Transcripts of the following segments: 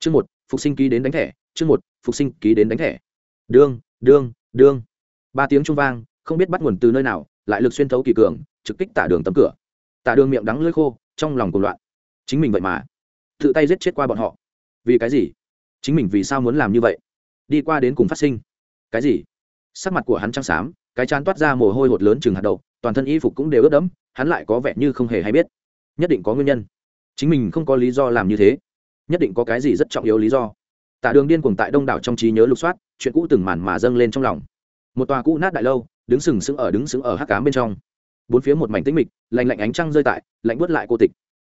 chương một, phục sinh ký đến đánh thẻ, chương một, phục sinh ký đến đánh thẻ. Đương đương đương. Ba tiếng trung vang, không biết bắt nguồn từ nơi nào, lại lực xuyên thấu kỳ cường, trực kích tả đường tấm cửa. Tả đường miệng đắng lưỡi khô, trong lòng cuồng loạn. Chính mình vậy mà. Tự tay giết chết qua bọn họ. Vì cái gì? Chính mình vì sao muốn làm như vậy? Đi qua đến cùng phát sinh. Cái gì? Sắc mặt của hắn trắng xám, cái chán toát ra mồ hôi hột lớn chừng hạt đậu, toàn thân y phục cũng đều ướt đẫm, hắn lại có vẻ như không hề hay biết. Nhất định có nguyên nhân. Chính mình không có lý do làm như thế nhất định có cái gì rất trọng yếu lý do. Tạ đường điên cuồng tại đông đảo trong trí nhớ lục soát, chuyện cũ từng màn mà dâng lên trong lòng. Một tòa cũ nát đại lâu, đứng sừng sững ở, đứng sững ở hắc cám bên trong. Bốn phía một mảnh tĩnh mịch, lạnh lạnh ánh trăng rơi tại, lạnh bớt lại cô tịch.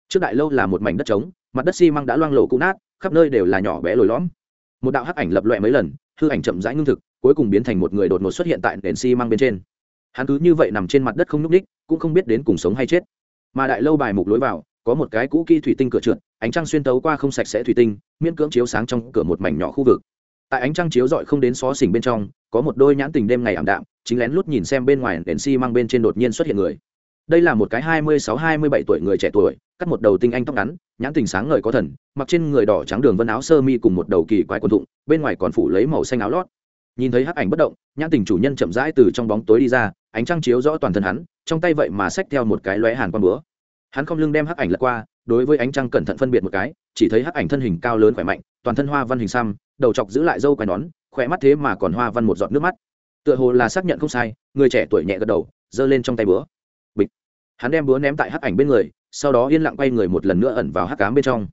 Trước đại lâu là một mảnh đất trống, mặt đất xi măng đã loang lộ cũ nát, khắp nơi đều là nhỏ bé lồi lõm. Một đạo hắc ảnh lập loẹ mấy lần, hư ảnh chậm rãi ngưng thực, cuối cùng biến thành một người đột ngột xuất hiện tại nền xi măng bên trên. Hắn cứ như vậy nằm trên mặt đất không nhúc ních cũng không biết đến cùng sống hay chết. Mà đại lâu bài mục lối vào, có một cái cũ kỹ thủy tinh cửa trượt ánh trăng xuyên tấu qua không sạch sẽ thủy tinh, miễn cưỡng chiếu sáng trong cửa một mảnh nhỏ khu vực. Tại ánh trăng chiếu rọi không đến xó xỉnh bên trong, có một đôi nhãn tình đêm ngày ảm đạm, chính lén lút nhìn xem bên ngoài đèn xi mang bên trên đột nhiên xuất hiện người. Đây là một cái hai mươi sáu hai mươi bảy tuổi người trẻ tuổi, cắt một đầu tinh anh tóc ngắn, nhãn tình sáng ngời có thần, mặc trên người đỏ trắng đường vân áo sơ mi cùng một đầu kỳ quái quần thụng, bên ngoài còn phủ lấy màu xanh áo lót. Nhìn thấy hắc ảnh bất động, nhãn tình chủ nhân chậm rãi từ trong bóng tối đi ra, ánh trăng chiếu rõ toàn thân hắn, trong tay vậy mà xách theo một cái lóe hàn con búa. Hắn không lưng đem hắc ảnh lật qua đối với ánh trăng cẩn thận phân biệt một cái, chỉ thấy hắc ảnh thân hình cao lớn khỏe mạnh, toàn thân hoa văn hình xăm, đầu chọc giữ lại dâu quai nón, khỏe mắt thế mà còn hoa văn một giọt nước mắt. Tựa hồ là xác nhận không sai, người trẻ tuổi nhẹ gật đầu, giơ lên trong tay búa. Bịch. Hắn đem búa ném tại hắc ảnh bên người, sau đó yên lặng quay người một lần nữa ẩn vào hắc cám bên trong.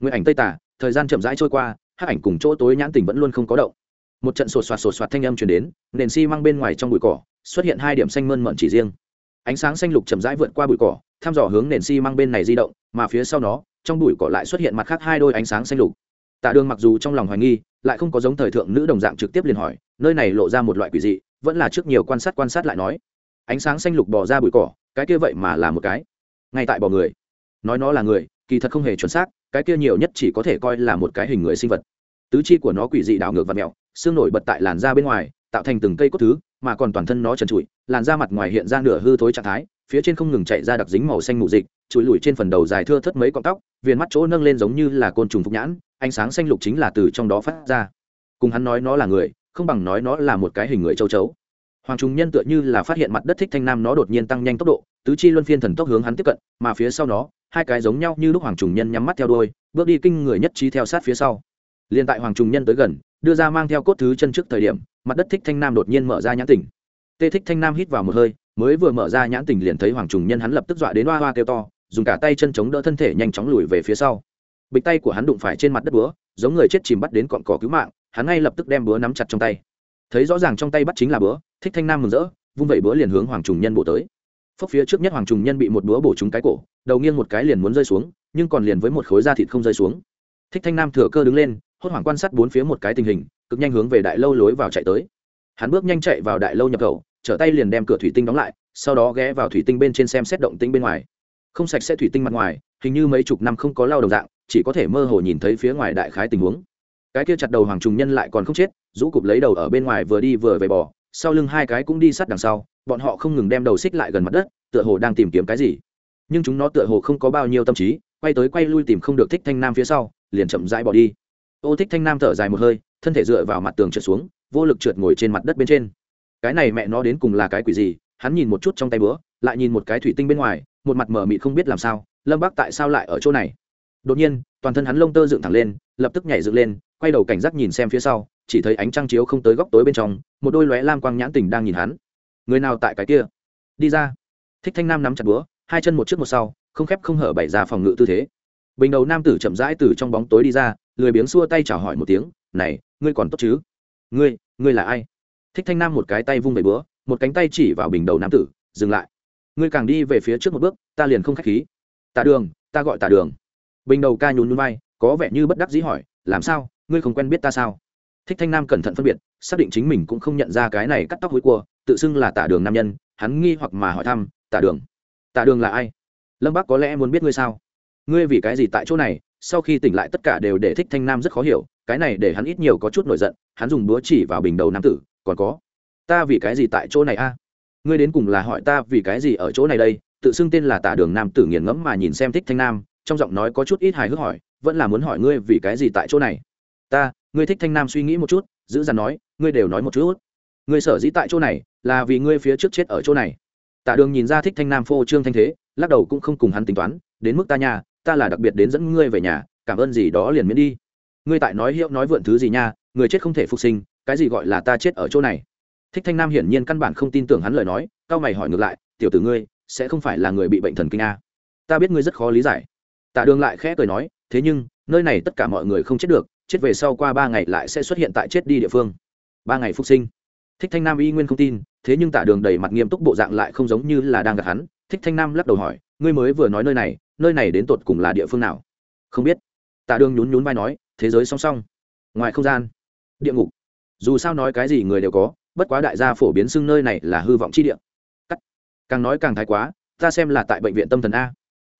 Người ảnh tây tả, thời gian chậm rãi trôi qua, hắc ảnh cùng chỗ tối nhãn tình vẫn luôn không có động. Một trận sột soạt sột soạt thanh âm truyền đến, nền xi măng bên ngoài trong bụi cỏ, xuất hiện hai điểm xanh mơn mận chỉ riêng. Ánh sáng xanh lục chậm rãi vượt qua bụi cỏ thăm dò hướng nền xi măng bên này di động, mà phía sau nó, trong bụi cỏ lại xuất hiện mặt khác hai đôi ánh sáng xanh lục. Tạ đường mặc dù trong lòng hoài nghi, lại không có giống thời thượng nữ đồng dạng trực tiếp liền hỏi, nơi này lộ ra một loại quỷ dị, vẫn là trước nhiều quan sát quan sát lại nói. Ánh sáng xanh lục bỏ ra bụi cỏ, cái kia vậy mà là một cái. Ngay tại bò người. Nói nó là người, kỳ thật không hề chuẩn xác, cái kia nhiều nhất chỉ có thể coi là một cái hình người sinh vật. Tứ chi của nó quỷ dị đảo ngược và mẹo, xương nổi bật tại làn da bên ngoài, tạo thành từng cây cốt thứ, mà còn toàn thân nó trần trụi, làn da mặt ngoài hiện ra nửa hư thối trạng thái phía trên không ngừng chạy ra đặc dính màu xanh mù dịch trụi lùi trên phần đầu dài thưa thất mấy cọng tóc, viền mắt chỗ nâng lên giống như là côn trùng phục nhãn, ánh sáng xanh lục chính là từ trong đó phát ra. Cùng hắn nói nó là người, không bằng nói nó là một cái hình người châu chấu. Hoàng trùng nhân tựa như là phát hiện mặt đất thích thanh nam nó đột nhiên tăng nhanh tốc độ, tứ chi luân phiên thần tốc hướng hắn tiếp cận, mà phía sau nó, hai cái giống nhau như lúc hoàng trùng nhân nhắm mắt theo đôi bước đi kinh người nhất trí theo sát phía sau. Liền tại hoàng trùng nhân tới gần, đưa ra mang theo cốt thứ chân trước thời điểm, mặt đất thích thanh nam đột nhiên mở ra nhãn tỉnh. Tê thích thanh nam hít vào một hơi mới vừa mở ra nhãn tình liền thấy hoàng trùng nhân hắn lập tức dọa đến hoa hoa kêu to, dùng cả tay chân chống đỡ thân thể nhanh chóng lùi về phía sau. Bịch tay của hắn đụng phải trên mặt đất búa, giống người chết chìm bắt đến cọn cỏ cứu mạng, hắn ngay lập tức đem búa nắm chặt trong tay. Thấy rõ ràng trong tay bắt chính là búa, thích thanh nam mừng rỡ, vung vẩy búa liền hướng hoàng trùng nhân bổ tới. Phốc phía trước nhất hoàng trùng nhân bị một búa bổ trúng cái cổ, đầu nghiêng một cái liền muốn rơi xuống, nhưng còn liền với một khối da thịt không rơi xuống. Thích thanh nam thừa cơ đứng lên, hốt hoảng quan sát bốn phía một cái tình hình, cực nhanh hướng về đại lâu lối vào chạy tới. Hắn bước nhanh chạy vào đại lâu nhập khẩu trở tay liền đem cửa thủy tinh đóng lại, sau đó ghé vào thủy tinh bên trên xem xét động tinh bên ngoài. Không sạch sẽ thủy tinh mặt ngoài, hình như mấy chục năm không có lao đồng dạng, chỉ có thể mơ hồ nhìn thấy phía ngoài đại khái tình huống. Cái kia chặt đầu hoàng trùng nhân lại còn không chết, rũ cụp lấy đầu ở bên ngoài vừa đi vừa về bỏ sau lưng hai cái cũng đi sát đằng sau, bọn họ không ngừng đem đầu xích lại gần mặt đất, tựa hồ đang tìm kiếm cái gì. Nhưng chúng nó tựa hồ không có bao nhiêu tâm trí, quay tới quay lui tìm không được thích thanh nam phía sau, liền chậm rãi bỏ đi. Ô thích thanh nam thở dài một hơi, thân thể dựa vào mặt tường trượt xuống, vô lực trượt ngồi trên mặt đất bên trên cái này mẹ nó đến cùng là cái quỷ gì? Hắn nhìn một chút trong tay bữa lại nhìn một cái thủy tinh bên ngoài, một mặt mờ mịt không biết làm sao, lâm bác tại sao lại ở chỗ này? Đột nhiên, toàn thân hắn lông tơ dựng thẳng lên, lập tức nhảy dựng lên, quay đầu cảnh giác nhìn xem phía sau, chỉ thấy ánh trăng chiếu không tới góc tối bên trong, một đôi lóe lam quang nhãn tình đang nhìn hắn. Người nào tại cái kia? Đi ra. Thích thanh nam nắm chặt búa, hai chân một trước một sau, không khép không hở bày ra phòng ngự tư thế. Bình đầu nam tử chậm rãi từ trong bóng tối đi ra, lười biếng xua tay chào hỏi một tiếng, này, ngươi còn tốt chứ? Ngươi ngươi là ai? Thích thanh nam một cái tay vung về búa, một cánh tay chỉ vào bình đầu nam tử, dừng lại. Ngươi càng đi về phía trước một bước, ta liền không k h á c h khí. Tạ đường, ta gọi tạ đường. Bình đầu ca nhún nhún vai, có vẻ như bất đắc dĩ hỏi, làm sao? Ngươi không quen biết ta sao? Thích thanh nam cẩn thận phân biệt, xác định chính mình cũng không nhận ra cái này cắt tóc hối cua tự xưng là tả đường nam nhân, hắn nghi hoặc mà hỏi thăm tả đường tả đường là ai? Lâm bác có lẽ muốn biết ngươi sao? Ngươi vì cái gì tại chỗ này? Sau khi tỉnh lại tất cả đều để thích thanh nam rất khó hiểu, cái này để hắn ít nhiều có chút nổi giận, hắn dùng búa chỉ vào bình đầu nam tử còn có. Ta vì cái gì tại chỗ này a? Ngươi đến cùng là hỏi ta vì cái gì ở chỗ này đây? Tự xưng tên là tả đường nam tử nghiền ngẫm mà nhìn xem thích thanh nam, trong giọng nói có chút ít hài hước hỏi, vẫn là muốn hỏi ngươi vì cái gì tại chỗ này? Ta, ngươi thích thanh nam suy nghĩ một chút, giữ dằn nói, ngươi đều nói một chút. Ngươi sở dĩ tại chỗ này, là vì ngươi phía trước chết ở chỗ này. Tạ đường nhìn ra thích thanh nam phô trương thanh thế, lắc đầu cũng không cùng hắn tính toán, đến mức ta nhà ta là đặc biệt đến dẫn ngươi về nhà, cảm ơn gì đó liền miễn đi. Ngươi tại nói hiệu nói vượn thứ gì nha, người chết không thể phục sinh cái gì gọi là ta chết ở chỗ này? Thích thanh nam hiển nhiên căn bản không tin tưởng hắn lời nói cao mày hỏi ngược lại, tiểu tử ngươi, sẽ không phải là người bị bệnh thần kinh a? Ta biết ngươi rất khó lý giải. Tạ đường lại khẽ cười nói, thế nhưng, nơi này tất cả mọi người không chết được, chết về sau qua ba ngày lại sẽ xuất hiện tại chết đi địa phương. Ba ngày phục sinh. Thích thanh nam y nguyên không tin, thế nhưng tạ đường đầy mặt nghiêm túc bộ dạng lại không giống như là đang gặp hắn. Thích thanh nam lắc đầu hỏi, ngươi mới vừa nói nơi này nơi này đến tột cùng là địa phương nào? Không biết. Tạ đường nhún nhún vai nói, thế giới song song. Ngoài không gian. Địa ngục dù sao nói cái gì người đều có, bất quá đại gia phổ biến xưng nơi này là hư vọng chi địa. Cắt. Càng nói càng thái quá, ta xem là tại bệnh viện tâm thần a.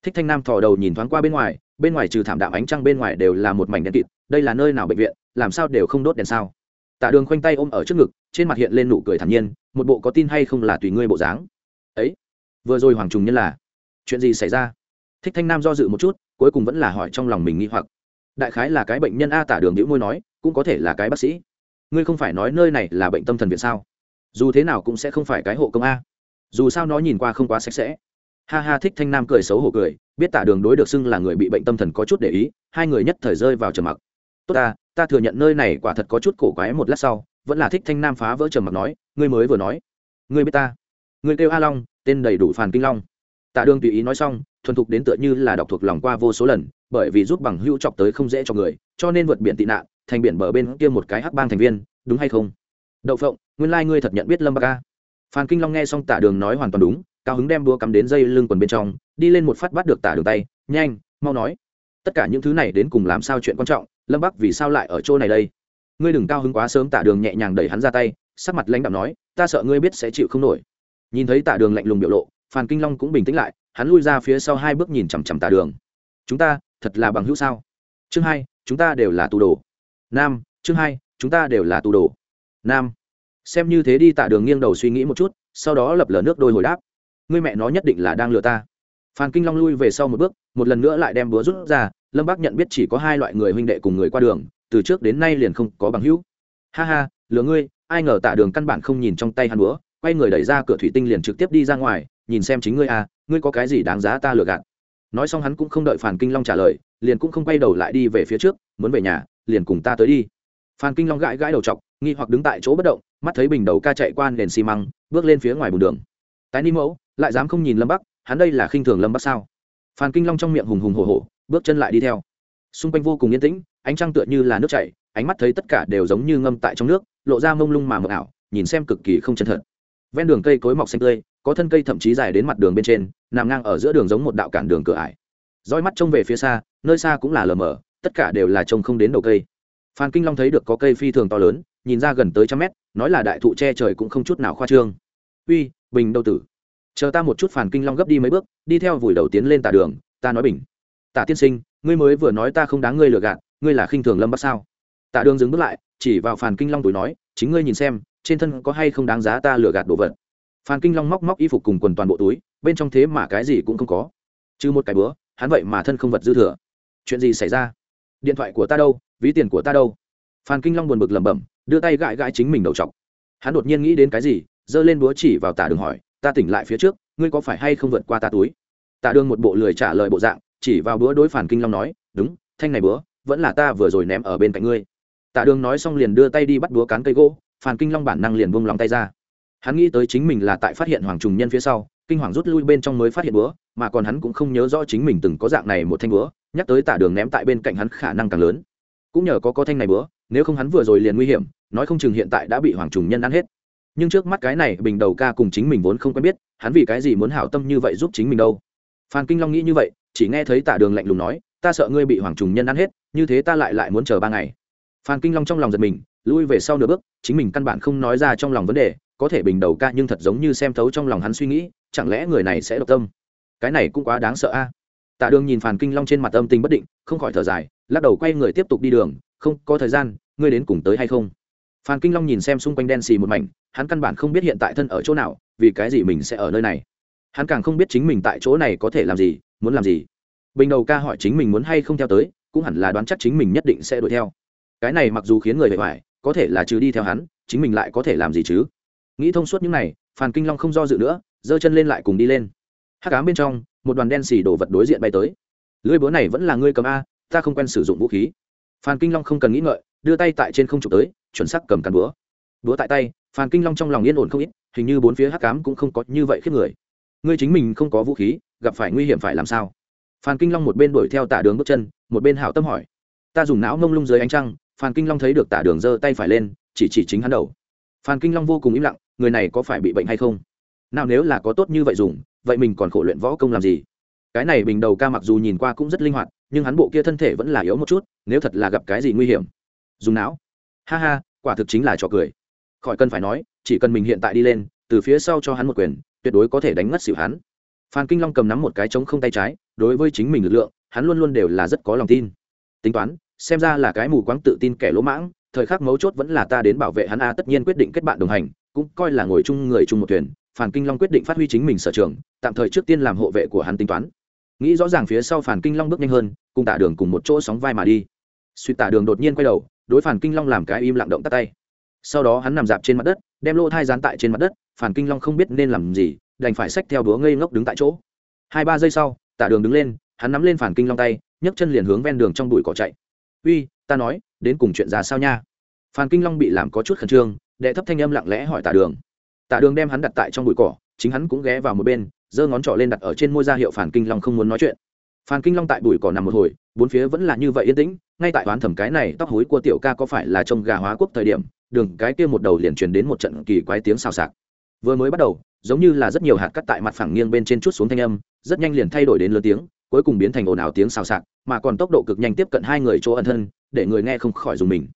Thích thanh nam thò đầu nhìn thoáng qua bên ngoài bên ngoài trừ thảm đạm ánh trăng bên ngoài đều là một mảnh đen kịt, đây là nơi nào bệnh viện, làm sao đều không đốt đèn sao? Tạ đường khoanh tay ôm ở trước ngực, trên mặt hiện lên nụ cười thản nhiên, một bộ có tin hay không là tùy ngươi bộ dáng. Ấy, vừa rồi hoàng trùng nhân là, chuyện gì xảy ra? Thích thanh nam do dự một chút, cuối cùng vẫn là hỏi trong lòng mình nghi hoặc. Đại khái là cái bệnh nhân a tả đường đĩu môi nói, cũng có thể là cái bác sĩ ngươi không phải nói nơi này là bệnh tâm thần viện sao? Dù thế nào cũng sẽ không phải cái hộ công a. Dù sao nó nhìn qua không quá sạch sẽ. Ha ha, thích thanh nam cười xấu hổ cười, biết tả đường đối được xưng là người bị bệnh tâm thần có chút để ý, hai người nhất thời rơi vào trầm mặc. Tốt ta ta thừa nhận nơi này quả thật có chút cổ quái một lát sau, vẫn là thích thanh nam phá vỡ trầm mặc nói, ngươi mới vừa nói. Ngươi biết ta. Ngươi kêu a long, tên đầy đủ phàn kinh long. Tạ đường tùy ý nói xong, thuần thục đến tựa như là đọc thuộc lòng qua vô số lần, bởi vì giúp bằng hữu chọc tới không dễ cho người, cho nên vượt biển tị nạn thành biển bờ bên kia một cái hắc bang thành viên, đúng hay không? Đậu phộng, nguyên lai、like、ngươi thật nhận biết lâm bạc ca phan kinh long nghe xong tả đường nói hoàn toàn đúng, cao hứng đem đua cắm đến dây lưng quần bên trong, đi lên một phát bắt được tả đường tay, nhanh, mau nói. Tất cả những thứ này đến cùng làm sao chuyện quan trọng, lâm bắc vì sao lại ở chỗ này đây? Ngươi đừng cao hứng quá sớm, tả đường nhẹ nhàng đẩy hắn ra tay, sắc mặt lãnh đạo nói, ta sợ ngươi biết sẽ chịu không nổi. Nhìn thấy tả đường lạnh lùng biểu lộ, phan kinh long cũng bình tĩnh lại, hắn lui ra phía sau hai bước nhìn chằm chằm tả đường. Chúng ta, thật là bằng hữu sao? Chương hai, chúng ta đều là tù đồ nam, chương hai, chúng ta đều là tù đồ. Nam. Xem như thế đi tạ đường nghiêng đầu suy nghĩ một chút, sau đó lập lờ nước đôi hồi đáp. Ngươi mẹ nó nhất định là đang lừa ta. Phan kinh long lui về sau một bước, một lần nữa lại đem búa rút ra, lâm bác nhận biết chỉ có hai loại người huynh đệ cùng người qua đường, từ trước đến nay liền không có bằng hữu. Ha ha, lừa ngươi, ai ngờ tạ đường căn bản không nhìn trong tay hắn búa, quay người đẩy ra cửa thủy tinh liền trực tiếp đi ra ngoài, nhìn xem chính ngươi à ngươi có cái gì đáng giá ta lừa gạt. Nói xong hắn cũng không đợi phản kinh long trả lời, liền cũng không quay đầu lại đi về phía trước, muốn về nhà liền cùng ta tới đi. Phan kinh long gãi gãi đầu t nghi hoặc đứng tại chỗ bất động, mắt thấy bình đầu ca chạy qua nền xi măng, bước lên phía ngoài bùn đường. Tái ni mẫu, lại dám không nhìn lâm bắc, hắn đây là khinh thường lâm bắc sao? Phan kinh long trong miệng hùng hùng hồ hồ bước chân lại đi theo. Xung quanh vô cùng yên tĩnh, ánh trăng tựa như là nước chảy, ánh mắt thấy tất cả đều giống như ngâm tại trong nước, lộ ra mông lung mà mờ ảo, nhìn xem cực kỳ không chân thật. Ven đường cây cối mọc xanh tươi, có thân cây thậm chí dài đến mặt đường bên trên, nằm ngang ở giữa đường giống một đạo cản đường cửa ải. Roi mắt trông về phía xa, nơi xa cũng là lờ mờ tất cả đều là trông không đến đầu cây. Phan kinh long thấy được có cây phi thường to lớn, nhìn ra gần tới trăm mét, nói là đại thụ che trời cũng không chút nào khoa trương. Uy, bình đâu tử, chờ ta một chút. Phản kinh long gấp đi mấy bước, đi theo vùi đầu tiến lên tả đường, ta nói bình, tả tiên sinh, ngươi mới vừa nói ta không đáng ngươi lừa gạt, ngươi là khinh thường lâm bắc sao? Tạ đường dừng bước lại, chỉ vào phản kinh long tuổi nói, chính ngươi nhìn xem, trên thân có hay không đáng giá ta lừa gạt đồ vật? Phan kinh long móc móc y phục cùng quần toàn bộ túi, bên trong thế mà cái gì cũng không có. Chứ một cái bữa hắn vậy mà thân không vật dư thừa. Chuyện gì xảy ra? Điện thoại của ta đâu? Ví tiền của ta đâu? Phan kinh long buồn bực lẩm bẩm, đưa tay gãi gãi chính mình đầu chọc. Hắn đột nhiên nghĩ đến cái gì, giơ lên búa chỉ vào tả đường hỏi, ta tỉnh lại phía trước, ngươi có phải hay không vượt qua ta túi? Tả đường một bộ lười trả lời bộ dạng, chỉ vào búa đối phản kinh long nói, đúng, thanh này búa, vẫn là ta vừa rồi ném ở bên cạnh ngươi. Tả đường nói xong liền đưa tay đi bắt búa cán cây gỗ phản kinh long bản năng liền vung lòng tay ra. Hắn nghĩ tới chính mình là tại phát hiện hoàng trùng nhân phía sau kinh hoàng rút lui bên trong mới phát hiện búa, mà còn hắn cũng không nhớ rõ chính mình từng có dạng này một thanh búa, nhắc tới tả đường ném tại bên cạnh hắn khả năng càng lớn. Cũng nhờ có có thanh này búa, nếu không hắn vừa rồi liền nguy hiểm, nói không chừng hiện tại đã bị hoàng trùng nhân ăn hết. Nhưng trước mắt cái này bình đầu ca cùng chính mình vốn không quen biết, hắn vì cái gì muốn hảo tâm như vậy giúp chính mình đâu? Phan kinh long nghĩ như vậy, chỉ nghe thấy tả đường lạnh lùng nói, ta sợ ngươi bị hoàng trùng nhân ăn hết, như thế ta lại lại muốn chờ ba ngày. Phan kinh long trong lòng giật mình, lui về sau nửa bước, chính mình căn bản không nói ra trong lòng vấn đề, có thể bình đầu ca nhưng thật giống như xem thấu trong lòng hắn suy nghĩ chẳng lẽ người này sẽ độc tâm? Cái này cũng quá đáng sợ a. Tạ đường nhìn phàn kinh long trên mặt âm tình bất định, không khỏi thở dài, lắc đầu quay người tiếp tục đi đường, không, có thời gian, ngươi đến cùng tới hay không? Phàn kinh long nhìn xem xung quanh đen xì một mảnh, hắn căn bản không biết hiện tại thân ở chỗ nào, vì cái gì mình sẽ ở nơi này? Hắn càng không biết chính mình tại chỗ này có thể làm gì, muốn làm gì? Bình đầu ca hỏi chính mình muốn hay không theo tới, cũng hẳn là đoán chắc chính mình nhất định sẽ đuổi theo. Cái này mặc dù khiến người bề ngoài, có thể là trừ đi theo hắn, chính mình lại có thể làm gì chứ? Nghĩ thông suốt những này, phàn kinh long không do dự nữa giơ chân lên lại cùng đi lên. Hắc ám bên trong, một đoàn đen xì đổ vật đối diện bay tới. Lưỡi búa này vẫn là ngươi cầm a, ta không quen sử dụng vũ khí. Phan kinh long không cần nghĩ ngợi, đưa tay tại trên không trục tới, chuẩn sắc cầm cán búa. Búa tại tay, phan kinh long trong lòng yên ổn không ít, hình như bốn phía hắc ám cũng không có như vậy khiếp người. Ngươi chính mình không có vũ khí, gặp phải nguy hiểm phải làm sao? Phan kinh long một bên đuổi theo tả đường bước chân, một bên hảo tâm hỏi. Ta dùng não mông lung dưới ánh trăng, phan kinh long thấy được tả đường giơ tay phải lên, chỉ chỉ chính hắn đầu. Phan kinh long vô cùng im lặng, người này có phải bị bệnh hay không? Nào nếu là có tốt như vậy dùng, vậy mình còn khổ luyện võ công làm gì? Cái này bình đầu ca mặc dù nhìn qua cũng rất linh hoạt, nhưng hắn bộ kia thân thể vẫn là yếu một chút, nếu thật là gặp cái gì nguy hiểm. Dùng não. Ha ha, quả thực chính là trò cười. Khỏi cần phải nói, chỉ cần mình hiện tại đi lên, từ phía sau cho hắn một quyền, tuyệt đối có thể đánh ngất xỉu hắn. Phan kinh long cầm nắm một cái trống không tay trái, đối với chính mình lực lượng, hắn luôn luôn đều là rất có lòng tin. Tính toán, xem ra là cái mù quáng tự tin kẻ lỗ mãng, thời khắc mấu chốt vẫn là ta đến bảo vệ hắn a, tất nhiên quyết định kết bạn đồng hành, cũng coi là ngồi chung người chung một thuyền Phản kinh long quyết định phát huy chính mình sở trường, tạm thời trước tiên làm hộ vệ của hắn tính toán. Nghĩ rõ ràng phía sau phản kinh long bước nhanh hơn, cùng tả đường cùng một chỗ sóng vai mà đi. Suy tả đường đột nhiên quay đầu, đối phản kinh long làm cái im lặng động tắt tay. Sau đó hắn nằm dạp trên mặt đất, đem lỗ thai dán tại trên mặt đất phản kinh long không biết nên làm gì, đành phải xách theo búa ngây ngốc đứng tại chỗ. Hai ba giây sau tả đường đứng lên, hắn nắm lên phản kinh long tay, nhấc chân liền hướng ven đường trong bụi cỏ chạy. Uy, ta nói, đến cùng chuyện ra sao nha? Phản kinh long bị làm có chút khẩn trương, đệ thấp thanh âm lặng lẽ hỏi tả đường tạ đường đem hắn đặt tại trong bụi cỏ, chính hắn cũng ghé vào một bên, giơ ngón trỏ lên đặt ở trên môi ra hiệu phản kinh long không muốn nói chuyện. Phan kinh long tại bụi cỏ nằm một hồi, bốn phía vẫn là như vậy yên tĩnh, ngay tại toán thẩm cái này tóc hối của tiểu ca có phải là trông gà hóa quốc thời điểm, đường cái kia một đầu liền truyền đến một trận kỳ quái tiếng xào xạc. Vừa mới bắt đầu, giống như là rất nhiều hạt cắt tại mặt phẳng nghiêng bên trên chút xuống thanh âm, rất nhanh liền thay đổi đến lớn tiếng, cuối cùng biến thành ồn ào tiếng xào xạc, mà còn tốc độ cực nhanh tiếp cận hai người chỗ ẩn thân, để người nghe không khỏi dùng mình.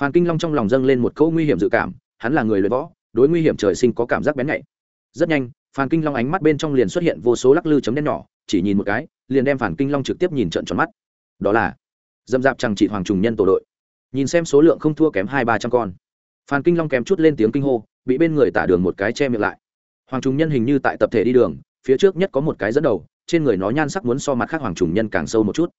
Phan kinh long trong lòng dâng lên một câu nguy hiểm dự cảm, hắn là người luyện võ đối nguy hiểm trời sinh có cảm giác bén nhạy. Rất nhanh phan kinh long ánh mắt bên trong liền xuất hiện vô số lắc lư chấm đen nhỏ, chỉ nhìn một cái, liền đem phản kinh long trực tiếp nhìn trận tròn mắt. Đó là dâm dạp chẳng trị hoàng trùng nhân tổ đội. Nhìn xem số lượng không thua kém hai ba trăm con. Phan kinh long kém chút lên tiếng kinh hô, bị bên người tả đường một cái che miệng lại. Hoàng trùng nhân hình như tại tập thể đi đường, phía trước nhất có một cái dẫn đầu, trên người nó nhan sắc muốn so mặt khác hoàng trùng nhân càng sâu một chút.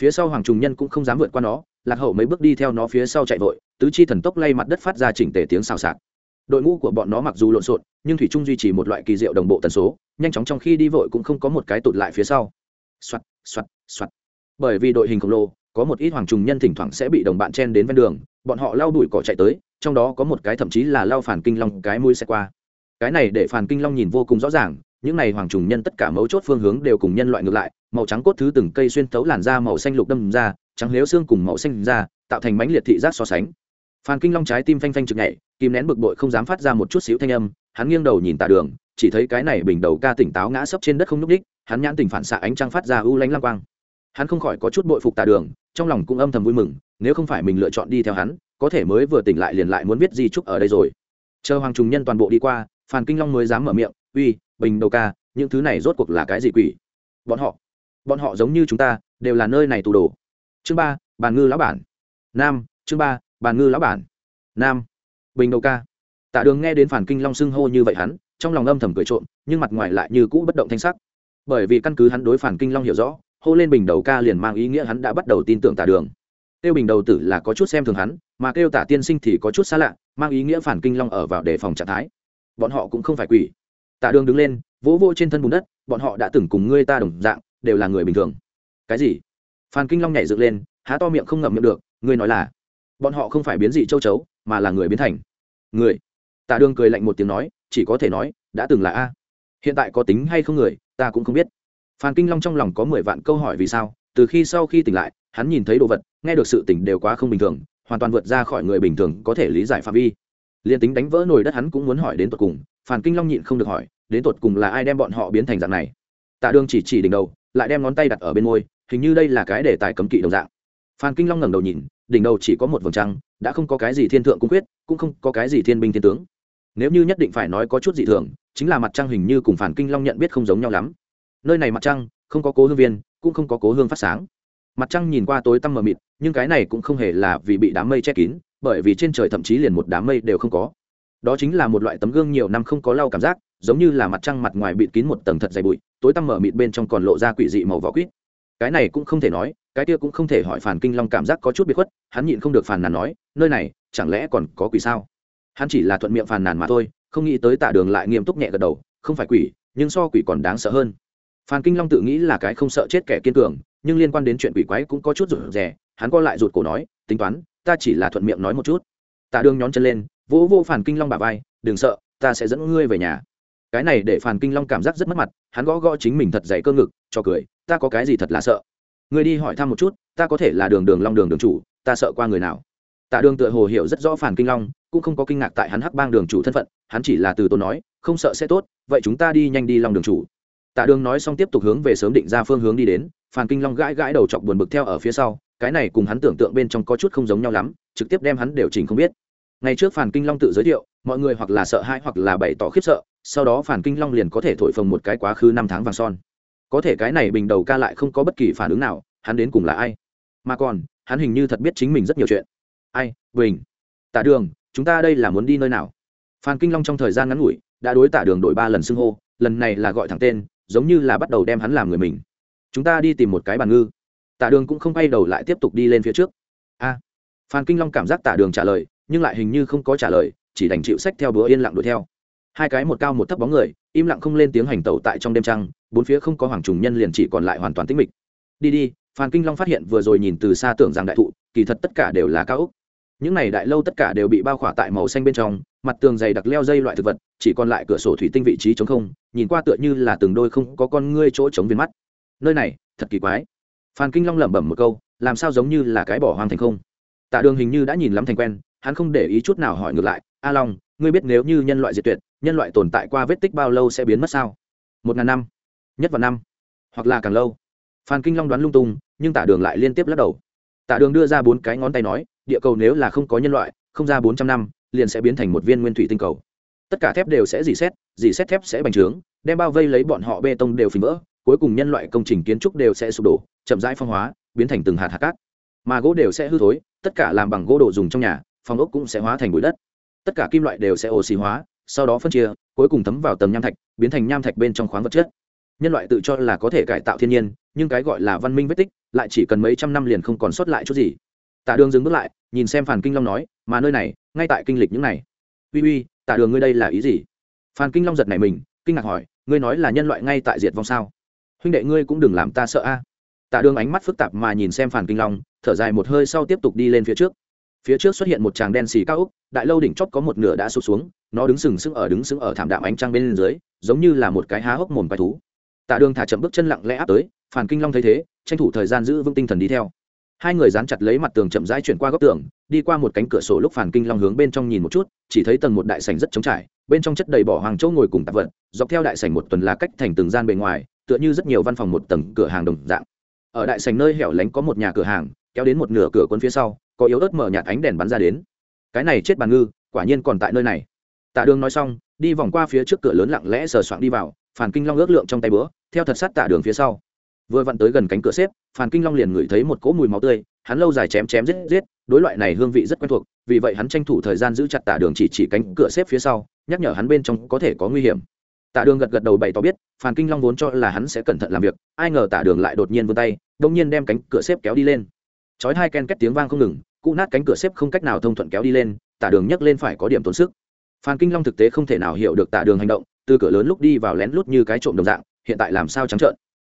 Phía sau hoàng trùng nhân cũng không dám vượt qua nó, lạc hậu mấy bước đi theo nó phía sau chạy vội, tứ chi thần tốc lay mặt đất phát ra chỉnh tề tiếng xào xạc đội ngũ của bọn nó mặc dù lộn xộn, nhưng thủy trung duy trì một loại kỳ diệu đồng bộ tần số, nhanh chóng trong khi đi vội cũng không có một cái tụt lại phía sau. Soạt soạt soạt. Bởi vì đội hình khổng lồ, có một ít hoàng trùng nhân thỉnh thoảng sẽ bị đồng bạn chen đến ven đường, bọn họ lao đuổi cỏ chạy tới, trong đó có một cái thậm chí là lao phản kinh long cái mũi xe qua. Cái này để phản kinh long nhìn vô cùng rõ ràng, những này hoàng trùng nhân tất cả mấu chốt phương hướng đều cùng nhân loại ngược lại, màu trắng cốt thứ từng cây xuyên thấu làn da màu xanh lục đâm ra, trắng lếu xương cùng màu xanh da tạo thành mánh liệt thị giác so sánh. Phan kinh long trái tim phanh phanh trực nhảy kìm nén bực bội không dám phát ra một chút xíu thanh âm hắn nghiêng đầu nhìn tà đường chỉ thấy cái này bình đầu ca tỉnh táo ngã sấp trên đất không nhúc ních, hắn nhãn tỉnh phản xạ ánh trăng phát ra u lánh lăng quang. Hắn không khỏi có chút bội phục tà đường trong lòng cũng âm thầm vui mừng nếu không phải mình lựa chọn đi theo hắn có thể mới vừa tỉnh lại liền lại muốn biết di trúc ở đây rồi. Chờ hoàng trùng nhân toàn bộ đi qua phan kinh long mới dám mở miệng uy bình đầu ca những thứ này rốt cuộc là cái gì quỷ? Bọn họ bọn họ giống như chúng ta đều là nơi này tù đồ. Chương ba bàn ngư lão bản. Nam chương ba bàn ngư lão bản. Nam bình đầu ca. Tạ đường nghe đến phản kinh long xưng hô như vậy hắn, trong lòng âm thầm cười trộm, nhưng mặt ngoài lại như cũ bất động thanh sắc. Bởi vì căn cứ hắn đối phản kinh long hiểu rõ, hô lên bình đầu ca liền mang ý nghĩa hắn đã bắt đầu tin tưởng tạ đường. Kêu bình đầu tử là có chút xem thường hắn, mà kêu tả tiên sinh thì có chút xa lạ, mang ý nghĩa phản kinh long ở vào đề phòng trạng thái. Bọn họ cũng không phải quỷ. Tạ đường đứng lên, vỗ vô trên thân bùn đất, bọn họ đã từng cùng ngươi ta đồng dạng, đều là người bình thường. Cái gì? Phan kinh long nhảy dựng lên, há to miệng không ngậm miệng được, ngươi nói là, bọn họ không phải biến dị châu chấu, mà là người biến thành người. Tạ đường cười lạnh một tiếng nói, chỉ có thể nói, đã từng là a. Hiện tại có tính hay không người, ta cũng không biết. Phan kinh long trong lòng có mười vạn câu hỏi vì sao, từ khi sau khi tỉnh lại, hắn nhìn thấy đồ vật, nghe được sự tỉnh đều quá không bình thường, hoàn toàn vượt ra khỏi người bình thường có thể lý giải phạm vi. Liền tính đánh vỡ nồi đất hắn cũng muốn hỏi đến tột cùng, phan kinh long nhịn không được hỏi, đến tột cùng là ai đem bọn họ biến thành dạng này? Tạ đường chỉ chỉ đỉnh đầu, lại đem ngón tay đặt ở bên môi, hình như đây là cái để tài cấm kỵ đồng dạng. Phan kinh long ngẩng đầu nhìn, đỉnh đầu chỉ có một vầng trăng đã không có cái gì thiên thượng cung quyết, cũng không có cái gì thiên binh thiên tướng. Nếu như nhất định phải nói có chút dị thường, chính là mặt trăng hình như cùng phản kinh long nhận biết không giống nhau lắm. Nơi này mặt trăng, không có cố hương viên, cũng không có cố hương phát sáng. Mặt trăng nhìn qua tối tăm mờ mịt, nhưng cái này cũng không hề là vì bị đám mây che kín, bởi vì trên trời thậm chí liền một đám mây đều không có. Đó chính là một loại tấm gương nhiều năm không có lau cảm giác, giống như là mặt trăng mặt ngoài bịt kín một tầng thật dày bụi, tối tăm mở mịt bên trong còn lộ ra quỷ dị màu vỏ quýt. Cái này cũng không thể nói cái kia cũng không thể hỏi phản kinh long cảm giác có chút bị khuất, hắn nhịn không được phàn nàn nói, nơi này, chẳng lẽ còn có quỷ sao? Hắn chỉ là thuận miệng phàn nàn mà thôi, không nghĩ tới tạ đường lại nghiêm túc nhẹ gật đầu, không phải quỷ, nhưng so quỷ còn đáng sợ hơn. Phan kinh long tự nghĩ là cái không sợ chết kẻ kiên cường, nhưng liên quan đến chuyện quỷ quái cũng có chút rụt rè, hắn co lại rụt cổ nói, tính toán, ta chỉ là thuận miệng nói một chút. Tạ đường nhón chân lên, vỗ vô phản kinh long bà vai, đừng sợ, ta sẽ dẫn ngươi về nhà. Cái này để phản kinh long cảm giác rất mất mặt, hắn gõ gõ chính mình thật dày cơ ngực, cho cười, ta có cái gì thật là sợ? Người đi hỏi thăm một chút, ta có thể là đường đường long đường đường chủ, ta sợ qua người nào. Tạ đường tựa hồ hiểu rất rõ phản kinh long, cũng không có kinh ngạc tại hắn hắc bang đường chủ thân phận, hắn chỉ là từ tôi nói, không sợ sẽ tốt, vậy chúng ta đi nhanh đi long đường chủ. Tạ đường nói xong tiếp tục hướng về sớm định ra phương hướng đi đến phản kinh long gãi gãi đầu chọc buồn bực theo ở phía sau, cái này cùng hắn tưởng tượng bên trong có chút không giống nhau lắm, trực tiếp đem hắn đều chỉnh không biết. Ngày trước phản kinh long tự giới thiệu, mọi người hoặc là sợ hãi hoặc là bày tỏ khiếp sợ, sau đó phản kinh long liền có thể thổi phồng một cái quá khứ năm tháng vàng son có thể cái này bình đầu ca lại không có bất kỳ phản ứng nào, hắn đến cùng là ai? Mà còn, hắn hình như thật biết chính mình rất nhiều chuyện. Ai, bình? Tạ đường, chúng ta đây là muốn đi nơi nào? Phan kinh long trong thời gian ngắn ngủi, đã đối tạ đường đổi ba lần xưng hô, lần này là gọi thẳng tên, giống như là bắt đầu đem hắn làm người mình. Chúng ta đi tìm một cái bàn ngư. Tạ đường cũng không quay đầu lại tiếp tục đi lên phía trước. A. Phan kinh long cảm giác tạ đường trả lời, nhưng lại hình như không có trả lời, chỉ đành chịu sách theo bữa yên lặng đuổi theo. Hai cái một cao một thấp bóng người, im lặng không lên tiếng hành tẩu tại trong đêm trăng bốn phía không có hoàng trùng nhân liền chỉ còn lại hoàn toàn tĩnh mịch. Đi đi, phan kinh long phát hiện vừa rồi nhìn từ xa tưởng rằng đại thụ, kỳ thật tất cả đều là cao ốc. Những này đại lâu tất cả đều bị bao khỏa tại màu xanh bên trong, mặt tường dày đặc leo dây loại thực vật, chỉ còn lại cửa sổ thủy tinh vị trí chống không, nhìn qua tựa như là từng đôi không có con ngươi chỗ chống viên mắt. Nơi này, thật kỳ quái. Phan kinh long lẩm bẩm một câu, làm sao giống như là cái bỏ hoang thành không? Tạ đường hình như đã nhìn lắm thành quen, hắn không để ý chút nào hỏi ngược lại, a long, ngươi biết nếu như nhân loại diệt tuyệt, nhân loại tồn tại qua vết tích bao lâu sẽ biến mất sao? Một ngàn năm nhất vào năm, hoặc là càng lâu. Phan kinh long đoán lung tung, nhưng tả đường lại liên tiếp lắc đầu. Tả đường đưa ra bốn cái ngón tay nói, địa cầu nếu là không có nhân loại, không ra bốn trăm năm, liền sẽ biến thành một viên nguyên thủy tinh cầu. Tất cả thép đều sẽ dì xét dì xét thép sẽ bành trướng, đem bao vây lấy bọn họ bê tông đều phình vỡ, cuối cùng nhân loại công trình kiến trúc đều sẽ sụp đổ, chậm rãi phong hóa, biến thành từng hạt hạt cát. Mà gỗ đều sẽ hư thối, tất cả làm bằng gỗ đồ dùng trong nhà, phòng ốc cũng sẽ hóa thành bụi đất. Tất cả kim loại đều sẽ oxy hóa, sau đó phân chia, cuối cùng thấm vào tầm nham thạch, biến thành nham thạch bên trong khoáng vật chất nhân loại tự cho là có thể cải tạo thiên nhiên, nhưng cái gọi là văn minh vết tích lại chỉ cần mấy trăm năm liền không còn sót lại chút gì. Tạ đường dừng bước lại, nhìn xem phản kinh long nói, mà nơi này, ngay tại kinh lịch những này. Uy uy tạ đường ngươi đây là ý gì? Phan kinh long giật này mình, kinh ngạc hỏi, ngươi nói là nhân loại ngay tại diệt vong sao? Huynh đệ ngươi cũng đừng làm ta sợ a. Tạ đường ánh mắt phức tạp mà nhìn xem phản kinh long, thở dài một hơi sau tiếp tục đi lên phía trước. Phía trước xuất hiện một tràng đen xì cao úc, đại lâu đỉnh chót có một nửa đã sụp xuống, nó đứng sừng sững ở đứng sững ở thảm đạm ánh trăng bên dưới, giống như là một cái há hốc mồm quái thú tạ đường thả chậm bước chân lặng lẽ áp tới, phản kinh long thấy thế, tranh thủ thời gian giữ vững tinh thần đi theo. Hai người dán chặt lấy mặt tường chậm rãi chuyển qua góc tường, đi qua một cánh cửa sổ lúc phản kinh long hướng bên trong nhìn một chút, chỉ thấy tầng một đại sảnh rất trống trải, bên trong chất đầy bỏ hoàng chỗ ngồi cùng tạp vật, dọc theo đại sảnh một tuần là cách thành từng gian bề ngoài, tựa như rất nhiều văn phòng một tầng cửa hàng đồng dạng. Ở đại sảnh nơi hẻo lánh có một nhà cửa hàng, kéo đến một nửa cửa quân phía sau, có yếu ớt mở nhạt ánh đèn bắn ra đến. Cái này chết bàn ngư, quả nhiên còn tại nơi này. Tạ đường nói xong, đi vòng qua phía trước cửa lớn lặng lẽ sờ soạng đi vào, phản kinh long ước lượng trong tay bữa theo thật sát tạ đường phía sau. Vừa vặn tới gần cánh cửa xếp, phàn kinh long liền ngửi thấy một cỗ mùi máu tươi, hắn lâu dài chém chém giết giết, đối loại này hương vị rất quen thuộc, vì vậy hắn tranh thủ thời gian giữ chặt tạ đường chỉ chỉ cánh cửa xếp phía sau, nhắc nhở hắn bên trong có thể có nguy hiểm. Tạ đường gật gật đầu bày tỏ biết, phàn kinh long vốn cho là hắn sẽ cẩn thận làm việc, ai ngờ tạ đường lại đột nhiên vươn tay đông nhiên đem cánh cửa xếp kéo đi lên. Chói hai ken két tiếng vang không ngừng cụ nát cánh cửa xếp không cách nào thông thuận kéo đi lên tạ đường nhấc lên phải có điểm tốn sức. Phan kinh long thực tế không thể nào hiểu được tạ đường hành động, từ cửa lớn lúc đi vào lén lút như cái trộm đồng dạng hiện tại làm sao trắng trợn.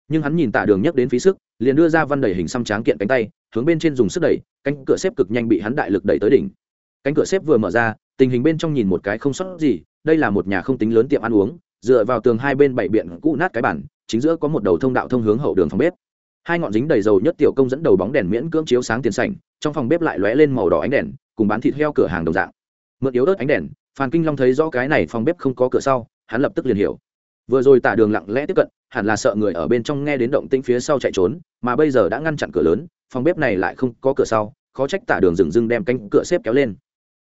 Nhưng hắn nhìn tạ đường nhắc đến phí sức, liền đưa ra văn đầy hình xăm tráng kiện cánh tay, hướng bên trên dùng sức đẩy, cánh cửa xếp cực nhanh bị hắn đại lực đẩy tới đỉnh. Cánh cửa xếp vừa mở ra, tình hình bên trong nhìn một cái không sót gì, đây là một nhà không tính lớn tiệm ăn uống, dựa vào tường hai bên bảy biện cũ nát cái bản, chính giữa có một đầu thông đạo thông hướng hậu đường phòng bếp. Hai ngọn dính đầy dầu nhất tiểu công dẫn đầu bóng đèn miễn cưỡng chiếu sáng tiền sảnh, trong phòng bếp lại lóe lên màu đỏ ánh đèn, cùng bán thịt heo cửa hàng đồng dạng. Mượn yếu ớt ánh đèn, phan kinh long thấy rõ cái này phòng bếp không có cửa sau, hắn lập tức liền hiểu vừa rồi tả đường lặng lẽ tiếp cận, hẳn là sợ người ở bên trong nghe đến động tĩnh phía sau chạy trốn, mà bây giờ đã ngăn chặn cửa lớn, phòng bếp này lại không có cửa sau, khó trách tả đường dừng dưng đem cánh cửa xếp kéo lên.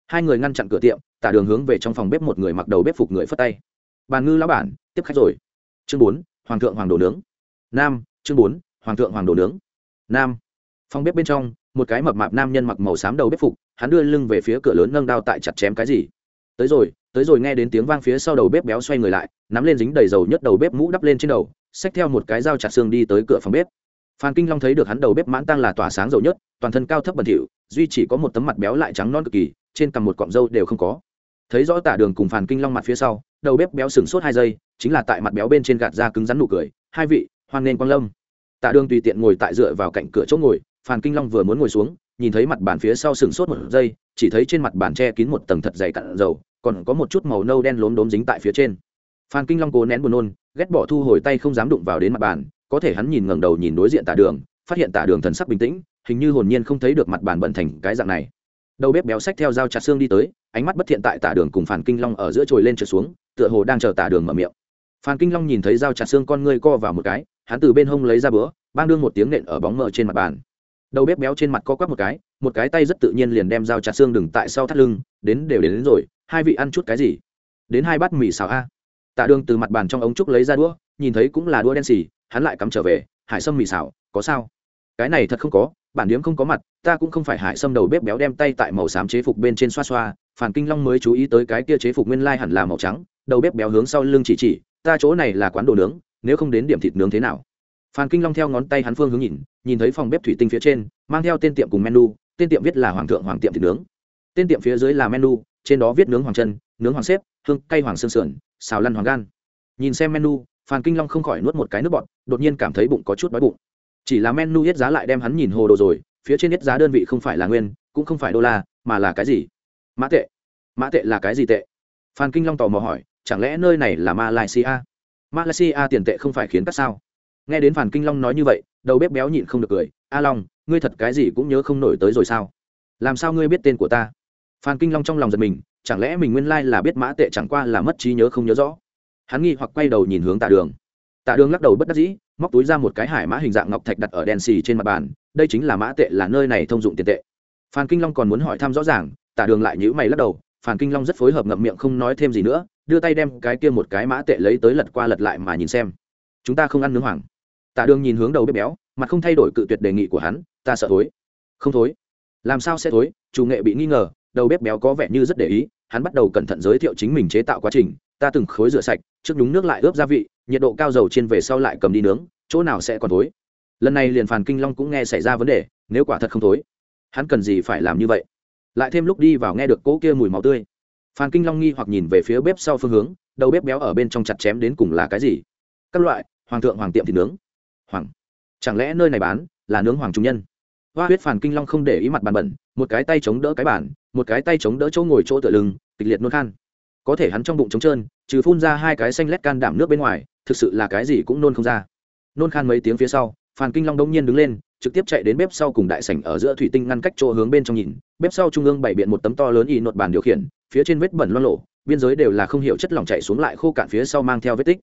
Hai người ngăn chặn cửa tiệm, tả đường hướng về trong phòng bếp một người mặc đầu bếp phục người phất tay. Bàn ngư lão bản, tiếp khách rồi. Chương bốn, hoàng thượng hoàng đồ nướng. Nam, chương bốn, hoàng thượng hoàng đồ nướng. Nam. Phòng bếp bên trong, một cái mập mạp nam nhân mặc màu xám đầu bếp phục, hắn đưa lưng về phía cửa lớn nâng đao tại chặt chém cái gì. Tới rồi tới rồi nghe đến tiếng vang phía sau đầu bếp béo xoay người lại, nắm lên dính đầy dầu nhất đầu bếp mũ đắp lên trên đầu, xách theo một cái dao chặt xương đi tới cửa phòng bếp. Phan kinh long thấy được hắn đầu bếp mãn tăng là tỏa sáng dầu nhất, toàn thân cao thấp bẩn thỉu, duy chỉ có một tấm mặt béo lại trắng non cực kỳ, trên cằm một cọng râu đều không có. Thấy rõ tả đường cùng Phan kinh long mặt phía sau, đầu bếp béo sừng sốt hai giây, chính là tại mặt béo bên trên gạt ra cứng rắn nụ cười, hai vị, hoan nên quang lâm. Tạ đường tùy tiện ngồi tại dựa vào cạnh cửa chỗ ngồi, Phan kinh long vừa muốn ngồi xuống, nhìn thấy mặt bàn phía sau sừng sốt một giây, chỉ thấy trên mặt bàn che kín một tầng thật dày cặn dầu còn có một chút màu nâu đen lốm đốm dính tại phía trên. Phan kinh long cố nén buồn nôn, ghét bỏ thu hồi tay không dám đụng vào đến mặt bàn, có thể hắn nhìn ngẩng đầu nhìn đối diện tả đường, phát hiện tả đường thần sắc bình tĩnh, hình như hồn nhiên không thấy được mặt bàn bẩn thành cái dạng này. Đầu bếp béo sách theo dao chặt xương đi tới, ánh mắt bất thiện tại tả đường cùng phản kinh long ở giữa trồi lên trượt xuống, tựa hồ đang chờ tả đường mở miệng. Phan kinh long nhìn thấy dao chặt xương con ngươi co vào một cái, hắn từ bên hông lấy ra bữa, bang đương một tiếng nện ở bóng mờ trên mặt bàn đầu bếp béo trên mặt co quắp một cái một cái tay rất tự nhiên liền đem dao chặt xương đừng tại sau thắt lưng đến đều đến, đến rồi hai vị ăn chút cái gì? Đến hai bát mì xào a. Tạ đường từ mặt bàn trong ống trúc lấy ra đũa nhìn thấy cũng là đũa đen xì hắn lại cắm trở về hải sâm mì xào có sao? Cái này thật không có bản điếm không có mặt ta cũng không phải hải sâm đầu bếp béo đem tay tại màu xám chế phục bên trên xoa xoa phản kinh long mới chú ý tới cái kia chế phục nguyên lai hẳn là màu trắng đầu bếp béo hướng sau lưng chỉ chỉ ta chỗ này là quán đồ nướng nếu không đến điểm thịt nướng thế nào? Phan kinh long theo ngón tay hắn phương hướng nhìn nhìn thấy phòng bếp thủy tinh phía trên, mang theo tên tiệm cùng menu, tên tiệm viết là hoàng thượng, hoàng tiệm thịt nướng. Tên tiệm phía dưới là menu, trên đó viết nướng hoàng chân, nướng hoàng xếp, hương, cay hoàng sơn sườn, xào lăn hoàng gan. Nhìn xem menu, phan kinh long không khỏi nuốt một cái nước bọt, đột nhiên cảm thấy bụng có chút đói bụng. Chỉ là menu yết giá lại đem hắn nhìn hồ đồ rồi, phía trên yết giá đơn vị không phải là nguyên, cũng không phải đô la, mà là cái gì? Mã tệ. Mã tệ là cái gì tệ? Phan kinh long tò mò hỏi, chẳng lẽ nơi này là malaysia? Malaysia tiền tệ không phải khiến cắt sao? Nghe đến phản kinh long nói như vậy, đầu bếp béo nhịn không được cười. A long, ngươi thật cái gì cũng nhớ không nổi tới rồi sao? Làm sao ngươi biết tên của ta? Phan kinh long trong lòng giật mình, chẳng lẽ mình nguyên lai là biết mã tệ chẳng qua là mất trí nhớ không nhớ rõ? Hắn nghi hoặc quay đầu nhìn hướng tạ đường. Tạ đường lắc đầu bất đắc dĩ, móc túi ra một cái hải mã hình dạng ngọc thạch đặt ở đèn xì trên mặt bàn. Đây chính là mã tệ, là nơi này thông dụng tiền tệ. Phan kinh long còn muốn hỏi thăm rõ ràng, tạ đường lại nhữ mày lắc đầu. Phan kinh long rất phối hợp ngậm miệng không nói thêm gì nữa, đưa tay đem cái kia một cái mã tệ lấy tới lật qua lật lại mà nhìn xem. Chúng ta không ăn nướng hoàng tạ đường nhìn hướng đầu bếp béo, mặt không thay đổi cự tuyệt đề nghị của hắn, ta sợ thối. Không thối. Làm sao sẽ thối? Chủ nghệ bị nghi ngờ, đầu bếp béo có vẻ như rất để ý, hắn bắt đầu cẩn thận giới thiệu chính mình chế tạo quá trình, ta từng khối rửa sạch, trước nhúng nước lại ướp gia vị, nhiệt độ cao dầu trên về sau lại cầm đi nướng, chỗ nào sẽ còn thối? Lần này liền phàn kinh long cũng nghe xảy ra vấn đề, nếu quả thật không thối, hắn cần gì phải làm như vậy? Lại thêm lúc đi vào nghe được cỗ kia mùi máu tươi. Phan kinh long nghi hoặc nhìn về phía bếp sau phương hướng, đầu bếp béo ở bên trong chặt chém đến cùng là cái gì? Các loại, hoàng thượng, hoàng tiệm thịt nướng hoàng, chẳng lẽ nơi này bán là nướng hoàng trung nhân? Hoa huyết phản kinh long không để ý mặt bàn bẩn, một cái tay chống đỡ cái bàn, một cái tay chống đỡ chỗ ngồi chỗ tựa lưng, kịch liệt nôn khan. Có thể hắn trong bụng trống trơn, trừ phun ra hai cái xanh lét can đảm nước bên ngoài, thực sự là cái gì cũng nôn không ra. Nôn khan mấy tiếng phía sau phản kinh long đông nhiên đứng lên, trực tiếp chạy đến bếp sau cùng đại sảnh ở giữa thủy tinh ngăn cách chỗ hướng bên trong nhìn. Bếp sau trung ương bày biện một tấm to lớn y nột bàn điều khiển, phía trên vết bẩn loan lộ biên giới đều là không hiểu chất lỏng chạy xuống lại khô cạn phía sau mang theo vết tích.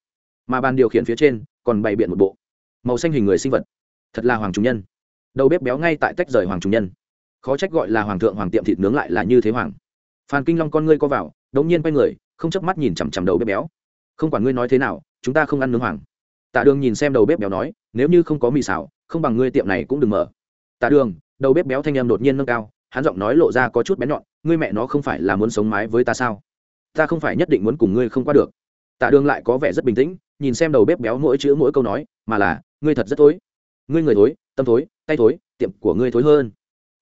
Mà bàn điều khiển phía trên còn bày biện một bộ màu xanh hình người sinh vật. Thật là hoàng trung nhân. Đầu bếp béo ngay tại tách rời hoàng trung nhân. Khó trách gọi là hoàng thượng, hoàng tiệm thịt nướng lại là như thế hoàng. Phan kinh long con ngươi co vào, đống nhiên quay người, không chớp mắt nhìn chằm chằm đầu bếp béo. Không quản ngươi nói thế nào, chúng ta không ăn nướng hoàng. Tạ đường nhìn xem đầu bếp béo nói, nếu như không có mì xào, không bằng ngươi tiệm này cũng đừng mở. Tạ đường, đầu bếp béo thanh em đột nhiên nâng cao, hắn giọng nói lộ ra có chút bén nhọn, ngươi mẹ nó không phải là muốn sống mái với ta sao? Ta không phải nhất định muốn cùng ngươi không qua được. Tạ đường lại có vẻ rất bình tĩnh, nhìn xem đầu bếp béo mỗi chữ mỗi câu nói, mà là ngươi thật rất thối. Ngươi người thối, tâm thối, tay thối, tiệm của ngươi thối hơn.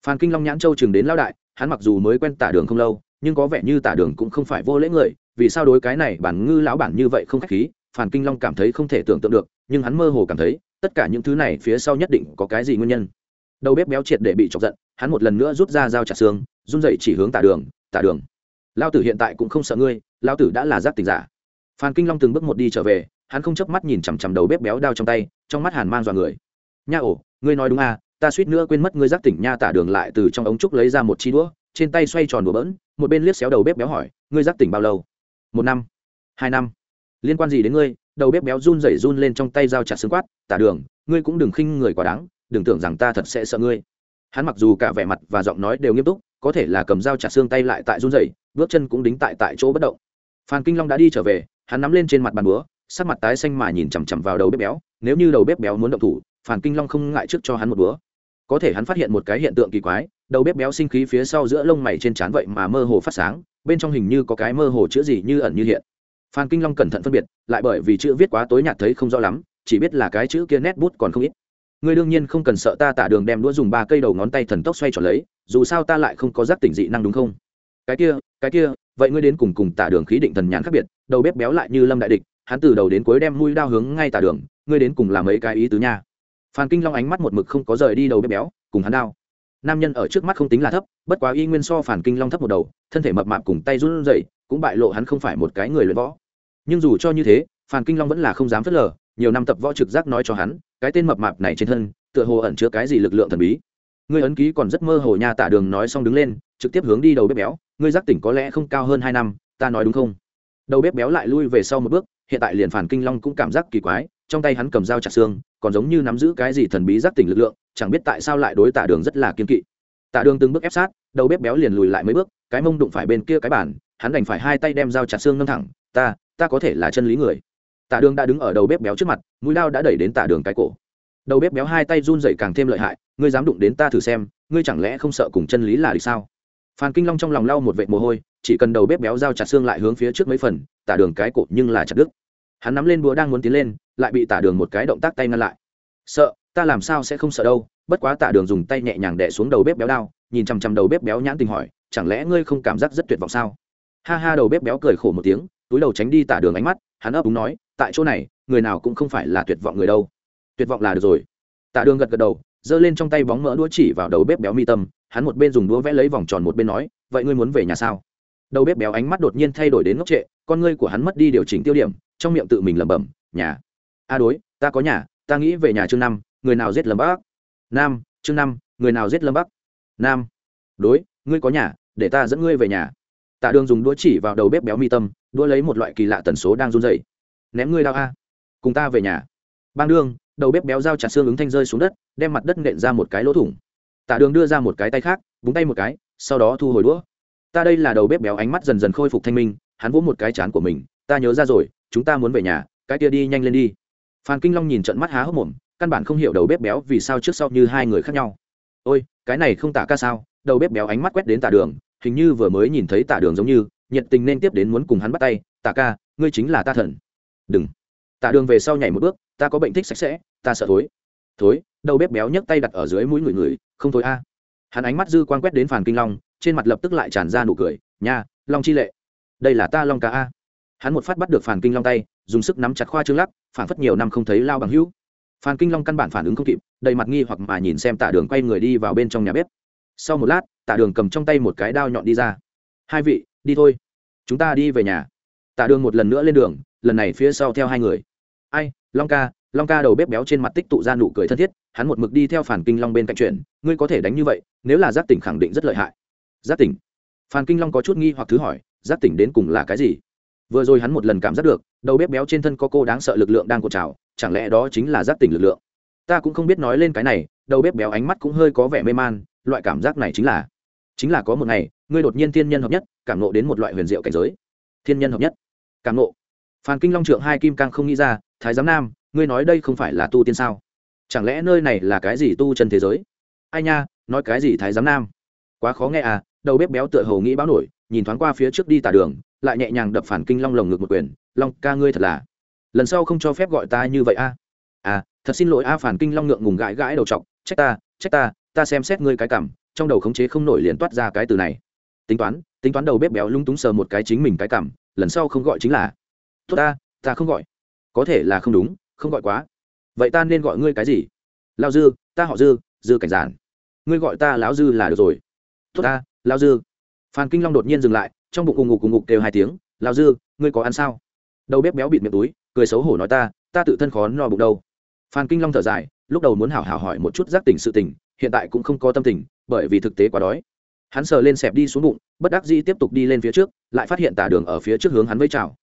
Phan kinh long nhãn châu chừng đến lao đại, hắn mặc dù mới quen tả đường không lâu, nhưng có vẻ như tả đường cũng không phải vô lễ người, vì sao đối cái này bản ngư lão bản như vậy không khách khí phan kinh long cảm thấy không thể tưởng tượng được, nhưng hắn mơ hồ cảm thấy, tất cả những thứ này phía sau nhất định có cái gì nguyên nhân. Đầu bếp béo triệt để bị chọc giận, hắn một lần nữa rút ra dao trả xương, run dậy chỉ hướng tả đường tả đường lao tử hiện tại cũng không sợ ngươi lao tử đã là giác tình giả. Phan kinh long từng bước một đi trở về hắn không chớp mắt nhìn chằm chằm đầu bếp béo đao trong tay, trong mắt hàn mang dọa người. Nha ổ, ngươi nói đúng à ta suýt nữa quên mất ngươi giác tỉnh nha tả đường lại từ trong ống trúc lấy ra một chi đũa, trên tay xoay tròn đũa bỡn, một bên liếc xéo đầu bếp béo hỏi, ngươi giác tỉnh bao lâu? Một năm. Hai năm. Liên quan gì đến ngươi? Đầu bếp béo run rẩy run lên trong tay dao chặt xương quát, tả đường, ngươi cũng đừng khinh người quá đáng, đừng tưởng rằng ta thật sẽ sợ ngươi. Hắn mặc dù cả vẻ mặt và giọng nói đều nghiêm túc, có thể là cầm dao chặt xương tay lại tại run rẩy, bước chân cũng đính tại tại chỗ bất động. Phan kinh long đã đi trở về, hắn nắm lên trên mặt bàn búa sắc mặt tái xanh mà nhìn chằm chằm vào đầu bếp béo, nếu như đầu bếp béo muốn động thủ, phản kinh long không ngại trước cho hắn một búa có thể hắn phát hiện một cái hiện tượng kỳ quái, đầu bếp béo sinh khí phía sau giữa lông mày trên trán vậy mà mơ hồ phát sáng, bên trong hình như có cái mơ hồ chữ gì như ẩn như hiện. Phan kinh long cẩn thận phân biệt, lại bởi vì chữ viết quá tối nhạt thấy không rõ lắm, chỉ biết là cái chữ kia nét bút còn không ít. Ngươi đương nhiên không cần sợ ta tả đường đem đũa dùng ba cây đầu ngón tay thần tốc xoay tròn lấy, dù sao ta lại không có giác tỉnh dị năng đúng không? Cái kia cái kia, vậy ngươi đến cùng cùng tả đường khí định thần nhãn khác biệt, đầu bếp béo lại như lâm đại địch hắn từ đầu đến cuối đem mũi đao hướng ngay tả đường, ngươi đến cùng làm mấy cái ý tứ nha. Phan kinh long ánh mắt một mực không có rời đi đầu bếp béo, cùng hắn đao. Nam nhân ở trước mắt không tính là thấp, bất quá y nguyên so phản kinh long thấp một đầu, thân thể mập mạp cùng tay run rẩy, cũng bại lộ hắn không phải một cái người luyện võ. Nhưng dù cho như thế phản kinh long vẫn là không dám phớt lờ, nhiều năm tập võ trực giác nói cho hắn, cái tên mập mạp này trên thân, tựa hồ ẩn chứa cái gì lực lượng thần bí. Ngươi ấn ký còn rất mơ hồ nha, tả đường nói xong đứng lên, trực tiếp hướng đi đầu bếp béo, ngươi giác tỉnh có lẽ không cao hơn hai năm, ta nói đúng không? Đầu bếp béo lại lui về sau một bước hiện tại liền phản kinh long cũng cảm giác kỳ quái, trong tay hắn cầm dao chặt xương, còn giống như nắm giữ cái gì thần bí giác tỉnh lực lượng, chẳng biết tại sao lại đối tả đường rất là kiên kỵ. Tả đường từng bước ép sát, đầu bếp béo liền lùi lại mấy bước, cái mông đụng phải bên kia cái bàn, hắn đành phải hai tay đem dao chặt xương nâng thẳng, ta ta có thể là chân lý người. Tả đường đã đứng ở đầu bếp béo trước mặt, mũi lao đã đẩy đến tả đường cái cổ. Đầu bếp béo hai tay run dậy càng thêm lợi hại, ngươi dám đụng đến ta thử xem, ngươi chẳng lẽ không sợ cùng chân lý là đi sao? Phan kinh long trong lòng lau một vệ mồ hôi chỉ cần đầu bếp béo dao chặt xương lại hướng phía trước mấy phần, tả đường cái cổ nhưng là chặt đứt. Hắn nắm lên búa đang muốn tiến lên, lại bị tả đường một cái động tác tay ngăn lại. Sợ, ta làm sao sẽ không sợ đâu, bất quá tả đường dùng tay nhẹ nhàng đẻ xuống đầu bếp béo đao, nhìn chằm chằm đầu bếp béo nhãn tình hỏi, chẳng lẽ ngươi không cảm giác rất tuyệt vọng sao? Ha ha, đầu bếp béo cười khổ một tiếng, túi đầu tránh đi tả đường ánh mắt, hắn ấp úng nói, tại chỗ này, người nào cũng không phải là tuyệt vọng người đâu. Tuyệt vọng là được rồi. Tả đường gật gật đầu, giơ lên trong tay bóng mỡ đũa chỉ vào đầu bếp béo mi tâm, hắn một bên dùng đũa vẽ lấy vòng tròn một bên nói, vậy ngươi muốn về nhà sao? Đầu bếp béo ánh mắt đột nhiên thay đổi đến ngốc trệ, con ngươi của hắn mất đi điều chỉnh tiêu điểm, trong miệng tự mình lẩm bẩm, nhà. A đối, ta có nhà, ta nghĩ về nhà chương năm người nào giết lâm bắc? Nam chương năm người nào giết lâm bắc? Nam. Đối, ngươi có nhà, để ta dẫn ngươi về nhà. Tạ đường dùng đũa chỉ vào đầu bếp béo mi tâm, đũa lấy một loại kỳ lạ tần số đang run dày ném ngươi đau a, cùng ta về nhà. Bang đương đầu bếp béo dao chặt xương ứng thanh rơi xuống đất, đem mặt đất nện ra một cái lỗ thủng. Tạ đường đưa ra một cái tay khác, búng tay một cái, sau đó thu hồi đũa ta đây là đầu bếp béo ánh mắt dần dần khôi phục thanh minh, hắn vỗ một cái chán của mình, ta nhớ ra rồi, chúng ta muốn về nhà, cái kia đi nhanh lên đi. Phan kinh long nhìn trận mắt há hốc mồm, căn bản không hiểu đầu bếp béo vì sao trước sau như hai người khác nhau. Ôi, cái này không tả ca sao? Đầu bếp béo ánh mắt quét đến tả đường, hình như vừa mới nhìn thấy tả đường giống như, nhiệt tình nên tiếp đến muốn cùng hắn bắt tay, tả ca, ngươi chính là ta thần. Đừng. Tả đường về sau nhảy một bước, ta có bệnh thích sạch sẽ, ta sợ thối. Thối? Đầu bếp béo nhấc tay đặt ở dưới mũi người người, không thối a. Hắn ánh mắt dư quan quét đến phàn kinh long trên mặt lập tức lại tràn ra nụ cười, nha, long chi lệ, đây là ta long ca a. Hắn một phát bắt được phàn kinh long tay, dùng sức nắm chặt khoa trương lắc, phản phất nhiều năm không thấy lao bằng hữu. Phan kinh long căn bản phản ứng không kịp, đầy mặt nghi hoặc mà nhìn xem tả đường quay người đi vào bên trong nhà bếp. Sau một lát tả đường cầm trong tay một cái đao nhọn đi ra. Hai vị, đi thôi. Chúng ta đi về nhà. Tả đường một lần nữa lên đường, lần này phía sau theo hai người. Ai, long ca long ca đầu bếp béo trên mặt tích tụ ra nụ cười thân thiết, hắn một mực đi theo phản kinh long bên cạnh chuyện, ngươi có thể đánh như vậy, nếu là giác tỉnh khẳng định rất lợi hại giác tỉnh. Phan kinh long có chút nghi hoặc thứ hỏi, giác tỉnh đến cùng là cái gì? Vừa rồi hắn một lần cảm giác được, đầu bếp béo trên thân có cô đáng sợ lực lượng đang cột trào, chẳng lẽ đó chính là giác tỉnh lực lượng? Ta cũng không biết nói lên cái này, đầu bếp béo ánh mắt cũng hơi có vẻ mê man, loại cảm giác này chính là chính là có một ngày, ngươi đột nhiên thiên nhân hợp nhất, cảm nộ đến một loại huyền diệu cảnh giới. Thiên nhân hợp nhất. Cảm nộ phan kinh long trượng hai kim cang không nghĩ ra, thái giám nam, ngươi nói đây không phải là tu tiên sao? Chẳng lẽ nơi này là cái gì tu chân thế giới? Ai nha, nói cái gì thái giám nam? Quá khó nghe à đầu bếp béo tựa hồ nghĩ báo nổi, nhìn thoáng qua phía trước đi tả đường, lại nhẹ nhàng đập phản kinh long lồng ngực một quyền, long ca ngươi thật là, lần sau không cho phép gọi ta như vậy a. À thật xin lỗi a, phản kinh long ngượng ngùng gãi gãi đầu t trách ta trách ta ta xem xét ngươi cái cảm, trong đầu khống chế không nổi liền toát ra cái từ này. Tính toán tính toán đầu bếp béo lung túng sờ một cái chính mình cái cảm, lần sau không gọi chính là, tốt ta ta không gọi. Có thể là không đúng, không gọi quá. Vậy ta nên gọi ngươi cái gì? Lao dư, ta họ dư dư cảnh giản. Ngươi gọi ta lão dư là được rồi. Tốt ta lao dư. Phan kinh long đột nhiên dừng lại, trong bụng cùng ngục cùng ngục kêu hai tiếng, lao dư, ngươi có ăn sao? Đầu bếp béo bịt miệng túi, cười xấu hổ nói ta ta tự thân khó no bụng đâu. Phan kinh long thở dài, lúc đầu muốn hảo hảo hỏi một chút giác tỉnh sự tỉnh hiện tại cũng không có tâm tình, bởi vì thực tế quá đói. Hắn sờ lên xẹp đi xuống bụng, bất đắc dĩ tiếp tục đi lên phía trước, lại phát hiện tả đường ở phía trước hướng hắn với chào.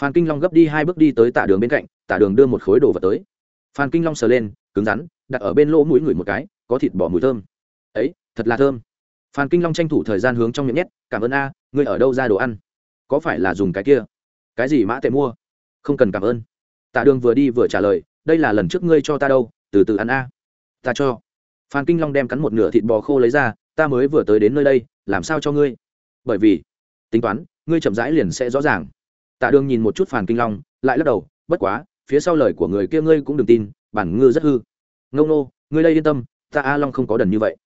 Phan kinh long gấp đi hai bước đi tới tả đường bên cạnh, tả đường đưa một khối đồ vật tới. Phan kinh long sờ lên, cứng rắn, đặt ở bên lỗ mũi ngửi một cái, có thịt bỏ mùi thơm. Ấy, thật là thơm phan kinh long tranh thủ thời gian hướng trong miệng nhét, cảm ơn a, ngươi ở đâu ra đồ ăn? Có phải là dùng cái kia? Cái gì mã tệ mua? Không cần cảm ơn. Tạ đường vừa đi vừa trả lời, đây là lần trước ngươi cho ta đâu, từ từ ăn a. Ta cho. Phan kinh long đem cắn một nửa thịt bò khô lấy ra, ta mới vừa tới đến nơi đây, làm sao cho ngươi? Bởi vì, tính toán, ngươi chậm rãi liền sẽ rõ ràng. Tạ đường nhìn một chút Phan kinh long, lại lắc đầu, bất quá, phía sau lời của người kia ngươi cũng đừng tin, bản ngư rất hư. Ngông nô, ngươi đây yên tâm, ta a long không có đần như vậy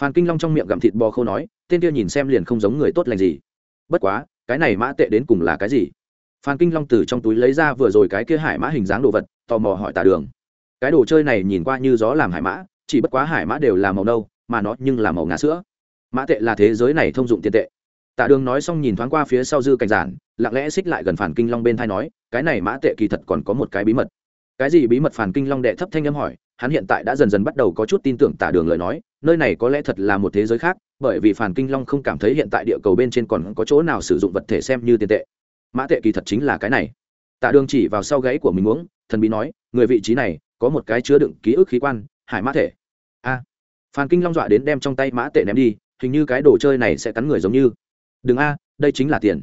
phan kinh long trong miệng gặm thịt bò khô nói, tên kia nhìn xem liền không giống người tốt lành gì. Bất quá, cái này mã tệ đến cùng là cái gì? Phan kinh long từ trong túi lấy ra vừa rồi cái kia hải mã hình dáng đồ vật, tò mò hỏi tả đường. Cái đồ chơi này nhìn qua như gió làm hải mã, chỉ bất quá hải mã đều là màu nâu, mà nó nhưng là màu ngà sữa. Mã tệ là thế giới này thông dụng tiền tệ. Tạ đường nói xong nhìn thoáng qua phía sau dư cảnh giản, lặng lẽ xích lại gần phản kinh long bên tai nói, cái này mã tệ kỳ thật còn có một cái bí mật. Cái gì bí mật? Phản kinh long đệ thấp thanh âm hỏi, hắn hiện tại đã dần dần bắt đầu có chút tin tưởng Tạ đường lời nói nơi này có lẽ thật là một thế giới khác bởi vì phản kinh long không cảm thấy hiện tại địa cầu bên trên còn có chỗ nào sử dụng vật thể xem như tiền tệ. Mã tệ kỳ thật chính là cái này. Tạ đường chỉ vào sau gáy của mình uống thần bí nói người vị trí này có một cái chứa đựng ký ức khí quan hải mã thể. A. À, phan kinh long dọa đến đem trong tay mã tệ ném đi hình như cái đồ chơi này sẽ cắn người giống như. Đừng a đây chính là tiền.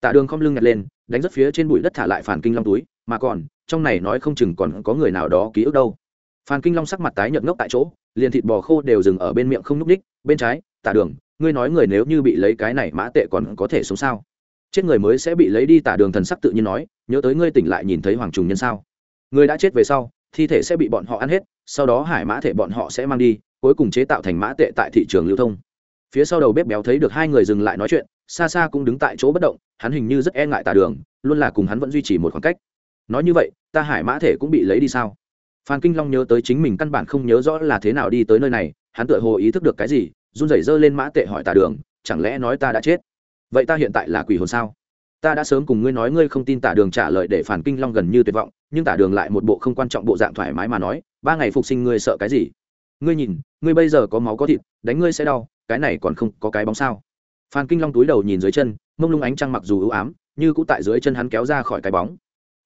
Tạ đường không lưng nhặt lên đánh rất phía trên bụi đất thả lại phản kinh long túi mà còn trong này nói không chừng còn có người nào đó ký ức đâu. Phan kinh long sắc mặt tái nhợt ngốc tại chỗ liền thịt bò khô đều dừng ở bên miệng không núp ních bên trái tạ đường, ngươi nói người nếu như bị lấy cái này mã tệ còn có thể sống sao? Chết người mới sẽ bị lấy đi, tả đường thần sắc tự nhiên nói, nhớ tới ngươi tỉnh lại nhìn thấy hoàng trùng nhân sao? Người đã chết về sau, thi thể sẽ bị bọn họ ăn hết, sau đó hải mã thể bọn họ sẽ mang đi, cuối cùng chế tạo thành mã tệ tại thị trường lưu thông. Phía sau đầu bếp béo thấy được hai người dừng lại nói chuyện, xa xa cũng đứng tại chỗ bất động, hắn hình như rất e ngại tà đường, luôn là cùng hắn vẫn duy trì một khoảng cách. Nói như vậy, ta hải mã thể cũng bị lấy đi sao? Phan kinh long nhớ tới chính mình căn bản không nhớ rõ là thế nào đi tới nơi này, hắn tựa hồ ý thức được cái gì, run rẩy giơ lên mã tệ hỏi tà đường, chẳng lẽ nói ta đã chết? Vậy ta hiện tại là quỷ hồn sao? Ta đã sớm cùng ngươi nói ngươi không tin tả đường trả lời để phản kinh long gần như tuyệt vọng, nhưng tả đường lại một bộ không quan trọng bộ dạng thoải mái mà nói, ba ngày phục sinh ngươi sợ cái gì? Ngươi nhìn, ngươi bây giờ có máu có thịt, đánh ngươi sẽ đau, cái này còn không có cái bóng sao? Phan kinh long túi đầu nhìn dưới chân, mông lung ánh trăng mặc dù ưu ám, như cũng tại dưới chân hắn kéo ra khỏi cái bóng.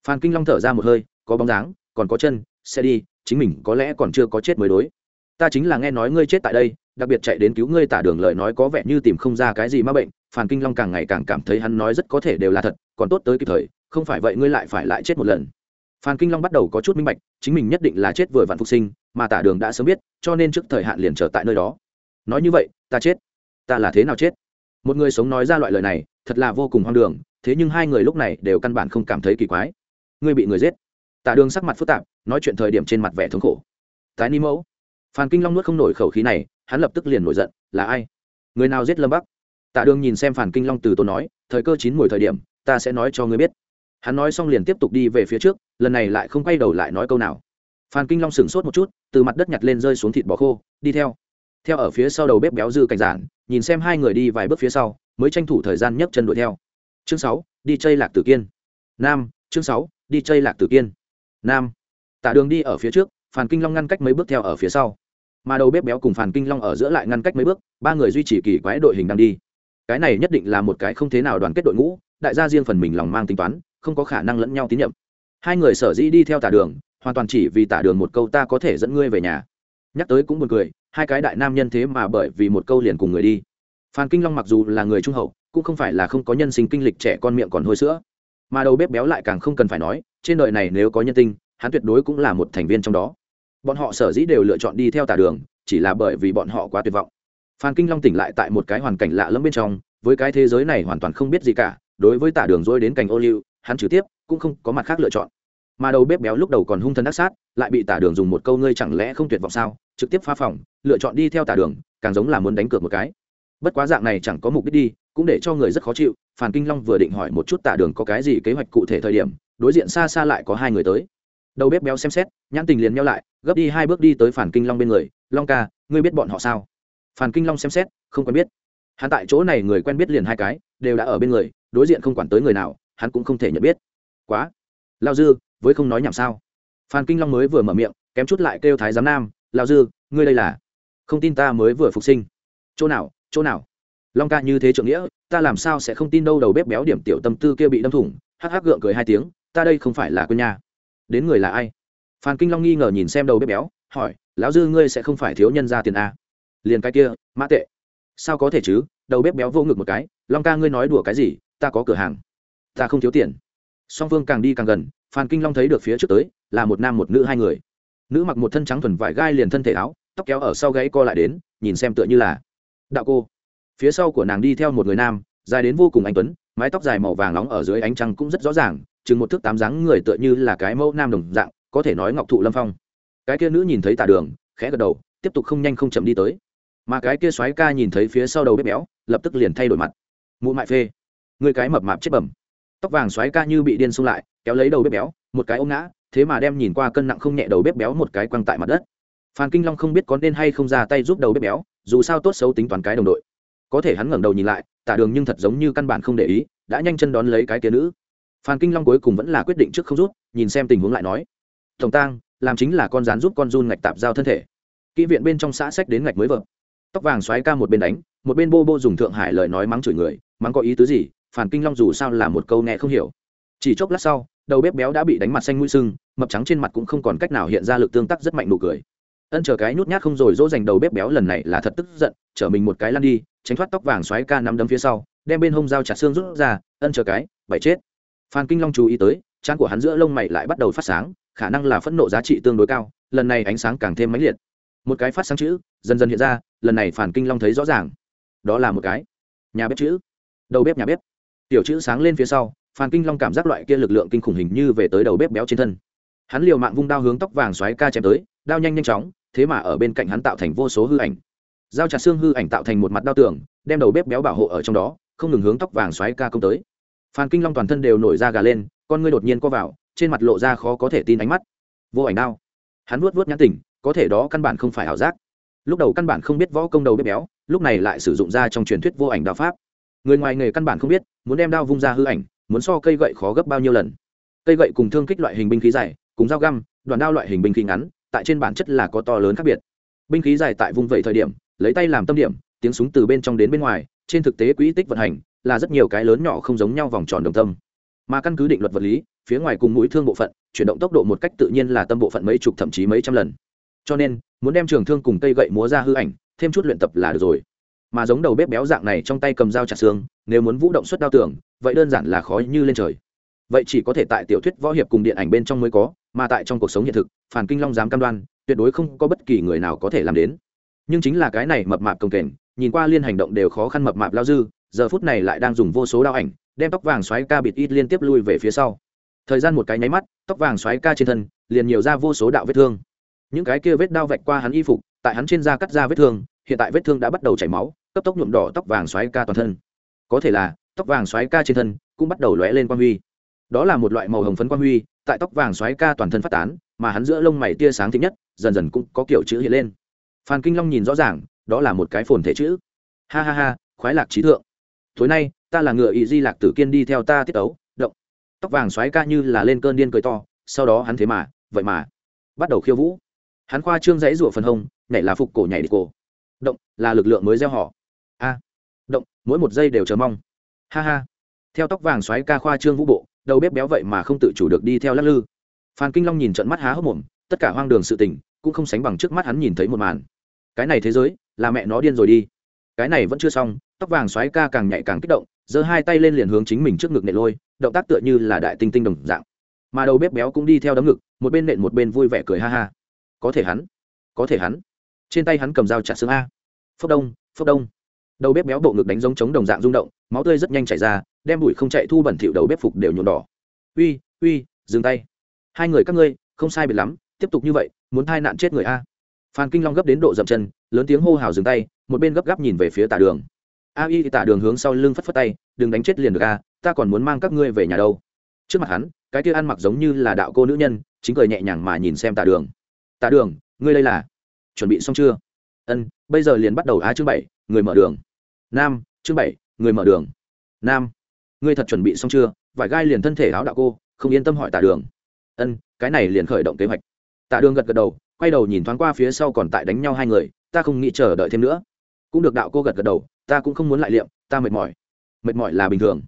Phan kinh long thở ra một hơi, có bóng dáng, còn có chân sẽ đi, chính mình có lẽ còn chưa có chết mới đối. Ta chính là nghe nói ngươi chết tại đây, đặc biệt chạy đến cứu ngươi tả đường lời nói có vẻ như tìm không ra cái gì m bệnh. Phan kinh long càng ngày càng cảm thấy hắn nói rất có thể đều là thật, còn tốt tới kịp thời, không phải vậy ngươi lại phải lại chết một lần. Phan kinh long bắt đầu có chút minh bạch, chính mình nhất định là chết vừa vặn phục sinh, mà tả đường đã sớm biết, cho nên trước thời hạn liền trở tại nơi đó. Nói như vậy, ta chết? Ta là thế nào chết? Một người sống nói ra loại lời này, thật là vô cùng hoang đường, thế nhưng hai người lúc này đều căn bản không cảm thấy kỳ quái. Ngươi bị người giết? Tạ đường sắc mặt phức tạp, nói chuyện thời điểm trên mặt vẻ thống khổ. Tái ni mẫu. Phan kinh long nuốt không nổi khẩu khí này, hắn lập tức liền nổi giận, là ai? Người nào giết lâm bắc? Tạ đường nhìn xem phản kinh long từ tốn nói, thời cơ chín mùi thời điểm, ta sẽ nói cho ngươi biết. Hắn nói xong liền tiếp tục đi về phía trước, lần này lại không quay đầu lại nói câu nào. Phan kinh long sửng sốt một chút, từ mặt đất nhặt lên rơi xuống thịt bò khô, đi theo. Theo ở phía sau đầu bếp béo dư cảnh giản, nhìn xem hai người đi vài bước phía sau, mới tranh thủ thời gian nhấc chân đuổi theo. Chương sáu, đi chơi lạc tử kiên. Nam, chương sáu, đi chơi lạc tử kiên nam. Tạ đường đi ở phía trước, Phàn kinh long ngăn cách mấy bước theo ở phía sau. Mà đầu bếp béo cùng Phàn kinh long ở giữa lại ngăn cách mấy bước, ba người duy trì kỳ quái đội hình đang đi. Cái này nhất định là một cái không thế nào đoàn kết đội ngũ, đại gia riêng phần mình lòng mang tính toán, không có khả năng lẫn nhau tín nhiệm. Hai người sở dĩ đi theo tả đường, hoàn toàn chỉ vì tả đường một câu ta có thể dẫn ngươi về nhà. Nhắc tới cũng buồn cười, hai cái đại nam nhân thế mà bởi vì một câu liền cùng người đi. Phan kinh long mặc dù là người trung hậu, cũng không phải là không có nhân sinh kinh lịch trẻ con miệng còn hôi sữa mà đầu bếp béo lại càng không cần phải nói, trên đời này nếu có nhân tinh, hắn tuyệt đối cũng là một thành viên trong đó. Bọn họ sở dĩ đều lựa chọn đi theo tả đường, chỉ là bởi vì bọn họ quá tuyệt vọng. Phan kinh long tỉnh lại tại một cái hoàn cảnh lạ lẫm bên trong, với cái thế giới này hoàn toàn không biết gì cả, đối với tả đường dối đến cành ô liu, hắn trừ tiếp cũng không có mặt khác lựa chọn. Mà đầu bếp béo lúc đầu còn hung thần đắc sát, lại bị tả đường dùng một câu ngươi chẳng lẽ không tuyệt vọng sao, trực tiếp phá phòng, lựa chọn đi theo tả đường, càng giống là muốn đánh cược một cái. Bất quá dạng này chẳng có mục đích đi, cũng để cho người rất khó chịu Phản kinh long vừa định hỏi một chút Tạ đường có cái gì kế hoạch cụ thể thời điểm, đối diện xa xa lại có hai người tới. Đầu bếp béo xem xét, nhãn tình liền nhau lại, gấp đi hai bước đi tới phản kinh long bên người, long ca, ngươi biết bọn họ sao? Phản kinh long xem xét, không quen biết. Hắn tại chỗ này người quen biết liền hai cái, đều đã ở bên người, đối diện không quản tới người nào, hắn cũng không thể nhận biết. Quá, lao dư, với không nói nhảm sao? Phan kinh long mới vừa mở miệng, kém chút lại kêu thái giám nam, lao dư, ngươi đây là? Không tin ta mới vừa phục sinh. Chỗ nào chỗ nào? Long ca, như thế trượng nghĩa ta làm sao sẽ không tin đâu đầu bếp béo điểm tiểu tâm tư kia bị đâm thủng, hắc hắc gượng cười hai tiếng, ta đây không phải là quê nha. Đến người là ai? Phan kinh long nghi ngờ nhìn xem đầu bếp béo, hỏi, lão dư ngươi sẽ không phải thiếu nhân ra tiền a. Liền cái kia, mã tệ. Sao có thể chứ? Đầu bếp béo vô ngực một cái, long ca ngươi nói đùa cái gì? Ta có cửa hàng. Ta không thiếu tiền. Song phương càng đi càng gần, phan kinh long thấy được phía trước tới, là một nam một nữ hai người. Nữ mặc một thân trắng thuần vải gai liền thân thể áo, tóc kéo ở sau gáy co lại đến, nhìn xem tựa như là đạo cô phía sau của nàng đi theo một người nam, dài đến vô cùng anh tuấn, mái tóc dài màu vàng nóng ở dưới ánh trăng cũng rất rõ ràng, chừng một thước tám dáng người tựa như là cái mẫu nam đồng dạng, có thể nói ngọc thụ lâm phong. Cái kia nữ nhìn thấy tà đường, khẽ gật đầu, tiếp tục không nhanh không chậm đi tới. Mà cái kia xoáy ca nhìn thấy phía sau đầu bếp béo, lập tức liền thay đổi mặt. Mụ mại phê. Người cái mập mạp chết bẩm. Tóc vàng xoáy ca như bị điên xung lại, kéo lấy đầu bếp béo, một cái ôm ngã, thế mà đem nhìn qua cân nặng không nhẹ đầu bếp béo một cái quăng tại mặt đất. Phan kinh long không biết có nên hay không ra tay giúp đầu bếp béo, dù sao tốt xấu tính toán cái đồng đội có thể hắn ngẩng đầu nhìn lại, tả đường nhưng thật giống như căn bản không để ý, đã nhanh chân đón lấy cái kia nữ. Phan kinh long cuối cùng vẫn là quyết định trước không rút, nhìn xem tình huống lại nói. Tổng tang, làm chính là con rán giúp con run ngạch tạp giao thân thể. Kỹ viện bên trong xã sách đến ngạch mới vợ. Tóc vàng xoáy ca một bên đánh, một bên bô bô dùng thượng hải lời nói mắng chửi người, mắng có ý tứ gì phản kinh long dù sao là một câu nghe không hiểu. Chỉ chốc lát sau, đầu bếp béo đã bị đánh mặt xanh mũi sưng, mập trắng trên mặt cũng không còn cách nào hiện ra lực tương tác rất mạnh nụ cười ân chờ cái nhút nhát không rồi dỗ dành đầu bếp béo lần này là thật tức giận, chở mình một cái lăn đi, tránh thoát tóc vàng xoáy ca nắm đấm phía sau, đem bên hông dao chặt xương rút ra, ân chờ cái bảy chết. Phan kinh long chú ý tới, trán của hắn giữa lông mày lại bắt đầu phát sáng, khả năng là phẫn nộ giá trị tương đối cao, lần này ánh sáng càng thêm mãnh liệt. Một cái phát sáng chữ, dần dần hiện ra, lần này phản kinh long thấy rõ ràng. Đó là một cái nhà bếp chữ. Đầu bếp nhà bếp. Tiểu chữ sáng lên phía sau, phan kinh long cảm giác loại kia lực lượng kinh khủng hình như về tới đầu bếp béo trên thân. Hắn liều mạng vung đao hướng tóc vàng xoáy ca chém tới, đao nhanh nhanh chóng thế mà ở bên cạnh hắn tạo thành vô số hư ảnh. Dao chặt xương hư ảnh tạo thành một mặt đao tường, đem đầu bếp béo bảo hộ ở trong đó, không ngừng hướng tóc vàng xoáy ca công tới. Phan kinh long toàn thân đều nổi ra gà lên, con ngươi đột nhiên co vào, trên mặt lộ ra khó có thể tin ánh mắt. Vô ảnh đao. Hắn nuốt vuốt nhãn tỉnh có thể đó căn bản không phải ảo giác. Lúc đầu căn bản không biết võ công đầu bếp béo, lúc này lại sử dụng ra trong truyền thuyết vô ảnh đao pháp. Người ngoài nghề căn bản không biết, muốn đem đao vung ra hư ảnh, muốn so cây gậy khó gấp bao nhiêu lần. Cây gậy cùng thương kích loại hình binh khí dài, cùng dao găm đoàn đao loại hình binh khí ngắn tại trên bản chất là có to lớn khác biệt. Binh khí dài tại vùng vẩy thời điểm, lấy tay làm tâm điểm, tiếng súng từ bên trong đến bên ngoài, trên thực tế quỹ tích vận hành là rất nhiều cái lớn nhỏ không giống nhau vòng tròn đồng tâm. Mà căn cứ định luật vật lý, phía ngoài cùng mũi thương bộ phận, chuyển động tốc độ một cách tự nhiên là tâm bộ phận mấy chục thậm chí mấy trăm lần. Cho nên, muốn đem trường thương cùng cây gậy múa ra hư ảnh, thêm chút luyện tập là được rồi. Mà giống đầu bếp béo dạng này trong tay cầm dao chặt xương, nếu muốn vũ động suất đao tưởng, vậy đơn giản là khó như lên trời. Vậy chỉ có thể tại tiểu thuyết võ hiệp cùng điện ảnh bên trong mới có mà tại trong cuộc sống hiện thực phản kinh long dám cam đoan, tuyệt đối không có bất kỳ người nào có thể làm đến. Nhưng chính là cái này mập mạp công kềnh, nhìn qua liên hành động đều khó khăn mập mạp lao dư, giờ phút này lại đang dùng vô số đao ảnh, đem tóc vàng xoáy ca bịt ít liên tiếp lui về phía sau. Thời gian một cái nháy mắt, tóc vàng xoáy ca trên thân, liền nhiều ra vô số đạo vết thương. Những cái kia vết đao vạch qua hắn y phục, tại hắn trên da cắt ra vết thương, hiện tại vết thương đã bắt đầu chảy máu, cấp tốc nhuộm đỏ tóc vàng xoáy ca toàn thân. Có thể là, tóc vàng xoáy ca trên thân cũng bắt đầu lóe lên quang huy đó là một loại màu hồng phấn quang huy, tại tóc vàng xoáy ca toàn thân phát tán, mà hắn giữa lông mày tia sáng thích nhất, dần dần cũng có kiểu chữ hiện lên. Phan kinh long nhìn rõ ràng, đó là một cái phồn thể chữ. Ha ha ha, khoái lạc trí thượng. Tối nay, ta là ngựa ý di lạc tử kiên đi theo ta tiết ấu động. Tóc vàng xoáy ca như là lên cơn điên cười to, sau đó hắn thế mà, vậy mà, bắt đầu khiêu vũ. Hắn khoa trương dãy rủa phần hông, nhảy là phục cổ nhảy đi cổ. Động, là lực lượng mới gieo họ. A. Động, mỗi một giây đều chờ mong. Ha ha. Theo tóc vàng xoáy ca khoa trương vũ bộ đầu bếp béo vậy mà không tự chủ được đi theo lắc lư. Phan kinh long nhìn trận mắt há hốc mồm, tất cả hoang đường sự tình cũng không sánh bằng trước mắt hắn nhìn thấy một màn. Cái này thế giới, là mẹ nó điên rồi đi. Cái này vẫn chưa xong, tóc vàng xoáy ca càng nhạy càng kích động, giơ hai tay lên liền hướng chính mình trước ngực nệ lôi, động tác tựa như là đại tinh tinh đồng dạng. Mà đầu bếp béo cũng đi theo đấm ngực, một bên nện một bên vui vẻ cười ha ha. Có thể hắn, có thể hắn. Trên tay hắn cầm dao chặt xương a. Phốc đông phốc đông đầu bếp béo bộ ngực đánh giống chống đồng dạng rung động, máu tươi rất nhanh chảy ra, đem bụi không chạy thu bẩn thỉu đầu bếp phục đều nhuộm đỏ. Uy uy, dừng tay. Hai người các ngươi, không sai biệt lắm, tiếp tục như vậy, muốn thai nạn chết người a. Phan kinh long gấp đến độ dậm chân, lớn tiếng hô hào dừng tay, một bên gấp gáp nhìn về phía tả đường. A y, tả đường hướng sau lưng phất phất tay, đừng đánh chết liền được a, ta còn muốn mang các ngươi về nhà đâu. Trước mặt hắn, cái kia ăn mặc giống như là đạo cô nữ nhân, chính cười nhẹ nhàng mà nhìn xem tả đường. Tả đường, ngươi đây là, chuẩn bị xong chưa? Ân, bây giờ liền bắt đầu a chương bảy, người mở đường nam, chương bảy, người mở đường. Nam, ngươi thật chuẩn bị xong chưa? Vải gai liền thân thể áo đạo cô, không yên tâm hỏi tả đường. Ân, cái này liền khởi động kế hoạch. Tạ đường gật gật đầu, quay đầu nhìn thoáng qua phía sau còn tại đánh nhau hai người, ta không nghĩ chờ đợi thêm nữa. Cũng được đạo cô gật gật đầu, ta cũng không muốn lại liệm, ta mệt mỏi. Mệt mỏi là bình thường.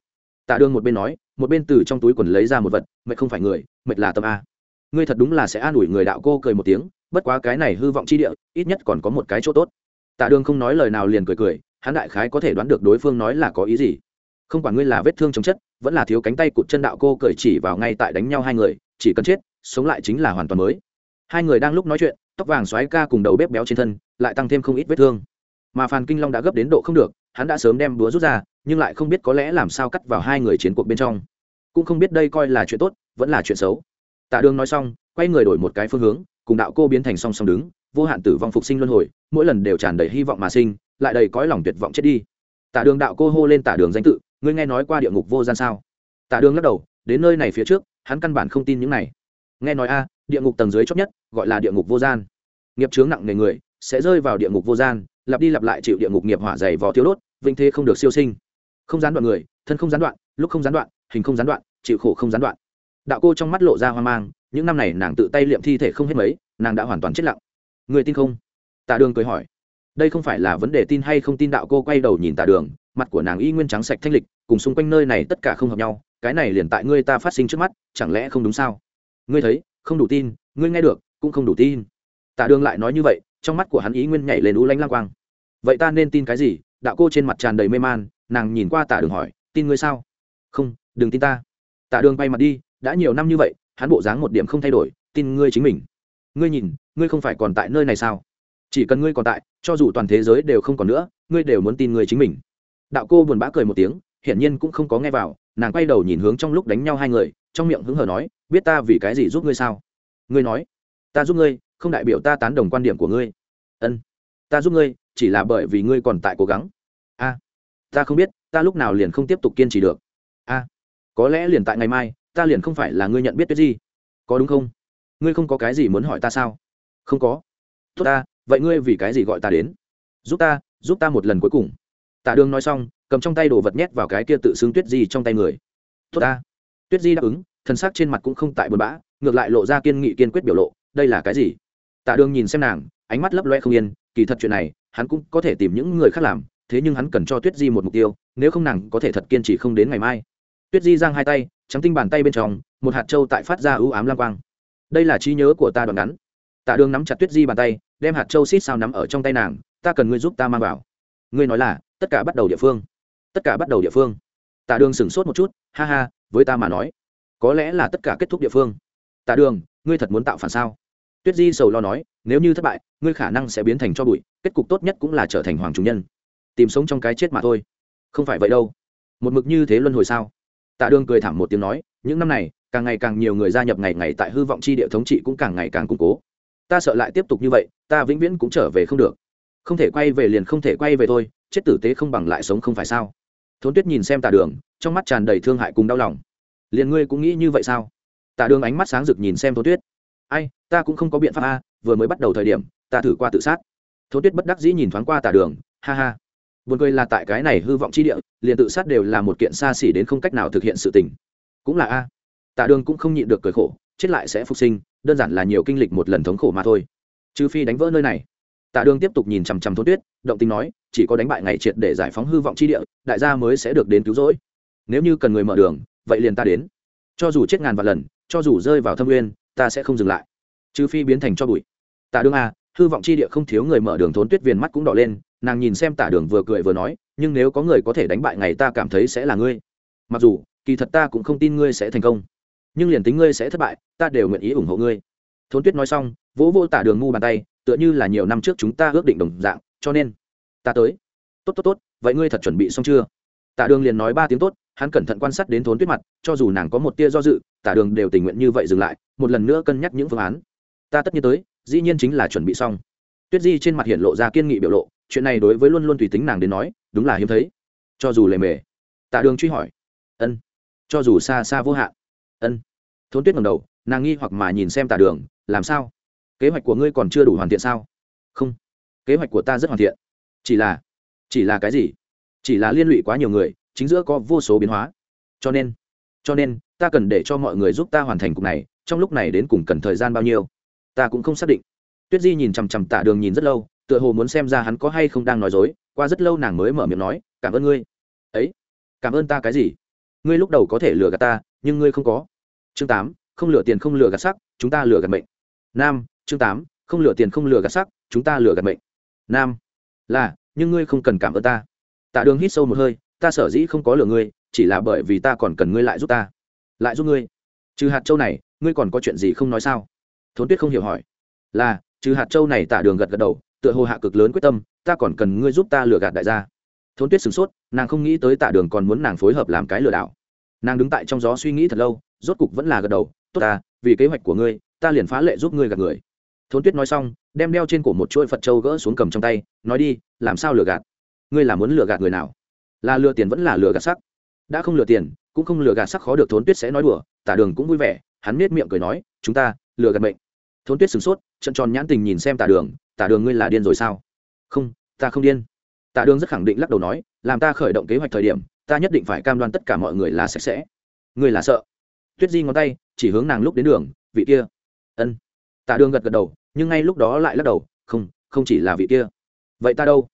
Tạ Đường một bên nói, một bên từ trong túi quần lấy ra một vật, mệt không phải người, mệt là tâm a. Ngươi thật đúng là sẽ an ủi người đạo cô cười một tiếng, bất quá cái này hư vọng chi địa, ít nhất còn có một cái chỗ tốt. Tạ Đường không nói lời nào liền cười cười hắn đại khái có thể đoán được đối phương nói là có ý gì. Không quản ngươi là vết thương chống chất, vẫn là thiếu cánh tay cụt chân đạo cô cởi chỉ vào ngay tại đánh nhau hai người, chỉ cần chết, sống lại chính là hoàn toàn mới. Hai người đang lúc nói chuyện, tóc vàng xoáy ca cùng đầu bếp béo trên thân, lại tăng thêm không ít vết thương. Mà phan kinh long đã gấp đến độ không được, hắn đã sớm đem búa rút ra, nhưng lại không biết có lẽ làm sao cắt vào hai người chiến cuộc bên trong. Cũng không biết đây coi là chuyện tốt, vẫn là chuyện xấu. Tạ đường nói xong, quay người đổi một cái phương hướng, cùng đạo cô biến thành song song đứng, vô hạn tử vong phục sinh luân hồi, mỗi lần đều tràn đầy hy vọng mà sinh lại đầy cõi lòng tuyệt vọng chết đi. Tả đường đạo cô hô lên tả đường danh tự, ngươi nghe nói qua địa ngục vô gian sao? Tả đường lắc đầu, đến nơi này phía trước, hắn căn bản không tin những này. Nghe nói a, địa ngục tầng dưới chót nhất, gọi là địa ngục vô gian. Nghiệp chướng nặng nề người, sẽ rơi vào địa ngục vô gian, lặp đi lặp lại chịu địa ngục nghiệp hỏa dày vò thiếu đốt vinh thế không được siêu sinh. Không gián đoạn người, thân không gián đoạn, lúc không gián đoạn, hình không gián đoạn, chịu khổ không gián đoạn. Đạo cô trong mắt lộ ra hoang mang, những năm này nàng tự tay liệm thi thể không hết mấy, nàng đã hoàn toàn chết lặng. Người tin không? Tạ đường cười hỏi đây không phải là vấn đề tin hay không tin đạo cô quay đầu nhìn tạ đường, mặt của nàng y nguyên trắng sạch thanh lịch, cùng xung quanh nơi này tất cả không hợp nhau, cái này liền tại ngươi ta phát sinh trước mắt, chẳng lẽ không đúng sao? Ngươi thấy, không đủ tin, ngươi nghe được, cũng không đủ tin. Tạ đường lại nói như vậy, trong mắt của hắn ý nguyên nhảy lên u lanh lang quang. Vậy ta nên tin cái gì? Đạo cô trên mặt tràn đầy mê man, nàng nhìn qua tạ đường hỏi, tin ngươi sao? Không, đừng tin ta. Tạ đường bay mặt đi, đã nhiều năm như vậy, hắn bộ dáng một điểm không thay đổi, tin ngươi chính mình. Ngươi nhìn, ngươi không phải còn tại nơi này sao? Chỉ cần ngươi còn tại, cho dù toàn thế giới đều không còn nữa, ngươi đều muốn tin người chính mình. Đạo cô buồn bã cười một tiếng, hiển nhiên cũng không có nghe vào, nàng quay đầu nhìn hướng trong lúc đánh nhau hai người, trong miệng hứng hờ nói, biết ta vì cái gì giúp ngươi sao? Ngươi nói, ta giúp ngươi, không đại biểu ta tán đồng quan điểm của ngươi. Ân, ta giúp ngươi, chỉ là bởi vì ngươi còn tại cố gắng. A, ta không biết, ta lúc nào liền không tiếp tục kiên trì được. A, có lẽ liền tại ngày mai, ta liền không phải là ngươi nhận biết cái gì. Có đúng không? Ngươi không có cái gì muốn hỏi ta sao? Không có. Tốt ta vậy ngươi vì cái gì gọi ta đến? Giúp ta giúp ta một lần cuối cùng. Tạ đường nói xong, cầm trong tay đồ vật nhét vào cái kia tự xưng tuyết di trong tay người. Tốt ta. Tuyết di đáp ứng thân xác trên mặt cũng không tại buồn bã, ngược lại lộ ra kiên nghị kiên quyết biểu lộ, đây là cái gì? Tạ đường nhìn xem nàng, ánh mắt lấp loe không yên, kỳ thật chuyện này, hắn cũng có thể tìm những người khác làm, thế nhưng hắn cần cho tuyết di một mục tiêu, nếu không nàng có thể thật kiên trì không đến ngày mai. Tuyết di giang hai tay, trắng tinh bàn tay bên trong, một hạt trâu tại phát ra ưu ám lam quang. Đây là trí nhớ của ta đoạn ngắn. Tạ đường nắm chặt tuyết di bàn tay đem hạt châu xít sao nắm ở trong tay nàng, ta cần ngươi giúp ta mang vào. Ngươi nói là, tất cả bắt đầu địa phương. Tất cả bắt đầu địa phương. Tạ đường sửng sốt một chút, ha ha, với ta mà nói, có lẽ là tất cả kết thúc địa phương. Tạ đường, ngươi thật muốn tạo phản sao? Tuyết di sầu lo nói, nếu như thất bại, ngươi khả năng sẽ biến thành cho bụi, kết cục tốt nhất cũng là trở thành hoàng chủ nhân. Tìm sống trong cái chết mà thôi. Không phải vậy đâu. Một mực như thế luân hồi sao? Tạ đường cười thảm một tiếng nói, những năm này, càng ngày càng nhiều người gia nhập ngày ngày tại hư vọng chi địa thống trị cũng càng ngày càng củng cố ta sợ lại tiếp tục như vậy, ta vĩnh viễn cũng trở về không được. Không thể quay về liền không thể quay về thôi, chết tử tế không bằng lại sống không phải sao? Thốn tuyết nhìn xem tà đường, trong mắt tràn đầy thương hại cùng đau lòng. Liền ngươi cũng nghĩ như vậy sao? Tà đường ánh mắt sáng rực nhìn xem thốn tuyết. Ai, ta cũng không có biện pháp a, vừa mới bắt đầu thời điểm, ta thử qua tự sát. Thốn tuyết bất đắc dĩ nhìn thoáng qua tà đường, ha ha. Buồn cười là tại cái này hư vọng chi địa, liền tự sát đều là một kiện xa xỉ đến không cách nào thực hiện sự tình. Cũng là a. Tạ đường cũng không nhịn được cười khổ, chết lại sẽ phục sinh đơn giản là nhiều kinh lịch một lần thống khổ mà thôi. Trừ phi đánh vỡ nơi này. Tạ đường tiếp tục nhìn chằm chằm thôn tuyết, động tình nói, chỉ có đánh bại ngày triệt để giải phóng hư vọng chi địa, đại gia mới sẽ được đến cứu rỗi. Nếu như cần người mở đường, vậy liền ta đến. Cho dù chết ngàn vạn lần, cho dù rơi vào thâm nguyên ta sẽ không dừng lại. Trừ phi biến thành cho bụi. Tạ đường a hư vọng chi địa không thiếu người mở đường thốn tuyết viền mắt cũng đỏ lên, nàng nhìn xem tạ đường vừa cười vừa nói, nhưng nếu có người có thể đánh bại ngày ta cảm thấy sẽ là ngươi. Mặc dù, kỳ thật ta cũng không tin ngươi sẽ thành công nhưng liền tính ngươi sẽ thất bại, ta đều nguyện ý ủng hộ ngươi. Thốn tuyết nói xong, vỗ vô tả đường ngu bàn tay, tựa như là nhiều năm trước chúng ta ước định đồng dạng, cho nên, ta tới. Tốt tốt tốt, vậy ngươi thật chuẩn bị xong chưa? Tả đường liền nói ba tiếng tốt, hắn cẩn thận quan sát đến thốn tuyết mặt, cho dù nàng có một tia do dự, tả đường đều tình nguyện như vậy dừng lại, một lần nữa cân nhắc những phương án. Ta tất nhiên tới, dĩ nhiên chính là chuẩn bị xong. Tuyết di trên mặt hiện lộ ra kiên nghị biểu lộ, chuyện này đối với luôn luôn tùy tính nàng đến nói, đúng là hiếm thấy. Cho dù lề mề, tả đường truy hỏi. Ân, cho dù xa xa vô hạn ân. Thốn tuyết ngầm đầu, nàng nghi hoặc mà nhìn xem tả đường, làm sao? Kế hoạch của ngươi còn chưa đủ hoàn thiện sao? Không. Kế hoạch của ta rất hoàn thiện. Chỉ là chỉ là cái gì? Chỉ là liên lụy quá nhiều người, chính giữa có vô số biến hóa. Cho nên cho nên, ta cần để cho mọi người giúp ta hoàn thành cục này, trong lúc này đến cùng cần thời gian bao nhiêu? Ta cũng không xác định. Tuyết di nhìn chằm chằm tả đường nhìn rất lâu, tựa hồ muốn xem ra hắn có hay không đang nói dối, qua rất lâu nàng mới mở miệng nói, cảm ơn ngươi. Ấy, cảm ơn ta cái gì? Ngươi lúc đầu có thể lừa gạt ta, nhưng ngươi không có chương tám, không lừa tiền không lừa gạt sắc, chúng ta lừa gạt mệnh. Nam, chương tám, không lừa tiền không lừa gạt sắc, chúng ta lừa gạt mệnh. Nam, là, nhưng ngươi không cần cảm ơn ta. Tạ đường hít sâu một hơi, ta sở dĩ không có lừa ngươi, chỉ là bởi vì ta còn cần ngươi lại giúp ta. Lại giúp ngươi? Trừ hạt châu này, ngươi còn có chuyện gì không nói sao? Thốn tuyết không hiểu hỏi. Là, trừ hạt châu này tạ đường gật gật đầu, tựa hồ hạ cực lớn quyết tâm, ta còn cần ngươi giúp ta lừa gạt đại gia. Thốn tuyết sửng sốt, nàng không nghĩ tới tạ đường còn muốn nàng phối hợp làm cái lừa đảo. Nàng đứng tại trong gió suy nghĩ thật lâu rốt cục vẫn là gật đầu, tốt ta, vì kế hoạch của ngươi, ta liền phá lệ giúp ngươi gạt người. Thốn tuyết nói xong, đem đeo trên cổ một chuỗi phật trâu gỡ xuống cầm trong tay, nói đi, làm sao lừa gạt? Ngươi là muốn lừa gạt người nào? Là lừa tiền vẫn là lừa gạt sắc. Đã không lừa tiền, cũng không lừa gạt sắc khó được, thốn tuyết sẽ nói đùa, tả đường cũng vui vẻ, hắn nết miệng cười nói, chúng ta, lừa gạt mệnh. thốn tuyết sửng sốt, trận tròn nhãn tình nhìn xem tả đường tả đường ngươi là điên rồi sao? Không, ta không điên. Tả đường rất khẳng định lắc đầu nói, làm ta khởi động kế hoạch thời điểm, ta nhất định phải cam đoan tất cả mọi người là sạch sẽ. Ngươi là sợ? Tuyết di ngón tay, chỉ hướng nàng lúc đến đường, vị kia. Ân. Tạ đường gật gật đầu, nhưng ngay lúc đó lại lắc đầu, không không chỉ là vị kia. Vậy ta đâu?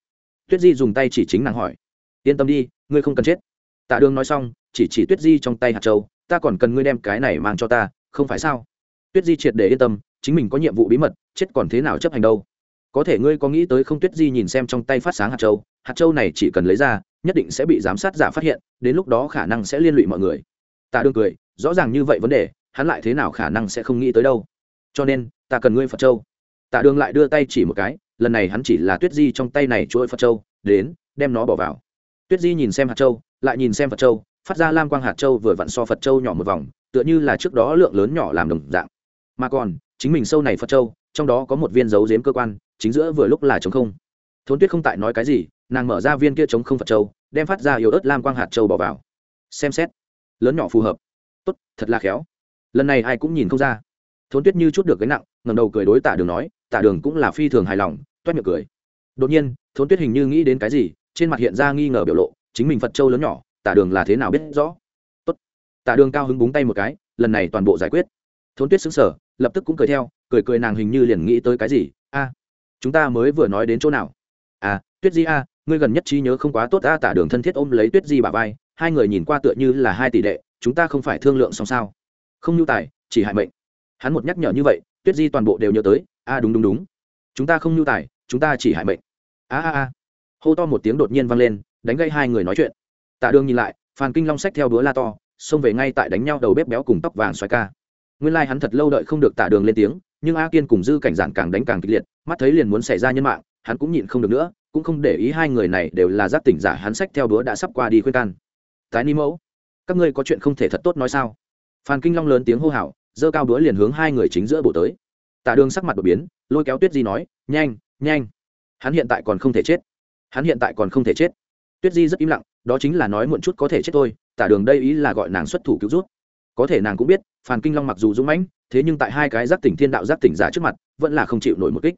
Tuyết di dùng tay chỉ chính nàng hỏi. Yên tâm đi, ngươi không cần chết. Tạ đường nói xong, chỉ chỉ tuyết di trong tay hạt châu, ta còn cần ngươi đem cái này mang cho ta, không phải sao? Tuyết di triệt để yên tâm, chính mình có nhiệm vụ bí mật, chết còn thế nào chấp hành đâu? Có thể ngươi có nghĩ tới không? Tuyết di nhìn xem trong tay phát sáng hạt châu hạt châu này chỉ cần lấy ra, nhất định sẽ bị giám sát giả phát hiện, đến lúc đó khả năng sẽ liên lụy mọi người tạ đường cười, rõ ràng như vậy vấn đề, hắn lại thế nào khả năng sẽ không nghĩ tới đâu. Cho nên, ta cần ngươi phật châu. Tạ đường lại đưa tay chỉ một cái, lần này hắn chỉ là tuyết di trong tay này chuỗi phật châu, đến, đem nó bỏ vào. Tuyết di nhìn xem hạt châu, lại nhìn xem phật châu, phát ra lam quang hạt châu vừa vặn so phật châu nhỏ một vòng, tựa như là trước đó lượng lớn nhỏ làm đồng dạng. Mà còn, chính mình sâu này phật châu, trong đó có một viên dấu giếm cơ quan, chính giữa vừa lúc là chống không. Thốn tuyết không tại nói cái gì, nàng mở ra viên kia chống không phật châu, đem phát ra yếu ớt lam quang hạt châu bỏ vào. Xem xét lớn nhỏ phù hợp. Tốt, thật là khéo. Lần này ai cũng nhìn không ra. Thốn tuyết như chút được gánh nặng ngầm đầu cười đối tạ đường nói, tạ đường cũng là phi thường hài lòng, toét miệng cười. Đột nhiên, thốn tuyết hình như nghĩ đến cái gì, trên mặt hiện ra nghi ngờ biểu lộ, chính mình phật châu lớn nhỏ, tạ đường là thế nào biết rõ? Tốt. Tạ đường cao hứng búng tay một cái, lần này toàn bộ giải quyết. Thốn tuyết xứng sở lập tức cũng cười theo, cười cười nàng hình như liền nghĩ tới cái gì. A, chúng ta mới vừa nói đến chỗ nào? À tuyết di a, ngươi gần nhất trí nhớ không quá tốt a. Tả đường thân thiết ôm lấy tuyết di bà vai hai người nhìn qua tựa như là hai tỷ đệ, chúng ta không phải thương lượng xong sao? Không nhu tài, chỉ hại mệnh. Hắn một nhắc nhở như vậy, tuyết di toàn bộ đều nhớ tới. A đúng đúng đúng. Chúng ta không nhu tài, chúng ta chỉ hại mệnh. A a a. Hô to một tiếng đột nhiên vang lên, đánh gây hai người nói chuyện. Tạ đường nhìn lại, phan kinh long sách theo đũa la to, xông về ngay tại đánh nhau đầu bếp béo cùng tóc vàng xoay ca. Nguyên lai、like、hắn thật lâu đợi không được tạ đường lên tiếng, nhưng a kiên cùng dư cảnh giản càng đánh càng kịch liệt, mắt thấy liền muốn xảy ra nhân mạng, hắn cũng nhịn không được nữa, cũng không để ý hai người này đều là giác tỉnh giả hắn sách theo đũa đã sắp qua đi khuyên can tái ni mẫu. Các ngươi có chuyện không thể thật tốt nói sao? Phan kinh long lớn tiếng hô hào, giơ cao đũa liền hướng hai người chính giữa bộ tới. Tạ đường sắc mặt đột biến, lôi kéo tuyết di nói, nhanh nhanh. Hắn hiện tại còn không thể chết. Hắn hiện tại còn không thể chết. Tuyết di rất im lặng, đó chính là nói muộn chút có thể chết thôi tả đường đây ý là gọi nàng xuất thủ cứu rút có thể nàng cũng biết, phan kinh long mặc dù dũng mãnh, thế nhưng tại hai cái giác tỉnh thiên đạo giác tỉnh giả trước mặt, vẫn là không chịu nổi một kích.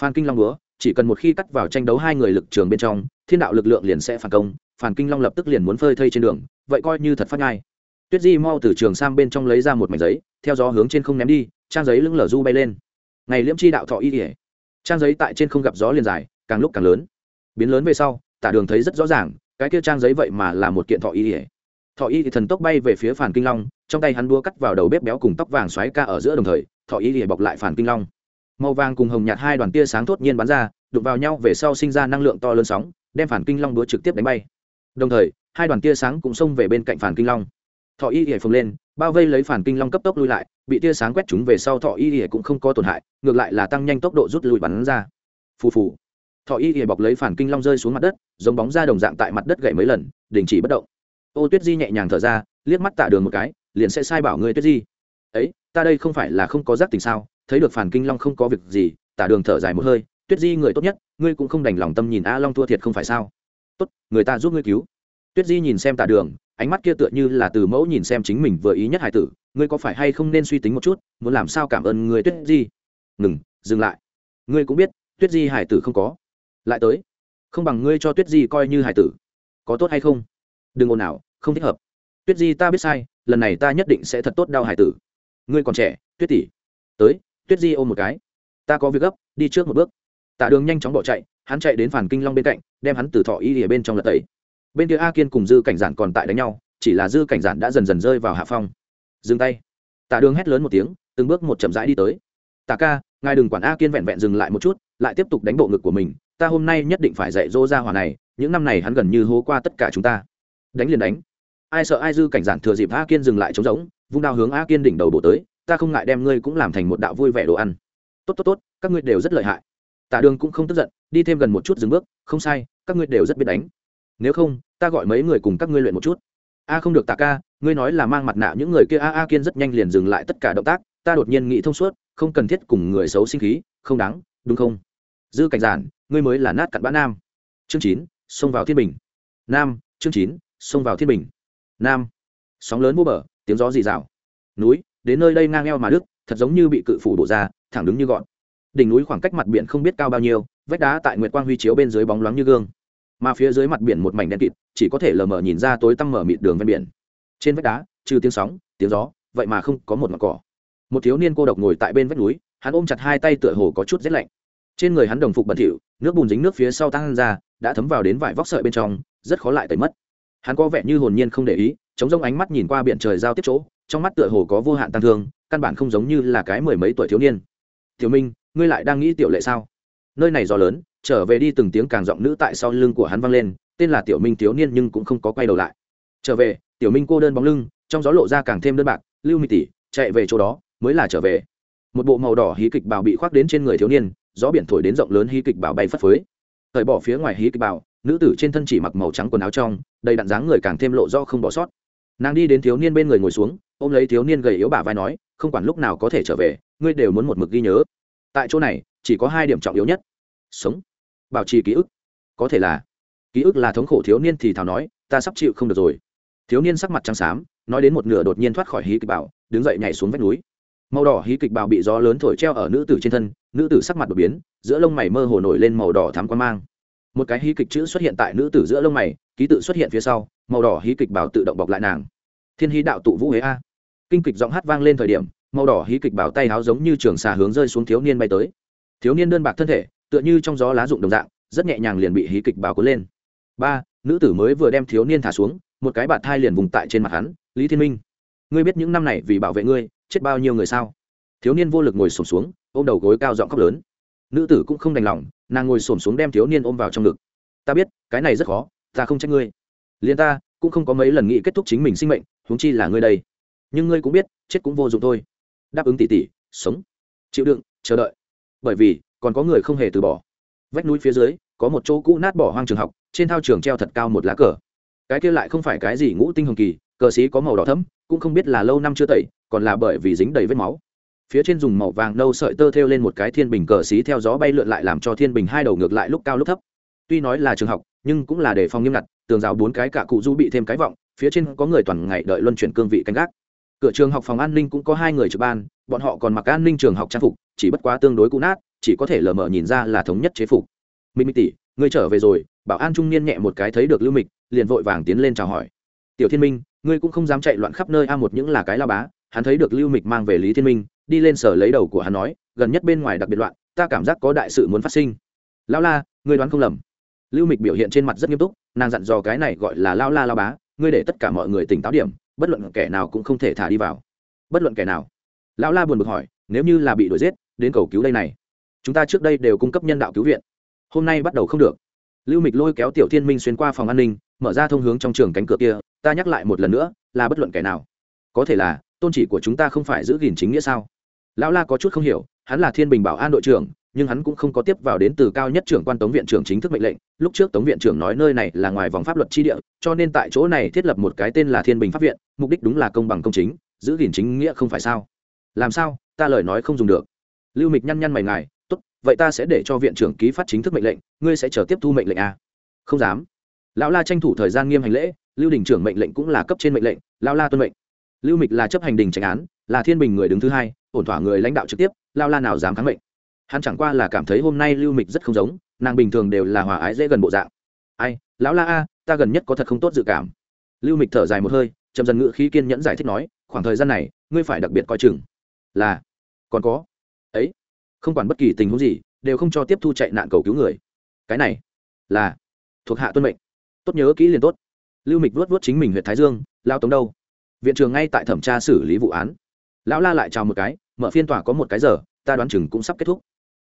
Phan kinh long búa chỉ cần một khi cắt vào tranh đấu hai người lực trường bên trong, thiên đạo lực lượng liền sẽ phản công Phản kinh long lập tức liền muốn phơi thây trên đường, vậy coi như thật phát ngay tuyết di mau từ trường sang bên trong lấy ra một mảnh giấy, theo gió hướng trên không ném đi, trang giấy lưng lở du bay lên. Ngày liễm chi đạo thọ y ỉa trang giấy tại trên không gặp gió liền dài, càng lúc càng lớn. Biến lớn về sau, tả đường thấy rất rõ ràng, cái kia trang giấy vậy mà là một kiện thọ y ỉa thọ y thì thần tốc bay về phía phản kinh long, trong tay hắn đua cắt vào đầu bếp béo cùng tóc vàng xoáy ca ở giữa đồng thời, thọ y ỉa bọc lại phản kinh long. Màu vàng cùng hồng nhạt hai đoàn tia sáng thốt nhiên bắn ra, đụng vào nhau về sau sinh ra năng lượng to lớn sóng, đem phản kinh long đua trực tiếp đánh bay đồng thời, hai đoàn tia sáng cũng xông về bên cạnh phản kinh long. Thọ y ỉa phồng lên, bao vây lấy phản kinh long cấp tốc lui lại, bị tia sáng quét chúng về sau thọ y ỉa cũng không có tổn hại, ngược lại là tăng nhanh tốc độ rút lui bắn ra. Phù phù. Thọ y ỉa bọc lấy phản kinh long rơi xuống mặt đất, giống bóng ra đồng dạng tại mặt đất gậy mấy lần, đình chỉ bất động. Ô tuyết di nhẹ nhàng thở ra, liếc mắt tạ đường một cái, liền sẽ sai bảo người tuyết di. Ấy, ta đây không phải là không có giác tình sao, thấy được phản kinh long không có việc gì tả đường thở dài một hơi, tuyết di người tốt nhất, ngươi cũng không đành lòng tâm nhìn a long thua thiệt không phải sao? Tốt, người ta giúp ngươi cứu. Tuyết di nhìn xem tà đường, ánh mắt kia tựa như là từ mẫu nhìn xem chính mình vừa ý nhất hải tử, ngươi có phải hay không nên suy tính một chút, muốn làm sao cảm ơn người tuyết di? Ngừng, dừng lại. Ngươi cũng biết, tuyết di hải tử không có. Lại tới, không bằng ngươi cho tuyết di coi như hải tử. Có tốt hay không? Đừng ồn ào, không thích hợp. Tuyết di, ta biết sai, lần này ta nhất định sẽ thật tốt đau hải tử. Ngươi còn trẻ, tuyết tỷ. Tới, tuyết di ôm một cái. Ta có việc gấp, đi trước một bước tạ đường nhanh chóng bỏ chạy, hắn chạy đến phản kinh long bên cạnh, đem hắn từ thọ y ở bên trong lật tẩy. Bên kia a kiên cùng dư cảnh giản còn tại đánh nhau, chỉ là dư cảnh giản đã dần dần rơi vào hạ phong. Dừng tay. Tạ đường hét lớn một tiếng, từng bước một chậm rãi đi tới. Tạ ca, ngài đừng quản a kiên vẹn vẹn dừng lại một chút, lại tiếp tục đánh bộ ngực của mình, ta hôm nay nhất định phải dạy dỗ ra hòa này, những năm này hắn gần như hố qua tất cả chúng ta. Đánh liền đánh. Ai sợ ai dư cảnh giản thừa dịp a kiên dừng lại trống rỗng, vung đao hướng a kiên đỉnh đầu đổ tới, ta không ngại đem ngươi cũng làm thành một đạo vui vẻ đồ ăn. Tốt tốt tốt, các ngươi đều rất lợi hại tạ đường cũng không tức giận, đi thêm gần một chút dừng bước, không sai, các ngươi đều rất biết đánh. Nếu không, ta gọi mấy người cùng các ngươi luyện một chút. A, không được tạ ca, ngươi nói là mang mặt nạ những người kia, a a kiên rất nhanh liền dừng lại tất cả động tác, ta đột nhiên nghĩ thông suốt, không cần thiết cùng người xấu sinh khí, không đáng, đúng không? Dư cảnh giản, ngươi mới là nát cặn bã nam. Chương chín, xông vào thiên bình. Nam, chương chín, xông vào thiên bình. Nam. Sóng lớn vô bờ, tiếng gió dì rào. Núi, đến nơi đây ngang eo mà đức thật giống như bị cự phủ đổ ra, thẳng đứng như gọn đỉnh núi khoảng cách mặt biển không biết cao bao nhiêu, vách đá tại nguyệt quang huy chiếu bên dưới bóng loáng như gương. Mà phía dưới mặt biển một mảnh đen kịt, chỉ có thể lờ mờ nhìn ra tối tăm mở mịt đường ven biển. Trên vách đá, trừ tiếng sóng, tiếng gió, vậy mà không có một mặt cỏ. Một thiếu niên cô độc ngồi tại bên vách núi, hắn ôm chặt hai tay tựa hồ có chút rét lạnh. Trên người hắn đồng phục bẩn thỉu, nước bùn dính nước phía sau tăng ra, đã thấm vào đến vải vóc sợi bên trong, rất khó lại tẩy mất. Hắn có vẻ như hồn nhiên không để ý, chống rông ánh mắt nhìn qua biển trời giao tiếp chỗ, trong mắt tựa hồ có vô hạn tăng thương, căn bản không giống như là cái mười mấy tuổi thiếu niên. Tiểu minh ngươi lại đang nghĩ tiểu lệ sao? Nơi này gió lớn, trở về đi từng tiếng càng giọng nữ tại sau lưng của hắn vang lên, tên là tiểu minh thiếu niên nhưng cũng không có quay đầu lại. Trở về, tiểu minh cô đơn bóng lưng, trong gió lộ ra càng thêm đơn bạc, lưu mỹ tỷ, chạy về chỗ đó, mới là trở về. Một bộ màu đỏ hí kịch bào bị khoác đến trên người thiếu niên, gió biển thổi đến rộng lớn hí kịch bào bay phất phới. Thời bỏ phía ngoài hí kịch bào, nữ tử trên thân chỉ mặc màu trắng quần áo trong, đầy đặn dáng người càng thêm lộ do không bỏ sót. Nàng đi đến thiếu niên bên người ngồi xuống, ôm lấy thiếu niên gầy yếu bả vai nói, không quản lúc nào có thể trở về, ngươi đều muốn một mực ghi nhớ tại chỗ này, chỉ có hai điểm trọng yếu nhất. Sống. Bảo trì ký ức. Có thể là, ký ức là thống khổ thiếu niên thì thào nói, ta sắp chịu không được rồi. Thiếu niên sắc mặt trắng xám, nói đến một nửa đột nhiên thoát khỏi hí kịch bảo, đứng dậy nhảy xuống vách núi. Màu đỏ hí kịch bào bị gió lớn thổi treo ở nữ tử trên thân, nữ tử sắc mặt đột biến, giữa lông mày mơ hồ nổi lên màu đỏ thắm quan mang. Một cái hí kịch chữ xuất hiện tại nữ tử giữa lông mày, ký tự xuất hiện phía sau, màu đỏ hí kịch bào tự động bọc lại nàng. Thiên hí đạo tụ vũ huế a. Kinh kịch giọng hát vang lên thời điểm màu đỏ hí kịch bảo tay háo giống như trường xà hướng rơi xuống thiếu niên bay tới. Thiếu niên đơn bạc thân thể, tựa như trong gió lá rụng đồng dạng, rất nhẹ nhàng liền bị hí kịch bảo cuốn lên. Ba, nữ tử mới vừa đem thiếu niên thả xuống, một cái bạt thai liền vùng tại trên mặt hắn, lý thiên minh, ngươi biết những năm này vì bảo vệ ngươi, chết bao nhiêu người sao? Thiếu niên vô lực ngồi sổm xuống, ôm đầu gối cao giọng khóc lớn. Nữ tử cũng không đành lòng, nàng ngồi sổm xuống đem thiếu niên ôm vào trong ngực. Ta biết, cái này rất khó, ta không trách ngươi. Liền ta, cũng không có mấy lần nghĩ kết thúc chính mình sinh mệnh, huống chi là ngươi đây. Nhưng ngươi cũng biết, chết cũng vô dụng thôi đáp ứng tỉ tỉ, sống. Chịu đựng, chờ đợi. Bởi vì, còn có người không hề từ bỏ. Vách núi phía dưới, có một chỗ cũ nát bỏ hoang trường học, trên thao trường treo thật cao một lá cờ. Cái kia lại không phải cái gì ngũ tinh hồng kỳ, cờ xí có màu đỏ thấm cũng không biết là lâu năm chưa tẩy, còn là bởi vì dính đầy vết máu. Phía trên dùng màu vàng nâu sợi tơ thêu lên một cái thiên bình cờ xí theo gió bay lượn lại làm cho thiên bình hai đầu ngược lại lúc cao lúc thấp. Tuy nói là trường học, nhưng cũng là để phòng nghiêm ngặt, tường rào bốn cái cả cụ du bị thêm cái vọng, phía trên có người toàn ngày đợi luân chuyển cương vị canh gác cửa trường học phòng an ninh cũng có hai người trực ban, bọn họ còn mặc an ninh trường học trang phục, chỉ bất quá tương đối cũ nát, chỉ có thể lờ mờ nhìn ra là thống nhất chế phục. Minh Minh tỷ, ngươi trở về rồi, bảo an trung niên nhẹ một cái thấy được lưu mịch, liền vội vàng tiến lên chào hỏi. Tiểu thiên minh, ngươi cũng không dám chạy loạn khắp nơi a một những là cái la bá, hắn thấy được lưu mịch mang về lý thiên minh, đi lên sở lấy đầu của hắn nói, gần nhất bên ngoài đặc biệt loạn, ta cảm giác có đại sự muốn phát sinh. Lao la, ngươi đoán không lầm. Lưu mịch biểu hiện trên mặt rất nghiêm túc, nàng dặn dò cái này gọi là lao la lao bá, ngươi để tất cả mọi người tỉnh táo điểm bất luận kẻ nào cũng không thể thả đi vào. Bất luận kẻ nào. Lão la buồn bực hỏi, nếu như là bị đuổi giết, đến cầu cứu đây này. Chúng ta trước đây đều cung cấp nhân đạo cứu viện. Hôm nay bắt đầu không được. Lưu mịch lôi kéo tiểu thiên minh xuyên qua phòng an ninh, mở ra thông hướng trong trường cánh cửa kia, ta nhắc lại một lần nữa, là bất luận kẻ nào. Có thể là, tôn chỉ của chúng ta không phải giữ gìn chính nghĩa sao? Lão la có chút không hiểu, hắn là thiên bình bảo an đội trưởng nhưng hắn cũng không có tiếp vào đến từ cao nhất trưởng quan tống viện trưởng chính thức mệnh lệnh. Lúc trước tống viện trưởng nói nơi này là ngoài vòng pháp luật tri địa, cho nên tại chỗ này thiết lập một cái tên là thiên bình pháp viện, mục đích đúng là công bằng công chính, giữ gìn chính nghĩa không phải sao? Làm sao? Ta lời nói không dùng được. Lưu mịch nhăn nhăn mày ngài, tốt, vậy ta sẽ để cho viện trưởng ký phát chính thức mệnh lệnh, ngươi sẽ chờ tiếp thu mệnh lệnh à? không dám. Lão la tranh thủ thời gian nghiêm hành lễ, lưu đình trưởng mệnh lệnh cũng là cấp trên mệnh lệnh, Lão la tuân mệnh. Lưu mịch là chấp hành đình tránh án, là thiên bình người đứng thứ hai, ổn thỏa người lãnh đạo trực tiếp lao la nào dám kháng mệnh? Hắn chẳng qua là cảm thấy hôm nay lưu mịch rất không giống, nàng bình thường đều là hòa ái dễ gần bộ dạng. Ai, lão la a, ta gần nhất có thật không tốt dự cảm. Lưu mịch thở dài một hơi, chậm dần ngự khí kiên nhẫn giải thích nói, khoảng thời gian này, ngươi phải đặc biệt coi chừng. Là, còn có. Ấy, không quản bất kỳ tình huống gì, đều không cho tiếp thu chạy nạn cầu cứu người. Cái này, là, thuộc hạ tuân mệnh. Tốt nhớ kỹ liền tốt. Lưu mịch vuốt vuốt chính mình huyện thái dương, lao tống đâu? Viện trường ngay tại thẩm tra xử lý vụ án. Lão la lại chào một cái, mở phiên tòa có một cái giờ, ta đoán chừng cũng sắp kết thúc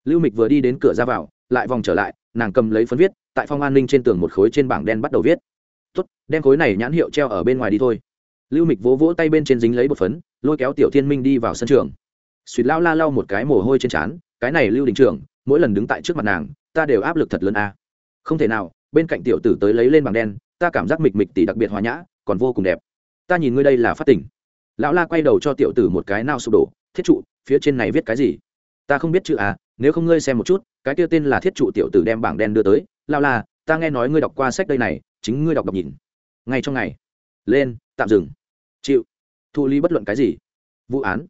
lưu mịch vừa đi đến cửa ra vào, lại vòng trở lại, nàng cầm lấy phấn viết, tại phòng an ninh trên tường một khối trên bảng đen bắt đầu viết. Tốt, đem khối này nhãn hiệu treo ở bên ngoài đi thôi. Lưu mịch vỗ vỗ tay bên trên dính lấy bột phấn, lôi kéo tiểu thiên minh đi vào sân trường. Suýt lao la lau một cái mồ hôi trên trán, cái này lưu đình trưởng, mỗi lần đứng tại trước mặt nàng, ta đều áp lực thật lớn a. Không thể nào, bên cạnh tiểu tử tới lấy lên bảng đen, ta cảm giác mịch mịch tỷ đặc biệt hòa nhã, còn vô cùng đẹp. Ta nhìn ngươi đây là phát tỉnh lão la quay đầu cho tiểu tử một cái nao sụp đổ, thiết trụ, phía trên này viết cái gì? Ta không biết chữ à nếu không ngươi xem một chút, cái kia tên là thiết trụ tiểu tử đem bảng đen đưa tới, lao la, ta nghe nói ngươi đọc qua sách đây này, chính ngươi đọc đọc nhìn. Ngay trong ngày. Lên, tạm dừng. Chịu. Thụ lý bất luận cái gì. Vụ án.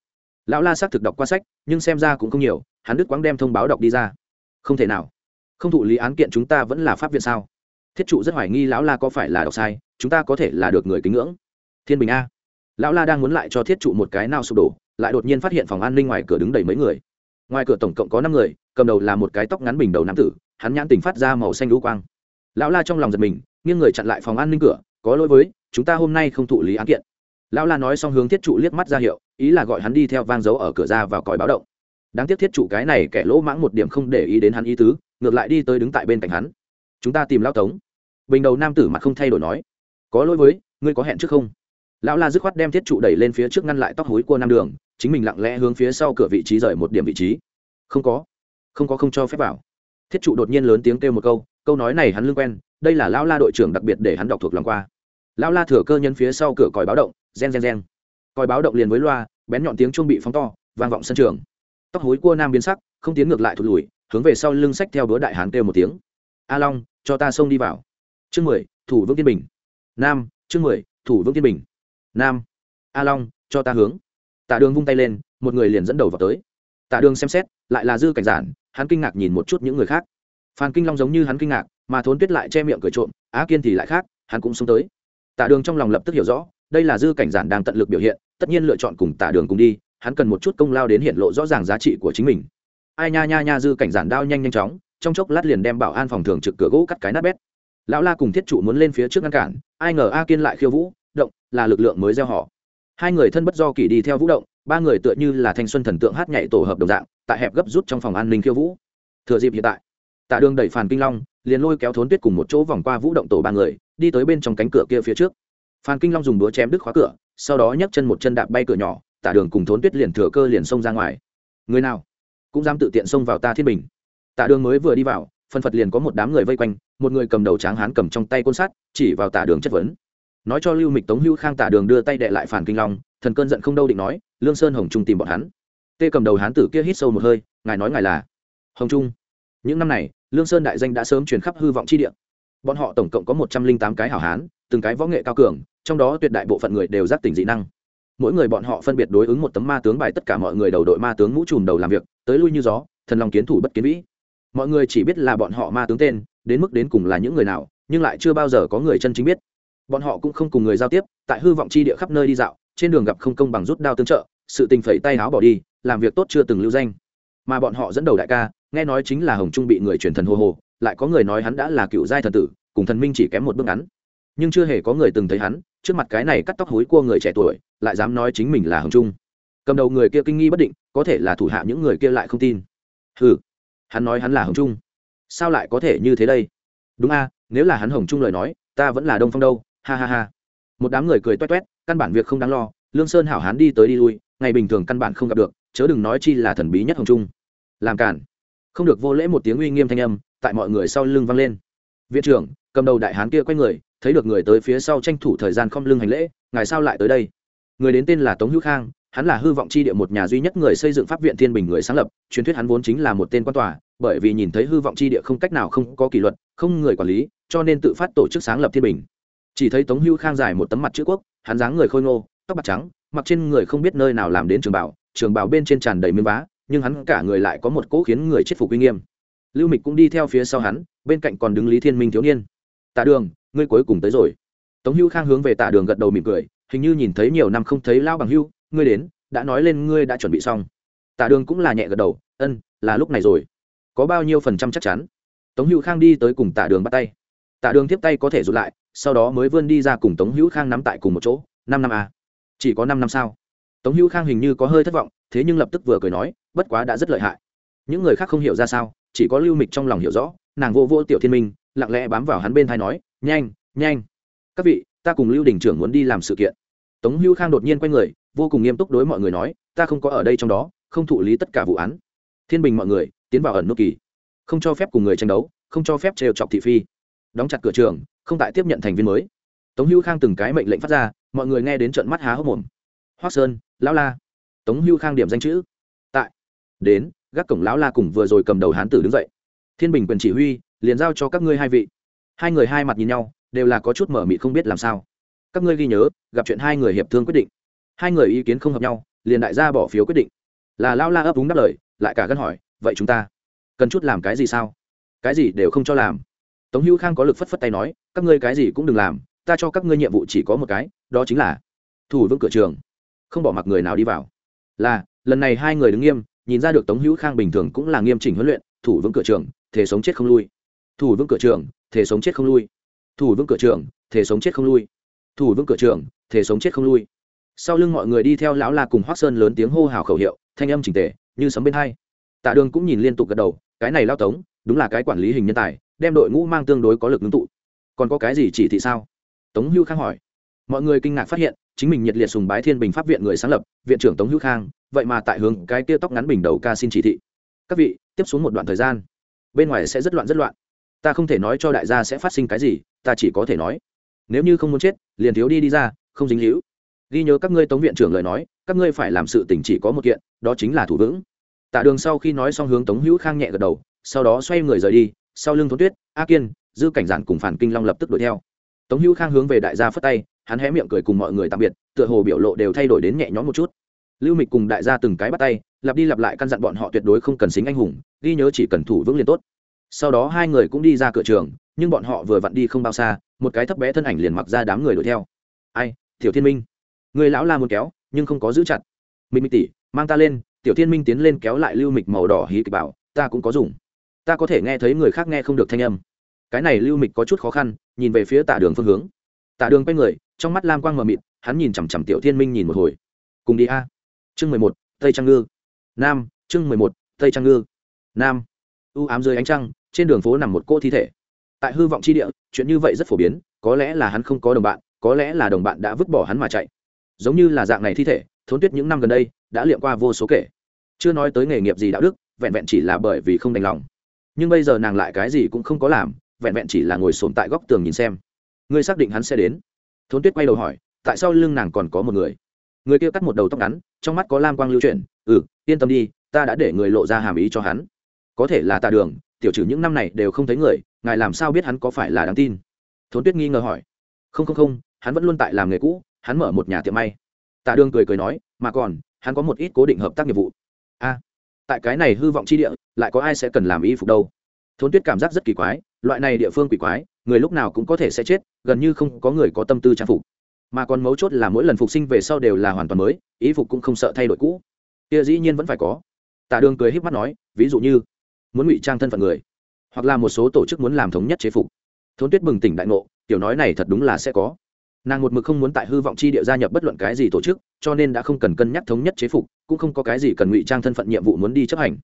Lão la xác thực đọc qua sách, nhưng xem ra cũng không nhiều, hắn đức quáng đem thông báo đọc đi ra. Không thể nào. Không thụ lý án kiện chúng ta vẫn là pháp viện sao? Thiết trụ rất hoài nghi lão la có phải là đọc sai, chúng ta có thể là được người kính ngưỡng. Thiên bình a. Lão la đang muốn lại cho thiết trụ một cái nào sụp đổ, lại đột nhiên phát hiện phòng an ninh ngoài cửa đứng đầy mấy người ngoài cửa tổng cộng có năm người, cầm đầu là một cái tóc ngắn bình đầu nam tử, hắn nhãn tình phát ra màu xanh lũ quang. Lão la trong lòng giật mình, nghiêng người chặn lại phòng an ninh cửa, có lỗi với, chúng ta hôm nay không thụ lý án kiện. Lão la nói xong hướng thiết trụ liếc mắt ra hiệu, ý là gọi hắn đi theo vang dấu ở cửa ra vào còi báo động. Đáng tiếc thiết trụ cái này kẻ lỗ mãng một điểm không để ý đến hắn ý tứ, ngược lại đi tới đứng tại bên cạnh hắn. Chúng ta tìm lão tống. Bình đầu nam tử mặt không thay đổi nói, có lỗi với, ngươi có hẹn trước không? Lão la dứt khoát đem thiết trụ đẩy lên phía trước ngăn lại tóc hối của nam đường chính mình lặng lẽ hướng phía sau cửa vị trí rời một điểm vị trí. Không có. Không có không cho phép vào. Thiết trụ đột nhiên lớn tiếng kêu một câu câu nói này hắn lương quen, đây là lão la đội trưởng đặc biệt để hắn đọc thuộc lòng qua. Lão la thừa cơ nhân phía sau cửa còi báo động, gen gen gen. Còi báo động liền với loa, bén nhọn tiếng chuông bị phóng to, vang vọng sân trường. Tóc hối cua nam biến sắc, không tiến ngược lại thụt lùi, hướng về sau lưng sách theo bữa đại hán kêu một tiếng. A long, cho ta xông đi vào. Chương mười, thủ vương tiên bình. Nam, chương mười, thủ vương tiên bình. Nam, a long, cho ta hướng tạ đường vung tay lên, một người liền dẫn đầu vào tới. Tạ đường xem xét, lại là dư cảnh giản, hắn kinh ngạc nhìn một chút những người khác. Phan kinh long giống như hắn kinh ngạc, mà thốn tuyết lại che miệng cười trộm, á kiên thì lại khác, hắn cũng xông tới. Tạ đường trong lòng lập tức hiểu rõ, đây là dư cảnh giản đang tận lực biểu hiện, tất nhiên lựa chọn cùng tạ đường cùng đi, hắn cần một chút công lao đến hiện lộ rõ ràng giá trị của chính mình. Ai nha nha nha, dư cảnh giản đao nhanh nhanh chóng, trong chốc lát liền đem bảo an phòng thường trực cửa gỗ cắt cái nát bét. Lão la cùng thiết trụ muốn lên phía trước ngăn cản, ai ngờ a kiên lại khiêu vũ, động, là lực lượng mới gieo họ hai người thân bất do kỳ đi theo vũ động, ba người tựa như là thanh xuân thần tượng hát nhảy tổ hợp đồng dạng, tại hẹp gấp rút trong phòng an ninh khiêu vũ. Thừa dịp hiện tại, tạ đường đẩy phàn kinh long, liền lôi kéo thốn tuyết cùng một chỗ vòng qua vũ động tổ ba người, đi tới bên trong cánh cửa kia phía trước. Phan kinh long dùng đũa chém đứt khóa cửa, sau đó nhấc chân một chân đạp bay cửa nhỏ, tạ đường cùng thốn tuyết liền thừa cơ liền xông ra ngoài. Người nào cũng dám tự tiện xông vào ta thiên bình. Tạ đường mới vừa đi vào, phân phật liền có một đám người vây quanh, một người cầm đầu tráng hán cầm trong tay côn sắt, chỉ vào tạ đường chất vấn nói cho lưu mịch tống hữu khang tạ đường đưa tay đệ lại phản kinh long, thần cơn giận không đâu định nói, lương sơn hồng trung tìm bọn hắn. Tê cầm đầu hán tử kia hít sâu một hơi, ngài nói ngài là hồng trung. Những năm này, lương sơn đại danh đã sớm truyền khắp hư vọng chi địa. Bọn họ tổng cộng có một trăm linh tám cái hảo hán, từng cái võ nghệ cao cường, trong đó tuyệt đại bộ phận người đều giác tỉnh dị năng. Mỗi người bọn họ phân biệt đối ứng một tấm ma tướng bài tất cả mọi người đầu đội ma tướng mũ trùm đầu làm việc, tới lui như gió, thần lòng kiến thủ bất kiến vĩ. Mọi người chỉ biết là bọn họ ma tướng tên, đến mức đến cùng là những người nào, nhưng lại chưa bao giờ có người chân chính biết bọn họ cũng không cùng người giao tiếp, tại hư vọng chi địa khắp nơi đi dạo, trên đường gặp không công bằng rút đao tương trợ, sự tình phẩy tay áo bỏ đi, làm việc tốt chưa từng lưu danh. Mà bọn họ dẫn đầu đại ca, nghe nói chính là hồng trung bị người truyền thần hồ hồ, lại có người nói hắn đã là cựu giai thần tử, cùng thần minh chỉ kém một bước ngắn. Nhưng chưa hề có người từng thấy hắn, trước mặt cái này cắt tóc hối cua người trẻ tuổi, lại dám nói chính mình là hồng trung. Cầm đầu người kia kinh nghi bất định, có thể là thủ hạ những người kia lại không tin. Ừ hắn nói hắn là hồng trung. Sao lại có thể như thế đây? Đúng a, nếu là hắn hồng trung lời nói, ta vẫn là đông phong đâu ha ha ha. Một đám người cười toét toét, căn bản việc không đáng lo, lương sơn hảo hán đi tới đi lui, ngày bình thường căn bản không gặp được, chớ đừng nói chi là thần bí nhất hồng trung. Làm cản. Không được vô lễ một tiếng uy nghiêm thanh âm, tại mọi người sau lưng vang lên. Viện trưởng, cầm đầu đại hán kia quay người, thấy được người tới phía sau tranh thủ thời gian không lưng hành lễ, ngài sao lại tới đây? Người đến tên là tống hữu khang, hắn là hư vọng chi địa một nhà duy nhất người xây dựng pháp viện thiên bình người sáng lập, truyền thuyết hắn vốn chính là một tên quan tòa, bởi vì nhìn thấy hư vọng chi địa không cách nào không có kỷ luật, không người quản lý, cho nên tự phát tổ chức sáng lập thiên bình chỉ thấy tống hữu khang dài một tấm mặt chữ quốc, hắn dáng người khôi ngô, tóc bạc trắng, mặc trên người không biết nơi nào làm đến trường bảo trường bảo bên trên tràn đầy miếng vá, nhưng hắn cả người lại có một cỗ khiến người chết phục uy nghiêm. Lưu mịch cũng đi theo phía sau hắn, bên cạnh còn đứng lý thiên minh thiếu niên. Tạ đường, ngươi cuối cùng tới rồi. Tống hữu khang hướng về tạ đường gật đầu mỉm cười, hình như nhìn thấy nhiều năm không thấy lao bằng hưu, ngươi đến, đã nói lên ngươi đã chuẩn bị xong. Tạ đường cũng là nhẹ gật đầu, ân, là lúc này rồi. Có bao nhiêu phần trăm chắc chắn? Tống hữu khang đi tới cùng tạ đường bắt tay tạ đường tiếp tay có thể rụt lại, sau đó mới vươn đi ra cùng tống hữu khang nắm tại cùng một chỗ. Năm năm à. chỉ có năm năm sao? Tống hữu khang hình như có hơi thất vọng, thế nhưng lập tức vừa cười nói, bất quá đã rất lợi hại. Những người khác không hiểu ra sao, chỉ có lưu mịch trong lòng hiểu rõ, nàng vô vô tiểu thiên minh, lặng lẽ bám vào hắn bên thai nói, nhanh nhanh. Các vị, ta cùng lưu đình trưởng muốn đi làm sự kiện. Tống hữu khang đột nhiên quay người, vô cùng nghiêm túc đối mọi người nói, ta không có ở đây trong đó, không thụ lý tất cả vụ án. Thiên bình mọi người, tiến vào ẩn nút kỳ. Không cho phép cùng người tranh đấu, không cho phép trêu chọc thị phi đóng chặt cửa trường, không tại tiếp nhận thành viên mới. Tống hữu khang từng cái mệnh lệnh phát ra, mọi người nghe đến trận mắt há hốc mồm. Hoác sơn, lão la. Tống hữu khang điểm danh chữ. Tại. Đến, gác cổng lão la cùng vừa rồi cầm đầu hán tử đứng dậy. Thiên bình quyền chỉ huy, liền giao cho các ngươi hai vị. Hai người hai mặt nhìn nhau, đều là có chút mở mị không biết làm sao. Các ngươi ghi nhớ, gặp chuyện hai người hiệp thương quyết định. Hai người ý kiến không hợp nhau, liền đại gia bỏ phiếu quyết định. Là Lão la ấp úng đáp lời, lại cả gân hỏi, vậy chúng ta cần chút làm cái gì sao? Cái gì đều không cho làm tống hữu khang có lực phất phất tay nói, các ngươi cái gì cũng đừng làm, ta cho các ngươi nhiệm vụ chỉ có một cái, đó chính là thủ vững cửa trường, không bỏ mặc người nào đi vào. Là, lần này hai người đứng nghiêm, nhìn ra được tống hữu khang bình thường cũng là nghiêm chỉnh huấn luyện, thủ vững cửa trường thể sống chết không lui. Thủ vững cửa trường thể sống chết không lui. Thủ vững cửa trường thể sống chết không lui. Thủ vững cửa trường thể sống chết không lui. Sau lưng mọi người đi theo lão la cùng hoác sơn lớn tiếng hô hào khẩu hiệu, thanh âm chỉnh tề, như sấm bên hai. Tạ đường cũng nhìn liên tục gật đầu, cái này lao tống đúng là cái quản lý hình nhân tài, đem đội ngũ mang tương đối có lực ngưng tụ. Còn có cái gì chỉ thị sao? Tống hữu khang hỏi. Mọi người kinh ngạc phát hiện, chính mình nhiệt liệt sùng bái thiên bình pháp viện người sáng lập, viện trưởng tống hữu khang, vậy mà tại hướng cái tia tóc ngắn bình đầu ca xin chỉ thị. Các vị, tiếp xuống một đoạn thời gian. Bên ngoài sẽ rất loạn rất loạn. Ta không thể nói cho đại gia sẽ phát sinh cái gì, ta chỉ có thể nói. Nếu như không muốn chết, liền thiếu đi đi ra, không dính hữu ghi nhớ các ngươi tống viện trưởng lời nói, các ngươi phải làm sự tình chỉ có một kiện, đó chính là thủ vững. Tạ đường sau khi nói xong hướng tống hữu khang nhẹ gật đầu sau đó xoay người rời đi, sau lưng thôn tuyết, a kiên, dư cảnh giản cùng phản kinh long lập tức đuổi theo. Tống hữu khang hướng về đại gia phất tay, hắn hé miệng cười cùng mọi người tạm biệt, tựa hồ biểu lộ đều thay đổi đến nhẹ nhõm một chút. Lưu mịch cùng đại gia từng cái bắt tay, lặp đi lặp lại căn dặn bọn họ tuyệt đối không cần xính anh hùng, ghi nhớ chỉ cần thủ vững liền tốt. Sau đó hai người cũng đi ra cửa trường, nhưng bọn họ vừa vặn đi không bao xa, một cái thấp bé thân ảnh liền mặc ra đám người đuổi theo. Ai, tiểu thiên minh. Người lão la muốn kéo, nhưng không có giữ chặt. Mình mịch tỉ mang ta lên, tiểu thiên minh tiến lên kéo lại lưu mịch màu đỏ hí kịch bảo, ta cũng có dùng ta có thể nghe thấy người khác nghe không được thanh âm. Cái này lưu mịch có chút khó khăn, nhìn về phía tả đường phương hướng. Tả đường quay người, trong mắt lam quang mờ mịt, hắn nhìn chằm chằm tiểu thiên minh nhìn một hồi. Cùng đi a. Chương mười một, tây trang ngư. Nam, chương mười một, tây trang ngư. Nam. U ám dưới ánh trăng, trên đường phố nằm một cô thi thể. Tại hư vọng c h i địa, chuyện như vậy rất phổ biến, có lẽ là hắn không có đồng bạn, có lẽ là đồng bạn đã vứt bỏ hắn mà chạy. Giống như là dạng này thi thể, thốn tuyết những năm gần đây, đã liệm qua vô số kể. Chưa nói tới nghề nghiệp gì đạo đức, vẹn vẹn chỉ là bởi vì không đành lòng nhưng bây giờ nàng lại cái gì cũng không có làm, vẹn vẹn chỉ là ngồi sồn tại góc tường nhìn xem. Ngươi xác định hắn sẽ đến? Thốn tuyết quay đầu hỏi, tại sao lưng nàng còn có một người? Người kia cắt một đầu tóc ngắn, trong mắt có lam quang lưu chuyển ừ yên tâm đi, ta đã để người lộ ra hàm ý cho hắn. Có thể là tà đường, tiểu trừ những năm này đều không thấy người, ngài làm sao biết hắn có phải là đáng tin? Thốn tuyết nghi ngờ hỏi. Không không không, hắn vẫn luôn tại làm nghề cũ, hắn mở một nhà tiệm may. Tạ đường cười cười nói, mà còn, hắn có một ít cố định hợp tác nghiệp vụ tại cái này hư vọng chi địa, lại có ai sẽ cần làm y phục đâu? Thốn tuyết cảm giác rất kỳ quái, loại này địa phương quỷ quái, người lúc nào cũng có thể sẽ chết, gần như không có người có tâm tư trang phục. Mà còn mấu chốt là mỗi lần phục sinh về sau đều là hoàn toàn mới ý phục cũng không sợ thay đổi cũ. Kia dĩ nhiên vẫn phải có. Tạ đường cười híp mắt nói, ví dụ như, muốn ngụy trang thân phận người, hoặc là một số tổ chức muốn làm thống nhất chế phục. Thốn tuyết bừng tỉnh đại ngộ, tiểu nói này thật đúng là sẽ có nàng một mực không muốn tại hư vọng chi địa gia nhập bất luận cái gì tổ chức, cho nên đã không cần cân nhắc thống nhất chế phục, cũng không có cái gì cần ngụy trang thân phận nhiệm vụ muốn đi chấp hành.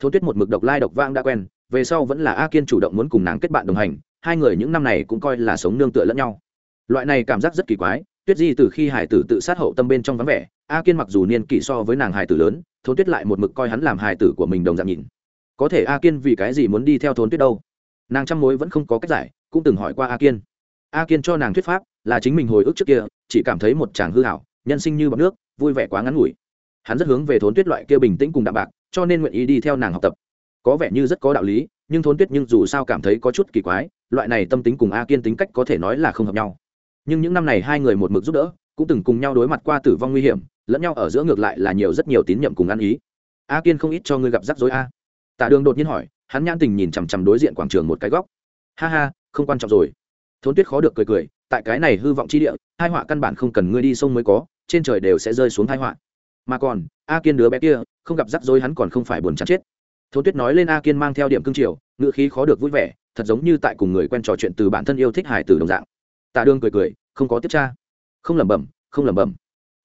Thôn tuyết một mực độc lai độc vang đã quen, về sau vẫn là a kiên chủ động muốn cùng nàng kết bạn đồng hành, hai người những năm này cũng coi là sống nương tựa lẫn nhau. Loại này cảm giác rất kỳ quái, tuyết di từ khi hải tử tự sát hậu tâm bên trong vắng vẻ, a kiên mặc dù niên kỷ so với nàng hải tử lớn, thôn tuyết lại một mực coi hắn làm hải tử của mình đồng dạng nhìn. Có thể a kiên vì cái gì muốn đi theo thôn tuyết đâu? Nàng trăm mối vẫn không có cách giải, cũng từng hỏi qua a kiên. A kiên cho nàng thuyết pháp là chính mình hồi ức trước kia, chỉ cảm thấy một chàng hư hảo, nhân sinh như bọc nước, vui vẻ quá ngắn ngủi. Hắn rất hướng về thốn tuyết loại kia bình tĩnh cùng đạm bạc, cho nên nguyện ý đi theo nàng học tập. Có vẻ như rất có đạo lý, nhưng thốn tuyết nhưng dù sao cảm thấy có chút kỳ quái, loại này tâm tính cùng a kiên tính cách có thể nói là không hợp nhau. Nhưng những năm này hai người một mực giúp đỡ, cũng từng cùng nhau đối mặt qua tử vong nguy hiểm, lẫn nhau ở giữa ngược lại là nhiều rất nhiều tín nhiệm cùng ăn ý. A kiên không ít cho ngươi gặp rắc rối a. Tạ đường đột nhiên hỏi, hắn nhãn tình nhìn chằm chằm đối diện quảng trường một cái góc. Ha ha, không quan trọng rồi. Thốn tuyết khó được cười cười tại cái này hư vọng chi địa hai họa căn bản không cần ngươi đi sông mới có, trên trời đều sẽ rơi xuống hai họa. Mà còn, a kiên đứa bé kia, không gặp rắc rối hắn còn không phải buồn chán chết. Thôn tuyết nói lên a kiên mang theo điểm cương triều ngự khí khó được vui vẻ, thật giống như tại cùng người quen trò chuyện từ bản thân yêu thích hải từ đồng dạng. Tạ đương cười cười, không có tiếp tra. Không lẩm bẩm, không lẩm bẩm.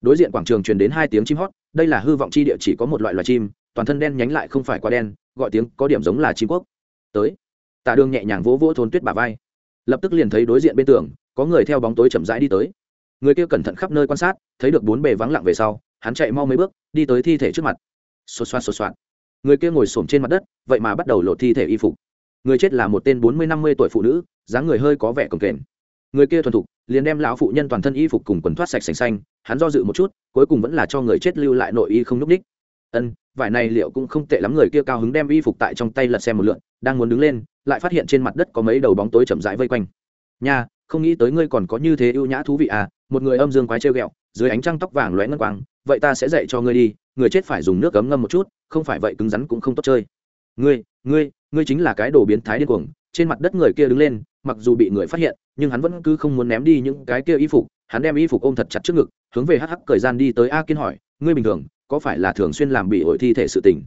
Đối diện quảng trường truyền đến hai tiếng chim hót, đây là hư vọng chi địa chỉ có một loại loài chim, toàn thân đen nhánh lại không phải quá đen, gọi tiếng có điểm giống là chim quốc. Tới. Tạ đương nhẹ nhàng vỗ vỗ thôn tuyết bà vai. Lập tức liền thấy đối diện bên tường có người theo bóng tối chậm rãi đi tới. Người kia cẩn thận khắp nơi quan sát, thấy được bốn bề vắng lặng về sau, hắn chạy mau mấy bước, đi tới thi thể trước mặt. Xột xoạt xột xoạt. Người kia ngồi s trên mặt đất, vậy mà bắt đầu lột thi thể y phục. Người chết là một tên bốn mươi năm mươi tuổi phụ nữ, dáng người hơi có vẻ cồng kềnh. Người kia thuần thục, liền đem lão phụ nhân toàn thân y phục cùng quần thoát sạch sành xanh, hắn do dự một chút, cuối cùng vẫn là cho người chết lưu lại nội y không n ú c ních. Ân, vải này liệu cũng không tệ lắm, người kia cao hứng đem y phục tại trong tay lật xem một lượn, đang muốn đứng lên, lại phát hiện trên mặt đất có mấy đầu bóng tối chậm rãi vây quanh. Nha không nghĩ tới ngươi còn có như thế ưu nhã thú vị à một người âm dương quái trêu ghẹo, dưới ánh trăng tóc vàng lóe ngân quang, vậy ta sẽ dạy cho ngươi đi, người chết phải dùng nước cấm ngâm một chút, không phải vậy cứng rắn cũng không tốt chơi. Ngươi ngươi ngươi chính là cái đồ biến thái điên cuồng, trên mặt đất người kia đứng lên, mặc dù bị người phát hiện, nhưng hắn vẫn cứ không muốn ném đi những cái kia y phục, hắn đem y phục ôm thật chặt trước ngực, hướng về hắc hắc thời gian đi tới a kiên hỏi, ngươi bình thường, có phải là thường xuyên làm bị ổi thi thể sự tình?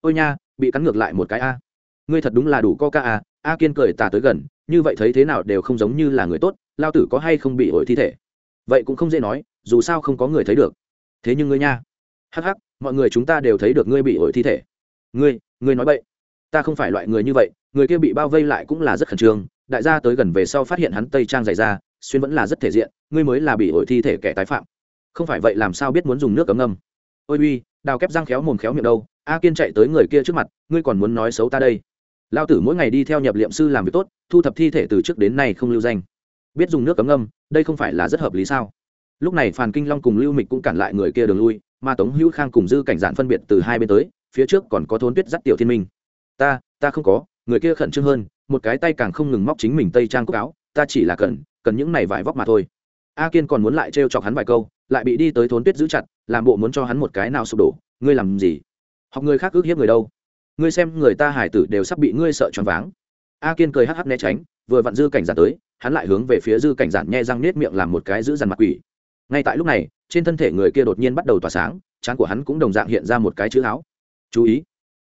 Ôi nha, bị cắn ngược lại một cái a. Ngươi thật đúng là đủ co ca a a kiên cười tà tới gần, như vậy thấy thế nào đều không giống như là người tốt, lao tử có hay không bị ổi thi thể? Vậy cũng không dễ nói, dù sao không có người thấy được. Thế nhưng ngươi nha. Hắc hắc, mọi người chúng ta đều thấy được ngươi bị ổi thi thể. Ngươi ngươi nói vậy ta không phải loại người như vậy, người kia bị bao vây lại cũng là rất khẩn trương. Đại gia tới gần về sau phát hiện hắn tây trang dày ra xuyên vẫn là rất thể diện, ngươi mới là bị ổi thi thể kẻ tái phạm. Không phải vậy làm sao biết muốn dùng nước cấm ngâm? Ôi uy, đào kép răng khéo mồm khéo miệng đâu, a kiên chạy tới người kia trước mặt, ngươi còn muốn nói xấu ta đây? Lao tử mỗi ngày đi theo nhập liệm sư làm việc tốt, thu thập thi thể từ trước đến nay không lưu danh. Biết dùng nước cấm ngâm, đây không phải là rất hợp lý sao? Lúc này phàn kinh long cùng lưu mịch cũng cản lại người kia đường lui, mà tống hữu khang cùng dư cảnh giản phân biệt từ hai bên tới, phía trước còn có thốn tuyết dắt tiểu thiên minh. Ta ta không có, người kia khẩn trương hơn, một cái tay càng không ngừng móc chính mình tây trang cúc áo, ta chỉ là cần cần những này vải vóc mà thôi. A kiên còn muốn lại trêu chọc hắn vài câu, lại bị đi tới thốn tuyết giữ chặt, làm bộ muốn cho hắn một cái nào sụp đổ. Ngươi làm gì? Học người khác ước hiếp người đâu? Ngươi xem người ta hải tử đều sắp bị ngươi sợ choáng váng. A kiên cười hắc hắc né tránh, vừa vặn dư cảnh giản tới, hắn lại hướng về phía dư cảnh giản nhe răng nết miệng làm một cái giữ dằn mặt quỷ. Ngay tại lúc này, trên thân thể người kia đột nhiên bắt đầu tỏa sáng, trán của hắn cũng đồng dạng hiện ra một cái chữ áo chú ý,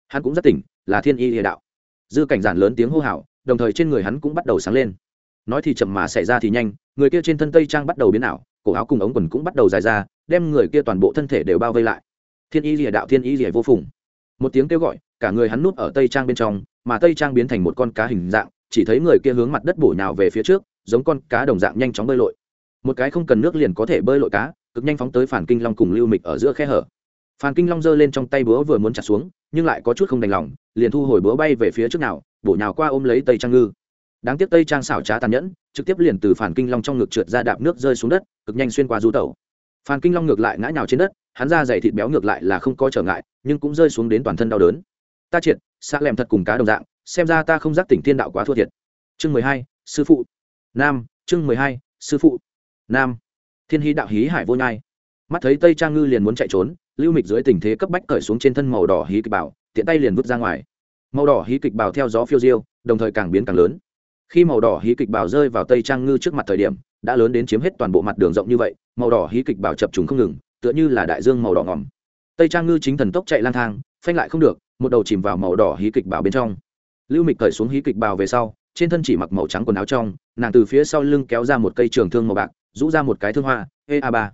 hắn cũng rất tỉnh, là thiên y địa đạo. Dư cảnh giản lớn tiếng hô hào, đồng thời trên người hắn cũng bắt đầu sáng lên. Nói thì chậm mà xảy ra thì nhanh, người kia trên thân tây trang bắt đầu biến ảo, cổ áo cùng ống quần cũng bắt đầu dài ra, đem người kia toàn bộ thân thể đều bao vây lại. Thiên y địa đạo, thiên y địa vô phùng một tiếng kêu gọi, cả người hắn núp ở tây trang bên trong, mà tây trang biến thành một con cá hình dạng, chỉ thấy người kia hướng mặt đất bổ nhào về phía trước, giống con cá đồng dạng nhanh chóng bơi lội. Một cái không cần nước liền có thể bơi lội cá, cực nhanh phóng tới phản kinh long cùng lưu mịch ở giữa khe hở. Phản kinh long giơ lên trong tay búa vừa muốn chặt xuống, nhưng lại có chút không đành lòng, liền thu hồi búa bay về phía trước nào, bổ nhào qua ôm lấy tây trang ngư. Đáng tiếc tây trang xảo trá tàn nhẫn, trực tiếp liền từ phản kinh long trong ngực trượt ra đạp nước rơi xuống đất, cực nhanh xuyên qua du tẩu. Phan kinh long ngược lại ngã nhào trên đất, hắn ra dày thịt béo ngược lại là không có trở ngại, nhưng cũng rơi xuống đến toàn thân đau đớn. Ta triệt, xa lèm thật cùng cá đồng dạng, xem ra ta không giác tỉnh thiên đạo quá thua thiệt. Chương mười hai, sư phụ. Nam, chương mười hai, sư phụ. Nam. Thiên hí đạo hí hải vô nhai. Mắt thấy tây trang ngư liền muốn chạy trốn, lưu mịch dưới tình thế cấp bách cởi xuống trên thân màu đỏ hí kịch bảo, tiện tay liền vứt ra ngoài. Màu đỏ hí kịch bảo theo gió phiêu diêu, đồng thời càng biến càng lớn. Khi màu đỏ hí kịch bảo rơi vào tây trang ngư trước mặt thời điểm đã lớn đến chiếm hết toàn bộ mặt đường rộng như vậy, màu đỏ hí kịch bảo chập trùng không ngừng, tựa như là đại dương màu đỏ ngòm. Tây trang ngư chính thần tốc chạy lang thang, phanh lại không được, một đầu chìm vào màu đỏ hí kịch bảo bên trong. Lưu mịch cởi xuống hí kịch bảo về sau, trên thân chỉ mặc màu trắng quần áo trong, nàng từ phía sau lưng kéo ra một cây trường thương màu bạc, rũ ra một cái thương hoa ê a ba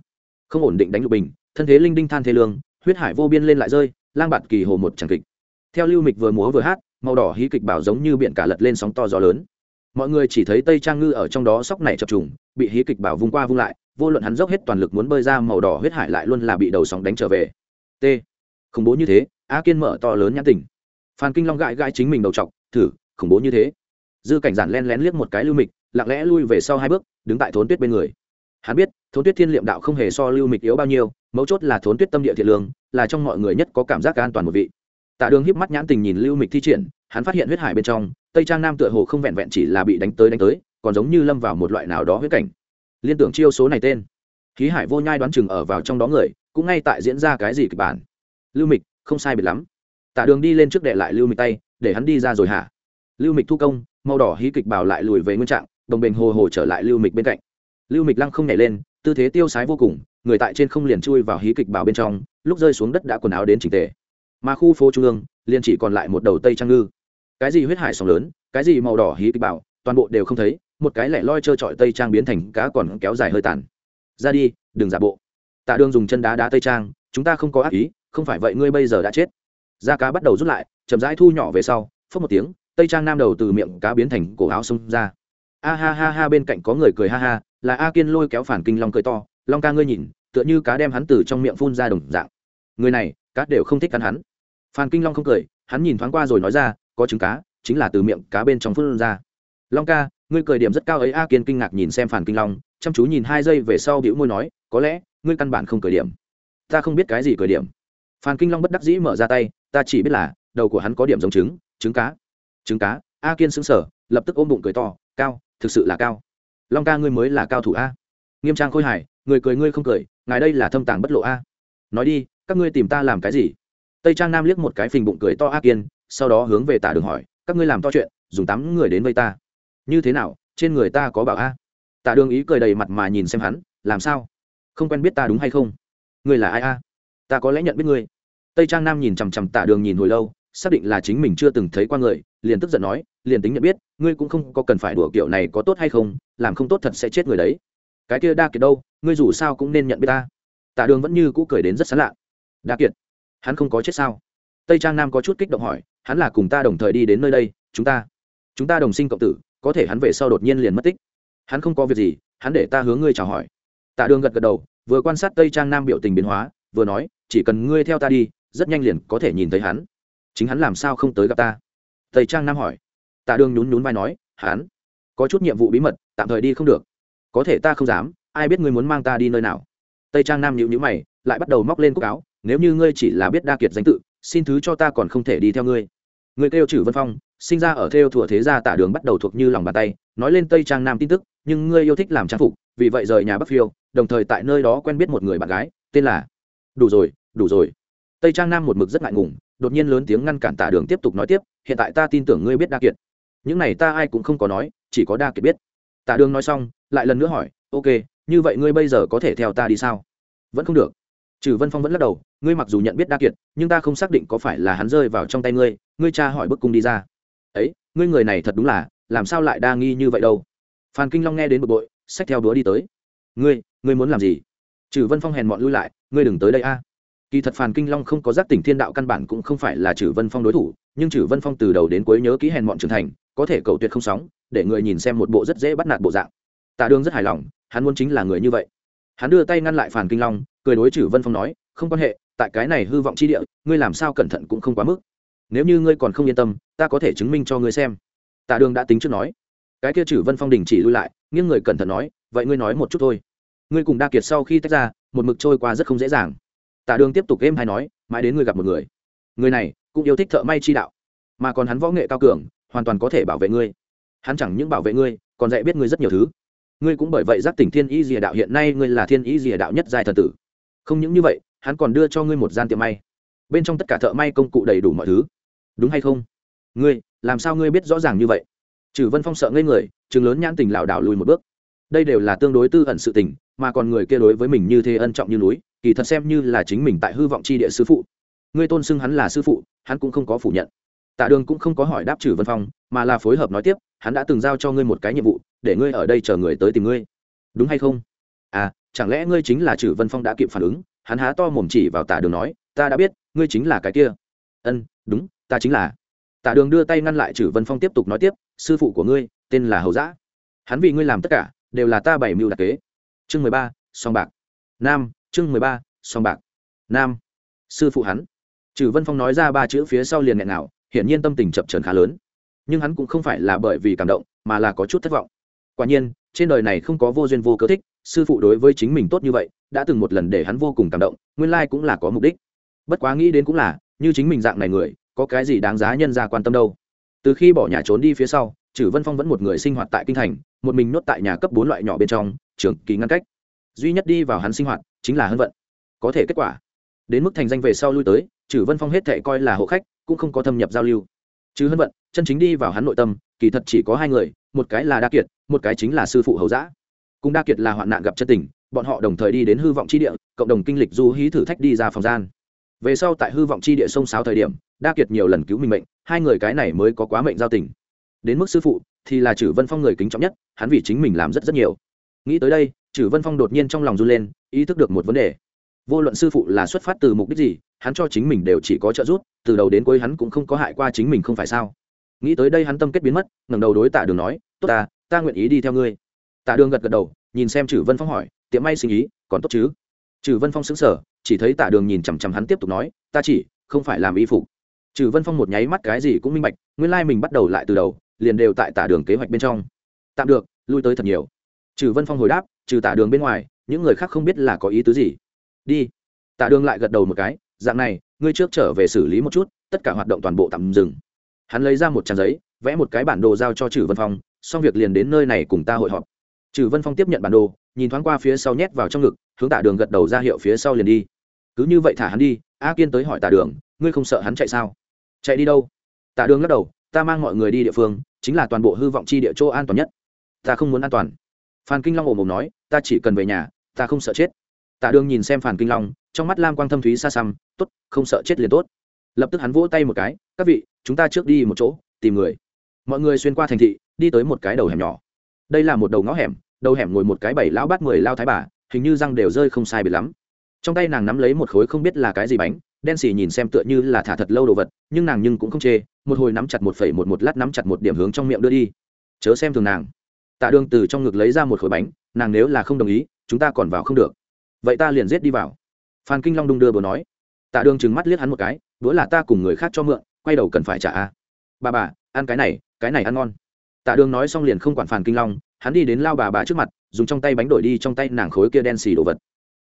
không ổn định đánh lục bình, thân thế linh đinh than thế lương, huyết hải vô biên lên lại rơi, lang bạt kỳ hồ một tràng kịch. Theo lưu mịch vừa múa vừa hát, màu đỏ hí kịch bảo giống như biển cả lật lên sóng to gió lớn mọi người chỉ thấy tây trang ngư ở trong đó sóc này chập trùng, bị hí kịch bảo vung qua vung lại, vô luận hắn dốc hết toàn lực muốn bơi ra màu đỏ huyết hải lại luôn là bị đầu sóng đánh trở về. T. Khủng bố như thế, a kiên mở to lớn nhãn tình. Phan kinh long gãi gãi chính mình đầu t thử, khủng bố như thế. Dư cảnh giản len lén liếc một cái lưu mịch, lặng lẽ lui về sau hai bước, đứng tại thốn tuyết bên người. Hắn biết, thốn tuyết thiên liệm đạo không hề so lưu mịch yếu bao nhiêu, mấu chốt là thốn tuyết tâm địa thiện lương, là trong mọi người nhất có cảm giác an toàn một vị. Tạ đường hiếp mắt nhãn tình nhìn lưu mịch thi triển, hắn phát hiện huyết hải bên trong tây trang nam tựa hồ không vẹn vẹn chỉ là bị đánh tới đánh tới, còn giống như lâm vào một loại nào đó huyết cảnh. Liên tưởng chiêu số này tên. Khí hải vô nhai đoán chừng ở vào trong đó người, cũng ngay tại diễn ra cái gì kịch bản. Lưu mịch, không sai biệt lắm. Tạ đường đi lên trước đệ lại lưu mịch tay, để hắn đi ra rồi hả? Lưu mịch thu công, màu đỏ hí kịch bảo lại lùi về nguyên trạng, đồng bình hồ hồ trở lại lưu mịch bên cạnh. Lưu mịch lăng không nhảy lên, tư thế tiêu sái vô cùng, người tại trên không liền chui vào hí kịch bảo bên trong, lúc rơi xuống đất đã quần áo đến trình tề. Mà khu phố trung ương, liền chỉ còn lại một đầu tây trang ngư cái gì huyết hải sóng lớn, cái gì màu đỏ hí kịch bảo toàn bộ đều không thấy, một cái lẻ loi trơ trọi tây trang biến thành cá còn kéo dài hơi tàn. Ra đi, đừng giả bộ. Tạ đường dùng chân đá đá tây trang, chúng ta không có ác ý, không phải vậy ngươi bây giờ đã chết. Da cá bắt đầu rút lại, chậm rãi thu nhỏ về sau phớt một tiếng, tây trang nam đầu từ miệng cá biến thành cổ áo xông ra. A ha ha ha, bên cạnh có người cười ha ha, là a kiên lôi kéo phản kinh long cười to, long ca ngươi nhìn, tựa như cá đem hắn từ trong miệng phun ra đồng dạng. Người này, cá đều không thích cắn hắn. Phan kinh long không cười, hắn nhìn thoáng qua rồi nói ra có trứng cá, chính là từ miệng cá bên trong phun ra. Long ca, ngươi cười điểm rất cao ấy, a kiên kinh ngạc nhìn xem phản kinh long, chăm chú nhìn hai giây về sau bĩu môi nói, có lẽ, ngươi căn bản không cười điểm. Ta không biết cái gì cười điểm. Phan kinh long bất đắc dĩ mở ra tay, ta chỉ biết là, đầu của hắn có điểm giống trứng trứng cá. Trứng cá? A kiên xứng sở lập tức ôm bụng cười to, cao, thực sự là cao. Long ca, ngươi mới là cao thủ a. Nghiêm trang khôi hài, người cười, ngươi không cười, ngài đây là thâm tàng bất lộ a. Nói đi, các ngươi tìm ta làm cái gì? Tây trang nam liếc một cái phình bụng cười to a kiên, sau đó hướng về tả đường hỏi, các ngươi làm to chuyện, dùng tám người đến vây ta. Như thế nào, trên người ta có bảo a? Tả đường ý cười đầy mặt mà nhìn xem hắn, làm sao? Không quen biết ta đúng hay không? Ngươi là ai a? Ta có lẽ nhận biết ngươi. Tây trang nam nhìn chằm chằm tả đường nhìn hồi lâu, xác định là chính mình chưa từng thấy qua người, liền tức giận nói, liền tính nhận biết, ngươi cũng không có cần phải đùa kiểu này có tốt hay không, làm không tốt thật sẽ chết người đấy. Cái kia đa kiệt đâu, ngươi dù sao cũng nên nhận biết ta. Tạ đường vẫn như cũ cười đến rất sán lạ. Đa kiệt hắn không có chết sao? Tây trang nam có chút kích động hỏi, hắn là cùng ta đồng thời đi đến nơi đây, chúng ta chúng ta đồng sinh cộng tử, có thể hắn về sau đột nhiên liền mất tích. Hắn không có việc gì, hắn để ta hướng ngươi chào hỏi. Tạ đường gật gật đầu, vừa quan sát tây trang nam biểu tình biến hóa, vừa nói, chỉ cần ngươi theo ta đi, rất nhanh liền có thể nhìn thấy hắn. Chính hắn làm sao không tới gặp ta? Tây trang nam hỏi. Tạ đường nhún nhún vai nói, hắn có chút nhiệm vụ bí mật, tạm thời đi không được. Có thể ta không dám, ai biết ngươi muốn mang ta đi nơi nào? Tây trang nam nhịu nhữ mày, lại bắt đầu móc lên cúc áo nếu như ngươi chỉ là biết đa kiệt danh tự, xin thứ cho ta còn không thể đi theo ngươi. Người kêu chử vân phong, sinh ra ở theo thủa thế gia tả đường bắt đầu thuộc như lòng bàn tay, nói lên tây trang nam tin tức, nhưng ngươi yêu thích làm trang phục, vì vậy rời nhà bắc phiêu, đồng thời tại nơi đó quen biết một người bạn gái, tên là đủ rồi đủ rồi. Tây trang nam một mực rất ngại ngùng, đột nhiên lớn tiếng ngăn cản tả đường tiếp tục nói tiếp, hiện tại ta tin tưởng ngươi biết đa kiệt. Những này ta ai cũng không có nói, chỉ có đa kiệt biết. Tả đường nói xong, lại lần nữa hỏi, ok, như vậy ngươi bây giờ có thể theo ta đi sao? Vẫn không được trừ vân phong vẫn lắc đầu, ngươi mặc dù nhận biết đa kiệt, nhưng ta không xác định có phải là hắn rơi vào trong tay ngươi ngươi cha hỏi bức cung đi ra. Ấy, ngươi người này thật đúng là, làm sao lại đa nghi như vậy đâu? Phan kinh long nghe đến bực bội, xách theo đũa đi tới. Ngươi ngươi muốn làm gì? Trừ vân phong hèn mọn lui lại, ngươi đừng tới đây a. Kỳ thật phàn kinh long không có giác tỉnh thiên đạo căn bản cũng không phải là trừ vân phong đối thủ, nhưng trừ vân phong từ đầu đến cuối nhớ ký hèn mọn trưởng thành, có thể cầu tuyệt không sóng, để người nhìn xem một bộ rất dễ bắt nạt bộ dạng. Tạ đương rất hài lòng, hắn muốn chính là người như vậy. Hắn đưa tay ngăn lại phàn kinh long cười đối trừ vân phong nói, không quan hệ, tại cái này hư vọng chi địa, ngươi làm sao cẩn thận cũng không quá mức. Nếu như ngươi còn không yên tâm, ta có thể chứng minh cho ngươi xem. Tạ đường đã tính trước nói. Cái kia trừ vân phong đình chỉ lui lại, nghiêng người cẩn thận nói, vậy ngươi nói một chút thôi. Ngươi cùng đa kiệt sau khi tách ra, một mực trôi qua rất không dễ dàng. Tạ đường tiếp tục êm hay nói, mãi đến ngươi gặp một người. Người này cũng yêu thích thợ may chi đạo, mà còn hắn võ nghệ cao cường, hoàn toàn có thể bảo vệ ngươi. Hắn chẳng những bảo vệ ngươi, còn dạy biết ngươi rất nhiều thứ. Ngươi cũng bởi vậy giác tỉnh thiên ý dìa đạo, hiện nay ngươi là thiên ý dìa đạo nhất giai thần tử không những như vậy, hắn còn đưa cho ngươi một gian tiệm may. Bên trong tất cả thợ may công cụ đầy đủ mọi thứ. Đúng hay không? Ngươi, làm sao ngươi biết rõ ràng như vậy? Trừ vân phong sợ ngây người chừng lớn nhãn tình lảo đảo lùi một bước. Đây đều là tương đối tư ẩn sự tình, mà còn người kia đối với mình như thế ân trọng như núi, kỳ thật xem như là chính mình tại hư vọng c h i địa sư phụ. Ngươi tôn xưng hắn là sư phụ, hắn cũng không có phủ nhận. Tạ đường cũng không có hỏi đáp trừ vân phong, mà là phối hợp nói tiếp, hắn đã từng giao cho ngươi một cái nhiệm vụ, để ngươi ở đây chờ người tới tìm ngươi. Đúng hay không? Chẳng lẽ ngươi chính là trừ vân phong đã kịp phản ứng? Hắn há to mồm chỉ vào tạ đường nói, ta đã biết, ngươi chính là cái kia. Ân, đúng, ta chính là. Tạ đường đưa tay ngăn lại trừ vân phong tiếp tục nói tiếp, sư phụ của ngươi, tên là hầu giã hắn vì ngươi làm tất cả, đều là ta bảy mưu đặc kế. Chương mười ba, song bạc. Nam, chương mười ba, song bạc. Nam, sư phụ hắn. Trừ vân phong nói ra ba chữ phía sau liền nghẹn nào hiển nhiên tâm tình chập trần khá lớn. Nhưng hắn cũng không phải là bởi vì cảm động, mà là có chút thất vọng. Quả nhiên trên đời này không có vô duyên vô cớ thích, sư phụ đối với chính mình tốt như vậy, đã từng một lần để hắn vô cùng cảm động, nguyên lai cũng là có mục đích. Bất quá nghĩ đến cũng là, như chính mình dạng này người, có cái gì đáng giá nhân ra quan tâm đâu. Từ khi bỏ nhà trốn đi phía sau chử vân phong vẫn một người sinh hoạt tại kinh thành, một mình nuốt tại nhà cấp bốn loại nhỏ bên trong trường kỳ ngăn cách. Duy nhất đi vào hắn sinh hoạt, chính là hân vận. Có thể kết quả, đến mức thành danh về sau lui tới chử vân phong hết thệ coi là hộ khách, cũng không có thâm nhập giao lưu. Chứ hân vận, chân chính đi vào hắn nội tâm, kỳ thật chỉ có hai người một cái là đa kiệt, một cái chính là sư phụ hầu giã cùng đa kiệt là hoạn nạn gặp chân tình, bọn họ đồng thời đi đến hư vọng chi địa, cộng đồng kinh lịch du hí thử thách đi ra phòng gian. Về sau tại hư vọng chi địa sông sáo thời điểm, đa kiệt nhiều lần cứu mình mệnh, hai người cái này mới có quá mệnh giao tình. Đến mức sư phụ, thì là chử vân phong người kính trọng nhất, hắn vì chính mình làm rất rất nhiều. Nghĩ tới đây chử vân phong đột nhiên trong lòng run lên, ý thức được một vấn đề. Vô luận sư phụ là xuất phát từ mục đích gì, hắn cho chính mình đều chỉ có trợ giúp, từ đầu đến cuối hắn cũng không có hại qua chính mình không phải sao? Nghĩ tới đây hắn tâm kết biến mất, ngẩng đầu đối tạ đường nói tốt ta ta nguyện ý đi theo ngươi. Tạ đường gật gật đầu, nhìn xem chử vân phong hỏi, tiệm may sinh ý, còn tốt chứ? Chử vân phong xứng sở chỉ thấy tạ đường nhìn chằm chằm hắn tiếp tục nói, ta chỉ, không phải làm y phục. Chử vân phong một nháy mắt cái gì cũng minh bạch, nguyên lai mình bắt đầu lại từ đầu, liền đều tại tả đường kế hoạch bên trong. Tạm được, lui tới thật nhiều. Chử vân phong hồi đáp, trừ tả đường bên ngoài, những người khác không biết là có ý tứ gì. Đi. Tạ đường lại gật đầu một cái, dạng này, ngươi trước trở về xử lý một chút, tất cả hoạt động toàn bộ tạm dừng. Hắn lấy ra một trang giấy, vẽ một cái bản đồ giao cho trừ vân phong xong việc liền đến nơi này cùng ta hội họp. Trừ vân phong tiếp nhận bản đồ, nhìn thoáng qua phía sau nhét vào trong ngực, hướng tạ đường gật đầu ra hiệu phía sau liền đi. Cứ như vậy thả hắn đi, a kiên tới hỏi tạ đường, ngươi không sợ hắn chạy sao? Chạy đi đâu? Tạ đường lắc đầu, ta mang mọi người đi địa phương, chính là toàn bộ hư vọng chi địa chỗ an toàn nhất. Ta không muốn an toàn. Phan kinh long ồm ồm nói, ta chỉ cần về nhà, ta không sợ chết. Tạ đường nhìn xem phan kinh long, trong mắt lam quang thâm thúy xa xăm t ố t không sợ chết liền tốt. Lập tức hắn vỗ tay một cái, các vị, chúng ta trước đi một chỗ, tìm người. Mọi người xuyên qua thành thị đi tới một cái đầu hẻm nhỏ. Đây là một đầu ngõ hẻm, đầu hẻm ngồi một cái bảy lão bát mười lao thái bà, hình như răng đều rơi không sai biệt lắm. Trong tay nàng nắm lấy một khối không biết là cái gì bánh, đen xì nhìn xem tựa như là thả thật lâu đồ vật, nhưng nàng nhưng cũng không chê, một hồi nắm chặt một phẩy một một lát nắm chặt một điểm hướng trong miệng đưa đi. Chớ xem thường nàng. Tạ đường từ trong ngực lấy ra một khối bánh, nàng nếu là không đồng ý, chúng ta còn vào không được. Vậy ta liền giết đi vào. Phan kinh long đung đưa bồ nói. Tạ đường trừng mắt liếc hắn một cái, đũa là ta cùng người khác cho mượn, quay đầu cần phải trả a. Bà bà, ăn cái này cái này ăn ngon tạ đường nói xong liền không quản phản kinh long, hắn đi đến lao bà bà trước mặt, dùng trong tay bánh đổi đi trong tay nàng khối kia đen xì đồ vật.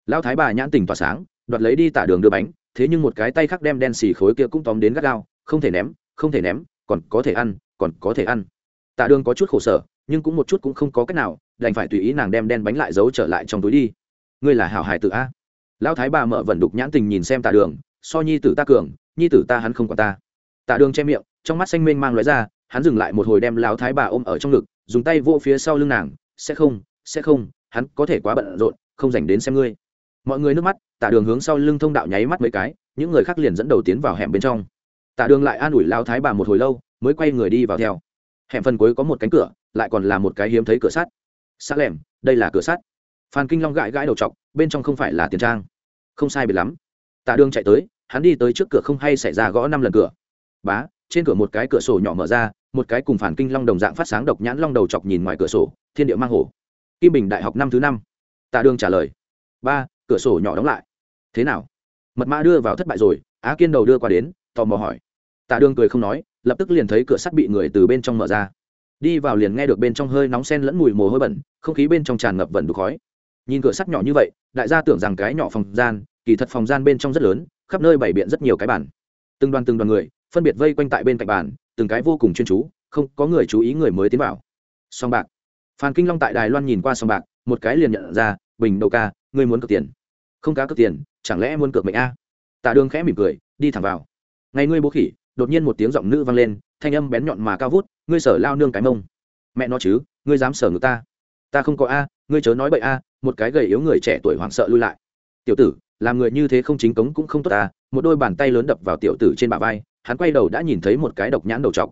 Lao thái bà nhãn tình tỏa sáng, đoạt lấy đi tạ đường đưa bánh, thế nhưng một cái tay khác đem đen xì khối kia cũng tóm đến gắt gao, không thể ném, không thể ném, còn có thể ăn, còn có thể ăn. Tạ đường có chút khổ sở, nhưng cũng một chút cũng không có cách nào, đành phải tùy ý nàng đem đen bánh lại giấu trở lại trong túi đi. Ngươi là hảo hải tử a. Lão thái bà mợ vẫn đục nhãn tình nhìn xem tạ đường, so nhi tử ta cường, nhi tử ta hắn không còn ta. Tạ đường che miệng, trong mắt xanh mênh mang lóe ra hắn dừng lại một hồi đem lão thái bà ôm ở trong ngực, dùng tay vô phía sau lưng nàng, sẽ không sẽ không, hắn có thể quá bận rộn, không dành đến xem ngươi. Mọi người nước mắt tạ đường hướng sau lưng thông đạo nháy mắt mấy cái, những người khác liền dẫn đầu tiến vào hẻm bên trong. Tạ đường lại an ủi lão thái bà một hồi lâu, mới quay người đi vào theo. Hẻm phần cuối có một cánh cửa, lại còn là một cái hiếm thấy cửa sắt. Sắc lẻm, đây là cửa sắt. Phan kinh long gãi gãi đầu t bên trong không phải là tiền trang. Không sai biệt lắm. Tạ đường chạy tới, hắn đi tới trước cửa không hay xảy ra gõ năm lần cửa. Bá, trên cửa một cái cửa sổ nhỏ mở ra một cái cùng phản kinh long đồng dạng phát sáng độc nhãn long đầu chọc nhìn ngoài cửa sổ, thiên địa mang hổ kim bình đại học năm thứ năm. Tạ đường trả lời. Ba, cửa sổ nhỏ đóng lại. Thế nào? Mật mã đưa vào thất bại rồi, á kiên đầu đưa qua đến, tò mò hỏi. Tạ đường cười không nói, lập tức liền thấy cửa sắt bị người từ bên trong mở ra. Đi vào liền nghe được bên trong hơi nóng sen lẫn mùi mồ hôi bẩn, không khí bên trong tràn ngập vẩn đục khói. Nhìn cửa sắt nhỏ như vậy, đại gia tưởng rằng cái nhỏ phòng gian, kỳ thật phòng gian bên trong rất lớn, khắp nơi bày biện rất nhiều cái bản từng đoàn từng đoàn người, phân biệt vây quanh tại bên cạnh bàn từng cái vô cùng chuyên chú, không có người chú ý người mới tiến vào. Song bạc. Phan kinh long tại đài loan nhìn qua song bạc, một cái liền nhận ra, bình đầu ca, ngươi muốn cược tiền. Không cá cược tiền, chẳng lẽ muốn cược mệnh a? Tạ đường khẽ mỉm cười, đi thẳng vào. Ngày ngươi bố khỉ, đột nhiên một tiếng giọng nữ vang lên, thanh âm bén nhọn mà cao vút, ngươi sở lao nương cái mông. Mẹ nó chứ, ngươi dám sở ngược ta. Ta không có a, ngươi chớ nói bậy a, một cái gầy yếu người trẻ tuổi hoảng sợ lui lại. Tiểu tử, làm người như thế không chính cống cũng không tốt ta, một đôi bàn tay lớn đập vào tiểu tử trên bả vai hắn quay đầu đã nhìn thấy một cái độc nhãn đầu trọc.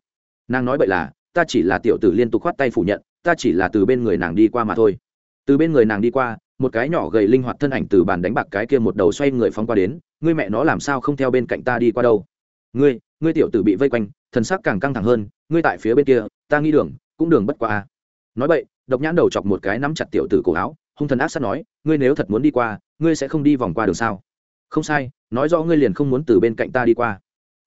Nàng nói bậy là, ta chỉ là tiểu tử liên tục khoát tay phủ nhận, ta chỉ là từ bên người nàng đi qua mà thôi. Từ bên người nàng đi qua, một cái nhỏ gầy linh hoạt thân ảnh từ bàn đánh bạc cái kia một đầu xoay người phóng qua đến, ngươi mẹ nó làm sao không theo bên cạnh ta đi qua đâu? Ngươi ngươi tiểu tử bị vây quanh, thần sắc càng căng thẳng hơn, ngươi tại phía bên kia, ta nghĩ đường, cũng đường bất qua a. Nói vậy, độc nhãn đầu chọc một cái nắm chặt tiểu tử cổ áo, hung thần ác sát nói, ngươi nếu thật muốn đi qua, ngươi sẽ không đi vòng qua đường sao? Không sai, nói rõ ngươi liền không muốn từ bên cạnh ta đi qua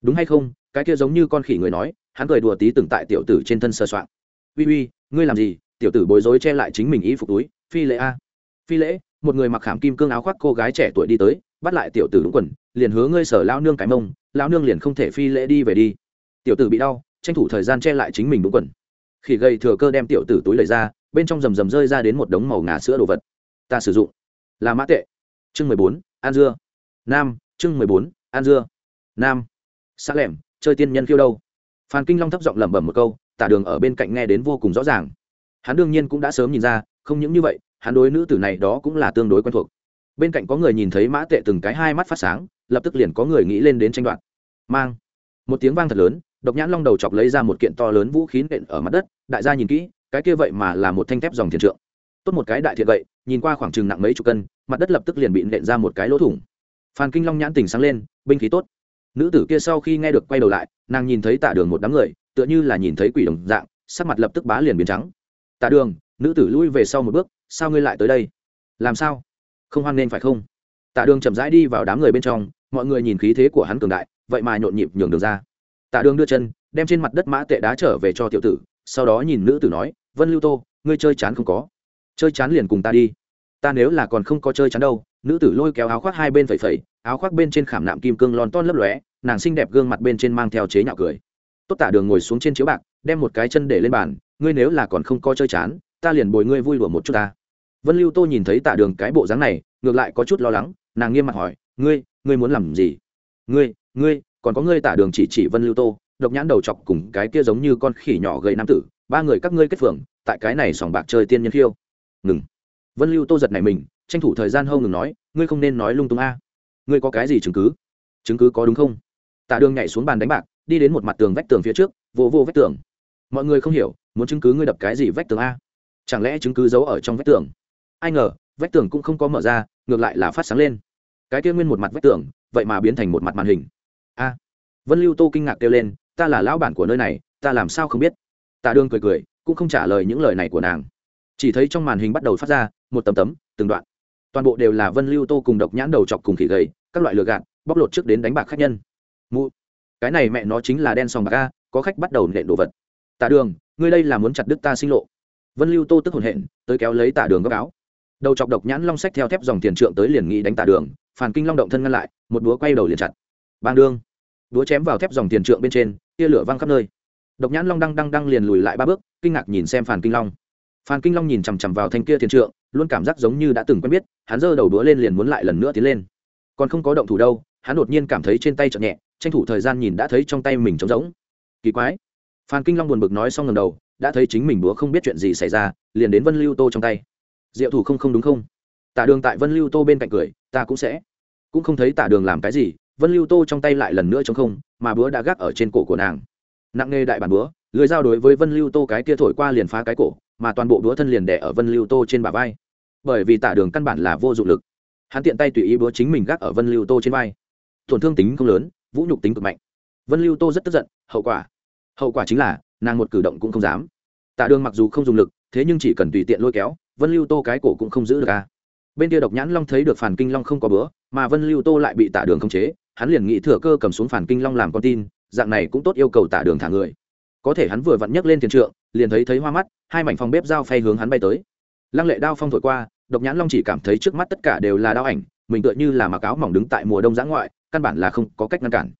đúng hay không? Cái kia giống như con khỉ người nói, hắn cười đùa tí từng tại tiểu tử trên thân sơ soạn uy uy, ngươi làm gì? Tiểu tử bối rối che lại chính mình ý phục túi, phi lễ a. À. Phi lễ, một người mặc khảm kim cương áo khoác cô gái trẻ tuổi đi tới, bắt lại tiểu tử đúng quần, liền hứa ngươi sở lao nương cái mông lao nương liền không thể phi lễ đi về đi. Tiểu tử bị đau, tranh thủ thời gian che lại chính mình đúng quần. Khỉ gầy thừa cơ đem tiểu tử túi lấy ra, bên trong rầm rầm rơi ra đến một đống màu ngà sữa đồ vật. Ta sử dụng. Là mã tệ. Chương mười bốn, an dưa. Nam, chương mười bốn, an dưa. Nam xa lẻm, chơi tiên nhân khiêu đâu? Phan kinh long thấp giọng lẩm bẩm một câu, tả đường ở bên cạnh nghe đến vô cùng rõ ràng. Hắn đương nhiên cũng đã sớm nhìn ra, không những như vậy, hắn đối nữ tử này đó cũng là tương đối quen thuộc. Bên cạnh có người nhìn thấy mã tệ từng cái hai mắt phát sáng, lập tức liền có người nghĩ lên đến tranh đoạt. Mang. Một tiếng vang thật lớn, độc nhãn long đầu chọc lấy ra một kiện to lớn vũ khí nện ở mặt đất, đại gia nhìn kỹ, cái kia vậy mà là một thanh thép dòng thiền trượng. Tốt một cái đại thiện vậy, nhìn qua khoảng chừng nặng mấy chục cân, mặt đất lập tức liền bị nện ra một cái lỗ thủng. Phan kinh long nhãn tỉnh sáng lên, binh khí tốt nữ tử kia sau khi nghe được quay đầu lại, nàng nhìn thấy tạ đường một đám người, tựa như là nhìn thấy quỷ đồng dạng, sắc mặt lập tức bá liền biến trắng. Tạ đường, nữ tử lui về sau một bước, sao ngươi lại tới đây? Làm sao? Không hoan nên phải không? Tạ đường chậm rãi đi vào đám người bên trong, mọi người nhìn khí thế của hắn cường đại, vậy mà nhộn nhịp nhường đường ra. Tạ đường đưa chân, đem trên mặt đất mã tệ đá trở về cho tiểu tử, sau đó nhìn nữ tử nói, vân lưu tô, ngươi chơi chán không có? Chơi chán liền cùng ta đi. Ta nếu là còn không có chơi chán đâu. Nữ tử lôi kéo áo khoác hai bên phẩy phẩy, áo khoác bên trên khảm nạm kim cương lon ton lấp lóe nàng xinh đẹp gương mặt bên trên mang theo chế nhạo cười. Tốt tả đường ngồi xuống trên chiếu bạc, đem một cái chân để lên bàn, ngươi nếu là còn không coi chơi chán, ta liền bồi ngươi vui đùa một chút ta. Vân lưu tô nhìn thấy tả đường cái bộ dáng này, ngược lại có chút lo lắng, nàng nghiêm mặt hỏi, ngươi ngươi muốn làm gì? Ngươi ngươi, còn có ngươi tả đường chỉ chỉ vân lưu tô, độc nhãn đầu chọc cùng cái kia giống như con khỉ nhỏ gầy nam tử, ba người các ngươi kết phường, tại cái này sòng bạc chơi tiên nhân khiêu. Ngừng. Vân lưu tô giật này mình, tranh thủ thời gian hâu ngừng nói, ngươi không nên nói lung tung a. Ngươi có cái gì chứng cứ? Chứng cứ có đúng không? Tạ đường nhảy xuống bàn đánh bạc, đi đến một mặt tường vách tường phía trước, vô vô vách tường. Mọi người không hiểu, muốn chứng cứ ngươi đập cái gì vách tường a? Chẳng lẽ chứng cứ giấu ở trong vách tường? Ai ngờ, vách tường cũng không có mở ra, ngược lại là phát sáng lên. Cái kia nguyên một mặt vách tường, vậy mà biến thành một mặt màn hình. A! Vân lưu tô kinh ngạc kêu lên, ta là lão bản của nơi này, ta làm sao không biết? Tạ đường cười cười, cũng không trả lời những lời này của nàng. Chỉ thấy trong màn hình bắt đầu phát ra, một tấm tấm, từng đoạn. Toàn bộ đều là vân lưu tô cùng độc nhãn đầu chọc cùng khỉ gầy, các loại lừa gạt, bóc lột trước đến đánh bạc khách nhân mụ. Cái này mẹ nó chính là đen sòng bạc a, có khách bắt đầu nện đồ vật. Tạ đường, ngươi đây là muốn chặt đứt ta sinh lộ. Vân lưu tô tức hồn hện, tới kéo lấy tạ đường góc áo. Đầu chọc độc nhãn long sách theo thép dòng tiền trượng tới liền nghĩ đánh tạ đường, phản kinh long động thân ngăn lại, một búa quay đầu liền chặt. Bang đương. Búa chém vào thép dòng tiền trượng bên trên, tia lửa văng khắp nơi. Độc nhãn long đăng đăng đăng liền lùi lại ba bước, kinh ngạc nhìn xem phản kinh long. Phan kinh long nhìn chằm chằm vào thanh kia tiền trượng, luôn cảm giác giống như đã từng quen biết, hắn giơ đầu đũa lên liền muốn lại lần nữa tiến lên. Còn không có động thủ đâu hắn đột nhiên cảm thấy trên tay chợt nhẹ, tranh thủ thời gian nhìn đã thấy trong tay mình trống rỗng. Kỳ quái. Phan kinh long buồn bực nói xong ngẩng đầu, đã thấy chính mình búa không biết chuyện gì xảy ra, liền đến vân lưu tô trong tay. Diệu thủ không không đúng không? Tả đường tại vân lưu tô bên cạnh cười, ta cũng sẽ. Cũng không thấy tả đường làm cái gì, vân lưu tô trong tay lại lần nữa chống không, mà búa đã gác ở trên cổ của nàng. Nặng nề đại bản búa lưới dao đối với vân lưu tô cái kia thổi qua liền phá cái cổ, mà toàn bộ búa thân liền đẻ ở vân lưu tô trên bả vai. Bởi vì tả đường căn bản là vô dụng lực. Hắn tiện tay tùy ý búa chính mình gác ở vân lưu tô trên vai tổn thương tính không lớn, vũ nhục tính cực mạnh. Vân lưu tô rất tức giận, hậu quả. Hậu quả chính là, nàng một cử động cũng không dám. Tạ đường mặc dù không dùng lực, thế nhưng chỉ cần tùy tiện lôi kéo, vân lưu tô cái cổ cũng không giữ được à. bên kia độc nhãn long thấy được phản kinh long không có bữa, mà vân lưu tô lại bị Tạ đường khống chế, hắn liền nghĩ thừa cơ cầm xuống phản kinh long làm con tin, dạng này cũng tốt yêu cầu Tạ đường thả người. Có thể hắn vừa vặn nhấc lên tiền trượng, liền thấy thấy hoa mắt, hai mảnh phòng bếp dao phay hướng hắn bay tới. Lăng lệ đao phong thổi qua, độc nhãn long chỉ cảm thấy trước mắt tất cả đều là đao ảnh, mình tựa như là mặc áo mỏng đứng tại mùa đông giã ngoại căn bản là không có cách ngăn cản.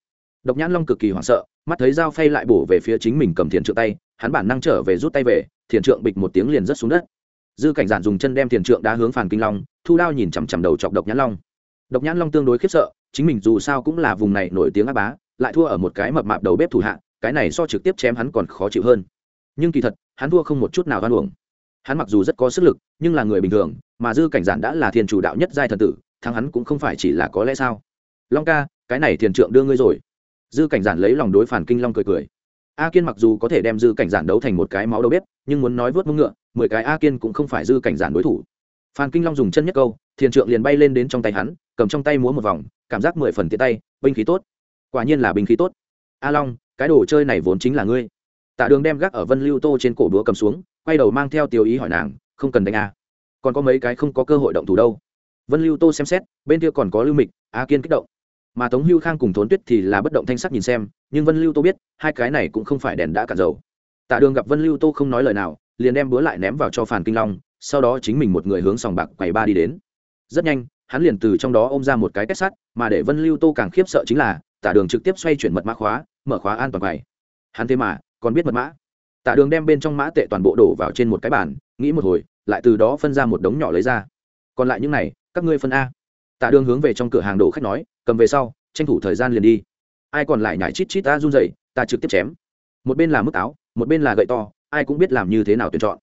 Độc nhãn long cực kỳ hoảng sợ, mắt thấy dao phay lại bổ về phía chính mình cầm thiền trượng tay, hắn bản năng trở về rút tay về, thiền trượng bịch một tiếng liền rớt xuống đất. Dư cảnh giản dùng chân đem thiền trượng đá hướng phản kinh long, thu đao nhìn chằm chằm đầu chọc độc nhãn long. Độc nhãn long tương đối khiếp sợ, chính mình dù sao cũng là vùng này nổi tiếng á bá, lại thua ở một cái mập mạp đầu bếp thủ hạ, cái này so trực tiếp chém hắn còn khó chịu hơn. Nhưng kỳ thật, hắn thua không một chút nào hoan uổng. Hắn mặc dù rất có sức lực, nhưng là người bình thường, mà dư cảnh giản đã là thiên chủ đạo nhất giai thần tử, thắng hắn cũng không phải chỉ là có lẽ sao long ca, cái này thiền trượng đưa ngươi rồi. Dư cảnh giản lấy lòng đối phản kinh long cười cười. A kiên mặc dù có thể đem dư cảnh giản đấu thành một cái máu đầu bếp, nhưng muốn nói vớt mông ngựa, mười cái a kiên cũng không phải dư cảnh giản đối thủ. Phan kinh long dùng chân nhất câu, thiền trượng liền bay lên đến trong tay hắn, cầm trong tay múa một vòng, cảm giác mười phần tiện tay, binh khí tốt. Quả nhiên là binh khí tốt. A long, cái đồ chơi này vốn chính là ngươi. Tạ đường đem gác ở vân lưu tô trên cổ đúa cầm xuống, quay đầu mang theo tiêu ý hỏi nàng, không cần đánh a. Còn có mấy cái không có cơ hội động thủ đâu? Vân lưu tô xem xét, bên kia còn có lưu mịch, a kiên kích động mà tống hưu khang cùng thốn tuyết thì là bất động thanh sắc nhìn xem, nhưng vân lưu tô biết, hai cái này cũng không phải đèn đã cạn dầu. Tạ đường gặp vân lưu tô không nói lời nào, liền đem búa lại ném vào cho phản kinh long, sau đó chính mình một người hướng sòng bạc quầy ba đi đến. Rất nhanh, hắn liền từ trong đó ôm ra một cái kết sắt, mà để vân lưu tô càng khiếp sợ chính là, tạ đường trực tiếp xoay chuyển mật mã khóa, mở khóa an toàn quầy. Hắn thế mà, còn biết mật mã. Tạ đường đem bên trong mã tệ toàn bộ đổ vào trên một cái bàn, nghĩ một hồi, lại từ đó phân ra một đống nhỏ lấy ra. Còn lại những này, các ngươi phân a tạ đường hướng về trong cửa hàng đồ khách nói, cầm về sau, tranh thủ thời gian liền đi. Ai còn lại nhảy chít chít ta run dậy ta trực tiếp chém. Một bên là mức áo, một bên là gậy to, ai cũng biết làm như thế nào tuyển chọn.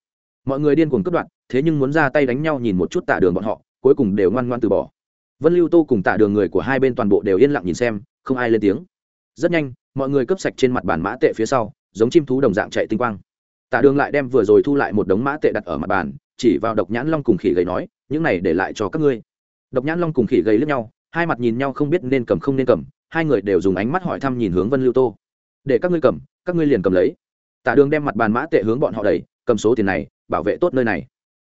Mọi người điên cuồng cướp đoạn thế nhưng muốn ra tay đánh nhau nhìn một chút tạ đường bọn họ, cuối cùng đều ngoan ngoan từ bỏ. Vân lưu tô cùng tạ đường người của hai bên toàn bộ đều yên lặng nhìn xem, không ai lên tiếng. Rất nhanh, mọi người cướp sạch trên mặt bàn mã tệ phía sau, giống chim thú đồng dạng chạy tinh quang. Tạ đường lại đem vừa rồi thu lại một đống mã tệ đặt ở mặt bàn, chỉ vào độc nhãn long cùng khỉ gầy nói, những này để lại cho các ngươi độc nhãn long cùng khỉ gầy lướt nhau, hai mặt nhìn nhau không biết nên cầm không nên cầm, hai người đều dùng ánh mắt hỏi thăm nhìn hướng vân lưu tô. Để các ngươi cầm, các ngươi liền cầm lấy. Tạ đường đem mặt bàn mã tệ hướng bọn họ đẩy, cầm số tiền này, bảo vệ tốt nơi này.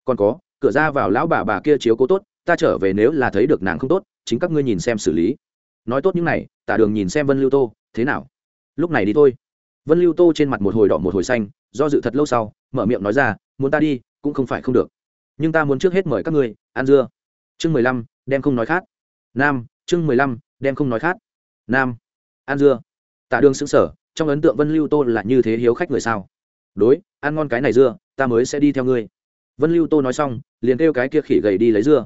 Còn có, cửa ra vào lão bà bà kia chiếu cố tốt, ta trở về nếu là thấy được nàng không tốt, chính các ngươi nhìn xem xử lý. Nói tốt những này tạ đường nhìn xem vân lưu tô, thế nào? Lúc này đi thôi. Vân lưu tô trên mặt một hồi đỏ một hồi xanh, do dự thật lâu sau, mở miệng nói ra, muốn ta đi, cũng không phải không được. Nhưng ta muốn trước hết mời các ngươi ăn dưa. Chương mười lăm đem không nói khác. Nam, chương mười lăm, đem không nói khát nam an dưa. Tạ đường xứng sở trong ấn tượng vân lưu tô là như thế hiếu khách người sao? Đối, ăn ngon cái này dưa, ta mới sẽ đi theo ngươi. Vân lưu tô nói xong, liền kêu cái kia khỉ gầy đi lấy dưa.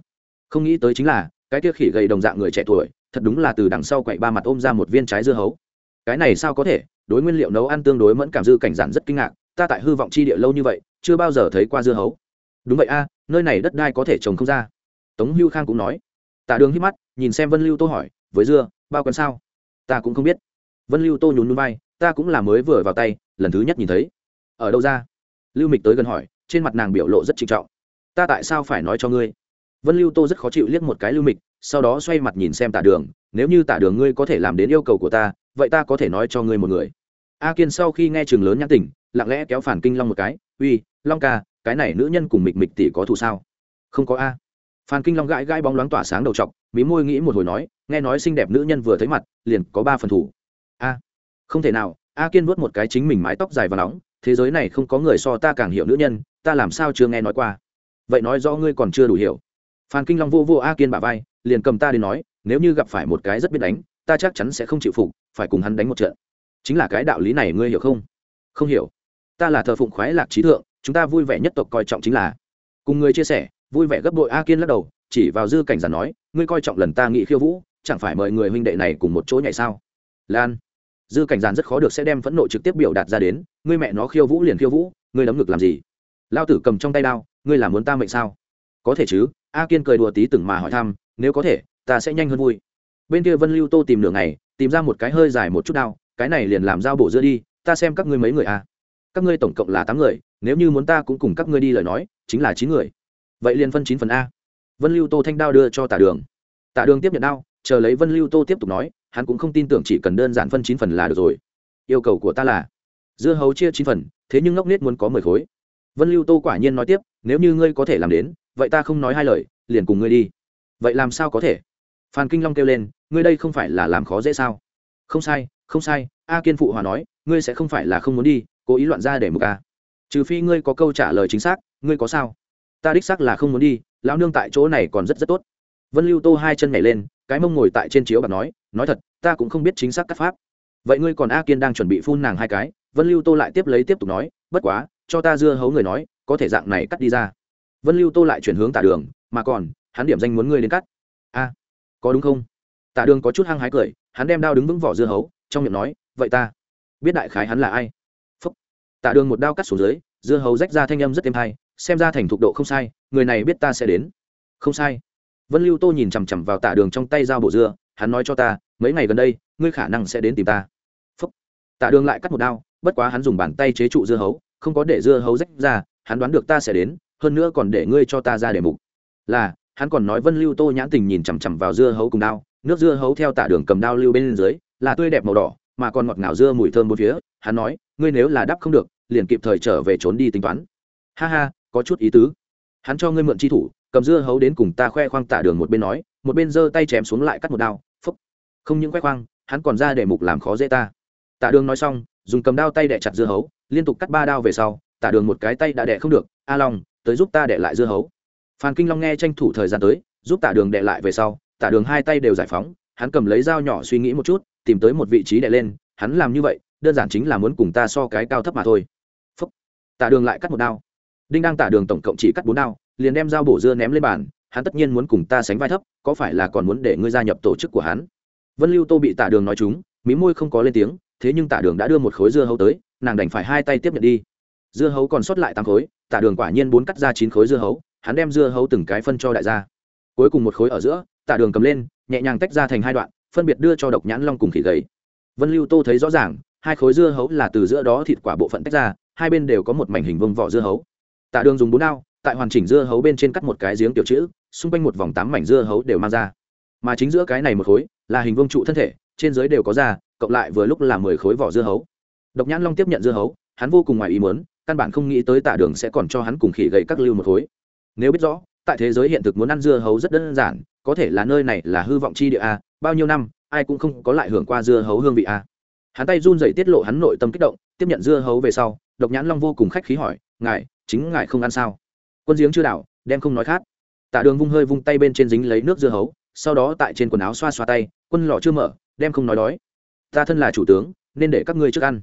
Không nghĩ tới chính là, cái kia khỉ gầy đồng dạng người trẻ tuổi, thật đúng là từ đằng sau quậy ba mặt ôm ra một viên trái dưa hấu. Cái này sao có thể? Đối nguyên liệu nấu ăn tương đối mẫn cảm dư cảnh giản rất kinh ngạc, ta tại hư vọng chi địa lâu như vậy, chưa bao giờ thấy qua dưa hấu. Đúng vậy a, nơi này đất đai có thể trồng không ra. Tống hưu khang cũng nói tạ đường hít mắt, nhìn xem vân lưu tô hỏi, với dưa, bao còn sao? Ta cũng không biết. Vân lưu tô nhún núi bay ta cũng là mới vừa vào tay, lần thứ nhất nhìn thấy. Ở đâu ra? Lưu mịch tới gần hỏi, trên mặt nàng biểu lộ rất trịnh trọng. Ta tại sao phải nói cho ngươi? Vân lưu tô rất khó chịu liếc một cái lưu mịch, sau đó xoay mặt nhìn xem tả đường, nếu như tả đường ngươi có thể làm đến yêu cầu của ta, vậy ta có thể nói cho ngươi một người. A kiên sau khi nghe trường lớn nhãn tỉnh lặng lẽ kéo phản kinh long một cái, uy, long ca, cái này nữ nhân cùng mịch mịch tỷ có thù sao? Không có a phan kinh long gãi gãi bóng loáng tỏa sáng đầu t mí môi nghĩ một hồi nói, nghe nói xinh đẹp nữ nhân vừa thấy mặt, liền có ba phần thủ. A, không thể nào, a kiên vuốt một cái chính mình mái tóc dài và nóng, thế giới này không có người so ta càng hiểu nữ nhân, ta làm sao chưa nghe nói qua. Vậy nói do ngươi còn chưa đủ hiểu. Phan kinh long vô vô a kiên bà vai, liền cầm ta đến nói, nếu như gặp phải một cái rất biết đánh, ta chắc chắn sẽ không chịu phục, phải cùng hắn đánh một trận. Chính là cái đạo lý này ngươi hiểu không? Không hiểu. Ta là thờ phụng khoái lạc trí thượng, chúng ta vui vẻ nhất tộc coi trọng chính là. Cùng người chia sẻ vui vẻ gấp bội a kiên lắc đầu, chỉ vào dư cảnh giản nói, ngươi coi trọng lần ta nghị khiêu vũ, chẳng phải mời người huynh đệ này cùng một chỗ nhảy sao? Lan. Dư cảnh giản rất khó được sẽ đem phẫn nộ trực tiếp biểu đạt ra đến, ngươi mẹ nó khiêu vũ liền khiêu vũ, ngươi đấm ngực làm gì? Lao tử cầm trong tay đao, ngươi làm muốn ta mệnh sao? Có thể chứ. A kiên cười đùa tí từng mà hỏi thăm, nếu có thể, ta sẽ nhanh hơn vui. Bên kia vân lưu tô tìm nửa ngày, tìm ra một cái hơi dài một chút đao, cái này liền làm dao bổ dưa đi, ta xem các ngươi mấy người a các ngươi tổng cộng là tám người, nếu như muốn ta cũng cùng các ngươi đi lời nói, chính là chín người vậy liền phân chín phần a. Vân lưu tô thanh đao đưa cho tả đường. Tả đường tiếp nhận đao, chờ lấy vân lưu tô tiếp tục nói, hắn cũng không tin tưởng chỉ cần đơn giản phân chín phần là được rồi. Yêu cầu của ta là, dưa hấu chia chín phần, thế nhưng ngốc nết muốn có mười khối. Vân lưu tô quả nhiên nói tiếp, nếu như ngươi có thể làm đến, vậy ta không nói hai lời, liền cùng ngươi đi. Vậy làm sao có thể? Phan kinh long kêu lên, ngươi đây không phải là làm khó dễ sao? Không sai không sai, a kiên phụ hòa nói, ngươi sẽ không phải là không muốn đi, cố ý loạn ra để một ca trừ phi ngươi có câu trả lời chính xác, ngươi có sao? Ta đích xác là không muốn đi, lão nương tại chỗ này còn rất rất tốt. Vân lưu tô hai chân nhảy lên, cái mông ngồi tại trên chiếu bạc nói nói thật, ta cũng không biết chính xác các pháp. Vậy ngươi còn a kiên đang chuẩn bị phun nàng hai cái, vân lưu tô lại tiếp lấy tiếp tục nói, bất quá, cho ta dưa hấu người nói, có thể dạng này cắt đi ra. Vân lưu tô lại chuyển hướng tả đường, mà còn, hắn điểm danh muốn ngươi đến cắt. A, có đúng không? Tả đường có chút hăng hái cười, hắn đem đao đứng vững vỏ dưa hấu, trong miệng nói, vậy ta biết đại khái hắn là ai. Phúc. Tả đường một đao cắt xuống dưới, dưa hấu rách ra thanh âm rất êm hay xem ra thành thục độ không sai, người này biết ta sẽ đến. Không sai. Vân lưu tô nhìn chằm chằm vào tả đường trong tay dao bổ dưa, hắn nói cho ta, mấy ngày gần đây, ngươi khả năng sẽ đến tìm ta. Phúc. Tả đường lại cắt một đao, bất quá hắn dùng bàn tay chế trụ dưa hấu, không có để dưa hấu rách ra, hắn đoán được ta sẽ đến, hơn nữa còn để ngươi cho ta ra để mục. Là, hắn còn nói vân lưu tô nhãn tình nhìn chằm chằm vào dưa hấu cùng đao, nước dưa hấu theo tả đường cầm đao lưu bên dưới, là tươi đẹp màu đỏ, mà còn ngọt ngào dưa mùi thơm bốn phía. Hắn nói, ngươi nếu là đắp không được, liền kịp thời trở về trốn đi tính toán. Ha ha có chút ý tứ. Hắn cho ngươi mượn chi thủ, cầm dưa hấu đến cùng ta khoe khoang tả đường một bên nói, một bên giơ tay chém xuống lại cắt một đao phúc không những khoe khoang, hắn còn ra để mục làm khó dễ ta. Tả đường nói xong, dùng cầm đao tay đẻ chặt dưa hấu, liên tục cắt ba đao về sau, tả đường một cái tay đã đẻ không được, a long, tới giúp ta đẻ lại dưa hấu. Phan kinh long nghe tranh thủ thời gian tới, giúp tả đường đẻ lại về sau, tả đường hai tay đều giải phóng, hắn cầm lấy dao nhỏ suy nghĩ một chút, tìm tới một vị trí đẻ lên, hắn làm như vậy, đơn giản chính là muốn cùng ta so cái cao thấp mà thôi. Phúc tả đường lại cắt một đao đinh đang tả đường tổng cộng chỉ cắt bốn đao, liền đem dao bổ dưa ném lên bàn, hắn tất nhiên muốn cùng ta sánh vai thấp, có phải là còn muốn để ngươi gia nhập tổ chức của hắn? Vân lưu tô bị tả đường nói chúng, mí môi không có lên tiếng, thế nhưng tả đường đã đưa một khối dưa hấu tới, nàng đành phải hai tay tiếp nhận đi. Dưa hấu còn sót lại tám khối, tả đường quả nhiên bốn cắt ra chín khối dưa hấu, hắn đem dưa hấu từng cái phân cho đại gia. Cuối cùng một khối ở giữa, tả đường cầm lên, nhẹ nhàng tách ra thành hai đoạn, phân biệt đưa cho độc nhãn long cùng khỉ gầy. Vân lưu tô thấy rõ ràng, hai khối dưa hấu là từ giữa đó thịt quả bộ phận tách ra, hai bên đều có một mảnh hình vông vỏ dưa hấu tạ đường dùng bốn đao, tại hoàn chỉnh dưa hấu bên trên cắt một cái giếng tiểu chữ, xung quanh một vòng tám mảnh dưa hấu đều mang ra. Mà chính giữa cái này một khối, là hình vông trụ thân thể, trên dưới đều có da, cộng lại vừa lúc là mười khối vỏ dưa hấu. Độc nhãn long tiếp nhận dưa hấu, hắn vô cùng ngoài ý muốn, căn bản không nghĩ tới tạ đường sẽ còn cho hắn cùng khỉ gậy các lưu một khối. Nếu biết rõ, tại thế giới hiện thực muốn ăn dưa hấu rất đơn giản, có thể là nơi này là hư vọng chi địa a, bao nhiêu năm, ai cũng không có lại hưởng qua dưa hấu hương vị a. Hắn tay run dậy tiết lộ hắn nội tâm kích động, tiếp nhận dưa hấu về sau, độc nhãn long vô cùng khách khí hỏi, ngài chính ngài không ăn sao? Quân giếng chưa đảo, đem không nói khát tạ đường vung hơi vung tay bên trên dính lấy nước dưa hấu, sau đó tại trên quần áo xoa xoa tay, quân lò chưa mở, đem không nói đói. Ta thân là chủ tướng, nên để các ngươi trước ăn.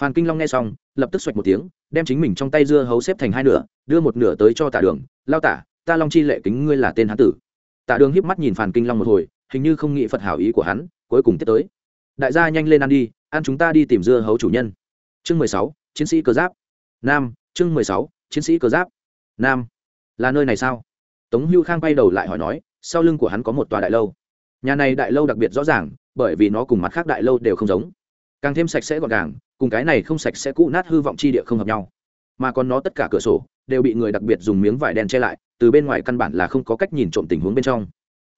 Phan kinh long nghe xong, lập tức xoạch một tiếng, đem chính mình trong tay dưa hấu xếp thành hai nửa, đưa một nửa tới cho tả đường, lao tả ta long chi lệ kính ngươi là tên hán tử. Tả đường híp mắt nhìn phan kinh long một hồi, hình như không nghĩ phật hảo ý của hắn, cuối cùng tiếp tới. Đại gia nhanh lên ăn đi, ăn chúng ta đi tìm dưa hấu chủ nhân. Chương mười sáu, chiến sĩ cơ giáp. Nam, chương mười sáu chiến sĩ cơ giáp. Nam, là nơi này sao? Tống hưu khang bay đầu lại hỏi nói, sau lưng của hắn có một tòa đại lâu. Nhà này đại lâu đặc biệt rõ ràng, bởi vì nó cùng mặt khác đại lâu đều không giống. Càng thêm sạch sẽ gọn gàng, cùng cái này không sạch sẽ cũ nát hư vọng chi địa không hợp nhau. Mà còn nó tất cả cửa sổ đều bị người đặc biệt dùng miếng vải đen che lại, từ bên ngoài căn bản là không có cách nhìn trộm tình huống bên trong.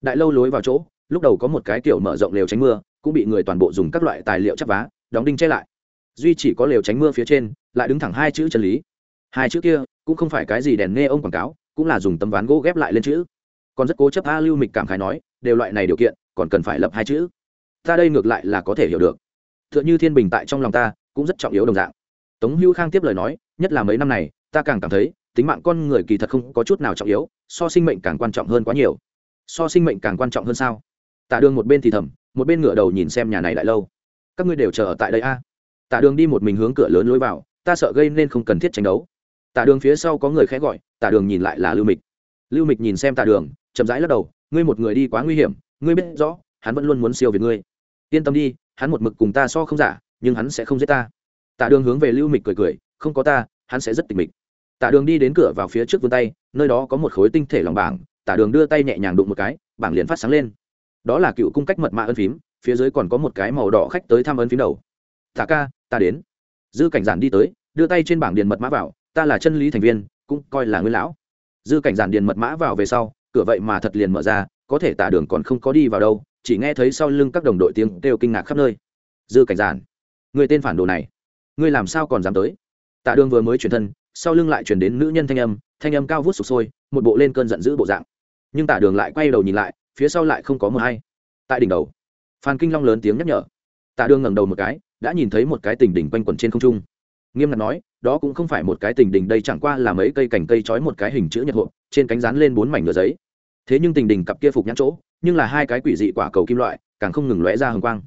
Đại lâu lối vào chỗ, lúc đầu có một cái kiểu mở rộng lều tránh mưa, cũng bị người toàn bộ dùng các loại tài liệu chắp vá, đóng đinh che lại. Duy chỉ có lều tránh mưa phía trên, lại đứng thẳng hai chữ chân lý hai chữ kia cũng không phải cái gì đèn nghe ông quảng cáo, cũng là dùng tấm ván gỗ ghép lại lên chữ. Còn rất cố chấp a lưu mịch cảm khái nói, đều loại này điều kiện, còn cần phải lập hai chữ. Ta đây ngược lại là có thể hiểu được. T h ư ợ n h ư thiên bình tại trong lòng ta, cũng rất trọng yếu đồng dạng. Tống hữu khang tiếp lời nói, nhất là mấy năm này, ta càng cảm thấy, tính mạng con người kỳ thật không có chút nào trọng yếu, so sinh mệnh càng quan trọng hơn quá nhiều. So sinh mệnh càng quan trọng hơn sao? Tạ đường một bên thì thầm, một bên ngửa đầu nhìn xem nhà này lại lâu. Các ngươi đều chờ ở tại đây a. À? tạ đường đi một mình hướng cửa lớn lối vào, ta sợ gây nên không cần thiết tranh đấu tạ đường phía sau có người khẽ gọi tạ đường nhìn lại là lưu mịch. Lưu mịch nhìn xem tạ đường, chậm rãi lắc đầu, ngươi một người đi quá nguy hiểm, ngươi biết rõ, hắn vẫn luôn muốn siêu việt ngươi. Yên tâm đi, hắn một mực cùng ta so không giả, nhưng hắn sẽ không giết ta. Tạ đường hướng về lưu mịch cười cười, không có ta, hắn sẽ rất tịch mịch. Tạ đường đi đến cửa vào phía trước vươn tay, nơi đó có một khối tinh thể lòng bảng tạ đường đưa tay nhẹ nhàng đụng một cái, bảng liền phát sáng lên. Đó là cựu cung cách mật mã ân phím, phía dưới còn có một cái màu đỏ khách tới thăm ân phím đầu. Tả ca, ta đến. Dư cảnh giản đi tới, đưa tay trên bảng điền mật mã vào ta là chân lý thành viên, cũng coi là nguyên lão. Dư cảnh giản điền mật mã vào về sau, cửa vậy mà thật liền mở ra, có thể tả đường còn không có đi vào đâu, chỉ nghe thấy sau lưng các đồng đội tiếng kêu kinh ngạc khắp nơi. Dư cảnh giản, người tên phản đồ này ngươi làm sao còn dám tới? Tạ đường vừa mới chuyển thân, sau lưng lại chuyển đến nữ nhân thanh âm thanh âm cao vút sụp sôi, một bộ lên cơn giận dữ bộ dạng. Nhưng tạ đường lại quay đầu nhìn lại, phía sau lại không có mờ hay tại đỉnh đầu, phan kinh long lớn tiếng nhắc nhở. Tạ đường ngẩng đầu một cái, đã nhìn thấy một cái tình đỉnh quanh quẩn trên không trung nghiêm ngặt nói, đó cũng không phải một cái tình đình đây chẳng qua là mấy cây cành cây trói một cái hình chữ nhật hộp, trên cánh rán lên bốn mảnh nửa giấy. Thế nhưng tình đình cặp kia phục nhãn chỗ, nhưng là hai cái quỷ dị quả cầu kim loại, càng không ngừng lóe ra hồng quang.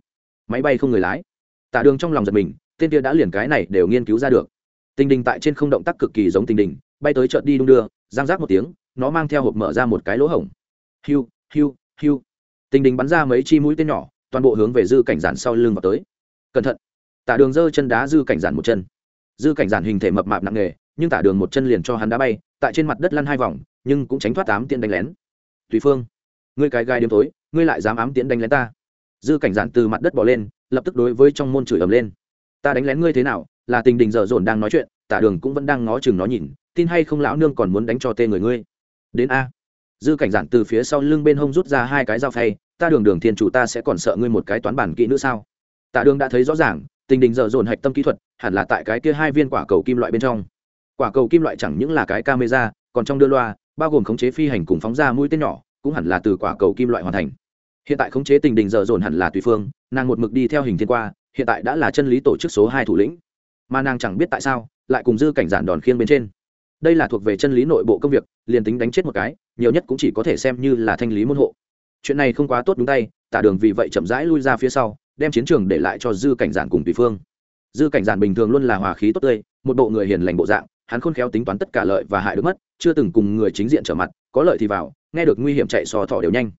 Máy bay không người lái. Tạ đường trong lòng giật mình, tên kia đã liền cái này đều nghiên cứu ra được. Tình đình tại trên không động tác cực kỳ giống tình đình, bay tới chợt đi đung đưa, giang rác một tiếng, nó mang theo hộp mở ra một cái lỗ hổng. Hiu hiu hiu. Tình đình bắn ra mấy chi mũi tên nhỏ, toàn bộ hướng về dư cảnh giản sau lưng vào tới. Cẩn thận. Tả đường giơ chân đá dư cảnh giản một chân dư cảnh giản hình thể mập mạp nặng nề, nhưng tả đường một chân liền cho hắn đá bay, tại trên mặt đất lăn hai vòng, nhưng cũng tránh thoát tám tiện đánh lén. Tùy phương, ngươi cái gai đêm tối, ngươi lại dám ám tiễn đánh lén ta. Dư cảnh giản từ mặt đất bỏ lên, lập tức đối với trong môn chửi ầm lên. Ta đánh lén ngươi thế nào? Là tình đình dở dồn đang nói chuyện, tả đường cũng vẫn đang ngó chừng nó nhìn, tin hay không lão nương còn muốn đánh cho tên người ngươi? Đến a. Dư cảnh giản từ phía sau lưng bên hông rút ra hai cái dao phay, ta đường đường thiên chủ ta sẽ còn sợ ngươi một cái toán bản kỹ nữa sao? Tạ đường đã thấy rõ ràng tình đình dở dồn hạch tâm kỹ thuật, hẳn là tại cái kia hai viên quả cầu kim loại bên trong. Quả cầu kim loại chẳng những là cái camera, còn trong đưa loa, bao gồm khống chế phi hành cùng phóng ra mũi tên nhỏ, cũng hẳn là từ quả cầu kim loại hoàn thành. Hiện tại khống chế tình đình dở dồn hẳn là tùy phương, nàng một mực đi theo hình thiên qua, hiện tại đã là chân lý tổ chức số hai thủ lĩnh. Mà nàng chẳng biết tại sao, lại cùng dư cảnh giản đòn khiêng bên trên. Đây là thuộc về chân lý nội bộ công việc, liền tính đánh chết một cái, nhiều nhất cũng chỉ có thể xem như là thanh lý môn hộ. Chuyện này không quá tốt đúng tay, tả đường vì vậy chậm rãi lui ra phía sau đem chiến trường để lại cho dư cảnh giản cùng tùy phương. Dư cảnh giản bình thường luôn là hòa khí tốt tươi, một bộ người hiền lành bộ dạng, hắn khôn khéo tính toán tất cả lợi và hại được mất, chưa từng cùng người chính diện trở mặt, có lợi thì vào, nghe được nguy hiểm chạy so thỏ đều nhanh.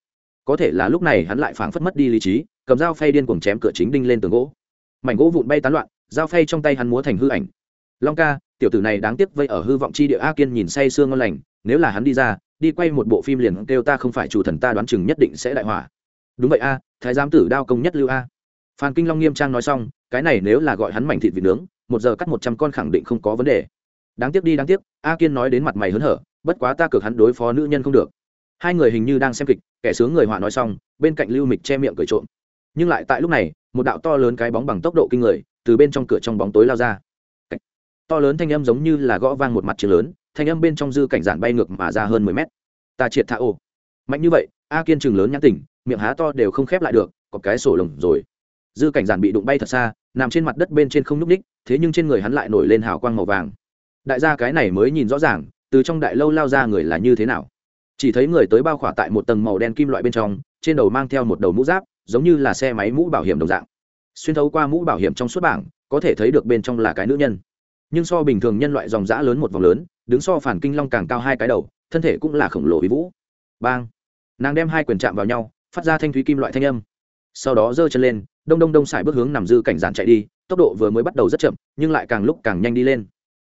Có thể là lúc này hắn lại phảng phất mất đi lý trí, cầm dao phay điên cuồng chém cửa chính đinh lên tường gỗ. Mảnh gỗ vụn bay tán loạn, dao phay trong tay hắn múa thành hư ảnh. Long ca, tiểu tử này đáng tiếc vây ở hư vọng chi địa a kiên nhìn say sương ngon lành, nếu là hắn đi ra, đi quay một bộ phim liền kêu ta không phải chủ thần ta đoán chừng nhất định sẽ đại hỏa đúng vậy a, thái giám tử đao công nhất lưu a phan kinh long nghiêm trang nói xong, cái này nếu là gọi hắn mảnh thịt vịt nướng, một giờ cắt một trăm con khẳng định không có vấn đề. Đáng tiếc đi, đáng tiếc, a kiên nói đến mặt mày hớn hở, bất quá ta cược hắn đối phó nữ nhân không được. Hai người hình như đang xem kịch, kẻ sướng người họa nói xong, bên cạnh lưu mịch che miệng cười trộm. Nhưng lại tại lúc này, một đạo to lớn cái bóng bằng tốc độ kinh người, từ bên trong cửa trong bóng tối lao ra. To lớn thanh âm giống như là gõ vang một mặt trường lớn, thanh âm bên trong dư cảnh giản bay ngược mà ra hơn mười mét. Ta triệt thạ ô. Mạnh như vậy, a kiên chừng lớn nhãn tỉnh miệng há to đều không khép lại được, có cái sổ lồng rồi dư cảnh giản bị đụng bay thật xa, nằm trên mặt đất bên trên không n ú c ních thế nhưng trên người hắn lại nổi lên hào quang màu vàng. Đại gia cái này mới nhìn rõ ràng, từ trong đại lâu lao ra người là như thế nào. Chỉ thấy người tới bao khỏa tại một tầng màu đen kim loại bên trong, trên đầu mang theo một đầu mũ giáp, giống như là xe máy mũ bảo hiểm đồng dạng. Xuyên thấu qua mũ bảo hiểm trong suốt bảng, có thể thấy được bên trong là cái nữ nhân. Nhưng so bình thường nhân loại dòng dã lớn một vòng lớn, đứng so phản kinh long càng cao hai cái đầu, thân thể cũng là khổng lồ vi vũ. Bang! Nàng đem hai quyền chạm vào nhau, phát ra thanh thúy kim loại thanh âm. Sau đó giơ chân lên đông đông đông xài bước hướng nằm dư cảnh giản chạy đi, tốc độ vừa mới bắt đầu rất chậm, nhưng lại càng lúc càng nhanh đi lên.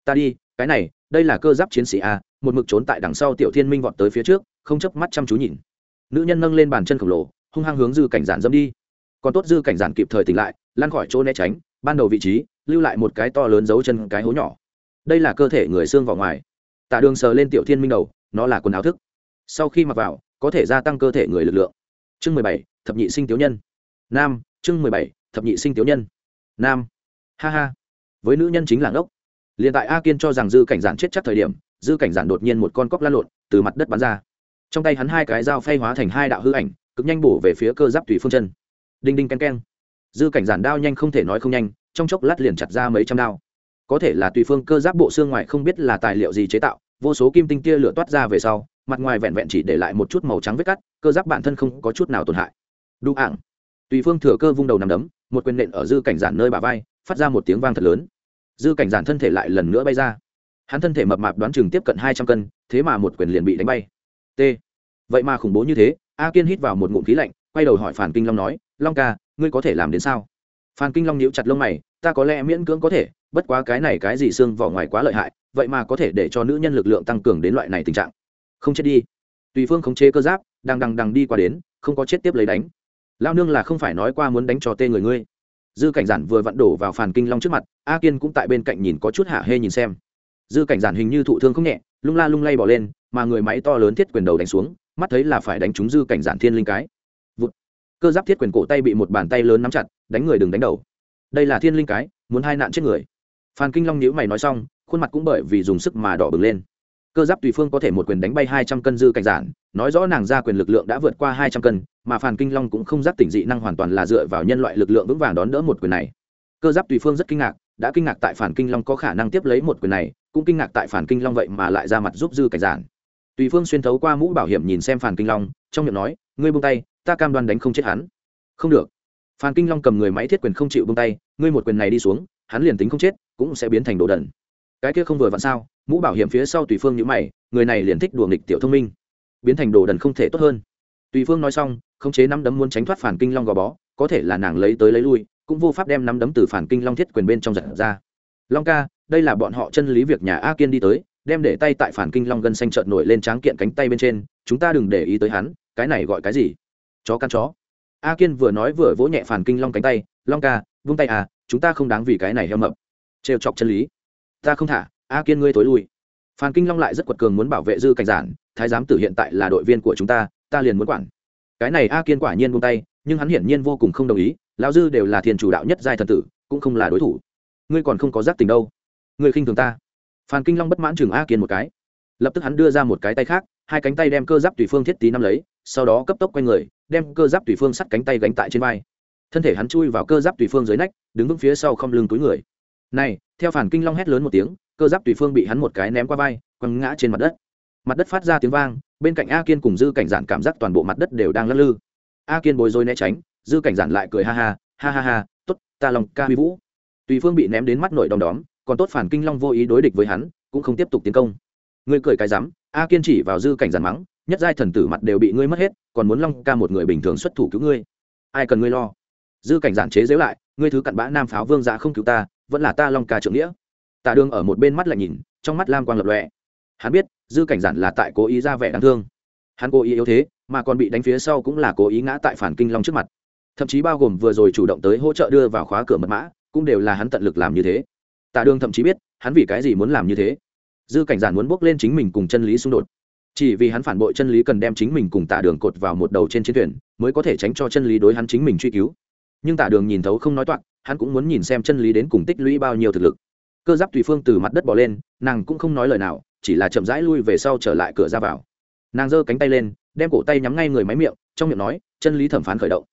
Ta đi, cái này, đây là cơ giáp chiến sĩ a, một mực trốn tại đằng sau tiểu thiên minh vọt tới phía trước, không chấp mắt chăm chú nhìn. Nữ nhân nâng lên bàn chân khổng lồ, hung hăng hướng dư cảnh giản dâm đi. Còn tốt dư cảnh giản kịp thời tỉnh lại lan khỏi chỗ né tránh, ban đầu vị trí, lưu lại một cái to lớn dấu chân cái hố nhỏ. Đây là cơ thể người xương vào ngoài. Tạ đường sờ lên tiểu thiên minh đầu, nó là quần áo thức. Sau khi mặc vào, có thể gia tăng cơ thể người lực lượng. Chương mười bảy, thập nhị sinh thiếu nhân. Nam chương mười bảy, thập nhị sinh tiểu nhân. Nam. Ha ha. Với nữ nhân chính là ngốc. Liền tại a kiên cho rằng dư cảnh giản chết chắc thời điểm, dư cảnh giản đột nhiên một con cóc lan lộn, từ mặt đất bắn ra. Trong tay hắn hai cái dao phay hóa thành hai đạo hư ảnh, cực nhanh bổ về phía cơ giáp tùy phương chân. Đinh đinh ken ken dư cảnh giản đao nhanh không thể nói không nhanh, trong chốc lát liền chặt ra mấy trăm đao. Có thể là tùy phương cơ giáp bộ xương ngoài không biết là tài liệu gì chế tạo, vô số kim tinh tia lửa toát ra về sau, mặt ngoài vẹn vẹn chỉ để lại một chút màu trắng vết cắt, cơ giáp bản thân không có chút nào tổn hại. Đu ảng tùy phương thừa cơ vung đầu nằm đấm, một quyền nện ở dư cảnh giản nơi bà vai, phát ra một tiếng vang thật lớn. Dư cảnh giản thân thể lại lần nữa bay ra. Hắn thân thể mập mạp đoán chừng tiếp cận hai trăm cân, thế mà một quyền liền bị đánh bay. T. Vậy mà khủng bố như thế, a kiên hít vào một ngụm khí lạnh, quay đầu hỏi phản kinh long nói, long ca, ngươi có thể làm đến sao? Phan kinh long nhíu chặt lông mày, ta có lẽ miễn cưỡng có thể, bất quá cái này cái gì xương vỏ ngoài quá lợi hại, vậy mà có thể để cho nữ nhân lực lượng tăng cường đến loại này tình trạng. Không chết đi. Tùy phương khống chế cơ giáp, đang đằng đằng đi qua đến, không có chết tiếp lấy đánh lao nương là không phải nói qua muốn đánh cho tê người ngươi. Dư cảnh giản vừa vặn đổ vào phàn kinh long trước mặt, a kiên cũng tại bên cạnh nhìn có chút hạ hê nhìn xem. Dư cảnh giản hình như thụ thương không nhẹ, lung la lung lay bỏ lên, mà người máy to lớn thiết quyền đầu đánh xuống, mắt thấy là phải đánh trúng dư cảnh giản thiên linh cái. Vụt. cơ giáp thiết quyền cổ tay bị một bàn tay lớn nắm chặt, đánh người đừng đánh đầu. Đây là thiên linh cái, muốn hai nạn chết người. Phan kinh long nhíu mày nói xong, khuôn mặt cũng bởi vì dùng sức mà đỏ bừng lên. Cơ giáp tùy phương có thể một quyền đánh bay hai trăm cân dư cảnh giản, nói rõ nàng ra quyền lực lượng đã vượt qua hai trăm cân mà phàn kinh long cũng không giác tỉnh dị năng hoàn toàn là dựa vào nhân loại lực lượng vững vàng đón đỡ một quyền này. Cơ giáp tùy phương rất kinh ngạc, đã kinh ngạc tại phản kinh long có khả năng tiếp lấy một quyền này, cũng kinh ngạc tại phản kinh long vậy mà lại ra mặt giúp dư cảnh giản. Tùy phương xuyên thấu qua mũ bảo hiểm nhìn xem phản kinh long, trong miệng nói, ngươi buông tay, ta cam đoan đánh không chết hắn. Không được. Phản kinh long cầm người máy thiết quyền không chịu buông tay, ngươi một quyền này đi xuống, hắn liền tính không chết, cũng sẽ biến thành đồ đần. Cái kia không vừa vặn sao? Mũ bảo hiểm phía sau tùy phương nhữ mày, người này liền thích đùa nghịch tiểu thông minh, biến thành đồ đần không thể tốt hơn. Tùy phương nói xong khống chế năm đấm muốn tránh thoát phản kinh long gò bó, có thể là nàng lấy tới lấy lui, cũng vô pháp đem năm đấm từ phản kinh long thiết quyền bên trong giật ra. Long ca, đây là bọn họ chân lý việc nhà a kiên đi tới, đem để tay tại phản kinh long gân xanh trợn nổi lên tráng kiện cánh tay bên trên, chúng ta đừng để ý tới hắn, cái này gọi cái gì? Chó căn chó. A kiên vừa nói vừa vỗ nhẹ phản kinh long cánh tay, long ca, vung tay à chúng ta không đáng vì cái này heo mập. Trêu chọc chân lý. Ta không thả, a kiên ngươi tối lui. Phan kinh long lại rất quật cường muốn bảo vệ dư cảnh giản, thái giám tử hiện tại là đội viên của chúng ta ta liền muốn quản cái này a kiên quả nhiên buông tay, nhưng hắn hiển nhiên vô cùng không đồng ý, lão dư đều là thiền chủ đạo nhất giai thần tử, cũng không là đối thủ. Ngươi còn không có giác tình đâu. Ngươi khinh thường ta. Phan kinh long bất mãn chừng a kiên một cái. Lập tức hắn đưa ra một cái tay khác, hai cánh tay đem cơ giáp tùy phương thiết tí năm lấy, sau đó cấp tốc q u a n người, đem cơ giáp tùy phương sắt cánh tay gánh tại trên vai. Thân thể hắn chui vào cơ giáp tùy phương dưới nách, đứng vững phía sau không lưng túi người. Này, theo phản kinh long hét lớn một tiếng, cơ giáp tùy phương bị hắn một cái ném qua vai, quăng ngã trên mặt đất mặt đất phát ra tiếng vang, bên cạnh a kiên cùng dư cảnh giản cảm giác toàn bộ mặt đất đều đang lắc lư. A kiên bối rối né tránh, dư cảnh giản lại cười ha ha ha ha ha t ố t ta lòng ca huy vũ. Tùy phương bị ném đến mắt nội đom đóm, còn tốt phản kinh long vô ý đối địch với hắn, cũng không tiếp tục tiến công. Ngươi cười cái rắm. A kiên chỉ vào dư cảnh giản mắng, nhất giai thần tử mặt đều bị ngươi mất hết, còn muốn long ca một người bình thường xuất thủ cứu ngươi. Ai cần ngươi lo? Dư cảnh giản chế dễu lại, ngươi thứ cặn bã nam pháo vương dạ không cứu ta, vẫn là ta long ca trưởng nghĩa. Tạ đường ở một bên mắt lại nhìn, trong mắt lam quang lập lọe hắn biết dư cảnh giản là tại cố ý ra vẻ đáng thương. Hắn cố ý yếu thế, mà còn bị đánh phía sau cũng là cố ý ngã tại phản kinh long trước mặt. Thậm chí bao gồm vừa rồi chủ động tới hỗ trợ đưa vào khóa cửa mật mã, cũng đều là hắn tận lực làm như thế. Tạ đường thậm chí biết, hắn vì cái gì muốn làm như thế. Dư cảnh giản muốn bước lên chính mình cùng chân lý xung đột. Chỉ vì hắn phản bội chân lý cần đem chính mình cùng tạ đường cột vào một đầu trên chiến thuyền, mới có thể tránh cho chân lý đối hắn chính mình truy cứu. Nhưng tạ đường nhìn thấu không nói toạc, hắn cũng muốn nhìn xem chân lý đến cùng tích lũy bao nhiêu thực lực. Cơ giáp tùy phương từ mặt đất bỏ lên, nàng cũng không nói lời nào chỉ là chậm rãi lui về sau trở lại cửa ra vào. Nàng giơ cánh tay lên, đem cổ tay nhắm ngay người máy miệng, trong miệng nói, chân lý thẩm phán khởi động.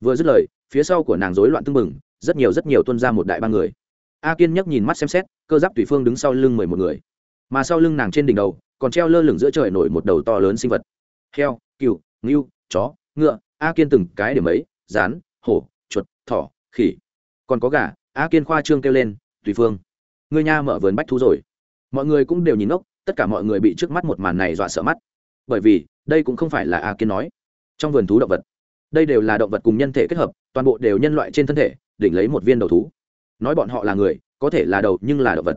Vừa dứt lời, phía sau của nàng rối loạn tưng bừng, rất nhiều rất nhiều tuân ra một đại ba người. A kiên nhấc nhìn mắt xem xét, cơ giáp tùy phương đứng sau lưng mười một người. Mà sau lưng nàng trên đỉnh đầu, còn treo lơ lửng giữa trời nổi một đầu to lớn sinh vật. Heo, cừu, ngưu, chó, ngựa, a kiên từng cái điểm ấy, rán, hổ, chuột, thỏ, khỉ. Còn có gà, a kiên khoa trương kêu lên, tùy phương, ngươi nha mở vườn bách thú rồi. Mọi người cũng đều nhìn ngốc tất cả mọi người bị trước mắt một màn này dọa sợ mắt. Bởi vì, đây cũng không phải là a kiên nói. Trong vườn thú động vật, đây đều là động vật cùng nhân thể kết hợp, toàn bộ đều nhân loại trên thân thể, đỉnh lấy một viên đầu thú. Nói bọn họ là người, có thể là đầu nhưng là động vật.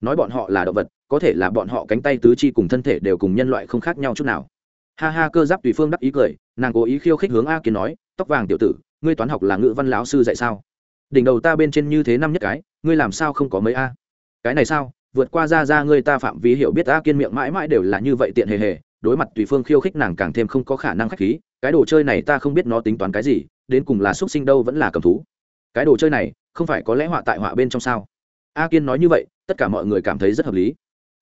Nói bọn họ là động vật, có thể là bọn họ cánh tay tứ chi cùng thân thể đều cùng nhân loại không khác nhau chút nào. Ha ha, cơ giáp tùy phương đắc ý cười, nàng cố ý khiêu khích hướng a kiến nói, tóc vàng tiểu tử, ngươi toán học là ngữ văn lão sư dạy sao? Đỉnh đầu ta bên trên như thế năm nhất cái, ngươi làm sao không có mấy a? Cái này sao? Vượt qua ra ra ngươi ta phạm vi hiểu biết ta kiên miệng mãi mãi đều là như vậy tiện hề hề, đối mặt tùy phương khiêu khích nàng càng thêm không có khả năng khách khí, cái đồ chơi này ta không biết nó tính toán cái gì, đến cùng là xuất sinh đâu vẫn là cầm thú. Cái đồ chơi này, không phải có lẽ họa tại họa bên trong sao? A kiên nói như vậy, tất cả mọi người cảm thấy rất hợp lý.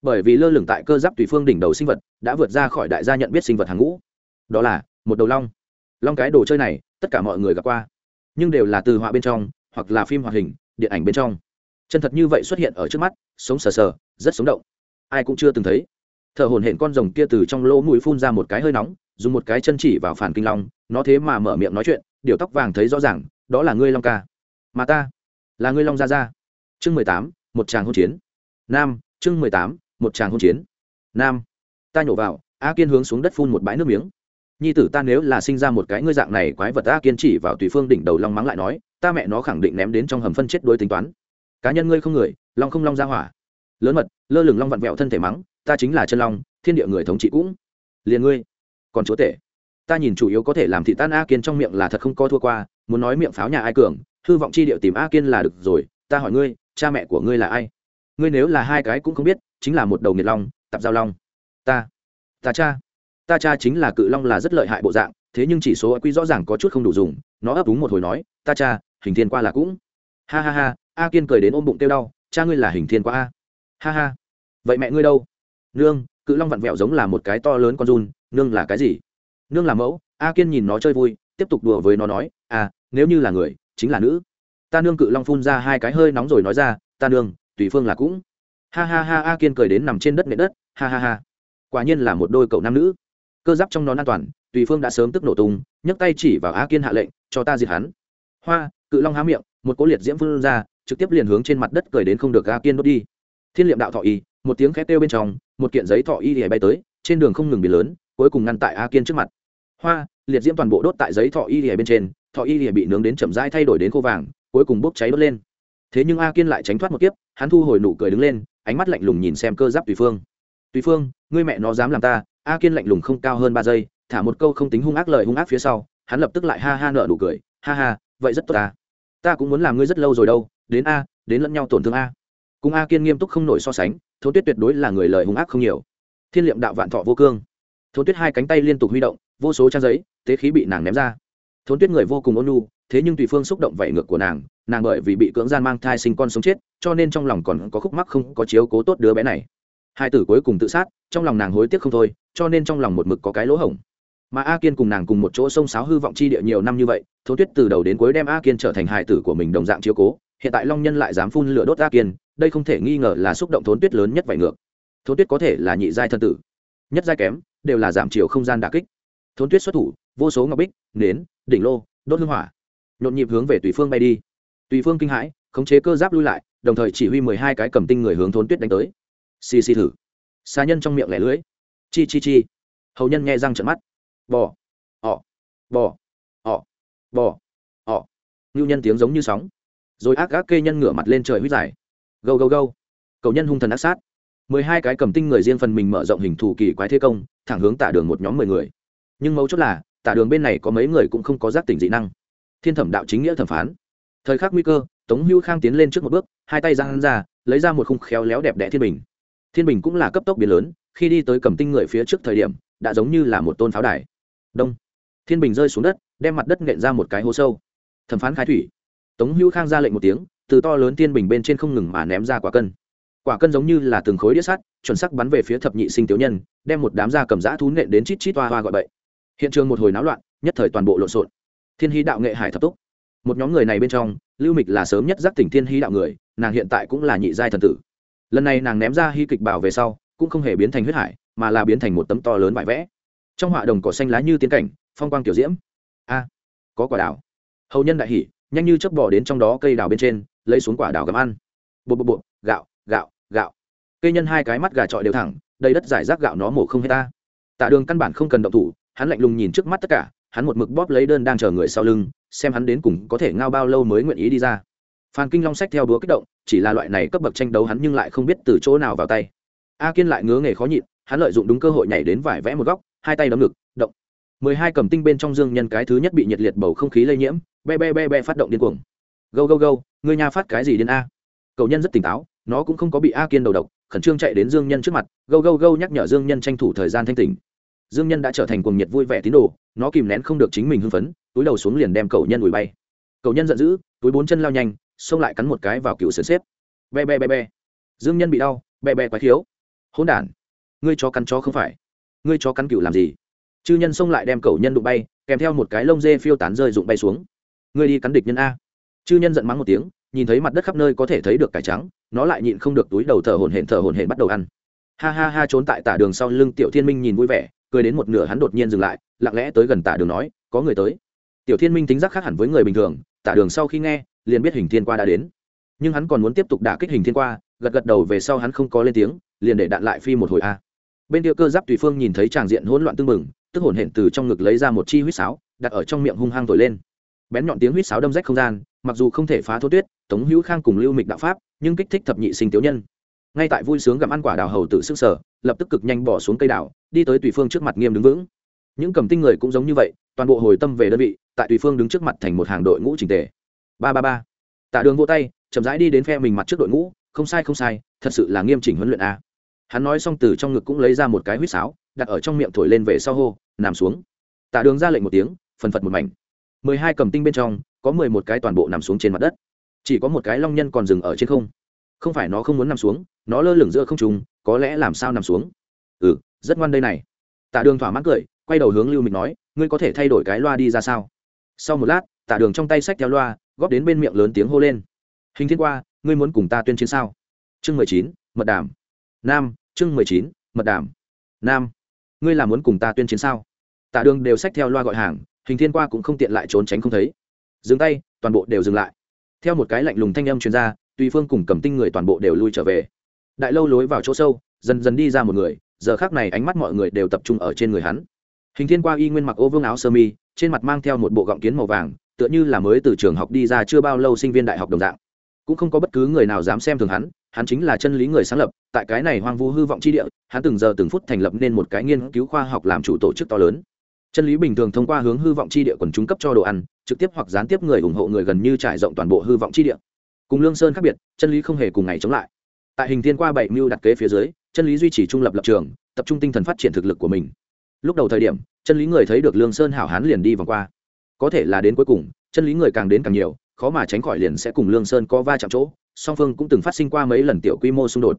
Bởi vì lơ lửng tại cơ giáp tùy phương đỉnh đầu sinh vật, đã vượt ra khỏi đại gia nhận biết sinh vật hàng ngũ. Đó là, một đầu long. Long cái đồ chơi này, tất cả mọi người gặp qua, nhưng đều là từ họa bên trong, hoặc là phim hoạt hình, điện ảnh bên trong chân thật như vậy xuất hiện ở trước mắt, sống sờ sờ, rất sống động. Ai cũng chưa từng thấy. Thợ hồn hển con rồng kia từ trong lỗ mũi phun ra một cái hơi nóng, dùng một cái chân chỉ vào phản kinh long, nó thế mà mở miệng nói chuyện, điều tóc vàng thấy rõ ràng, đó là ngươi long ca. Mà ta, là ngươi long gia gia. Chương mười tám, một tràng hôn chiến. Nam, chương mười tám, một tràng hôn chiến. Nam, ta nhổ vào, a kiên hướng xuống đất phun một bãi nước miếng. Nhi tử ta nếu là sinh ra một cái ngươi dạng này quái vật a kiên chỉ vào tùy phương đỉnh đầu long mắng lại nói, ta mẹ nó khẳng định ném đến trong hầm phân chết đôi tính toán cá nhân ngươi không người, long không long ra hỏa. Lớn mật, lơ lửng long vặn vẹo thân thể mắng, ta chính là chân long, thiên địa người thống trị cũng. Liền ngươi, còn chúa tể. Ta nhìn chủ yếu có thể làm thị tan a kiên trong miệng là thật không có thua qua, muốn nói miệng pháo nhà ai cường, hư vọng chi điệu tìm a kiên là được rồi, ta hỏi ngươi, cha mẹ của ngươi là ai? Ngươi nếu là hai cái cũng không biết, chính là một đầu nghiệt long, tạp giao long. Ta ta cha ta cha chính là cự long là rất lợi hại bộ dạng, thế nhưng chỉ số quy rõ ràng có chút không đủ dùng, nó ấp úng một hồi nói, ta cha, hình thiên qua là cũng. Ha ha ha a kiên cười đến ôm bụng tiêu đau, cha ngươi là hình thiên quá a. Ha ha. Vậy mẹ ngươi đâu? Nương, cự long vặn vẹo giống là một cái to lớn con run, nương là cái gì? Nương là mẫu. A kiên nhìn nó chơi vui, tiếp tục đùa với nó nói à nếu như là người, chính là nữ. Ta nương cự long phun ra hai cái hơi nóng rồi nói ra, ta nương, tùy phương là cũng. Ha ha ha, a kiên cười đến nằm trên đất nệ đất, ha ha ha. Quả nhiên là một đôi cậu nam nữ. Cơ giáp trong nón an toàn, tùy phương đã sớm tức nổ tung, nhấc tay chỉ vào a kiên hạ lệnh, cho ta diệt hắn. Hoa, cự long há miệng, một cố liệt diễm phun ra trực tiếp liền hướng trên mặt đất cười đến không được a kiên đốt đi. Thiên liệm đạo thọ y, một tiếng khét kêu bên trong, một kiện giấy thọ y thì bay tới, trên đường không ngừng bị lớn, cuối cùng ngăn tại a kiên trước mặt. Hoa, liệt diễm toàn bộ đốt tại giấy thọ y thì bên trên, thọ y thì bị nướng đến chậm rãi thay đổi đến khô vàng, cuối cùng bốc cháy đốt lên. Thế nhưng a kiên lại tránh thoát một kiếp, hắn thu hồi nụ cười đứng lên, ánh mắt lạnh lùng nhìn xem cơ giáp tùy phương. Tùy phương, ngươi mẹ nó dám làm ta? A kiên lạnh lùng không cao hơn ba giây, thả một câu không tính hung ác lời hung ác phía sau, hắn lập tức lại ha ha nợ nụ cười, ha ha, vậy rất tốt ta. Ta cũng muốn làm ngươi rất lâu rồi đâu đến a, đến lẫn nhau tổn thương a. Cùng a kiên nghiêm túc không nổi so sánh, thố tuyết tuyệt đối là người lời hung ác không nhiều. Thiên liệm đạo vạn thọ vô cương. Thố tuyết hai cánh tay liên tục huy động, vô số trang giấy, tế khí bị nàng ném ra. Thốn tuyết người vô cùng ôn nhu, thế nhưng tùy phương xúc động vảy ngược của nàng nàng bởi vì bị cưỡng gian mang thai sinh con sống chết, cho nên trong lòng còn có khúc mắc không có chiếu cố tốt đứa bé này. Hai tử cuối cùng tự sát, trong lòng nàng hối tiếc không thôi, cho nên trong lòng một mực có cái lỗ hổng. Mà a kiên cùng nàng cùng một chỗ sông sáo hư vọng chi địa nhiều năm như vậy thấu tuyết từ đầu đến cuối đem a kiên trở thành hài tử của mình đồng dạng chiếu cố hiện tại long nhân lại dám phun lửa đốt a kiên, đây không thể nghi ngờ là xúc động thốn tuyết lớn nhất vải ngược. Thốn tuyết có thể là nhị giai thân tử, nhất giai kém, đều là giảm chiều không gian đà kích. Thốn tuyết xuất thủ, vô số ngọc bích, nến, đỉnh lô, đốt hương hỏa, nhộn nhịp hướng về tùy phương bay đi. Tùy phương kinh hãi, khống chế cơ giáp lui lại, đồng thời chỉ huy mười hai cái cầm tinh người hướng thốn tuyết đánh tới. Xì xì thử. Xa nhân trong miệng lẻ lưỡi. Chi chi chi. Hầu nhân nghe răng trận mắt. Bò. Họ bò. Họ bò. Họ ngưu nhân tiếng giống như sóng rồi ác ác kê nhân ngửa mặt lên trời huyết dài gâu gâu gâu. Cầu nhân hung thần ác sát. Mười hai cái cầm tinh người riêng phần mình mở rộng hình thù kỳ quái thế công, thẳng hướng tả đường một nhóm mười người. Nhưng mấu chốt là, tả đường bên này có mấy người cũng không có giác tỉnh dị năng. Thiên thẩm đạo chính nghĩa thẩm phán. Thời khắc nguy cơ, tống hữu khang tiến lên trước một bước, hai tay ra hắn ra, lấy ra một khung khéo léo đẹp đẽ thiên bình. Thiên bình cũng là cấp tốc biến lớn, khi đi tới cầm tinh người phía trước thời điểm, đã giống như là một tôn pháo đài. Đông. Thiên bình rơi xuống đất, đem mặt đất nện ra một cái hố sâu. Thẩm phán khai thủy tống hữu khang ra lệnh một tiếng, từ to lớn tiên bình bên trên không ngừng mà ném ra quả cân. Quả cân giống như là từng khối đĩa sắt, chuẩn sắc bắn về phía thập nhị sinh tiểu nhân, đem một đám da cầm giã thú nện đến chít chít toa hoa gọi bậy. Hiện trường một hồi náo loạn, nhất thời toàn bộ lộn xộn. Thiên hy đạo nghệ hải thập túc. Một nhóm người này bên trong, lưu mịch là sớm nhất giác tỉnh thiên hy đạo người, nàng hiện tại cũng là nhị giai thần tử. Lần này nàng ném ra hy kịch bảo về sau, cũng không hề biến thành huyết hải, mà là biến thành một tấm to lớn vải vẽ. Trong họa đồng cỏ xanh lá như tiến cảnh, phong quang kiểu diễm. A, có quả đào hầu nhân đại hỉ nhanh như chớp bỏ đến trong đó cây đào bên trên, lấy xuống quả đào gặm ăn. Bộ bộ bộ gạo gạo gạo. Cây nhân hai cái mắt gà trọi đều thẳng, đầy đất giải rác gạo nó mổ không hết ta. Tạ đường căn bản không cần động thủ, hắn lạnh lùng nhìn trước mắt tất cả, hắn một mực bóp lấy đơn đang chờ người sau lưng, xem hắn đến cùng có thể ngao bao lâu mới nguyện ý đi ra. Phan kinh long sách theo búa kích động, chỉ là loại này cấp bậc tranh đấu hắn nhưng lại không biết từ chỗ nào vào tay. A kiên lại ngứa nghề khó nhịn, hắn lợi dụng đúng cơ hội nhảy đến vải vẽ một góc, hai tay đấm ngực, động mười hai cầm tinh bên trong dương nhân cái thứ nhất bị nhiệt liệt bầu không khí lây nhiễm, be be be be phát động điên cuồng. Gâu gâu gâu, người nhà phát cái gì đến a? Cậu nhân rất tỉnh táo, nó cũng không có bị a kiên đầu độc, khẩn trương chạy đến dương nhân trước mặt, gâu gâu gâu nhắc nhở dương nhân tranh thủ thời gian thanh tỉnh. Dương nhân đã trở thành cuồng nhiệt vui vẻ tín đồ, nó kìm nén không được chính mình hưng phấn, túi đầu xuống liền đem cậu nhân ủi bay. Cậu nhân giận dữ, túi bốn chân lao nhanh, xông lại cắn một cái vào cựu sườn xếp. Be be be be. Dương nhân bị đau, be be quái thiếu hỗn đản, ngươi chó cắn chó không phải. Ngươi chó cắn cựu làm gì? Chư nhân xông lại đem cầu nhân đụng bay, kèm theo một cái lông dê phiêu tán rơi rụng bay xuống. Ngươi đi cắn địch nhân a. Chư nhân giận mắng một tiếng, nhìn thấy mặt đất khắp nơi có thể thấy được cải trắng, nó lại nhịn không được túi đầu thở hổn hển thở hổn hển bắt đầu ăn. Ha ha ha, trốn tại tả đường sau lưng tiểu thiên minh nhìn vui vẻ, cười đến một nửa hắn đột nhiên dừng lại, lặng lẽ tới gần tả đường nói, có người tới. Tiểu thiên minh tính giác khác hẳn với người bình thường, tả đường sau khi nghe, liền biết hình thiên qua đã đến. Nhưng hắn còn muốn tiếp tục đả kích hình thiên qua, gật gật đầu về sau hắn không có lên tiếng, liền để đạn lại phi một hồi a. Bên kia cơ giáp tùy phương nhìn thấy tràng diện hỗn loạn tưng bừng tức hổn hển từ trong ngực lấy ra một chi huýt sáo, đặt ở trong miệng hung hăng thổi lên. Bén nhọn tiếng huýt sáo đâm rách không gian, mặc dù không thể phá thô tuyết, tống hữu khang cùng lưu mịch đạo pháp, nhưng kích thích thập nhị sinh tiểu nhân. Ngay tại vui sướng gặm ăn quả đào hầu tự sức sở lập tức cực nhanh bỏ xuống cây đào, đi tới tùy phương trước mặt nghiêm đứng vững. Những cầm tinh người cũng giống như vậy, toàn bộ hồi tâm về đơn vị, tại tùy phương đứng trước mặt thành một hàng đội ngũ trình tề. Ba ba ba. Tạ đường vô tay, chậm rãi đi đến phe mình mặt trước đội ngũ, không sai không sai, thật sự là nghiêm chỉnh huấn luyện a. Hắn nói xong từ trong ngực cũng lấy ra một cái huýt sáo, đặt ở trong miệng thổi lên về sau hô nằm xuống. Tạ đường ra lệnh một tiếng, phần phật một mảnh. Mười hai cầm tinh bên trong, có mười một cái toàn bộ nằm xuống trên mặt đất. Chỉ có một cái long nhân còn dừng ở trên không. Không phải nó không muốn nằm xuống, nó lơ lửng giữa không trùng có lẽ làm sao nằm xuống? Ừ rất ngoan đây này. Tạ đường thỏa mãn cười, quay đầu hướng lưu mịch nói, ngươi có thể thay đổi cái loa đi ra sao? Sau một lát tạ đường trong tay sách theo loa, góp đến bên miệng lớn tiếng hô lên. Hình thiên qua, ngươi muốn cùng ta tuyên chiến sao? Chương mười chín, mật đàm. Nam, chương mười chín, mật đàm. Nam ngươi là muốn cùng ta tuyên chiến sao? Tạ đường đều sách theo loa gọi hàng, hình thiên qua cũng không tiện lại trốn tránh không thấy. Dừng tay, toàn bộ đều dừng lại. Theo một cái lạnh lùng thanh âm chuyên gia tùy phương cùng cầm tinh người toàn bộ đều lui trở về. Đại lâu lối vào chỗ sâu, dần dần đi ra một người, giờ khác này ánh mắt mọi người đều tập trung ở trên người hắn. Hình thiên qua y nguyên mặc ô vương áo sơ mi, trên mặt mang theo một bộ gọng kiến màu vàng, tựa như là mới từ trường học đi ra chưa bao lâu sinh viên đại học đồng dạng. Cũng không có bất cứ người nào dám xem thường hắn hắn chính là chân lý người sáng lập, tại cái này hoang vu hư vọng chi địa, hắn từng giờ từng phút thành lập nên một cái nghiên cứu khoa học làm chủ tổ chức to lớn. Chân lý bình thường thông qua hướng hư vọng chi địa quần chúng cấp cho đồ ăn, trực tiếp hoặc gián tiếp người ủng hộ người gần như trải rộng toàn bộ hư vọng chi địa. Cùng lương sơn khác biệt, chân lý không hề cùng ngày chống lại. Tại hình thiên qua bảy mưu đặt kế phía dưới, chân lý duy trì trung lập lập trường, tập trung tinh thần phát triển thực lực của mình. Lúc đầu thời điểm, chân lý người thấy được lương sơn hảo hán liền đi vòng qua. Có thể là đến cuối cùng, chân lý người càng đến càng nhiều, khó mà tránh khỏi liền sẽ cùng lương sơn có va chạm chỗ song phương cũng từng phát sinh qua mấy lần tiểu quy mô xung đột.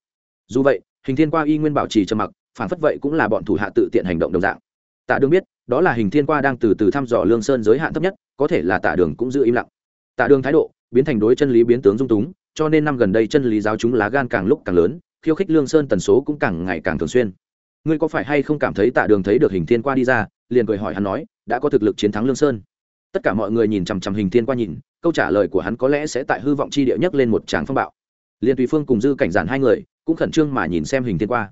Dù vậy, hình thiên qua y nguyên bảo trì trầm mặc, phản phất vậy cũng là bọn thủ hạ tự tiện hành động đồng dạng. Tạ đường biết, đó là hình thiên qua đang từ từ thăm dò lương sơn giới hạn thấp nhất, có thể là tạ đường cũng giữ im lặng. Tạ đường thái độ, biến thành đối chân lý biến tướng dung túng, cho nên năm gần đây chân lý giáo chúng lá gan càng lúc càng lớn, khiêu khích lương sơn tần số cũng càng ngày càng thường xuyên. Ngươi có phải hay không cảm thấy tạ đường thấy được hình thiên qua đi ra, liền cười hỏi hắn nói, đã có thực lực chiến thắng lương sơn. Tất cả mọi người nhìn chằm chằm hình thiên qua nhìn câu trả lời của hắn có lẽ sẽ tại hư vọng chi địa nhất lên một tràng phong bạo. Liền tùy phương cùng dư cảnh giản hai người cũng khẩn trương mà nhìn xem hình thiên qua.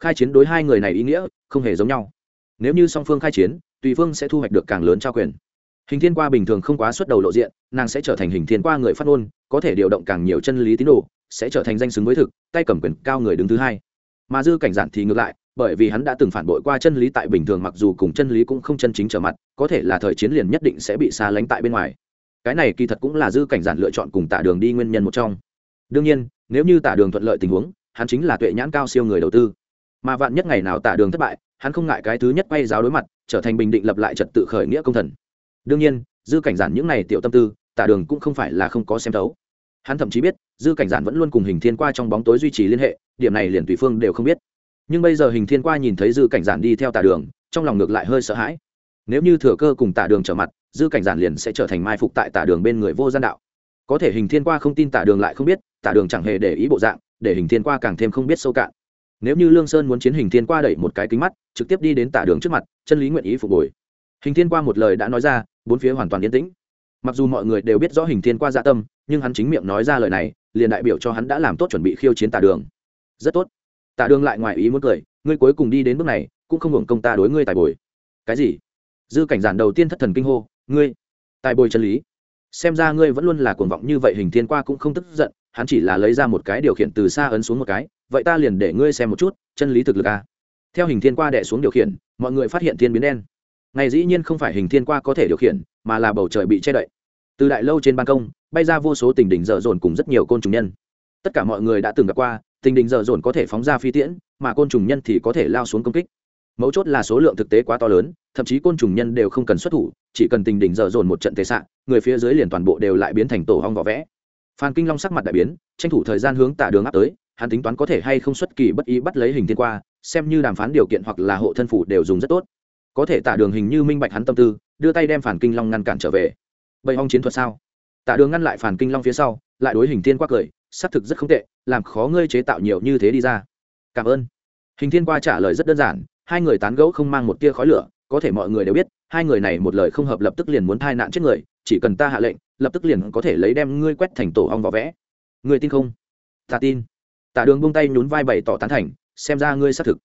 Khai chiến đối hai người này ý nghĩa không hề giống nhau. Nếu như song phương khai chiến, tùy phương sẽ thu hoạch được càng lớn trao quyền. Hình thiên qua bình thường không quá xuất đầu lộ diện, nàng sẽ trở thành hình thiên qua người phát ngôn, có thể điều động càng nhiều chân lý tín đồ, sẽ trở thành danh xứng với thực, tay cầm quyền cao người đứng thứ hai. Mà dư cảnh giản thì ngược lại, bởi vì hắn đã từng phản bội qua chân lý tại bình thường mặc dù cùng chân lý cũng không chân chính trở mặt, có thể là thời chiến liền nhất định sẽ bị xa lánh tại bên ngoài cái này kỳ thật cũng là dư cảnh giản lựa chọn cùng tả đường đi nguyên nhân một trong. Đương nhiên, nếu như tả đường thuận lợi tình huống, hắn chính là tuệ nhãn cao siêu người đầu tư. Mà vạn nhất ngày nào tả đường thất bại, hắn không ngại cái thứ nhất quay giáo đối mặt, trở thành bình định lập lại trật tự khởi nghĩa công thần. Đương nhiên, dư cảnh giản những này tiểu tâm tư, tả đường cũng không phải là không có xem thấu. Hắn thậm chí biết, dư cảnh giản vẫn luôn cùng hình thiên qua trong bóng tối duy trì liên hệ, điểm này liền tùy phương đều không biết. Nhưng bây giờ hình thiên qua nhìn thấy dư cảnh giản đi theo tả đường, trong lòng ngược lại hơi sợ hãi. Nếu như thừa cơ cùng tả đường trở mặt dư cảnh giản liền sẽ trở thành mai phục tại tả đường bên người vô gian đạo. Có thể hình thiên qua không tin tả đường lại không biết, tả đường chẳng hề để ý bộ dạng, để hình thiên qua càng thêm không biết sâu cạn. Nếu như lương sơn muốn chiến hình thiên qua đẩy một cái kính mắt, trực tiếp đi đến tả đường trước mặt, chân lý nguyện ý phục hồi. Hình thiên qua một lời đã nói ra, bốn phía hoàn toàn yên tĩnh. Mặc dù mọi người đều biết rõ hình thiên qua dạ tâm, nhưng hắn chính miệng nói ra lời này, liền đại biểu cho hắn đã làm tốt chuẩn bị khiêu chiến Tả đường. Rất tốt. Tả đường lại ngoài ý muốn cười, ngươi cuối cùng đi đến bước này, cũng không hưởng công ta đối ngươi tài bồi. Cái gì? Dư cảnh giản đầu tiên thất thần kinh hô ngươi, tài bồi chân lý. Xem ra ngươi vẫn luôn là cuồng vọng như vậy, hình thiên qua cũng không tức giận, hắn chỉ là lấy ra một cái điều khiển từ xa ấn xuống một cái, vậy ta liền để ngươi xem một chút, chân lý thực lực a theo hình thiên qua đẻ xuống điều khiển, mọi người phát hiện thiên biến đen. Ngày dĩ nhiên không phải hình thiên qua có thể điều khiển, mà là bầu trời bị che đậy. Từ đại lâu trên ban công, bay ra vô số tình đình dở dồn cùng rất nhiều côn trùng nhân. Tất cả mọi người đã từng gặp qua, tình đình dở dồn có thể phóng ra phi tiễn, mà côn trùng nhân thì có thể lao xuống công kích mấu chốt là số lượng thực tế quá to lớn, thậm chí côn trùng nhân đều không cần xuất thủ, chỉ cần tình đỉnh dở dồn một trận tệ xạ, người phía dưới liền toàn bộ đều lại biến thành tổ hong vỏ vẽ. Phan kinh long sắc mặt đại biến, tranh thủ thời gian hướng tả đường áp tới, hắn tính toán có thể hay không xuất kỳ bất ý bắt lấy hình thiên qua, xem như đàm phán điều kiện hoặc là hộ thân phủ đều dùng rất tốt. Có thể tả đường hình như minh bạch hắn tâm tư, đưa tay đem phản kinh long ngăn cản trở về. Bầy hong chiến thuật sao? Tả đường ngăn lại phản kinh long phía sau, lại đối hình thiên qua cười, xác thực rất không tệ, làm khó ngươi chế tạo nhiều như thế đi ra. Cảm ơn. Hình thiên qua trả lời rất đơn giản hai người tán gẫu không mang một tia khói lửa, có thể mọi người đều biết, hai người này một lời không hợp lập tức liền muốn thai nạn chết người, chỉ cần ta hạ lệnh, lập tức liền có thể lấy đem ngươi quét thành tổ ong vỏ vẽ. Người tin không? Ta tin. Tả đường buông tay nhún vai bày tỏ tán thành, xem ra ngươi xác thực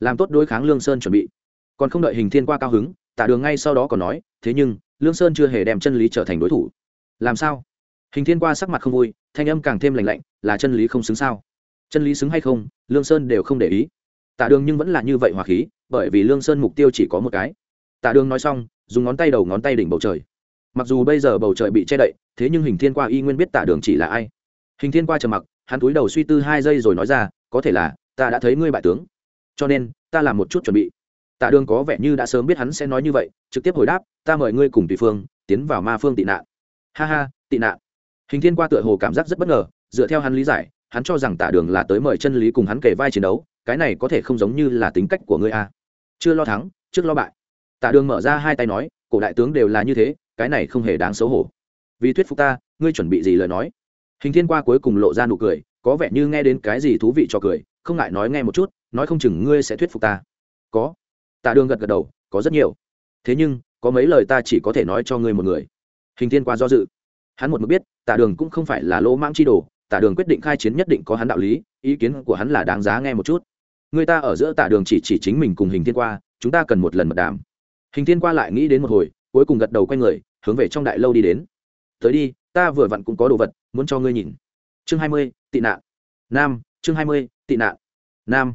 làm tốt đối kháng lương sơn chuẩn bị. Còn không đợi hình thiên qua cao hứng tả đường ngay sau đó còn nói, thế nhưng, lương sơn chưa hề đem chân lý trở thành đối thủ. Làm sao? Hình thiên qua sắc mặt không vui, thanh âm càng thêm lành lạnh, là chân lý không xứng sao? Chân lý xứng hay không, lương sơn đều không để ý. Tạ đường nhưng vẫn là như vậy hòa khí, bởi vì lương sơn mục tiêu chỉ có một cái. Tạ đường nói xong, dùng ngón tay đầu ngón tay đỉnh bầu trời. Mặc dù bây giờ bầu trời bị che đậy, thế nhưng hình thiên qua y nguyên biết Tạ đường chỉ là ai. Hình thiên qua trầm mặc, hắn túi đầu suy tư hai giây rồi nói ra, có thể là, ta đã thấy ngươi bại tướng. Cho nên, ta làm một chút chuẩn bị. Tạ đường có vẻ như đã sớm biết hắn sẽ nói như vậy, trực tiếp hồi đáp, ta mời ngươi cùng tùy phương, tiến vào ma phương tị nạn. Ha ha, tị nạn. Hình thiên qua tựa hồ cảm giác rất bất ngờ, dựa theo hắn lý giải, hắn cho rằng tạ đường là tới mời chân lý cùng hắn kể vai chiến đấu cái này có thể không giống như là tính cách của ngươi a chưa lo thắng, trước lo bại. Tạ đường mở ra hai tay nói, cổ đại tướng đều là như thế, cái này không hề đáng xấu hổ. Vì thuyết phục ta, ngươi chuẩn bị gì lời nói? Hình thiên qua cuối cùng lộ ra nụ cười, có vẻ như nghe đến cái gì thú vị cho cười, không ngại nói nghe một chút, nói không chừng ngươi sẽ thuyết phục ta. Có. Tạ đường gật gật đầu, có rất nhiều. Thế nhưng, có mấy lời ta chỉ có thể nói cho ngươi một người. Hình thiên qua do dự. Hắn một mực biết tạ đường cũng không phải là lỗ mãng chi đồ tạ đường quyết định khai chiến nhất định có hắn đạo lý, ý kiến của hắn là đáng giá nghe một chút người ta ở giữa tạ đường chỉ chỉ chính mình cùng hình thiên qua, chúng ta cần một lần mật đàm. Hình thiên qua lại nghĩ đến một hồi, cuối cùng gật đầu quay người, hướng về trong đại lâu đi đến. Tới đi, ta vừa vặn cũng có đồ vật, muốn cho ngươi nhìn. Chương hai mươi, tị nạn. Nam, chương hai mươi, tị nạn. Nam.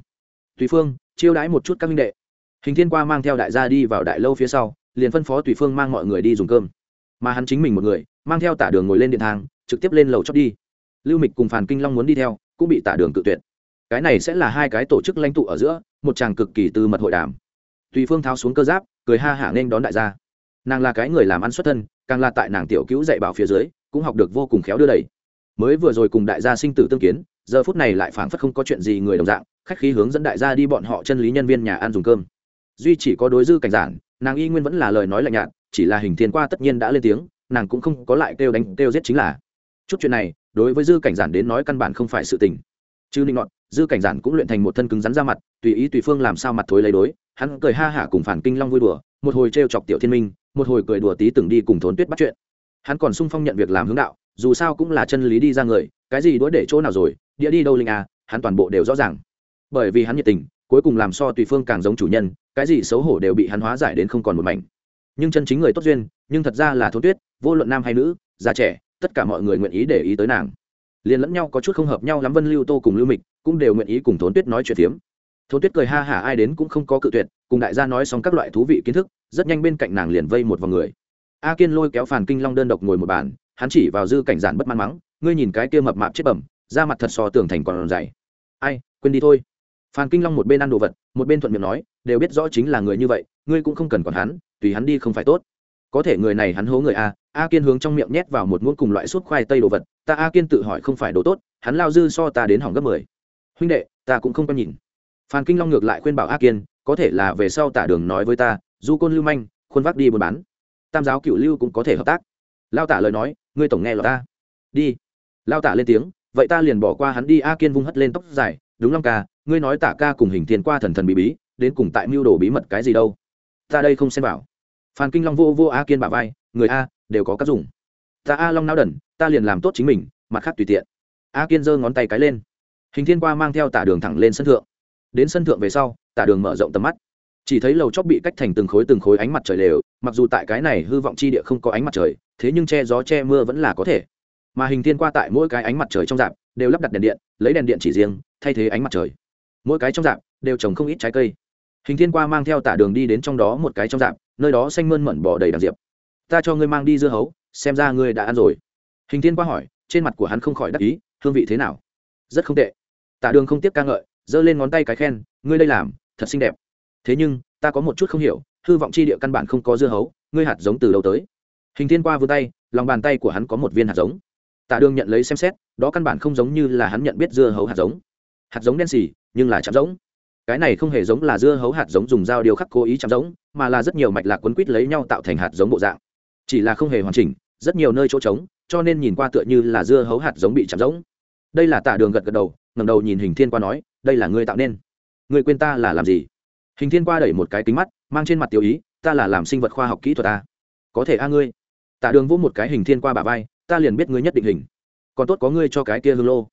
Tùy phương, chiêu đãi một chút các minh đệ. Hình thiên qua mang theo đại gia đi vào đại lâu phía sau, liền phân phó tùy phương mang mọi người đi dùng cơm. Mà hắn chính mình một người, mang theo tả đường ngồi lên điện thang, trực tiếp lên lầu chót đi. Lưu mịch cùng phàn kinh long muốn đi theo, cũng bị tả đường cự tuyệt cái này sẽ là hai cái tổ chức lãnh tụ ở giữa, một chàng cực kỳ từ mật hội đàm. Tùy phương tháo xuống cơ giáp, cười ha hả nên đón đại gia. Nàng là cái người làm ăn xuất thân, càng là tại nàng tiểu cứu dạy bảo phía dưới, cũng học được vô cùng khéo đưa đẩy. Mới vừa rồi cùng đại gia sinh tử tương kiến, giờ phút này lại phảng phất không có chuyện gì người đồng dạng, khách khí hướng dẫn đại gia đi bọn họ chân lý nhân viên nhà ăn dùng cơm. Duy chỉ có đối dư cảnh giản, nàng y nguyên vẫn là lời nói lạnh nhạt, chỉ là hình thiên qua tất nhiên đã lên tiếng, nàng cũng không có lại kêu đánh, kêu giết chính là. Chút chuyện này, đối với dư cảnh giản đến nói căn bản không phải sự tình. Chứ ninh ngọn dư cảnh giản cũng luyện thành một thân cứng rắn ra mặt, tùy ý tùy phương làm sao mặt thối lấy đối, hắn cười ha hả cùng phản kinh long vui đùa, một hồi t chọc tiểu thiên minh, một hồi cười đùa tí từng đi cùng thốn tuyết bắt chuyện. Hắn còn sung phong nhận việc làm hướng đạo, dù sao cũng là chân lý đi ra người, cái gì đuối để chỗ nào rồi, địa đi đâu linh à hắn toàn bộ đều rõ ràng. Bởi vì hắn nhiệt tình, cuối cùng làm so tùy phương càng giống chủ nhân, cái gì xấu hổ đều bị hắn hóa giải đến không còn một mảnh. Nhưng chân chính người tốt duyên, nhưng thật ra là thôn tuyết, vô luận nam hay nữ, già trẻ, tất cả mọi người nguyện ý để ý tới nàng. Liền lẫn nhau có chút không hợp nhau lắm vân lưu tô cùng lưu mịch cũng đều nguyện ý cùng thốn tuyết nói chuyện phiếm. Thốn tuyết cười ha hả, ai đến cũng không có cự tuyệt, cùng đại gia nói xong các loại thú vị kiến thức, rất nhanh bên cạnh nàng liền vây một vòng người. A kiên lôi kéo phàn kinh long đơn độc ngồi một bàn, hắn chỉ vào dư cảnh giản bất mãn mắng, ngươi nhìn cái kia mập mạp chết bẩm, da mặt thật so tường thành còn dày. Ai, quên đi thôi. Phan kinh long một bên ăn đồ vật, một bên thuận miệng nói, đều biết rõ chính là người như vậy, ngươi cũng không cần còn hắn, tùy hắn đi không phải tốt. Có thể người này hắn hố người a a kiên hướng trong miệng nhét vào một muỗng cùng loại suốt khoai tây đồ vật, ta a kiên tự hỏi không phải đồ tốt, hắn lao dư so ta đến hỏng gấp mười huynh đệ, ta cũng không có nhìn. Phan kinh long ngược lại khuyên bảo a kiên, có thể là về sau tả đường nói với ta du côn lưu manh, khuôn vác đi buôn bán, tam giáo cựu lưu cũng có thể hợp tác. Lao tả lời nói, ngươi tổng nghe lọt ta. Đi. Lao tả lên tiếng, vậy ta liền bỏ qua hắn đi. A kiên vung hất lên tóc dài, đúng long ca, ngươi nói tả ca cùng hình thiên qua thần thần bí bí, đến cùng tại mưu đồ bí mật cái gì đâu? Ta đây không xem bảo phan kinh long vô vô a kiên bà vai, người a, đều có các dùng. Ta a long nao đần, ta liền làm tốt chính mình, mặt khác tùy tiện. A kiên giơ ngón tay cái lên hình thiên qua mang theo tả đường thẳng lên sân thượng. Đến sân thượng về sau, tả đường mở rộng tầm mắt. Chỉ thấy lầu chóp bị cách thành từng khối từng khối ánh mặt trời đều mặc dù tại cái này hư vọng chi địa không có ánh mặt trời, thế nhưng che gió che mưa vẫn là có thể. Mà hình thiên qua tại mỗi cái ánh mặt trời trong dạp đều lắp đặt đèn điện, lấy đèn điện chỉ riêng, thay thế ánh mặt trời. Mỗi cái trong dạp đều trồng không ít trái cây. Hình thiên qua mang theo tả đường đi đến trong đó một cái trong dạp, nơi đó xanh mơn mẩn bỏ đầy đằng diệp. Ta cho ngươi mang đi dưa hấu, xem ra ngươi đã ăn rồi. Hình thiên qua hỏi, trên mặt của hắn không khỏi đắc ý, hương vị thế nào? Rất không tệ. Tạ đường không tiếp ca ngợi, giơ lên ngón tay cái khen, ngươi đây làm, thật xinh đẹp. Thế nhưng, ta có một chút không hiểu, hư vọng chi địa căn bản không có dưa hấu, ngươi hạt giống từ đầu tới? Hình thiên qua vươn tay, lòng bàn tay của hắn có một viên hạt giống. Tạ đường nhận lấy xem xét, đó căn bản không giống như là hắn nhận biết dưa hấu hạt giống. Hạt giống đen xì, nhưng là chạm giống. Cái này không hề giống là dưa hấu hạt giống dùng dao điều khắc cố ý chạm giống, mà là rất nhiều mạch lạc quấn quýt lấy nhau tạo thành hạt giống bộ dạng. Chỉ là không hề hoàn chỉnh, rất nhiều nơi chỗ trống, cho nên nhìn qua tựa như là dưa hấu hạt giống bị chạm giống đây là tạ đường gật gật đầu ngầm đầu nhìn hình thiên qua nói, đây là ngươi tạo nên. Ngươi quên ta là làm gì? Hình thiên qua đẩy một cái kính mắt, mang trên mặt tiểu ý, ta là làm sinh vật khoa học kỹ thuật ta. Có thể a ngươi. Tạ đường vỗ một cái hình thiên qua bà vai, ta liền biết ngươi nhất định hình. Còn tốt có ngươi cho cái kia hương lô.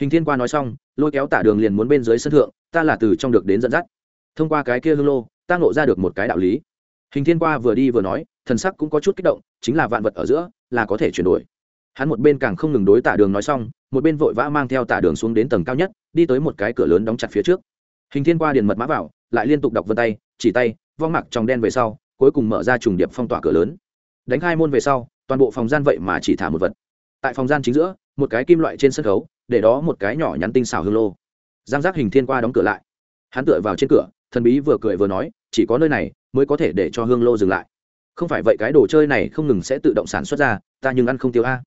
Hình thiên qua nói xong, lôi kéo Tạ đường liền muốn bên dưới sân thượng, ta là từ trong được đến dẫn dắt. Thông qua cái kia hương lô, ta ngộ ra được một cái đạo lý. Hình thiên qua vừa đi vừa nói, thần sắc cũng có chút kích động, chính là vạn vật ở giữa, là có thể chuyển đổi hắn một bên càng không ngừng đối tả đường nói xong, một bên vội vã mang theo tả đường xuống đến tầng cao nhất, đi tới một cái cửa lớn đóng chặt phía trước. Hình thiên qua điền mật mã vào, lại liên tục đọc vân tay, chỉ tay, vong mặc trong đen về sau, cuối cùng mở ra trùng điệp phong tỏa cửa lớn. Đánh hai môn về sau, toàn bộ phòng gian vậy mà chỉ thả một vật. Tại phòng gian chính giữa, một cái kim loại trên sân khấu, để đó một cái nhỏ nhắn tinh xảo hương lô. Giang giác hình thiên qua đóng cửa lại. Hắn tựa vào trên cửa, thần bí vừa cười vừa nói, chỉ có nơi này mới có thể để cho hương lô dừng lại. Không phải vậy cái đồ chơi này không ngừng sẽ tự động sản xuất ra, ta nhưng ăn không tiêu a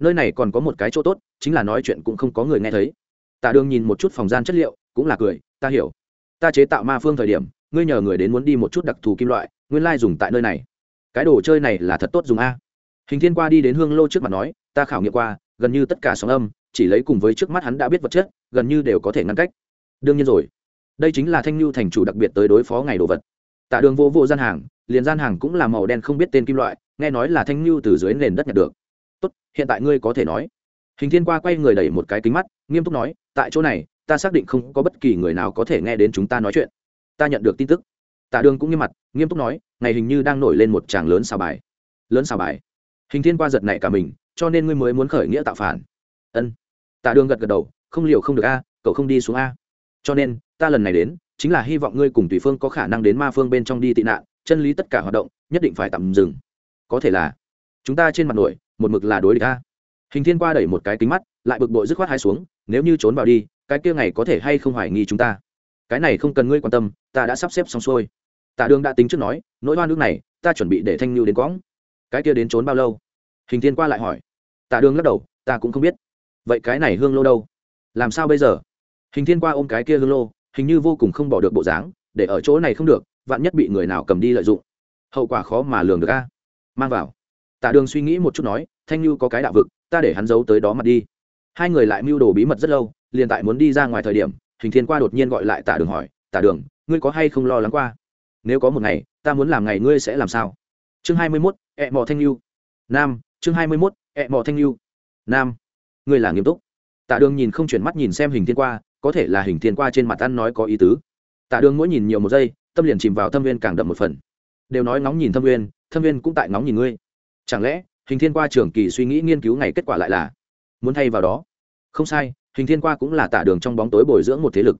nơi này còn có một cái chỗ tốt, chính là nói chuyện cũng không có người nghe thấy. Tạ đường nhìn một chút phòng gian chất liệu, cũng là cười, ta hiểu. Ta chế tạo ma phương thời điểm, ngươi nhờ người đến muốn đi một chút đặc thù kim loại, nguyên lai dùng tại nơi này. Cái đồ chơi này là thật tốt dùng a. Hình thiên qua đi đến hương lô trước mặt nói, ta khảo nghiệm qua, gần như tất cả sóng âm, chỉ lấy cùng với trước mắt hắn đã biết vật chất, gần như đều có thể ngăn cách. Đương nhiên rồi. Đây chính là thanh lưu thành chủ đặc biệt tới đối phó ngày đồ vật. Tạ đường vô vô gian hàng, liền gian hàng cũng là màu đen không biết tên kim loại, nghe nói là thanh lưu từ dưới nền đất nhặt được tốt, hiện tại ngươi có thể nói. Hình thiên qua quay người đẩy một cái kính mắt, nghiêm túc nói, tại chỗ này, ta xác định không có bất kỳ người nào có thể nghe đến chúng ta nói chuyện. Ta nhận được tin tức. Tạ đường cũng nghiêm mặt, nghiêm túc nói, ngày hình như đang nổi lên một tràng lớn xào bài. Lớn xào bài? Hình thiên qua giật này cả mình, cho nên ngươi mới muốn khởi nghĩa tạo phản? Ân. Tạ đường gật gật đầu, không liều không được a, cậu không đi xuống a. Cho nên, ta lần này đến, chính là hy vọng ngươi cùng tùy phương có khả năng đến ma phương bên trong đi tị nạn, chân lý tất cả hoạt động, nhất định phải tạm dừng. Có thể là. Chúng ta trên mặt nổi một mực là đối địch a hình thiên qua đẩy một cái kính mắt, lại bực bội dứt khoát hai xuống, nếu như trốn vào đi, cái kia ngày có thể hay không hoài nghi chúng ta? Cái này không cần ngươi quan tâm, ta đã sắp xếp xong xuôi. Tạ đường đã tính trước nói, nỗi hoa nước này, ta chuẩn bị để thanh lưu đến quõng. Cái kia đến trốn bao lâu? Hình thiên qua lại hỏi. Tạ đường lắc đầu, ta cũng không biết. Vậy cái này hương lô đâu? Làm sao bây giờ? Hình thiên qua ôm cái kia hương lô, hình như vô cùng không bỏ được bộ dáng, để ở chỗ này không được, vạn nhất bị người nào cầm đi lợi dụng. Hậu quả khó mà lường được a. Mang vào tạ đường suy nghĩ một chút nói, thanh lưu có cái đạo vực, ta để hắn giấu tới đó mà đi. Hai người lại mưu đồ bí mật rất lâu, liền tại muốn đi ra ngoài thời điểm, hình thiên qua đột nhiên gọi lại Tạ đường hỏi, Tạ đường, ngươi có hay không lo lắng qua? Nếu có một ngày, ta muốn làm ngày ngươi sẽ làm sao? Chương hai mươi mốt, ẹ mò thanh lưu nam, chương hai mươi mốt, ẹ mò thanh lưu nam, ngươi là nghiêm túc. Tạ đường nhìn không chuyển mắt nhìn xem hình thiên qua, có thể là hình thiên qua trên mặt ăn nói có ý tứ. Tạ đường mỗi nhìn nhiều một giây, tâm liền chìm vào thâm viên càng đậm một phần. Đều nói ngóng nhìn thâm viên thâm viên cũng tại ngóng nhìn ngươi chẳng lẽ, hình thiên qua trường kỳ suy nghĩ nghiên cứu ngày kết quả lại là muốn thay vào đó? Không sai, hình thiên qua cũng là tạ đường trong bóng tối bồi dưỡng một thế lực.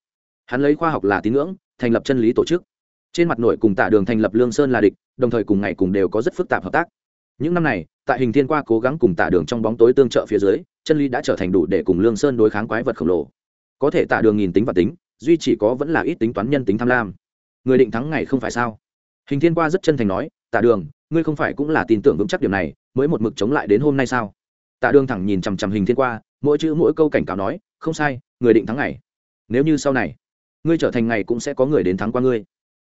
Hắn lấy khoa học là tín ngưỡng, thành lập chân lý tổ chức. Trên mặt nội cùng tạ đường thành lập lương sơn là địch, đồng thời cùng ngày cùng đều có rất phức tạp hợp tác. Những năm này, tại hình thiên qua cố gắng cùng tạ đường trong bóng tối tương trợ phía dưới, chân lý đã trở thành đủ để cùng lương sơn đối kháng quái vật khổng lồ. Có thể tạ đường nghìn tính và tính, duy chỉ có vẫn là ít tính toán nhân tính tham lam. Người định thắng ngày không phải sao? Hình thiên qua rất chân thành nói tạ đường ngươi không phải cũng là tin tưởng vững chắc điểm này, mới một mực chống lại đến hôm nay sao? Tạ đường thẳng nhìn chằm chằm hình thiên qua, mỗi chữ mỗi câu cảnh cáo nói, không sai, người định thắng ngày. Nếu như sau này, ngươi trở thành ngày cũng sẽ có người đến thắng qua ngươi.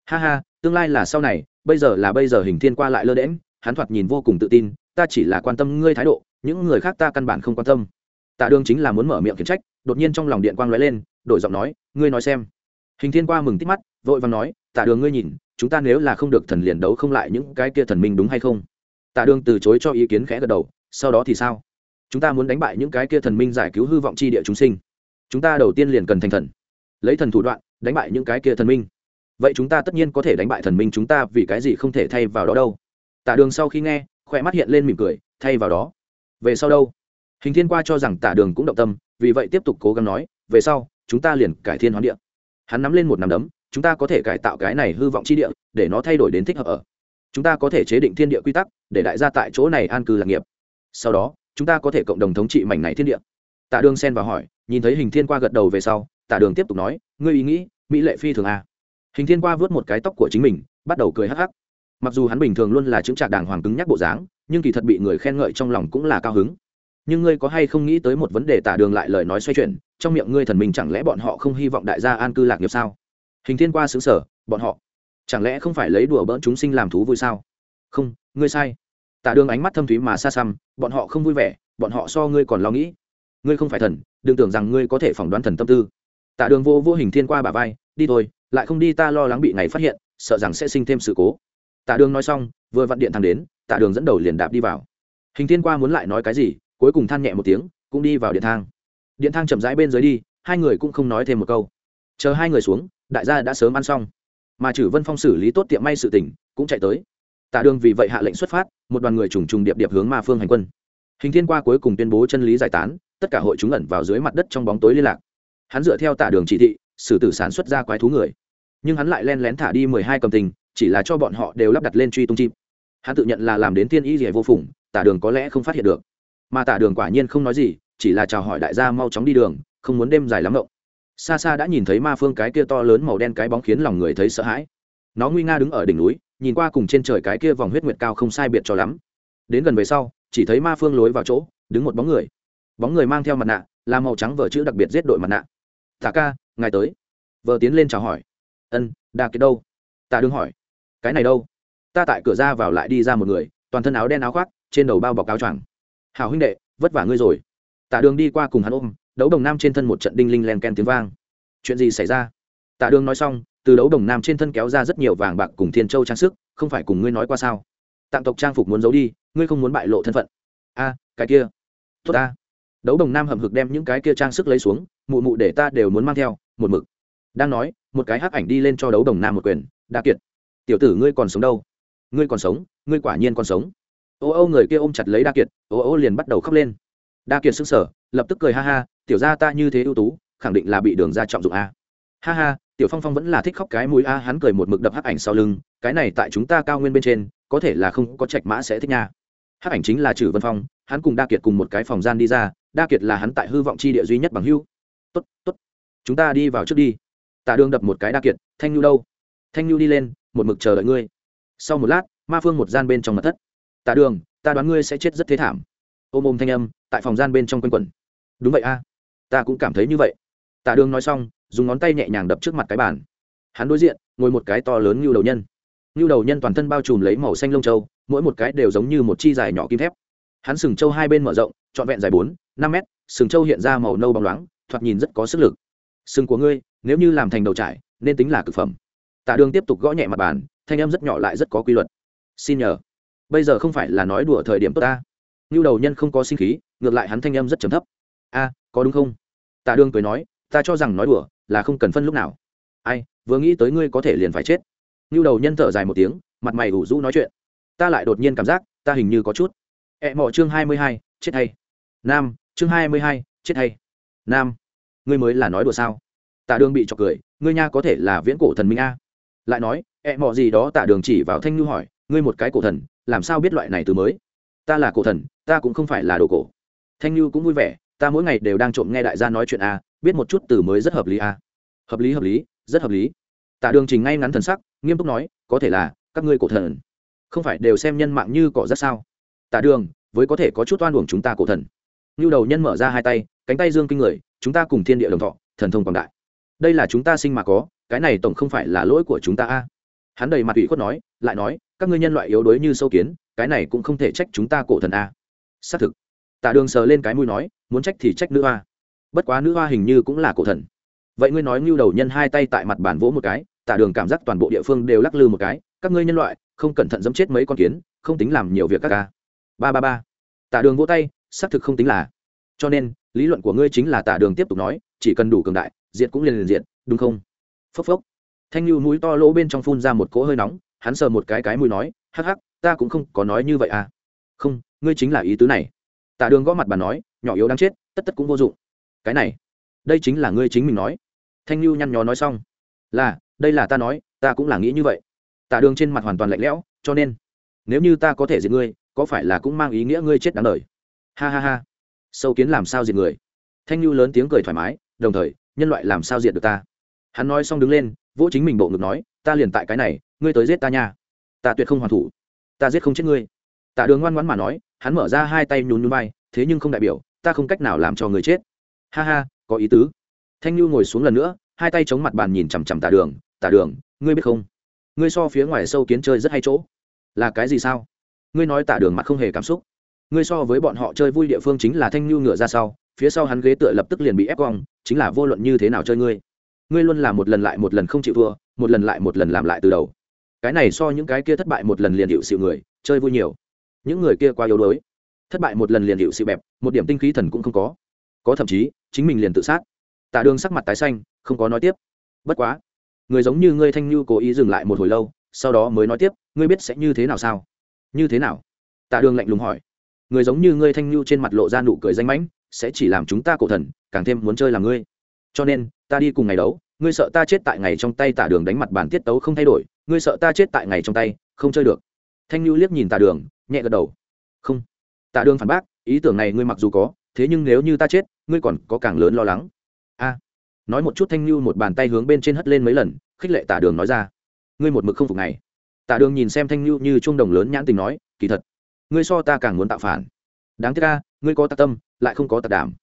Ha ha, tương lai là sau này, bây giờ là bây giờ, hình thiên qua lại lơ đễm hắn thoạt nhìn vô cùng tự tin, ta chỉ là quan tâm ngươi thái độ, những người khác ta căn bản không quan tâm. Tạ đường chính là muốn mở miệng khiển trách, đột nhiên trong lòng điện quang lóe lên, đổi giọng nói, ngươi nói xem. Hình thiên qua mừng tít mắt, vội vàng nói, tạ đường ngươi nhìn chúng ta nếu là không được thần liền đấu không lại những cái kia thần minh đúng hay không? Tạ đường từ chối cho ý kiến khẽ gật đầu, sau đó thì sao? Chúng ta muốn đánh bại những cái kia thần minh giải cứu hư vọng chi địa chúng sinh. Chúng ta đầu tiên liền cần thành thần, lấy thần thủ đoạn, đánh bại những cái kia thần minh. Vậy chúng ta tất nhiên có thể đánh bại thần minh chúng ta, vì cái gì không thể thay vào đó đâu? Tạ đường sau khi nghe, khỏe mắt hiện lên mỉm cười, thay vào đó. Về sau đâu? Hình thiên qua cho rằng tạ đường cũng động tâm, vì vậy tiếp tục cố gắng nói, về sau, chúng ta liền cải thiên hoán địa. Hắn nắm lên một nắm đấm chúng ta có thể cải tạo cái này hư vọng chi địa, để nó thay đổi đến thích hợp ở. Chúng ta có thể chế định thiên địa quy tắc, để đại gia tại chỗ này an cư lạc nghiệp. Sau đó, chúng ta có thể cộng đồng thống trị mảnh này thiên địa. Tạ đường xen vào hỏi, nhìn thấy hình thiên qua gật đầu về sau, tạ đường tiếp tục nói, ngươi ý nghĩ, mỹ lệ phi thường a à. hình thiên qua vớt một cái tóc của chính mình, bắt đầu cười hắc hắc. Mặc dù hắn bình thường luôn là chứng trạc đàng hoàng cứng nhắc bộ dáng, nhưng kỳ thật bị người khen ngợi trong lòng cũng là cao hứng. Nhưng ngươi có hay không nghĩ tới một vấn đề tả đường lại lời nói xoay chuyển, trong miệng ngươi thần mình chẳng lẽ bọn họ không hy vọng đại gia an cư lạc nghiệp sao? Hình thiên qua xứng sở, bọn họ. Chẳng lẽ không phải lấy đùa bỡn chúng sinh làm thú vui sao? Không, ngươi sai. Tả đường ánh mắt thâm thúy mà xa xăm, bọn họ không vui vẻ, bọn họ so ngươi còn lo nghĩ. Ngươi không phải thần, đừng tưởng rằng ngươi có thể phỏng đoán thần tâm tư. Tạ đường vô vô hình thiên qua bà vai, đi thôi, lại không đi ta lo lắng bị ngày phát hiện, sợ rằng sẽ sinh thêm sự cố. Tạ đường nói xong, vừa vặn điện thang đến, tạ đường dẫn đầu liền đạp đi vào. Hình thiên qua muốn lại nói cái gì, cuối cùng than nhẹ một tiếng, cũng đi vào điện thang. Điện thang chậm rãi bên dưới đi, hai người cũng không nói thêm một câu. Chờ hai người xuống đại gia đã sớm ăn xong. Mà chử vân phong xử lý tốt tiệm may sự tỉnh cũng chạy tới. Tạ đường vì vậy hạ lệnh xuất phát, một đoàn người trùng trùng điệp điệp hướng ma phương hành quân. Hình thiên qua cuối cùng tuyên bố chân lý giải tán, tất cả hội chúng ẩn vào dưới mặt đất trong bóng tối liên lạc. Hắn dựa theo tạ đường chỉ thị, xử tử sản xuất ra quái thú người. Nhưng hắn lại len lén thả đi mười hai cầm tình, chỉ là cho bọn họ đều lắp đặt lên truy tung chim. Hắn tự nhận là làm đến tiên y rỉa vô phùng tả đường có lẽ không phát hiện được. Mà tả đường quả nhiên không nói gì, chỉ là chào hỏi đại gia mau chóng đi đường, không muốn đêm dài lắm động xa xa đã nhìn thấy ma phương cái kia to lớn màu đen cái bóng khiến lòng người thấy sợ hãi. Nó nguy nga đứng ở đỉnh núi, nhìn qua cùng trên trời cái kia vòng huyết nguyệt cao không sai biệt cho lắm. Đến gần về sau, chỉ thấy ma phương lối vào chỗ, đứng một bóng người. Bóng người mang theo mặt nạ, là màu trắng vờ chữ đặc biệt giết đội mặt nạ. Tả ca, ngài tới. Vợ tiến lên chào hỏi. Ân, đa kiệt đâu? Tạ đương hỏi. Cái này đâu? Ta tại cửa ra vào lại đi ra một người, toàn thân áo đen áo khoác, trên đầu bao bọc áo choàng. Hào huynh đệ, vất vả ngươi rồi. Tạ đường đi qua cùng hắn ôm đấu đồng nam trên thân một trận đinh linh len ken tiếng vang. Chuyện gì xảy ra? Tạ đường nói xong, từ đấu đồng nam trên thân kéo ra rất nhiều vàng bạc cùng thiên châu trang sức, không phải cùng ngươi nói qua sao? Tạm tộc trang phục muốn giấu đi, ngươi không muốn bại lộ thân phận. A, cái kia. Tốt ta. Đấu đồng nam hầm hực đem những cái kia trang sức lấy xuống, mụ mụ để ta đều muốn mang theo, một mực. Đang nói, một cái hắc ảnh đi lên cho đấu đồng nam một quyền, đa kiệt. Tiểu tử ngươi còn sống đâu? Ngươi còn sống, ngươi quả nhiên còn sống. Ô ô người kia ôm chặt lấy đa kiệt, ô ô liền bắt đầu khóc lên. Đa kiệt s ư n g sở lập tức cười ha ha tiểu gia ta như thế ưu tú, khẳng định là bị đường ra trọng dụng a. Ha ha, tiểu phong phong vẫn là thích khóc cái mũi a, hắn cười một mực đập hắc ảnh sau lưng, cái này tại chúng ta cao nguyên bên trên, có thể là không có trạch mã sẽ thích nha. Hắc ảnh chính là trừ vân phong, hắn cùng đa kiệt cùng một cái phòng gian đi ra, đa kiệt là hắn tại hư vọng chi địa duy nhất bằng hưu tốt tốt, chúng ta đi vào trước đi. Tạ đường đập một cái đa kiệt, thanh nhu đâu? Thanh nhu đi lên, một mực chờ đợi ngươi. Sau một lát, ma phương một gian bên trong mặt thất. Tạ đường, ta đoán ngươi sẽ chết rất thế thảm. Ôm ôm thanh âm, tại phòng gian bên trong quanh quẩn. Đúng vậy a ta cũng cảm thấy như vậy. Tạ đường nói xong, dùng ngón tay nhẹ nhàng đập trước mặt cái bàn. Hắn đối diện, ngồi một cái to lớn như đầu nhân. Như đầu nhân toàn thân bao trùm lấy màu xanh lông châu, mỗi một cái đều giống như một chi dài nhỏ kim thép. Hắn sừng trâu hai bên mở rộng, trọn vẹn dài bốn, năm mét, sừng trâu hiện ra màu nâu bóng loáng, thoạt nhìn rất có sức lực. Sừng của ngươi, nếu như làm thành đầu trải, nên tính là cực phẩm. Tạ đường tiếp tục gõ nhẹ mặt bàn, thanh em rất nhỏ lại rất có quy luật. Xin nhờ. Bây giờ không phải là nói đùa thời điểm tốt ta. Như đầu nhân không có sinh khí, ngược lại hắn thanh em rất trầm thấp. A có đúng không? Tạ đương cười nói, ta cho rằng nói đùa, là không cần phân lúc nào. Ai, vừa nghĩ tới ngươi có thể liền phải chết. Như đầu nhân thở dài một tiếng, mặt mày ủ rũ nói chuyện. Ta lại đột nhiên cảm giác, ta hình như có chút. Ẹ mọ chương hai mươi hai, chết hay. Nam, chương hai mươi hai, chết hay. Nam, ngươi mới là nói đùa sao? Tạ đường bị trọc cười, ngươi nha có thể là viễn cổ thần minh a. Lại nói ẹ mọ gì đó tạ đường chỉ vào thanh ngư hỏi, ngươi một cái cổ thần, làm sao biết loại này từ mới? Ta là cổ thần, ta cũng không phải là đồ cổ. Thanh ngư cũng vui vẻ ta mỗi ngày đều đang trộm nghe đại gia nói chuyện a, biết một chút từ mới rất hợp lý a. Hợp lý hợp lý, rất hợp lý. Tạ đường trình ngay ngắn thần sắc, nghiêm túc nói, có thể là, các ngươi cổ thần. Không phải đều xem nhân mạng như cỏ rất sao? Tạ đường, với có thể có chút oan uổng chúng ta cổ thần. Như đầu nhân mở ra hai tay, cánh tay dương kinh người, chúng ta cùng thiên địa đồng thọ, thần thông quảng đại. Đây là chúng ta sinh mà có, cái này tổng không phải là lỗi của chúng ta a. Hắn đầy mặt ủy khuất nói, lại nói, các ngươi nhân loại yếu đuối như sâu kiến, cái này cũng không thể trách chúng ta cổ thần a. Xác thực tạ đường sờ lên cái mũi nói, muốn trách thì trách nữ hoa. Bất quá nữ hoa hình như cũng là cổ thần. Vậy ngươi nói ngưu đầu nhân hai tay tại mặt bàn vỗ một cái tạ đường cảm giác toàn bộ địa phương đều lắc lư một cái, các ngươi nhân loại, không cẩn thận dẫm chết mấy con kiến, không tính làm nhiều việc các ca. Ba ba ba. Tạ đường vỗ tay, xác thực không tính là. Cho nên, lý luận của ngươi chính là Tạ đường tiếp tục nói, chỉ cần đủ cường đại diện cũng liền liền diện đúng không? Phốc phốc. Thanh lưu mũi to lỗ bên trong phun ra một cỗ hơi nóng, hắn sờ một cái cái mũi nói, hắc hắc, ta cũng không có nói như vậy à. Không, ngươi chính là ý tứ này tả đường gõ mặt bà nói, nhỏ yếu đáng chết, tất tất cũng vô dụng. Cái này, đây chính là ngươi chính mình nói. Thanh lưu nhăn nhó nói xong, là, đây là ta nói, ta cũng là nghĩ như vậy. Tả đường trên mặt hoàn toàn lạnh lẽo, cho nên, nếu như ta có thể diệt ngươi, có phải là cũng mang ý nghĩa ngươi chết đáng đời? Ha ha ha, sâu kiến làm sao diệt người? Thanh lưu lớn tiếng cười thoải mái, đồng thời, nhân loại làm sao diệt được ta? Hắn nói xong đứng lên, vỗ chính mình bộ ngực nói, ta liền tại cái này, ngươi tới giết ta nha. Ta tuyệt không hoàn thủ. Ta giết không chết ngươi. Tạ đường ngoan ngoãn mà nói hắn mở ra hai tay nhún nhún vai, thế nhưng không đại biểu, ta không cách nào làm cho người chết. Ha ha, có ý tứ. Thanh Nhu ngồi xuống lần nữa, hai tay chống mặt bàn nhìn chằm chằm tạ đường tạ đường, ngươi biết không? Ngươi so phía ngoài sâu kiến chơi rất hay chỗ. Là cái gì sao? Ngươi nói tạ đường mặt không hề cảm xúc. Ngươi so với bọn họ chơi vui địa phương chính là thanh Nhu ngựa ra sau, phía sau hắn ghế tựa lập tức liền bị ép cong, chính là vô luận như thế nào chơi ngươi ngươi luôn làm một lần lại một lần không chịu thua, một lần lại một lần làm lại từ đầu. Cái này so những cái kia thất bại một lần liền hiệu xịu người, chơi vui nhiều những người kia quá yếu đuối. Thất bại một lần liền hiệu sự bẹp, một điểm tinh khí thần cũng không có. Có thậm chí, chính mình liền tự sát. Tạ đường sắc mặt tái xanh, không có nói tiếp. Bất quá, người giống như ngươi thanh như cố ý dừng lại một hồi lâu, sau đó mới nói tiếp, ngươi biết sẽ như thế nào sao? Như thế nào? Tạ đường lạnh lùng hỏi. Người giống như ngươi thanh như trên mặt lộ ra nụ cười danh mãnh, sẽ chỉ làm chúng ta cổ thần, càng thêm muốn chơi làm ngươi. Cho nên, ta đi cùng ngày đấu, ngươi sợ ta chết tại ngày trong tay tả đường đánh mặt bản tiết tấu không thay đổi, ngươi sợ ta chết tại ngày trong tay, không chơi được. Thanh lưu liếc nhìn tả đường nhẹ gật đầu. Không. Tạ đường phản bác, ý tưởng này ngươi mặc dù có, thế nhưng nếu như ta chết, ngươi còn có càng lớn lo lắng. A. Nói một chút thanh lưu một bàn tay hướng bên trên hất lên mấy lần, khích lệ tả đường nói ra. Ngươi một mực không phục này tả đường nhìn xem thanh lưu như chuông đồng lớn nhãn tình nói, kỳ thật, ngươi so ta càng muốn tạo phản. Đáng tiếc ca ngươi có tạc tâm, lại không có tạc đảm.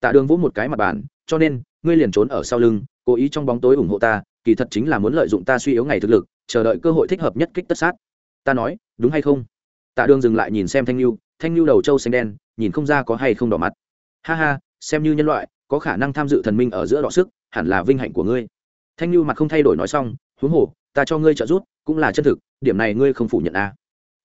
Tả đường vỗ một cái mặt bàn, cho nên, ngươi liền trốn ở sau lưng, cố ý trong bóng tối ủng hộ ta, kỳ thật chính là muốn lợi dụng ta suy yếu ngày thực lực, chờ đợi cơ hội thích hợp nhất kích tất sát. Ta nói, đúng hay không? Tạ đường dừng lại nhìn xem thanh lưu thanh lưu đầu trâu xanh đen, nhìn không ra có hay không đỏ mặt. Ha ha, xem như nhân loại, có khả năng tham dự thần minh ở giữa đọ sức, hẳn là vinh hạnh của ngươi. Thanh lưu mặt không thay đổi nói xong, huống hồ, ta cho ngươi trợ giúp, cũng là chân thực, điểm này ngươi không phủ nhận à.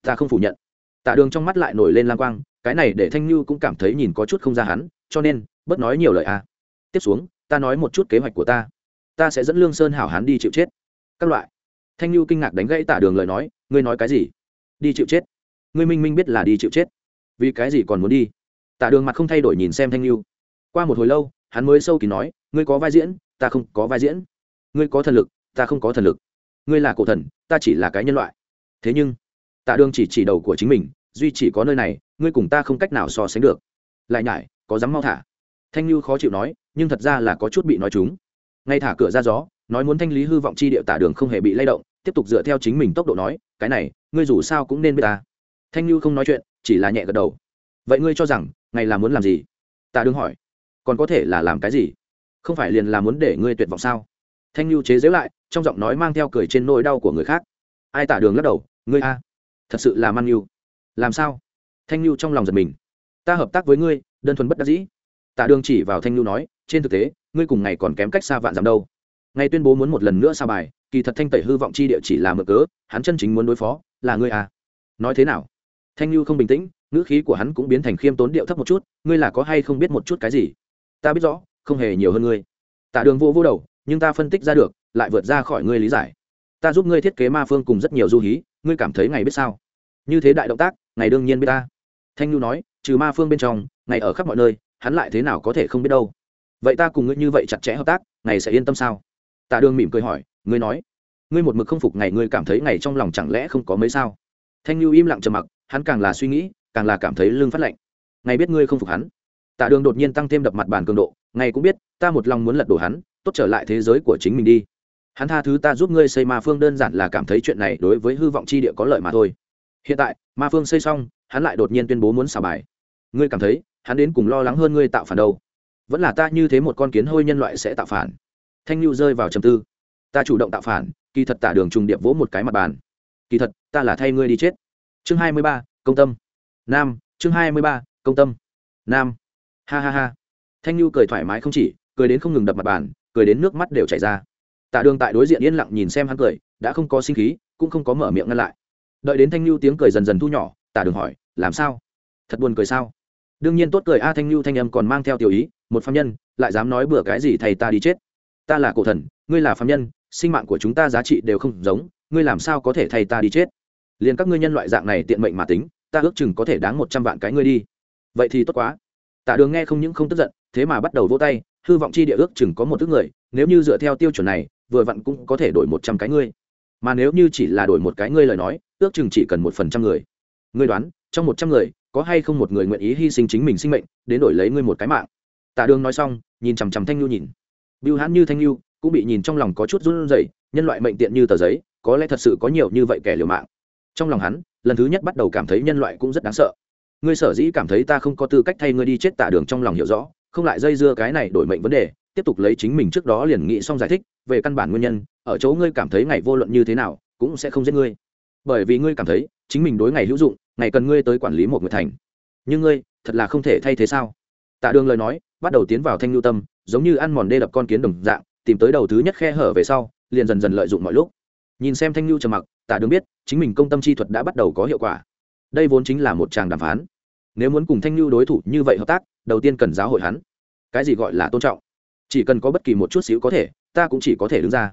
ta không phủ nhận. Tạ đường trong mắt lại nổi lên lang quang, cái này để thanh lưu cũng cảm thấy nhìn có chút không ra hắn, cho nên, bớt nói nhiều lời à. Tiếp xuống, ta nói một chút kế hoạch của ta. Ta sẽ dẫn lương sơn hảo hán đi chịu chết. Các loại. Thanh lưu kinh ngạc đánh gãy Tạ đường lời nói, ngươi nói cái gì? Đi chịu chết ngươi minh minh biết là đi chịu chết. Vì cái gì còn muốn đi? Tạ đường mặt không thay đổi nhìn xem thanh lưu. Qua một hồi lâu, hắn mới sâu kỳ nói, ngươi có vai diễn, ta không có vai diễn. Ngươi có thần lực, ta không có thần lực. Ngươi là cổ thần, ta chỉ là cái nhân loại. Thế nhưng tạ đường chỉ chỉ đầu của chính mình, duy chỉ có nơi này, ngươi cùng ta không cách nào so sánh được. Lại nhải, có dám mau thả? Thanh lưu khó chịu nói, nhưng thật ra là có chút bị nói chúng ngay thả cửa ra gió, nói muốn thanh lý hư vọng chi địa tả đường không hề bị lay động, tiếp tục dựa theo chính mình tốc độ nói, cái này, ngươi dù sao cũng nên biết ta thanh lưu không nói chuyện, chỉ là nhẹ gật đầu. Vậy ngươi cho rằng, ngày là muốn làm gì? Tạ đường hỏi. Còn có thể là làm cái gì? Không phải liền là muốn để ngươi tuyệt vọng sao? Thanh lưu chế giễu lại, trong giọng nói mang theo cười trên nỗi đau của người khác. Ai tả đường lắc đầu, ngươi a, thật sự là man lưu làm sao? Thanh lưu trong lòng giật mình. Ta hợp tác với ngươi, đơn thuần bất đắc dĩ. Tạ đường chỉ vào thanh lưu nói, trên thực tế, ngươi cùng ngày còn kém cách xa vạn dặm đâu. Ngày tuyên bố muốn một lần nữa sa bài, kỳ thật thanh tẩy hư vọng chi địa chỉ là mở cớ, hắn chân chính muốn đối phó, là ngươi à nói thế nào? Thanh lưu không bình tĩnh, ngữ khí của hắn cũng biến thành khiêm tốn điệu thấp một chút, ngươi là có hay không biết một chút cái gì? Ta biết rõ, không hề nhiều hơn ngươi. Tạ đường vô vô đầu, nhưng ta phân tích ra được, lại vượt ra khỏi ngươi lý giải. Ta giúp ngươi thiết kế ma phương cùng rất nhiều du hí, ngươi cảm thấy ngày biết sao? Như thế đại động tác, ngày đương nhiên biết ta. Thanh lưu nói, trừ ma phương bên trong, ngày ở khắp mọi nơi, hắn lại thế nào có thể không biết đâu? Vậy ta cùng ngươi như vậy chặt chẽ hợp tác, ngày sẽ yên tâm sao? Tạ đường mỉm cười hỏi, ngươi nói, ngươi một mực không phục ngày, ngươi cảm thấy ngày trong lòng chẳng lẽ không có mấy sao? Thanh lưu im lặng trầm mặc hắn càng là suy nghĩ, càng là cảm thấy lưng phát lạnh. Ngay biết ngươi không phục hắn. Tạ đường đột nhiên tăng thêm đập mặt bàn cường độ Ngay cũng biết, ta một lòng muốn lật đổ hắn, tốt trở lại thế giới của chính mình đi. Hắn tha thứ ta giúp ngươi xây ma phương đơn giản là cảm thấy chuyện này đối với hư vọng chi địa có lợi mà thôi. Hiện tại, ma phương xây xong, hắn lại đột nhiên tuyên bố muốn xả bài. Ngươi cảm thấy, hắn đến cùng lo lắng hơn ngươi tạo phản đâu? Vẫn là ta như thế một con kiến hôi nhân loại sẽ tạo phản? Thanh lưu rơi vào trầm tư. Ta chủ động tạo phản, kỳ thật tả đường trùng điệp vỗ một cái mặt bàn. Kỳ thật, ta là thay ngươi đi chết chương hai mươi ba, công tâm. Nam, chương hai mươi ba, công tâm. Nam. Ha ha ha. Thanh nhu cười thoải mái không chỉ, cười đến không ngừng đập mặt bàn, cười đến nước mắt đều chảy ra. Tạ đường tại đối diện yên lặng nhìn xem hắn cười, đã không có sinh khí, cũng không có mở miệng ngăn lại. Đợi đến thanh nhu tiếng cười dần dần thu nhỏ tả đường hỏi, làm sao? Thật buồn cười sao? Đương nhiên tốt cười a, thanh nhu thanh âm còn mang theo tiểu ý, một phạm nhân, lại dám nói bừa cái gì thầy ta đi chết. Ta là cổ thần, ngươi là phạm nhân, sinh mạng của chúng ta giá trị đều không giống, ngươi làm sao có thể thầy ta đi chết? Liền các ngươi nhân loại dạng này tiện mệnh mà tính, ta ước chừng có thể đáng một trăm vạn cái ngươi đi. Vậy thì tốt quá. Tạ đường nghe không những không tức giận, thế mà bắt đầu vỗ tay, hư vọng chi địa ước chừng có một ước người, nếu như dựa theo tiêu chuẩn này, vừa vặn cũng có thể đổi một trăm cái ngươi. Mà nếu như chỉ là đổi một cái ngươi lời nói, ước chừng chỉ cần một phần trăm người. Ngươi đoán, trong một trăm người, có hay không một người nguyện ý hy sinh chính mình sinh mệnh, đến đổi lấy ngươi một cái mạng? Tạ đường nói xong, nhìn chằm chằm thanh lưu nhìn. Bưu hãn như thanh lưu cũng bị nhìn trong lòng có chút run rẩy, nhân loại mệnh tiện như tờ giấy, có lẽ thật sự có nhiều như vậy kẻ liều mạng trong lòng hắn, lần thứ nhất bắt đầu cảm thấy nhân loại cũng rất đáng sợ. Ngươi sở dĩ cảm thấy ta không có tư cách thay ngươi đi chết tạ đường trong lòng hiểu rõ, không lại dây dưa cái này đổi mệnh vấn đề, tiếp tục lấy chính mình trước đó liền nghĩ xong giải thích, về căn bản nguyên nhân, ở chỗ ngươi cảm thấy ngày vô luận như thế nào, cũng sẽ không giết ngươi. Bởi vì ngươi cảm thấy, chính mình đối ngày hữu dụng, ngày cần ngươi tới quản lý một người thành. Nhưng ngươi, thật là không thể thay thế sao? Tạ đường lời nói, bắt đầu tiến vào thanh lưu tâm, giống như ăn mòn đê đập con kiến đồng dạng, tìm tới đầu thứ nhất khe hở về sau, liền dần dần lợi dụng mọi lúc nhìn xem thanh lưu trầm mặc tạ đường biết, chính mình công tâm chi thuật đã bắt đầu có hiệu quả. Đây vốn chính là một tràng đàm phán. Nếu muốn cùng thanh lưu đối thủ như vậy hợp tác, đầu tiên cần giáo hội hắn. Cái gì gọi là tôn trọng? Chỉ cần có bất kỳ một chút xíu có thể, ta cũng chỉ có thể đứng ra.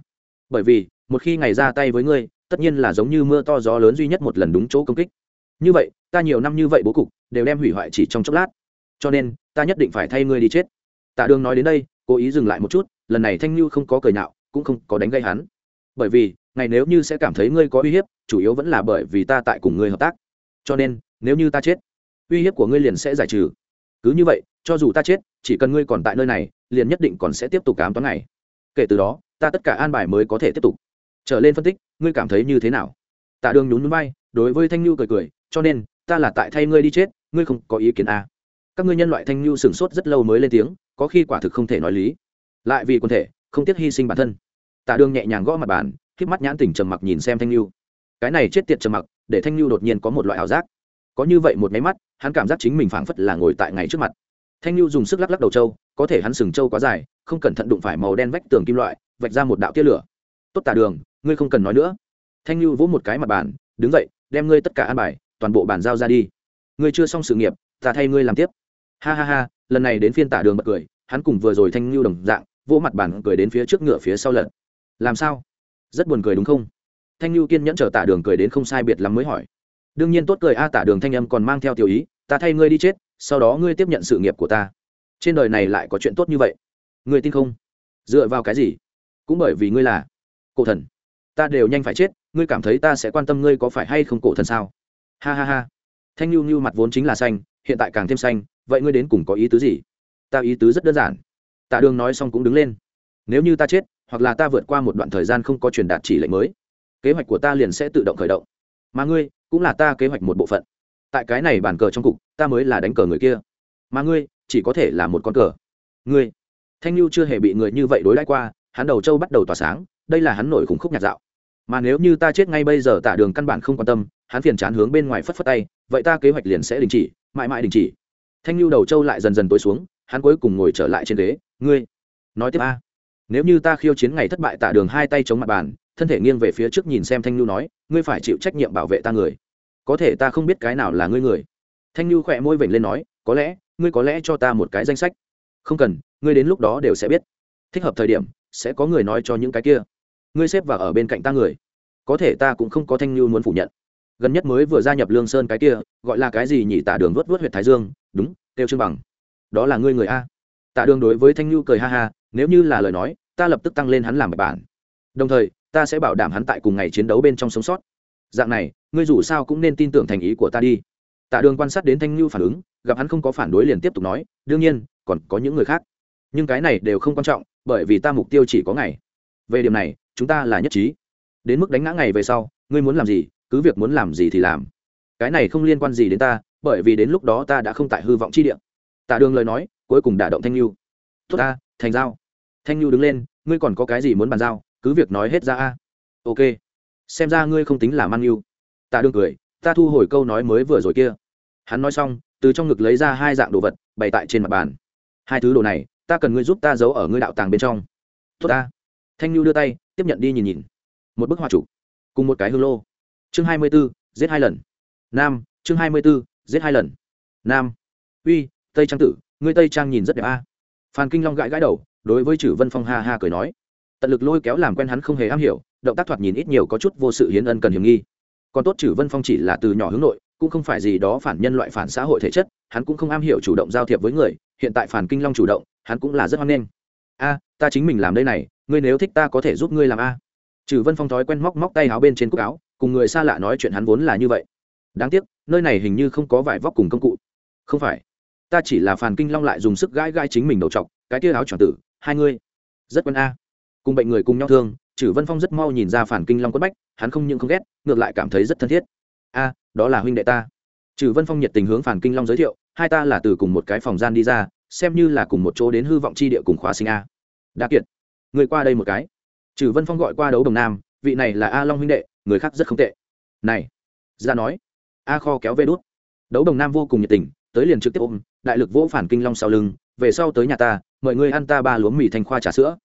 Bởi vì, một khi ngày ra tay với ngươi, tất nhiên là giống như mưa to gió lớn duy nhất một lần đúng chỗ công kích. Như vậy, ta nhiều năm như vậy bố cục, đều đem hủy hoại chỉ trong chốc lát. Cho nên, ta nhất định phải thay ngươi đi chết. Tạ đường nói đến đây, cố ý dừng lại một chút, lần này thanh lưu không có cười nhạo, cũng không có đánh gây hắn bởi vì, ngày nếu như sẽ cảm thấy ngươi có uy hiếp, chủ yếu vẫn là bởi vì ta tại cùng ngươi hợp tác. Cho nên, nếu như ta chết, uy hiếp của ngươi liền sẽ giải trừ. Cứ như vậy, cho dù ta chết, chỉ cần ngươi còn tại nơi này, liền nhất định còn sẽ tiếp tục cám toán này kể từ đó, ta tất cả an bài mới có thể tiếp tục. Trở lên phân tích, ngươi cảm thấy như thế nào? Tạ đường nhún núi bay đối với thanh lưu cười cười, cho nên, ta là tại thay ngươi đi chết, ngươi không có ý kiến à. các ngươi nhân loại thanh lưu sửng sốt rất lâu mới lên tiếng, có khi quả thực không thể nói lý. Lại vì quân thể, không tiếc hy sinh bản thân tạ đường nhẹ nhàng gõ mặt bàn khiếp mắt nhãn tỉnh trầm mặc nhìn xem thanh lưu cái này chết tiệt trầm mặc, để thanh lưu đột nhiên có một loại ảo giác. Có như vậy một máy mắt, hắn cảm giác chính mình phảng phất là ngồi tại ngày trước mặt. Thanh lưu dùng sức lắc lắc đầu trâu, có thể hắn sừng trâu quá dài, không cẩn thận đụng phải màu đen vách tường kim loại, vạch ra một đạo tia lửa. Tốt tả đường, ngươi không cần nói nữa. Thanh lưu vỗ một cái mặt bàn, đứng dậy, đem ngươi tất cả an bài, toàn bộ bàn giao ra đi. Ngươi chưa xong sự nghiệp, ta thay ngươi làm tiếp. Ha ha ha, lần này đến phiên tả đường bật cười, hắn cùng vừa rồi thanh lưu đồng dạng, vỗ mặt bàn cười đến phía trước ngựa phía sau lật làm sao? Rất buồn cười đúng không? Thanh lưu kiên nhẫn chờ tả đường cười đến không sai biệt lắm mới hỏi. Đương nhiên tốt cười, a, tả đường thanh âm còn mang theo tiểu ý, ta thay ngươi đi chết, sau đó ngươi tiếp nhận sự nghiệp của ta. Trên đời này lại có chuyện tốt như vậy. Ngươi tin không? Dựa vào cái gì? Cũng bởi vì ngươi là cổ thần. Ta đều nhanh phải chết, ngươi cảm thấy ta sẽ quan tâm ngươi có phải hay không cổ thần sao? Ha ha ha. Thanh lưu lưu mặt vốn chính là xanh, hiện tại càng thêm xanh, vậy ngươi đến cùng có ý tứ gì? Ta ý tứ rất đơn giản. Tạ đường nói xong cũng đứng lên. Nếu như ta chết hoặc là ta vượt qua một đoạn thời gian không có truyền đạt chỉ lệnh mới, kế hoạch của ta liền sẽ tự động khởi động. Mà ngươi cũng là ta kế hoạch một bộ phận. Tại cái này bàn cờ trong cục, ta mới là đánh cờ người kia. Mà ngươi chỉ có thể là một con cờ. Ngươi, thanh lưu chưa hề bị người như vậy đối đãi qua, hắn đầu châu bắt đầu tỏa sáng, đây là hắn nổi khủng khúc nhạt dạo. Mà nếu như ta chết ngay bây giờ tả đường căn bản không quan tâm, hắn phiền chán hướng bên ngoài phất phất tay, vậy ta kế hoạch liền sẽ đình chỉ, mãi mãi đình chỉ. Thanh lưu đầu châu lại dần dần tối xuống, hắn cuối cùng ngồi trở lại trên ghế. Ngươi, nói tiếp a nếu như ta khiêu chiến ngày thất bại tả đường hai tay chống mặt bàn, thân thể nghiêng về phía trước nhìn xem thanh lưu nói, ngươi phải chịu trách nhiệm bảo vệ ta người. Có thể ta không biết cái nào là ngươi người. Thanh lưu khỏe môi vểnh lên nói, có lẽ, ngươi có lẽ cho ta một cái danh sách. Không cần, ngươi đến lúc đó đều sẽ biết. Thích hợp thời điểm, sẽ có người nói cho những cái kia. Ngươi xếp vào ở bên cạnh ta người. Có thể ta cũng không có thanh lưu muốn phủ nhận. Gần nhất mới vừa gia nhập lương sơn cái kia, gọi là cái gì nhỉ? Tả đường vớt vớt huyện thái dương. Đúng kêu trương bằng. Đó là ngươi người a. Tạ đường đối với thanh lưu cười ha ha nếu như là lời nói, ta lập tức tăng lên hắn làm bài bản đồng thời, ta sẽ bảo đảm hắn tại cùng ngày chiến đấu bên trong sống sót. Dạng này, ngươi dù sao cũng nên tin tưởng thành ý của ta đi. Tạ đường quan sát đến thanh lưu phản ứng, gặp hắn không có phản đối liền tiếp tục nói, đương nhiên, còn có những người khác. Nhưng cái này đều không quan trọng, bởi vì ta mục tiêu chỉ có ngày. Về điểm này, chúng ta là nhất trí. Đến mức đánh ngã ngày về sau, ngươi muốn làm gì, cứ việc muốn làm gì thì làm. Cái này không liên quan gì đến ta, bởi vì đến lúc đó ta đã không tại hư vọng chi địa. Tạ đường lời nói, cuối cùng đả động thanh lưu tốt ta, thành giao thanh Nhu đứng lên, ngươi còn có cái gì muốn bàn giao? Cứ việc nói hết ra a. Ok. Xem ra ngươi không tính là mang nhu tạ đương cười, ta thu hồi câu nói mới vừa rồi kia. Hắn nói xong, từ trong ngực lấy ra hai dạng đồ vật, bày tại trên mặt bàn. Hai thứ đồ này, ta cần ngươi giúp ta giấu ở ngươi đạo tàng bên trong. Tốt ta. Thanh Nhu đưa tay, tiếp nhận đi nhìn nhìn. Một bức họa chủ, cùng một cái hương lô. Chương hai mươi b ố giết hai lần. Nam, chương hai mươi b ố giết hai lần. Nam, uy, tây trang tử, ngươi tây trang nhìn rất đẹp a. Phan kinh long gãi gãi đầu đối với chử vân phong ha ha cười nói tận lực lôi kéo làm quen hắn không hề am hiểu động tác thoạt nhìn ít nhiều có chút vô sự hiến ân cần hiểm nghi còn tốt chử vân phong chỉ là từ nhỏ hướng nội cũng không phải gì đó phản nhân loại phản xã hội thể chất hắn cũng không am hiểu chủ động giao thiệp với người hiện tại phản kinh long chủ động hắn cũng là rất hoan nghênh a ta chính mình làm đây này ngươi nếu thích ta có thể giúp ngươi làm a chử vân phong thói quen móc móc tay áo bên trên cúc áo cùng người xa lạ nói chuyện hắn vốn là như vậy đáng tiếc nơi này hình như không có vải vóc cùng công cụ không phải ta chỉ là phản kinh long lại dùng sức gãi gãi chính mình đầu chọc cái tia áo tròn tử hai ngươi. Rất quân a. Cùng bệnh người cùng nhau thương trừ vân phong rất mau nhìn ra phản kinh long quất bách, hắn không những không ghét, ngược lại cảm thấy rất thân thiết. A, đó là huynh đệ ta. Trừ vân phong nhiệt tình hướng phản kinh long giới thiệu, hai ta là từ cùng một cái phòng gian đi ra, xem như là cùng một chỗ đến hư vọng chi địa cùng khóa sinh a. Đa kiệt, người qua đây một cái. Trừ vân phong gọi qua đấu đồng nam, vị này là a long huynh đệ, người khác rất không tệ. Này, ra nói. A kho kéo về đút. Đấu đồng nam vô cùng nhiệt tình, tới liền trực tiếp ôm, đại lực vỗ phản kinh long sau lưng, về sau tới nhà ta mời ngươi ăn ta ba lúa mì thành khoa trà sữa.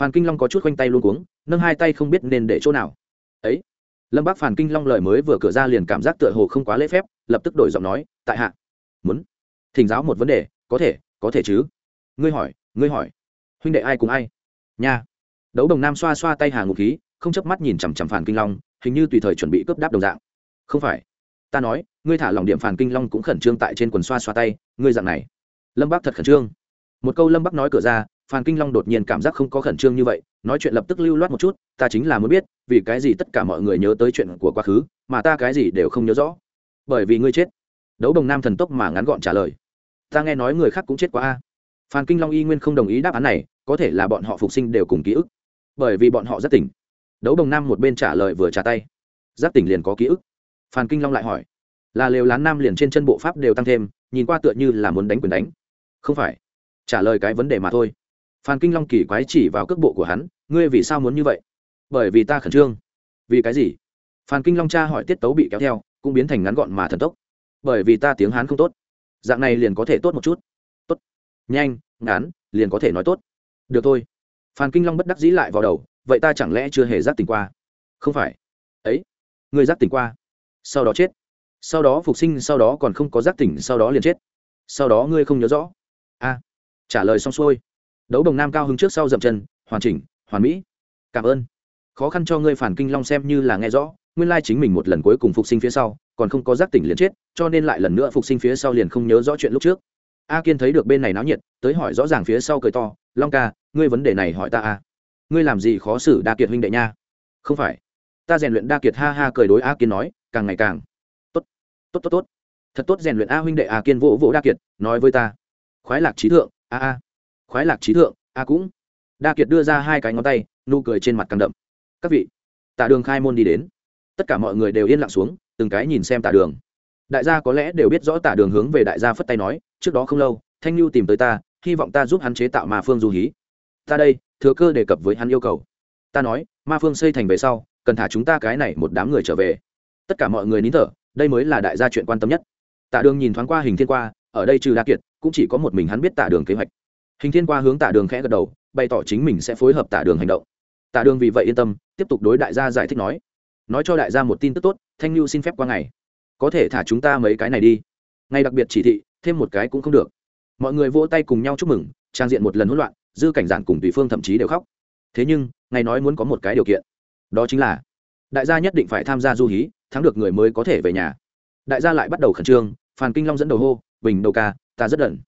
Phàn kinh long có chút khoanh tay luôn cuống, nâng hai tay không biết nên để chỗ nào. Ấy, lâm bác Phàn kinh long lời mới vừa cửa ra liền cảm giác tựa hồ không quá lễ phép, lập tức đổi giọng nói, tại hạ, muốn thỉnh giáo một vấn đề, có thể có thể chứ? Ngươi hỏi ngươi hỏi. Huynh đệ ai cùng ai? Nha. Đấu đồng nam xoa xoa tay hà ngục khí, không chớp mắt nhìn chằm chằm phản kinh long, hình như tùy thời chuẩn bị cướp đáp đồng dạng. Không phải. Ta nói, ngươi thả lòng điểm phản kinh long cũng khẩn trương tại trên quần xoa xoa tay, ngươi dạng này. Lâm bác thật khẩn trương một câu lâm bắc nói cửa ra, phan kinh long đột nhiên cảm giác không có khẩn trương như vậy, nói chuyện lập tức lưu loát một chút, ta chính là muốn biết, vì cái gì tất cả mọi người nhớ tới chuyện của quá khứ, mà ta cái gì đều không nhớ rõ. Bởi vì ngươi chết. Đấu đồng nam thần tốc mà ngắn gọn trả lời. Ta nghe nói người khác cũng chết quá a. Phan kinh long y nguyên không đồng ý đáp án này, có thể là bọn họ phục sinh đều cùng ký ức. Bởi vì bọn họ rất tỉnh. Đấu đồng nam một bên trả lời vừa trả tay. Giác tỉnh liền có ký ức. Phan kinh long lại hỏi. Là lều lán nam liền trên chân bộ pháp đều tăng thêm, nhìn qua tựa như là muốn đánh quyền đánh. Không phải trả lời cái vấn đề mà thôi. Phan kinh long kỳ quái chỉ vào cước bộ của hắn, ngươi vì sao muốn như vậy? Bởi vì ta khẩn trương. Vì cái gì? Phan kinh long cha hỏi tiết tấu bị kéo theo, cũng biến thành ngắn gọn mà thần tốc. Bởi vì ta tiếng hán không tốt. Dạng này liền có thể tốt một chút. Tốt. Nhanh, ngắn, liền có thể nói tốt. Được thôi. Phan kinh long bất đắc dĩ lại vào đầu, vậy ta chẳng lẽ chưa hề giác tỉnh qua? Không phải. Ấy, ngươi giác tỉnh qua? Sau đó chết. Sau đó phục sinh, sau đó còn không có giác tỉnh, sau đó liền chết. Sau đó ngươi không nhớ rõ. A trả lời xong xuôi, đấu đồng nam cao hứng trước sau dậm chân, hoàn chỉnh, hoàn mỹ. Cảm ơn. Khó khăn cho ngươi phản kinh long xem như là nghe rõ, nguyên lai chính mình một lần cuối cùng phục sinh phía sau, còn không có giác tỉnh liền chết, cho nên lại lần nữa phục sinh phía sau liền không nhớ rõ chuyện lúc trước. A kiên thấy được bên này náo nhiệt, tới hỏi rõ ràng phía sau cười to, long ca, ngươi vấn đề này hỏi ta a ngươi làm gì khó xử đa kiệt huynh đệ nha? Không phải. Ta rèn luyện đa kiệt ha ha cười đối a kiên nói, càng ngày càng tốt tốt tốt tốt. Thật tốt rèn luyện a huynh đệ a kiên vỗ vỗ đa kiệt, nói với ta, khoái lạc trí thượng a a, khoái lạc trí thượng, a cũng. Đa kiệt đưa ra hai cái ngón tay, nụ cười trên mặt càng đậm. Các vị tạ đường khai môn đi đến. Tất cả mọi người đều yên lặng xuống, từng cái nhìn xem tạ đường. Đại gia có lẽ đều biết rõ tạ đường hướng về đại gia phất tay nói, trước đó không lâu, thanh lưu tìm tới ta, hy vọng ta giúp hắn chế tạo ma phương du hí. Ta đây, thừa cơ đề cập với hắn yêu cầu. Ta nói, ma phương xây thành về sau, cần thả chúng ta cái này một đám người trở về. Tất cả mọi người nín thở, đây mới là đại gia chuyện quan tâm nhất. Tạ đường nhìn thoáng qua hình thiên qua, ở đây trừ đa kiệt cũng chỉ có một mình hắn biết tạ đường kế hoạch. Hình thiên qua hướng tạ đường khẽ gật đầu, bày tỏ chính mình sẽ phối hợp tạ đường hành động. Tạ đường vì vậy yên tâm, tiếp tục đối đại gia giải thích nói. Nói cho đại gia một tin tức tốt, thanh lưu xin phép qua ngày. Có thể thả chúng ta mấy cái này đi. Ngay đặc biệt chỉ thị, thêm một cái cũng không được. Mọi người vỗ tay cùng nhau chúc mừng, trang diện một lần hỗn loạn, dư cảnh giản cùng tùy phương thậm chí đều khóc. Thế nhưng ngày nói muốn có một cái điều kiện. Đó chính là, đại gia nhất định phải tham gia du hí, thắng được người mới có thể về nhà. Đại gia lại bắt đầu khẩn trương, phàn kinh long dẫn đầu hô, bình đầu ca ta rất đần.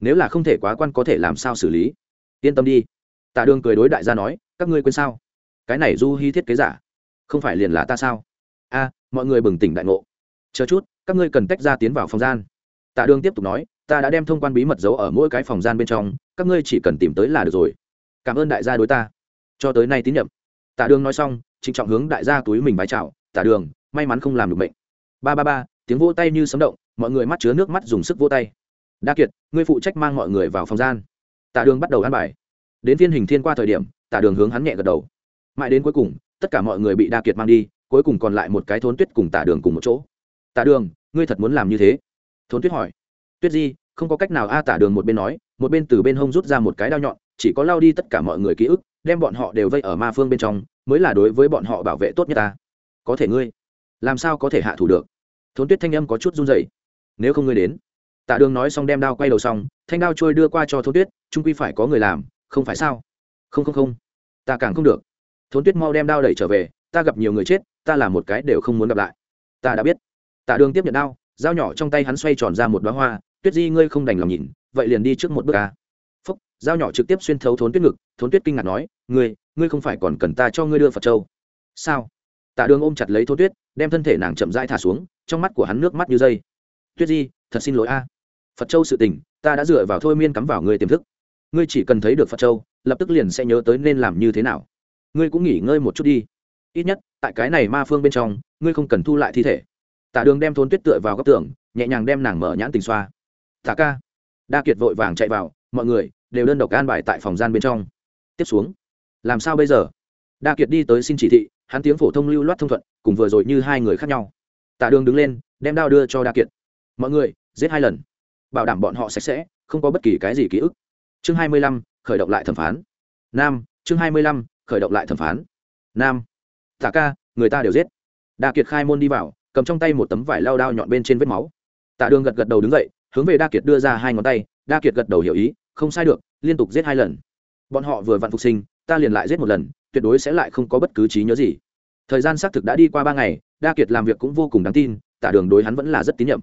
Nếu là không thể quá quan có thể làm sao xử lý? Yên tâm đi. Tạ đường cười đối đại gia nói, các ngươi quên sao? Cái này du hy thiết kế giả, không phải liền là ta sao? A, mọi người bừng tỉnh đại ngộ. Chờ chút, các ngươi cần tách ra tiến vào phòng gian. Tạ đường tiếp tục nói, ta đã đem thông quan bí mật giấu ở mỗi cái phòng gian bên trong, các ngươi chỉ cần tìm tới là được rồi. Cảm ơn đại gia đối ta. Cho tới nay tín nhiệm. Tạ đường nói xong, trịnh trọng hướng đại gia túi mình bái chào, tạ đường, may mắn không làm được bệnh. Ba ba ba, tiếng vỗ tay như sấm động, mọi người mắt chứa nước mắt dùng sức vỗ tay đa kiệt ngươi phụ trách mang mọi người vào phòng gian. Tạ đường bắt đầu ăn bài. Đến phiên hình thiên qua thời điểm tạ đường hướng hắn nhẹ gật đầu. Mãi đến cuối cùng tất cả mọi người bị đa kiệt mang đi cuối cùng còn lại một cái thốn tuyết cùng tạ đường cùng một chỗ. Tạ đường ngươi thật muốn làm như thế? Thốn tuyết hỏi. Tuyết di không có cách nào a. À, tả đường một bên nói một bên từ bên hông rút ra một cái đao nhọn chỉ có lao đi tất cả mọi người ký ức đem bọn họ đều vây ở ma phương bên trong mới là đối với bọn họ bảo vệ tốt nhất ta. Có thể ngươi làm sao có thể hạ thủ được? Thốn tuyết thanh âm có chút run dậy nếu không ngươi đến tạ đường nói xong đem đao quay đầu xong, thanh đao trôi đưa qua cho thốn tuyết, trung quy phải có người làm, không phải sao? Không không không. Ta càng không được. Thốn tuyết mau đem đao đẩy trở về, ta gặp nhiều người chết, ta là một cái đều không muốn gặp lại. Ta đã biết. Tạ đường tiếp nhận đao, dao nhỏ trong tay hắn xoay tròn ra một đoá hoa, tuyết di, ngươi không đành lòng nhìn, vậy liền đi trước một bước ca phúc, dao nhỏ trực tiếp xuyên thấu thốn tuyết ngực, thốn tuyết kinh ngạc nói, ngươi ngươi không phải còn cần ta cho ngươi đưa phật châu? Sao? Tạ đường ôm chặt lấy thốn tuyết, đem thân thể nàng chậm rãi thả xuống, trong mắt của hắn nước mắt như dây. Tuyết di, thật xin lỗi a phật châu sự tình, ta đã dựa vào thôi miên cắm vào ngươi tiềm thức. Ngươi chỉ cần thấy được phật châu, lập tức liền sẽ nhớ tới nên làm như thế nào. Ngươi cũng nghỉ ngơi một chút đi. Ít nhất, tại cái này ma phương bên trong, ngươi không cần thu lại thi thể. Tạ đường đem thôn tuyết tựa vào góc tường, nhẹ nhàng đem nàng mở nhãn tình xoa. Tả ca. Đa kiệt vội vàng chạy vào, mọi người đều đơn độc an bài tại phòng gian bên trong. Tiếp xuống. Làm sao bây giờ? Đa kiệt đi tới xin chỉ thị, hắn tiếng phổ thông lưu loát thông thuận, cùng vừa rồi như hai người khác nhau. Tạ đường đứng lên, đem đao đưa cho đa kiệt. Mọi người, giết hai lần bảo đảm bọn họ sạch sẽ, không có bất kỳ cái gì ký ức. Chương hai mươi lăm, khởi động lại thẩm phán. Nam, chương hai mươi lăm, khởi động lại thẩm phán. Nam, tạ ca, người ta đều giết. Đa kiệt khai môn đi vào, cầm trong tay một tấm vải lao đao nhọn bên trên vết máu. Tạ đường gật gật đầu đứng dậy, hướng về đa kiệt đưa ra hai ngón tay. Đa kiệt gật đầu hiểu ý, không sai được, liên tục giết hai lần. Bọn họ vừa vặn phục sinh, ta liền lại giết một lần, tuyệt đối sẽ lại không có bất cứ trí nhớ gì. Thời gian xác thực đã đi qua ba ngày, đa kiệt làm việc cũng vô cùng đáng tin, tạ đường đối hắn vẫn là rất tín nhiệm.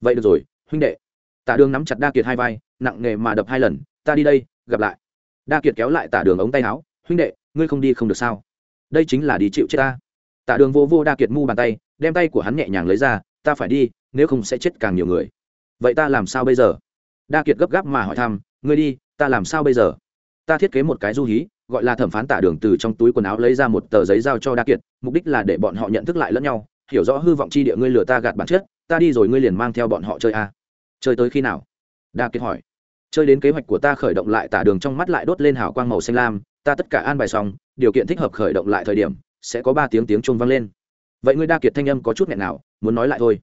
Vậy được rồi, huynh đệ tạ đường nắm chặt đa kiệt hai vai, nặng nghề mà đập hai lần, ta đi đây, gặp lại. Đa kiệt kéo lại tạ đường ống tay áo, huynh đệ, ngươi không đi không được sao? Đây chính là đi chịu chết ta. Tạ đường vô vô đa kiệt mu bàn tay, đem tay của hắn nhẹ nhàng lấy ra, ta phải đi, nếu không sẽ chết càng nhiều người. Vậy ta làm sao bây giờ? Đa kiệt gấp gáp mà hỏi thăm, ngươi đi, ta làm sao bây giờ? Ta thiết kế một cái du hí, gọi là thẩm phán tả đường từ trong túi quần áo lấy ra một tờ giấy giao cho đa kiệt, mục đích là để bọn họ nhận thức lại lẫn nhau, hiểu rõ hư vọng chi địa ngươi lừa ta gạt bản chất, ta đi rồi ngươi liền mang theo bọn họ chơi a. à? Chơi tới khi nào? Đa kiệt hỏi. Chơi đến kế hoạch của ta khởi động lại tả đường trong mắt lại đốt lên hào quang màu xanh lam, ta tất cả an bài xong, điều kiện thích hợp khởi động lại thời điểm, sẽ có ba tiếng tiếng chuông vang lên. Vậy ngươi đa kiệt thanh âm có chút nghẹn nào, muốn nói lại thôi.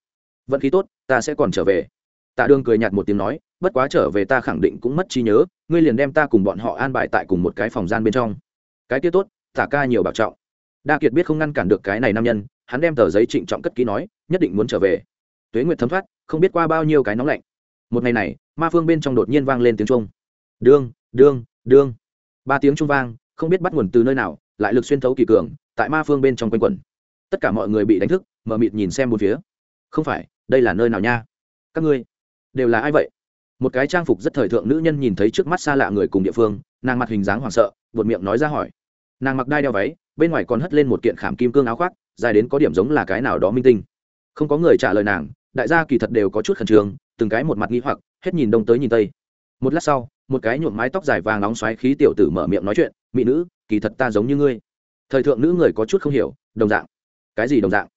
Vận khí tốt, ta sẽ còn trở về. Tạ đường cười nhạt một tiếng nói, bất quá trở về ta khẳng định cũng mất trí nhớ, ngươi liền đem ta cùng bọn họ an bài tại cùng một cái phòng gian bên trong. Cái kia tốt, tả ca nhiều bảo trọng. Đa kiệt biết không ngăn cản được cái này nam nhân, hắn đem tờ giấy trịnh trọng cất ký nói, nhất định muốn trở về. Tuế nguyệt thấm thoát, không biết qua bao nhiêu cái nóng lạnh một ngày này, ma phương bên trong đột nhiên vang lên tiếng trung đương đương đương. Ba tiếng trung vang, không biết bắt nguồn từ nơi nào, lại lực xuyên thấu kỳ cường, tại ma phương bên trong quanh quẩn. Tất cả mọi người bị đánh thức, mở mịt nhìn xem một phía. Không phải, đây là nơi nào nha? Các ngươi, đều là ai vậy? Một cái trang phục rất thời thượng nữ nhân nhìn thấy trước mắt xa lạ người cùng địa phương, nàng mặt hình dáng hoảng sợ, buột miệng nói ra hỏi. Nàng mặc đai đeo váy, bên ngoài còn hất lên một kiện khảm kim cương áo khoác, dài đến có điểm giống là cái nào đó minh tinh. Không có người trả lời nàng đại gia kỳ thật đều có chút khẩn trương, từng cái một mặt nghi hoặc, hết nhìn đông tới nhìn tây. Một lát sau, một cái nhuộm mái tóc dài vàng nóng xoáy khí tiểu tử mở miệng nói chuyện, mỹ nữ, kỳ thật ta giống như ngươi. Thời thượng nữ người có chút không hiểu, đồng dạng. Cái gì đồng dạng?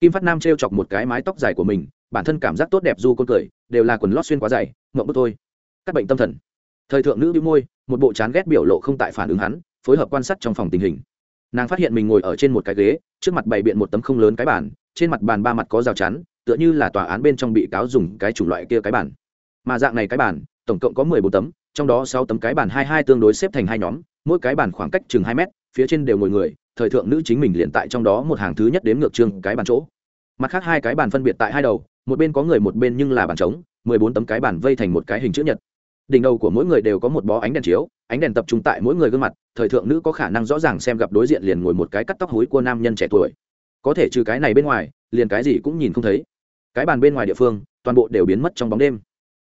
Kim phát nam t r e o chọc một cái mái tóc dài của mình, bản thân cảm giác tốt đẹp du con cười, đều là quần lót xuyên quá dày ngậm bức thôi. Các bệnh tâm thần. Thời thượng nữ bị môi, một bộ chán ghét biểu lộ không tại phản ứng hắn, phối hợp quan sát trong phòng tình hình. Nàng phát hiện mình ngồi ở trên một cái ghế, trước mặt bày biện một tấm không lớn cái bản trên mặt bàn ba mặt có rào chắn, tựa như là tòa án bên trong bị cáo dùng cái chủng loại kia cái bản mà dạng này cái bản tổng cộng có mười bốn tấm, trong đó sáu tấm cái bản hai hai tương đối xếp thành hai nhóm, mỗi cái bản khoảng cách chừng hai mét, phía trên đều ngồi người, thời thượng nữ chính mình liền tại trong đó một hàng thứ nhất đếm ngược chương cái bàn chỗ. Mặt khác hai cái bàn phân biệt tại hai đầu, một bên có người một bên nhưng là bàn trống, mười bốn tấm cái bàn vây thành một cái hình chữ nhật. Đỉnh đầu của mỗi người đều có một bó ánh đèn chiếu, ánh đèn tập trung tại mỗi người gương mặt, thời thượng nữ có khả năng rõ ràng xem gặp đối diện liền ngồi một cái cắt tóc hối của nam nhân trẻ tuổi có thể trừ cái này bên ngoài, liền cái gì cũng nhìn không thấy. Cái bàn bên ngoài địa phương, toàn bộ đều biến mất trong bóng đêm.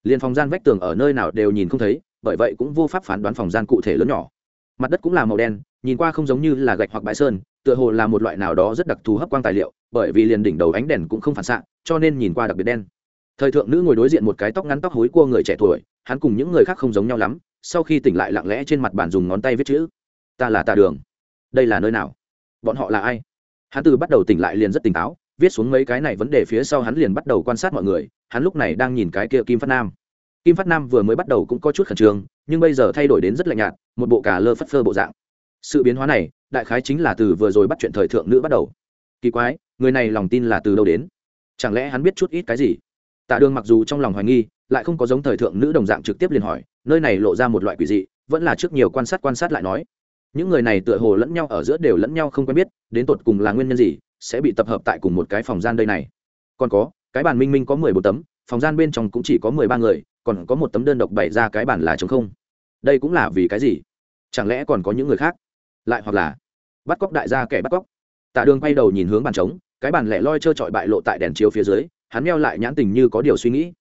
Liền phòng gian vách tường ở nơi nào đều nhìn không thấy, bởi vậy cũng vô pháp phán đoán phòng gian cụ thể lớn nhỏ. Mặt đất cũng là màu đen, nhìn qua không giống như là gạch hoặc bãi sơn, tựa hồ là một loại nào đó rất đặc thù hấp quang tài liệu, bởi vì liền đỉnh đầu ánh đèn cũng không phản xạ, cho nên nhìn qua đặc biệt đen. Thời thượng nữ ngồi đối diện một cái tóc ngắn tóc hối cua người trẻ tuổi, hắn cùng những người khác không giống nhau lắm, sau khi tỉnh lại lặng lẽ trên mặt bàn dùng ngón tay viết chữ. Ta là tà đường. Đây là nơi nào? Bọn họ là ai? Hắn từ bắt đầu tỉnh lại liền rất tỉnh táo, viết xuống mấy cái này vấn đề phía sau hắn liền bắt đầu quan sát mọi người, hắn lúc này đang nhìn cái kia kim phát nam. Kim phát nam vừa mới bắt đầu cũng có chút khẩn trương, nhưng bây giờ thay đổi đến rất lạnh nhạt, một bộ cà lơ phất phơ bộ dạng. Sự biến hóa này, đại khái chính là từ vừa rồi bắt chuyện thời thượng nữ bắt đầu. Kỳ quái, người này lòng tin là từ đâu đến? Chẳng lẽ hắn biết chút ít cái gì? Tạ đường mặc dù trong lòng hoài nghi, lại không có giống thời thượng nữ đồng dạng trực tiếp liền hỏi, nơi này lộ ra một loại quỷ dị, vẫn là trước nhiều quan sát quan sát lại nói những người này tựa hồ lẫn nhau ở giữa đều lẫn nhau không quen biết, đến tột cùng là nguyên nhân gì, sẽ bị tập hợp tại cùng một cái phòng gian đây này. Còn có, cái bàn minh minh có mười bốn tấm, phòng gian bên trong cũng chỉ có mười ba người, còn có một tấm đơn độc bày ra cái bàn là chống không. Đây cũng là vì cái gì? Chẳng lẽ còn có những người khác? Lại hoặc là bắt cóc đại gia kẻ bắt cóc? Tạ đường quay đầu nhìn hướng bàn trống, cái bàn lẻ loi trơ trọi bại lộ tại đèn chiếu phía dưới, hắn meo lại nhãn tình như có điều suy nghĩ.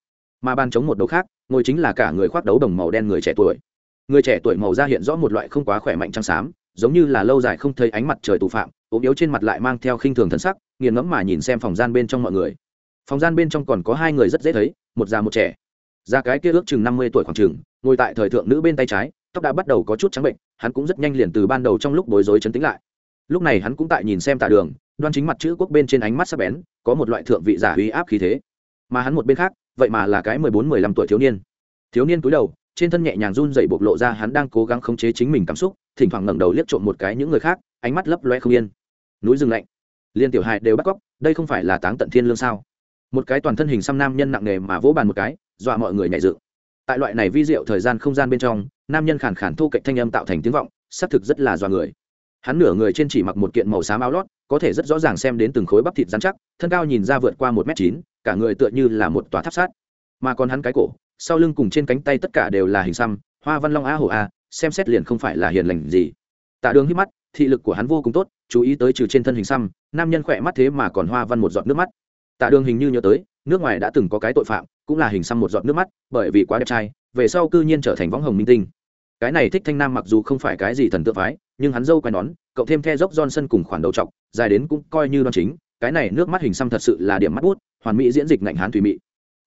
Mà bàn trống một đầu khác, ngồi chính là cả người khoác đấu đồng màu đen người trẻ tuổi người trẻ tuổi màu da hiện rõ một loại không quá khỏe mạnh trắng xám, giống như là lâu dài không thấy ánh mặt trời tù phạm, ốm yếu trên mặt lại mang theo khinh thường thân sắc, nghiền ngẫm mà nhìn xem phòng gian bên trong mọi người. Phòng gian bên trong còn có hai người rất dễ thấy, một già một trẻ. Già cái kia ước chừng năm mươi tuổi khoảng chừng, ngồi tại thời thượng nữ bên tay trái, tóc đã bắt đầu có chút trắng bệnh, hắn cũng rất nhanh liền từ ban đầu trong lúc bối rối chấn tĩnh lại. Lúc này hắn cũng tại nhìn xem tà đường, đoan chính mặt chữ quốc bên trên ánh mắt sắc bén, có một loại thượng vị giả uy áp khí thế. Mà hắn một bên khác, vậy mà là cái mười bốn mười lăm tuổi thiếu niên. Thiếu niên cúi đầu trên thân nhẹ nhàng run dậy bộc lộ ra hắn đang cố gắng khống chế chính mình cảm xúc, thỉnh thoảng ngẩng đầu liếc trộm một cái những người khác, ánh mắt lấp loe không yên. Núi rừng lạnh. Liên tiểu hài đều bắt cóc, đây không phải là táng tận thiên lương sao? Một cái toàn thân hình xăm nam nhân nặng nề mà vỗ bàn một cái, dọa mọi người nhảy dựng. Tại loại này vi diệu thời gian không gian bên trong, nam nhân khàn khàn thu cạnh thanh âm tạo thành tiếng vọng, xác thực rất là dọa người. Hắn nửa người trên chỉ mặc một kiện màu xám áo lót, có thể rất rõ ràng xem đến từng khối bắp thịt dán chắc, thân cao nhìn ra vượt qua một m chín, cả người tựa như là một tòa tháp sát. Mà còn hắn cái cổ sau lưng cùng trên cánh tay tất cả đều là hình xăm, hoa văn long a hổ a, xem xét liền không phải là hiền lành gì. Tạ đường hít mắt, thị lực của hắn vô cùng tốt, chú ý tới trừ trên thân hình xăm, nam nhân khỏe mắt thế mà còn hoa văn một giọt nước mắt. Tạ đường hình như nhớ tới, nước ngoài đã từng có cái tội phạm, cũng là hình xăm một giọt nước mắt, bởi vì quá đẹp trai, về sau cư nhiên trở thành võng hồng minh tinh. Cái này thích thanh nam mặc dù không phải cái gì thần tượng phái, nhưng hắn dâu quai nón cậu thêm the dốc johnson cùng khoản đầu trọc, dài đến cũng coi như đoan chính, cái này nước mắt hình xăm thật sự là điểm mắt bút, hoàn mỹ diễn dịch ngạnh hán thủy mị.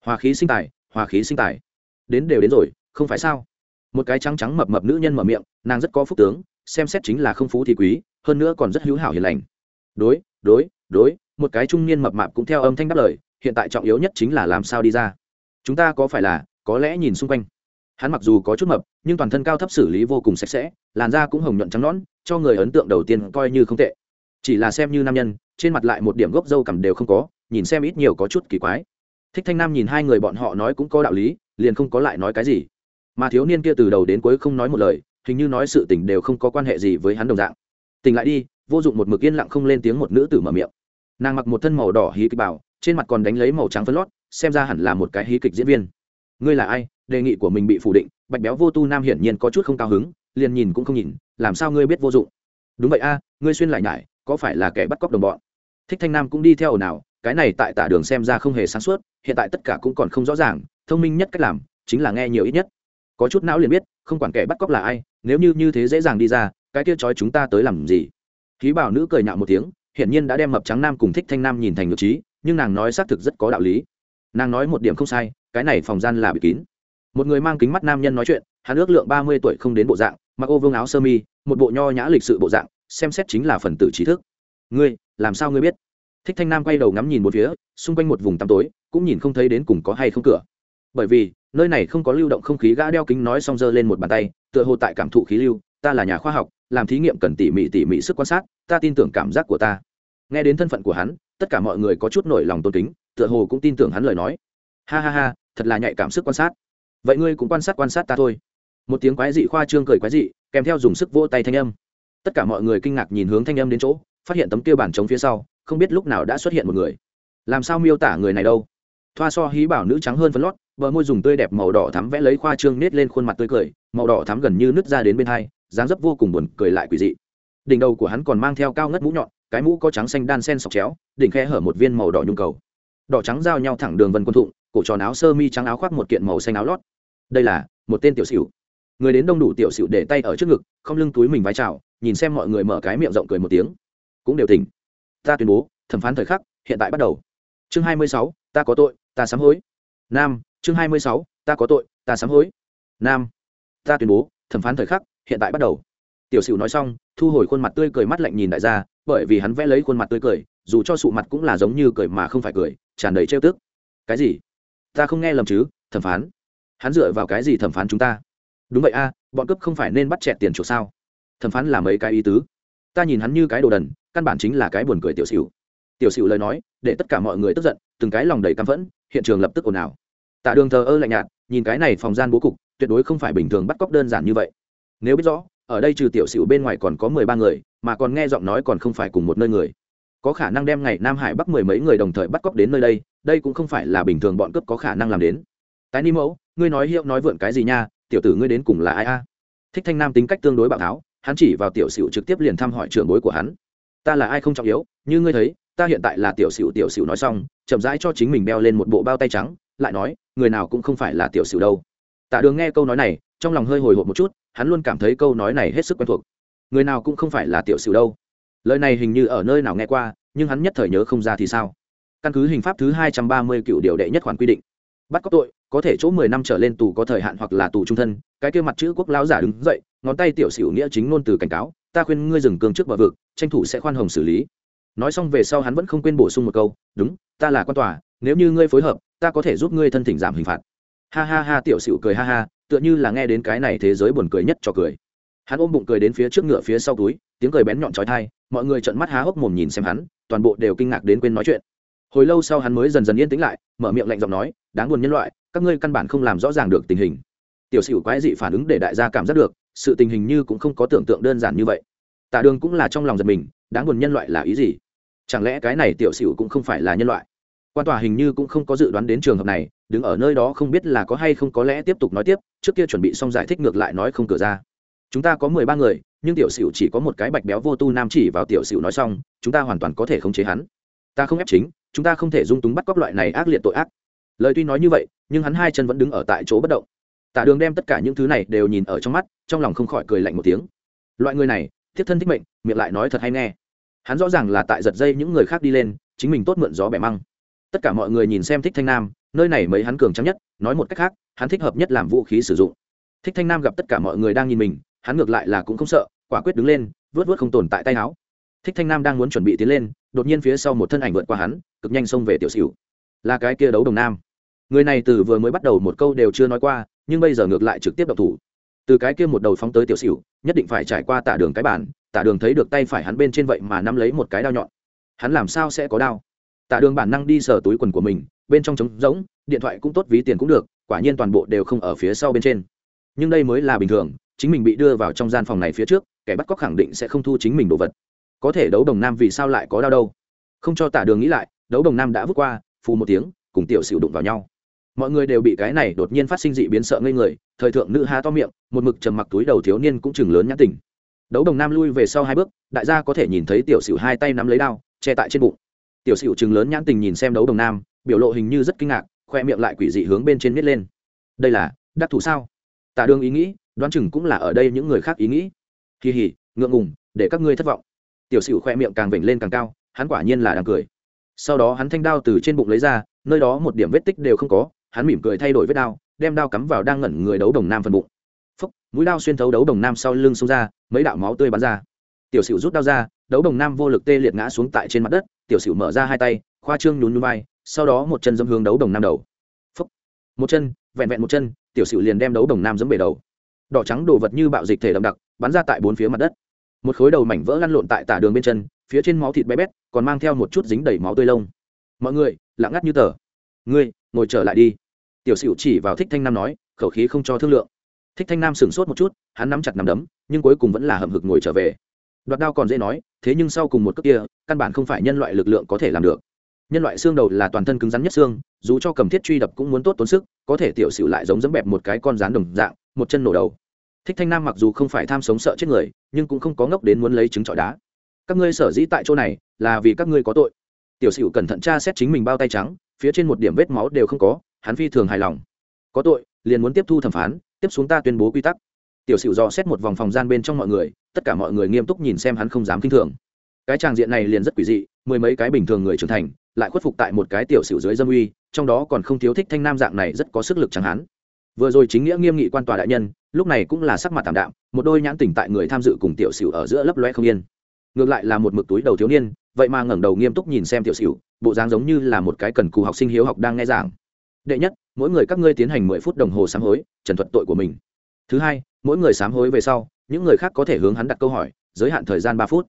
Hòa khí sinh tài hòa khí sinh tài. Đến đều đến rồi, không phải sao? Một cái trắng trắng mập mập nữ nhân mở miệng, nàng rất có phúc tướng, xem xét chính là không phú thì quý, hơn nữa còn rất hữu hảo hiền lành. Đối đối đối, một cái trung niên mập mạp cũng theo âm thanh đáp lời, hiện tại trọng yếu nhất chính là làm sao đi ra. Chúng ta có phải là, có lẽ nhìn xung quanh. Hắn mặc dù có chút mập, nhưng toàn thân cao thấp xử lý vô cùng sạch sẽ, làn da cũng hồng nhuận trắng nõn, cho người ấn tượng đầu tiên coi như không tệ. Chỉ là xem như nam nhân, trên mặt lại một điểm gốc dâu cằm đều không có, nhìn xem ít nhiều có chút kỳ quái thích thanh nam nhìn hai người bọn họ nói cũng có đạo lý, liền không có lại nói cái gì. Mà thiếu niên kia từ đầu đến cuối không nói một lời, hình như nói sự tình đều không có quan hệ gì với hắn đồng dạng. Tình lại đi. Vô dụng một mực yên lặng không lên tiếng một nữ tử mở miệng. Nàng mặc một thân màu đỏ hí kịch bảo, trên mặt còn đánh lấy màu trắng phân lót, xem ra hẳn là một cái hí kịch diễn viên. Ngươi là ai? Đề nghị của mình bị phủ định, bạch béo vô tu nam hiển nhiên có chút không cao hứng, liền nhìn cũng không nhìn, làm sao ngươi biết vô dụng? Đúng vậy a, ngươi xuyên lại nhải, có phải là kẻ bắt cóc đồng bọn? Thích thanh nam cũng đi theo ồn ào cái này tại tả đường xem ra không hề sáng suốt, hiện tại tất cả cũng còn không rõ ràng, thông minh nhất cách làm, chính là nghe nhiều ít nhất. Có chút não liền biết, không quản kẻ bắt cóc là ai, nếu như như thế dễ dàng đi ra, cái kia trói chúng ta tới làm gì? Khí bảo nữ cười nhạo một tiếng, hiển nhiên đã đem mập trắng nam cùng thích thanh nam nhìn thành ngược trí, nhưng nàng nói xác thực rất có đạo lý. Nàng nói một điểm không sai, cái này phòng gian là bị kín. Một người mang kính mắt nam nhân nói chuyện, hắn ước lượng ba mươi tuổi không đến bộ dạng, mặc ô vương áo sơ mi, một bộ nho nhã lịch sự bộ dạng, xem xét chính là phần tử trí thức. Ngươi, làm sao ngươi biết? Thích thanh nam quay đầu ngắm nhìn một phía, xung quanh một vùng tăm tối, cũng nhìn không thấy đến cùng có hay không cửa. Bởi vì, nơi này không có lưu động không khí gã đeo kính nói xong giơ lên một bàn tay, tựa hồ tại cảm thụ khí lưu, ta là nhà khoa học, làm thí nghiệm cần tỉ mỉ tỉ mỉ sức quan sát, ta tin tưởng cảm giác của ta. Nghe đến thân phận của hắn, tất cả mọi người có chút nổi lòng tôn kính, tựa hồ cũng tin tưởng hắn lời nói. Ha ha ha, thật là nhạy cảm sức quan sát. Vậy ngươi cũng quan sát quan sát ta thôi. Một tiếng quái dị khoa trương cười quái dị, kèm theo dùng sức vỗ tay thanh âm. Tất cả mọi người kinh ngạc nhìn hướng thanh âm đến chỗ, phát hiện tấm kia bản trống phía sau không biết lúc nào đã xuất hiện một người. Làm sao miêu tả người này đâu? Thoa so hí bảo nữ trắng hơn phấn lót, bờ môi dùng tươi đẹp màu đỏ thắm vẽ lấy khoa trương nết lên khuôn mặt tươi cười, màu đỏ thắm gần như nứt ra đến bên hai, dáng dấp vô cùng buồn cười lại quỷ dị. Đỉnh đầu của hắn còn mang theo cao ngất mũ nhọn, cái mũ có trắng xanh đan sen sọc chéo, đỉnh khe hở một viên màu đỏ nhung cầu. Đỏ trắng giao nhau thẳng đường vân quân thụng, cổ tròn áo sơ mi trắng áo khoác một kiện màu xanh áo lót. Đây là một tên tiểu xỉu. Người đến đông đủ tiểu xỉu để tay ở trước ngực, không lưng túi mình vai trào nhìn xem mọi người mở cái miệng rộng cười một tiếng. Cũng đều tỉnh ta tuyên bố, thẩm phán thời khắc, hiện tại bắt đầu. Chương hai mươi sáu, ta có tội, ta sám hối. Nam, chương hai mươi sáu, ta có tội, ta sám hối. Nam, ta tuyên bố, thẩm phán thời khắc, hiện tại bắt đầu. Tiểu sửu nói xong, thu hồi khuôn mặt tươi cười mắt lạnh nhìn đại gia, bởi vì hắn vẽ lấy khuôn mặt tươi cười, dù cho sụ mặt cũng là giống như cười mà không phải cười, tràn đầy trêu tức. Cái gì? Ta không nghe lầm chứ, thẩm phán. Hắn dựa vào cái gì thẩm phán chúng ta? Đúng vậy a, bọn cướp không phải nên bắt chẹt tiền chuộc sao? Thẩm phán là mấy cái ý tứ? Ta nhìn hắn như cái đồ đần căn bản chính là cái buồn cười tiểu xỉu. Tiểu xỉu lời nói, để tất cả mọi người tức giận, từng cái lòng đầy căm phẫn, hiện trường lập tức ồn ào. Tạ đường thờ ơ lạnh nhạt, nhìn cái này phòng gian bố cục, tuyệt đối không phải bình thường bắt cóc đơn giản như vậy. Nếu biết rõ, ở đây trừ tiểu xỉu bên ngoài còn có mười ba người, mà còn nghe giọng nói còn không phải cùng một nơi người. Có khả năng đem ngày nam hải bắc mười mấy người đồng thời bắt cóc đến nơi đây đây cũng không phải là bình thường bọn cướp có khả năng làm đến. Tái ni mẫu, ngươi nói hiệu nói vượn cái gì nha, tiểu tử ngươi đến cùng là ai a? Thích thanh nam tính cách tương đối bạo tháo, hắn chỉ vào tiểu sửu trực tiếp liền thăm hỏi trưởng bối của hắn ta là ai không trọng yếu, như ngươi thấy, ta hiện tại là tiểu sửu tiểu sửu nói xong, chậm rãi cho chính mình đeo lên một bộ bao tay trắng, lại nói, người nào cũng không phải là tiểu sửu đâu. Tạ đường nghe câu nói này, trong lòng hơi hồi hộp một chút, hắn luôn cảm thấy câu nói này hết sức quen thuộc. Người nào cũng không phải là tiểu sửu đâu. Lời này hình như ở nơi nào nghe qua, nhưng hắn nhất thời nhớ không ra thì sao. Căn cứ hình pháp thứ hai trăm ba mươi cựu điều đệ nhất khoản quy định, bắt cóc tội, có thể chỗ mười năm trở lên tù có thời hạn hoặc là tù trung thân, cái kia mặt chữ quốc lão giả đứng dậy, ngón tay tiểu xỉu nghĩa chính ngôn từ cảnh cáo ta khuyên ngươi dừng cương trước bờ vực, tranh thủ sẽ khoan hồng xử lý. Nói xong về sau hắn vẫn không quên bổ sung một câu, đúng, ta là quan tòa, nếu như ngươi phối hợp, ta có thể giúp ngươi thân thỉnh giảm hình phạt. Ha ha ha, tiểu sửu cười ha ha, tựa như là nghe đến cái này thế giới buồn cười nhất cho cười. Hắn ôm bụng cười đến phía trước ngựa phía sau túi, tiếng cười bén nhọn trói thai mọi người trợn mắt há hốc mồm nhìn xem hắn, toàn bộ đều kinh ngạc đến quên nói chuyện. Hồi lâu sau hắn mới dần dần yên tĩnh lại, mở miệng lạnh giọng nói, đáng buồn nhân loại, các ngươi căn bản không làm rõ ràng được tình hình. Tiểu sử quái dị phản ứng để đại gia cảm giác được sự tình hình như cũng không có tưởng tượng đơn giản như vậy. Tạ đường cũng là trong lòng giật mình, đáng buồn nhân loại là ý gì? Chẳng lẽ cái này tiểu xỉu cũng không phải là nhân loại? Quan tòa hình như cũng không có dự đoán đến trường hợp này, đứng ở nơi đó không biết là có hay không có lẽ tiếp tục nói tiếp, trước kia chuẩn bị xong giải thích ngược lại nói không cửa ra. Chúng ta có mười ba người, nhưng tiểu sửu chỉ có một cái bạch béo vô tu nam chỉ vào tiểu sửu nói xong, chúng ta hoàn toàn có thể khống chế hắn. Ta không ép chính, chúng ta không thể dung túng bắt cóc loại này ác liệt tội ác. Lời tuy nói như vậy, nhưng hắn hai chân vẫn đứng ở tại chỗ bất động tạ đường đem tất cả những thứ này đều nhìn ở trong mắt, trong lòng không khỏi cười lạnh một tiếng. Loại người này thiết thân thích mệnh, miệng lại nói thật hay nghe. Hắn rõ ràng là tại giật dây những người khác đi lên, chính mình tốt mượn gió bẻ măng. Tất cả mọi người nhìn xem thích thanh nam, nơi này mấy hắn cường tráng nhất, nói một cách khác, hắn thích hợp nhất làm vũ khí sử dụng. Thích thanh nam gặp tất cả mọi người đang nhìn mình, hắn ngược lại là cũng không sợ, quả quyết đứng lên, vớt vớt không tồn tại tay áo. Thích thanh nam đang muốn chuẩn bị tiến lên, đột nhiên phía sau một thân ảnh vượt qua hắn, cực nhanh xông về tiểu xỉu. Là cái kia đấu đồng nam. Người này từ vừa mới bắt đầu một câu đều chưa nói qua nhưng bây giờ ngược lại trực tiếp độc thủ. Từ cái kia một đầu phóng tới tiểu xỉu, nhất định phải trải qua tả đường cái bản tả đường thấy được tay phải hắn bên trên vậy mà nắm lấy một cái đao nhọn. Hắn làm sao sẽ có đao? Tả đường bản năng đi sờ túi quần của mình, bên trong trống rỗng, điện thoại cũng tốt, ví tiền cũng được, quả nhiên toàn bộ đều không ở phía sau bên trên. Nhưng đây mới là bình thường, chính mình bị đưa vào trong gian phòng này phía trước, kẻ bắt cóc khẳng định sẽ không thu chính mình đồ vật. Có thể đấu đồng nam vì sao lại có đau đâu? Không cho tả đường nghĩ lại, đấu đồng nam đã vút qua, phù một tiếng, cùng tiểu xỉu đụng vào nhau mọi người đều bị cái này đột nhiên phát sinh dị biến sợ ngây người, thời thượng nữ há to miệng, một mực trầm mặc túi đầu thiếu niên cũng chừng lớn nhãn tình. Đấu đồng nam lui về sau hai bước, đại gia có thể nhìn thấy tiểu sửu hai tay nắm lấy đao, che tại trên bụng. Tiểu sửu chừng lớn nhãn tình nhìn xem đấu đồng nam, biểu lộ hình như rất kinh ngạc, khoe miệng lại quỷ dị hướng bên trên miết lên. Đây là đắc thủ sao? Tả đường ý nghĩ, đoán chừng cũng là ở đây những người khác ý nghĩ. Kỳ hỉ, ngượng ngùng, để các ngươi thất vọng. Tiểu sửu khoe miệng càng vểnh lên càng cao, hắn quả nhiên là đang cười. Sau đó hắn thanh đao từ trên bụng lấy ra, nơi đó một điểm vết tích đều không có hắn mỉm cười thay đổi vết đao, đem đao cắm vào đang ngẩn người đấu đồng nam phần bụng. Phúc, mũi đao xuyên thấu đấu đồng nam sau lưng xông ra, mấy đạo máu tươi bắn ra. Tiểu sửu rút đao ra, đấu đồng nam vô lực tê liệt ngã xuống tại trên mặt đất, tiểu sửu mở ra hai tay, khoa trương nhún nhún vai, sau đó một chân dâm hướng đấu đồng nam đầu. Phúc, một chân, vẹn vẹn một chân, tiểu sửu liền đem đấu đồng nam dẫm bể đầu. Đỏ trắng đồ vật như bạo dịch thể đậm đặc, bắn ra tại bốn phía mặt đất. Một khối đầu mảnh vỡ lăn lộn tại tả đường bên chân, phía trên máu thịt bé bét, còn mang theo một chút dính đầy máu tươi lông. Mọi người, lặng ngắt như tờ. Ngươi ngồi trở lại đi. Tiểu sửu chỉ vào thích thanh nam nói, khẩu khí không cho thương lượng. Thích thanh nam sửng sốt một chút, hắn nắm chặt nắm đấm, nhưng cuối cùng vẫn là hậm hực ngồi trở về. Đoạt đao còn dễ nói, thế nhưng sau cùng một cước kia, căn bản không phải nhân loại lực lượng có thể làm được. Nhân loại xương đầu là toàn thân cứng rắn nhất xương, dù cho cầm thiết truy đập cũng muốn tốt tốn sức, có thể tiểu sửu lại giống dẫm bẹp một cái con rán đồng dạng, một chân nổ đầu. Thích thanh nam mặc dù không phải tham sống sợ chết người, nhưng cũng không có ngốc đến muốn lấy trứng trọi đá. Các ngươi sở dĩ tại chỗ này, là vì các ngươi có tội. Tiểu sửu cẩn thận tra xét chính mình bao tay trắng phía trên một điểm vết máu đều không có, hắn phi thường hài lòng. Có tội, liền muốn tiếp thu thẩm phán, tiếp xuống ta tuyên bố quy tắc. Tiểu sửu dò xét một vòng phòng gian bên trong mọi người, tất cả mọi người nghiêm túc nhìn xem hắn không dám kinh thường. Cái tràng diện này liền rất quỷ dị, mười mấy cái bình thường người trưởng thành, lại khuất phục tại một cái tiểu sửu dưới dâm uy, trong đó còn không thiếu thích thanh nam dạng này rất có sức lực chẳng hắn. Vừa rồi chính nghĩa nghiêm nghị quan tòa đại nhân, lúc này cũng là sắc mặt thảm đạm, một đôi nhãn tỉnh tại người tham dự cùng tiểu sửu ở giữa lấp loe không yên. Ngược lại là một mực túi đầu thiếu niên, vậy mà ngẩng đầu nghiêm túc nhìn xem tiểu sửu bộ dáng giống như là một cái cần cù học sinh hiếu học đang nghe giảng. Đệ nhất, mỗi người các ngươi tiến hành mười phút đồng hồ sám hối, trần thuật tội của mình. Thứ hai, mỗi người sám hối về sau, những người khác có thể hướng hắn đặt câu hỏi, giới hạn thời gian ba phút.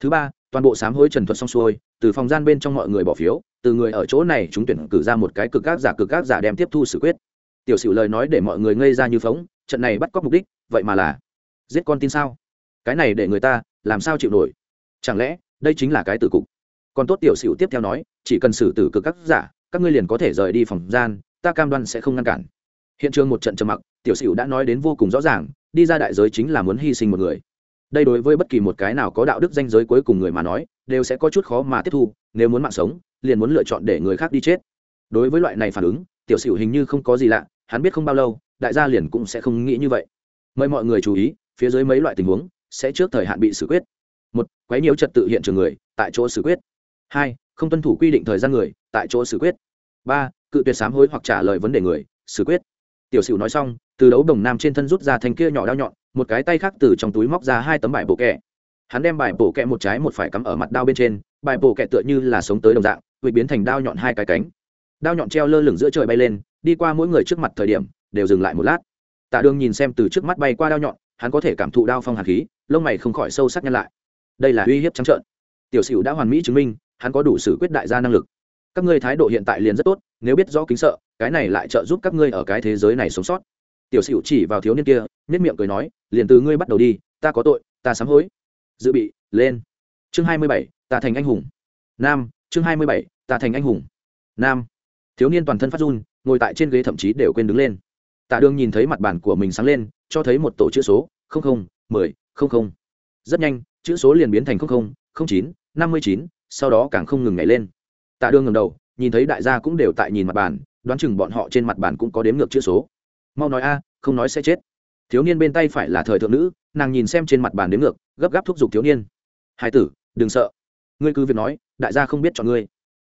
Thứ ba, toàn bộ sám hối trần thuật xong xuôi, từ phòng gian bên trong mọi người bỏ phiếu, từ người ở chỗ này chúng tuyển cử ra một cái cực các giả cực các giả đem tiếp thu xử quyết. Tiểu sử lời nói để mọi người ngây ra như phóng, trận này bắt cóc mục đích, vậy mà là giết con tin sao? Cái này để người ta làm sao chịu nổi? Chẳng lẽ đây chính là cái tử cục? Còn tốt tiểu sửu tiếp theo nói, chỉ cần xử tử cực các giả, các ngươi liền có thể rời đi phòng gian, ta cam đoan sẽ không ngăn cản. Hiện trường một trận trầm mặc, tiểu sửu đã nói đến vô cùng rõ ràng, đi ra đại giới chính là muốn hy sinh một người. Đây đối với bất kỳ một cái nào có đạo đức danh giới cuối cùng người mà nói, đều sẽ có chút khó mà tiếp thu, nếu muốn mạng sống, liền muốn lựa chọn để người khác đi chết. Đối với loại này phản ứng, tiểu sửu hình như không có gì lạ, hắn biết không bao lâu, đại gia liền cũng sẽ không nghĩ như vậy. Mời mọi người chú ý, phía dưới mấy loại tình huống, sẽ trước thời hạn bị xử quyết. Một, quấy nhiễu trật tự hiện trường người, tại chỗ xử quyết hai, không tuân thủ quy định thời gian người, tại chỗ xử quyết. Ba, cự tuyệt sám hối hoặc trả lời vấn đề người, xử quyết. Tiểu sửu nói xong, từ đấu đồng nam trên thân rút ra thành kia nhỏ đao nhọn, một cái tay khác từ trong túi móc ra hai tấm bài bổ kẹ. Hắn đem bài bổ kẹ một trái một phải cắm ở mặt đao bên trên, bài bổ kẹ tựa như là sống tới đồng dạng, bị biến thành đao nhọn hai cái cánh. Đao nhọn treo lơ lửng giữa trời bay lên, đi qua mỗi người trước mặt thời điểm, đều dừng lại một lát. Tạ đường nhìn xem từ trước mắt bay qua đao nhọn, hắn có thể cảm thụ đao phong hạt khí, lông mày không khỏi sâu sắc nhăn lại. Đây là uy hiếp trắng trợn. Tiểu sửu đã hoàn mỹ chứng minh hắn có đủ sự quyết đại gia năng lực. Các ngươi thái độ hiện tại liền rất tốt, nếu biết rõ kính sợ, cái này lại trợ giúp các ngươi ở cái thế giới này sống sót. Tiểu sửu chỉ vào thiếu niên kia nhất miệng cười nói, liền từ ngươi bắt đầu đi, ta có tội, ta sám hối. Dự bị, lên. Chương hai mươi bảy, ta thành anh hùng. Nam, chương hai mươi bảy, ta thành anh hùng. Nam. Thiếu niên toàn thân phát run, ngồi tại trên ghế thậm chí đều quên đứng lên. Tạ đương nhìn thấy mặt bản của mình sáng lên, cho thấy một tổ chữ số, không không, mười, không không. Rất nhanh, chữ số liền biến thành không không không chín, năm mươi chín sau đó càng không ngừng nhảy lên. Tạ đương ngầm đầu nhìn thấy đại gia cũng đều tại nhìn mặt bàn, đoán chừng bọn họ trên mặt bàn cũng có đếm ngược chữ số. Mau nói a không nói sẽ chết. Thiếu niên bên tay phải là thời thượng nữ nàng nhìn xem trên mặt bàn đếm ngược gấp gáp thúc giục thiếu niên. Hai tử đừng sợ. Ngươi cứ việc nói đại gia không biết chọn ngươi.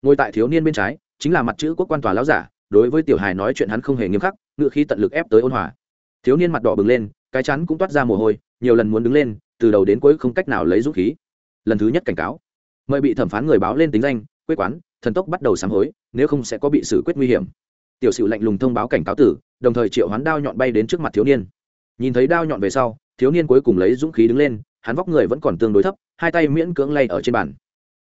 Ngồi tại thiếu niên bên trái chính là mặt chữ quốc quan tòa lão giả đối với tiểu hài nói chuyện hắn không hề nghiêm khắc ngựa khí tận lực ép tới ôn hòa. Thiếu niên mặt đỏ bừng lên cái chắn cũng toát ra mồ hôi nhiều lần muốn đứng lên từ đầu đến cuối không cách nào lấy dũng khí. Lần thứ nhất cảnh cáo mời bị thẩm phán người báo lên tính danh, quê quán, thần tốc bắt đầu sáng hối, nếu không sẽ có bị xử quyết nguy hiểm. Tiểu sử lạnh lùng thông báo cảnh cáo tử, đồng thời triệu hoán đao nhọn bay đến trước mặt thiếu niên. Nhìn thấy đao nhọn về sau, thiếu niên cuối cùng lấy dũng khí đứng lên, hắn vóc người vẫn còn tương đối thấp, hai tay miễn cưỡng lay ở trên bàn.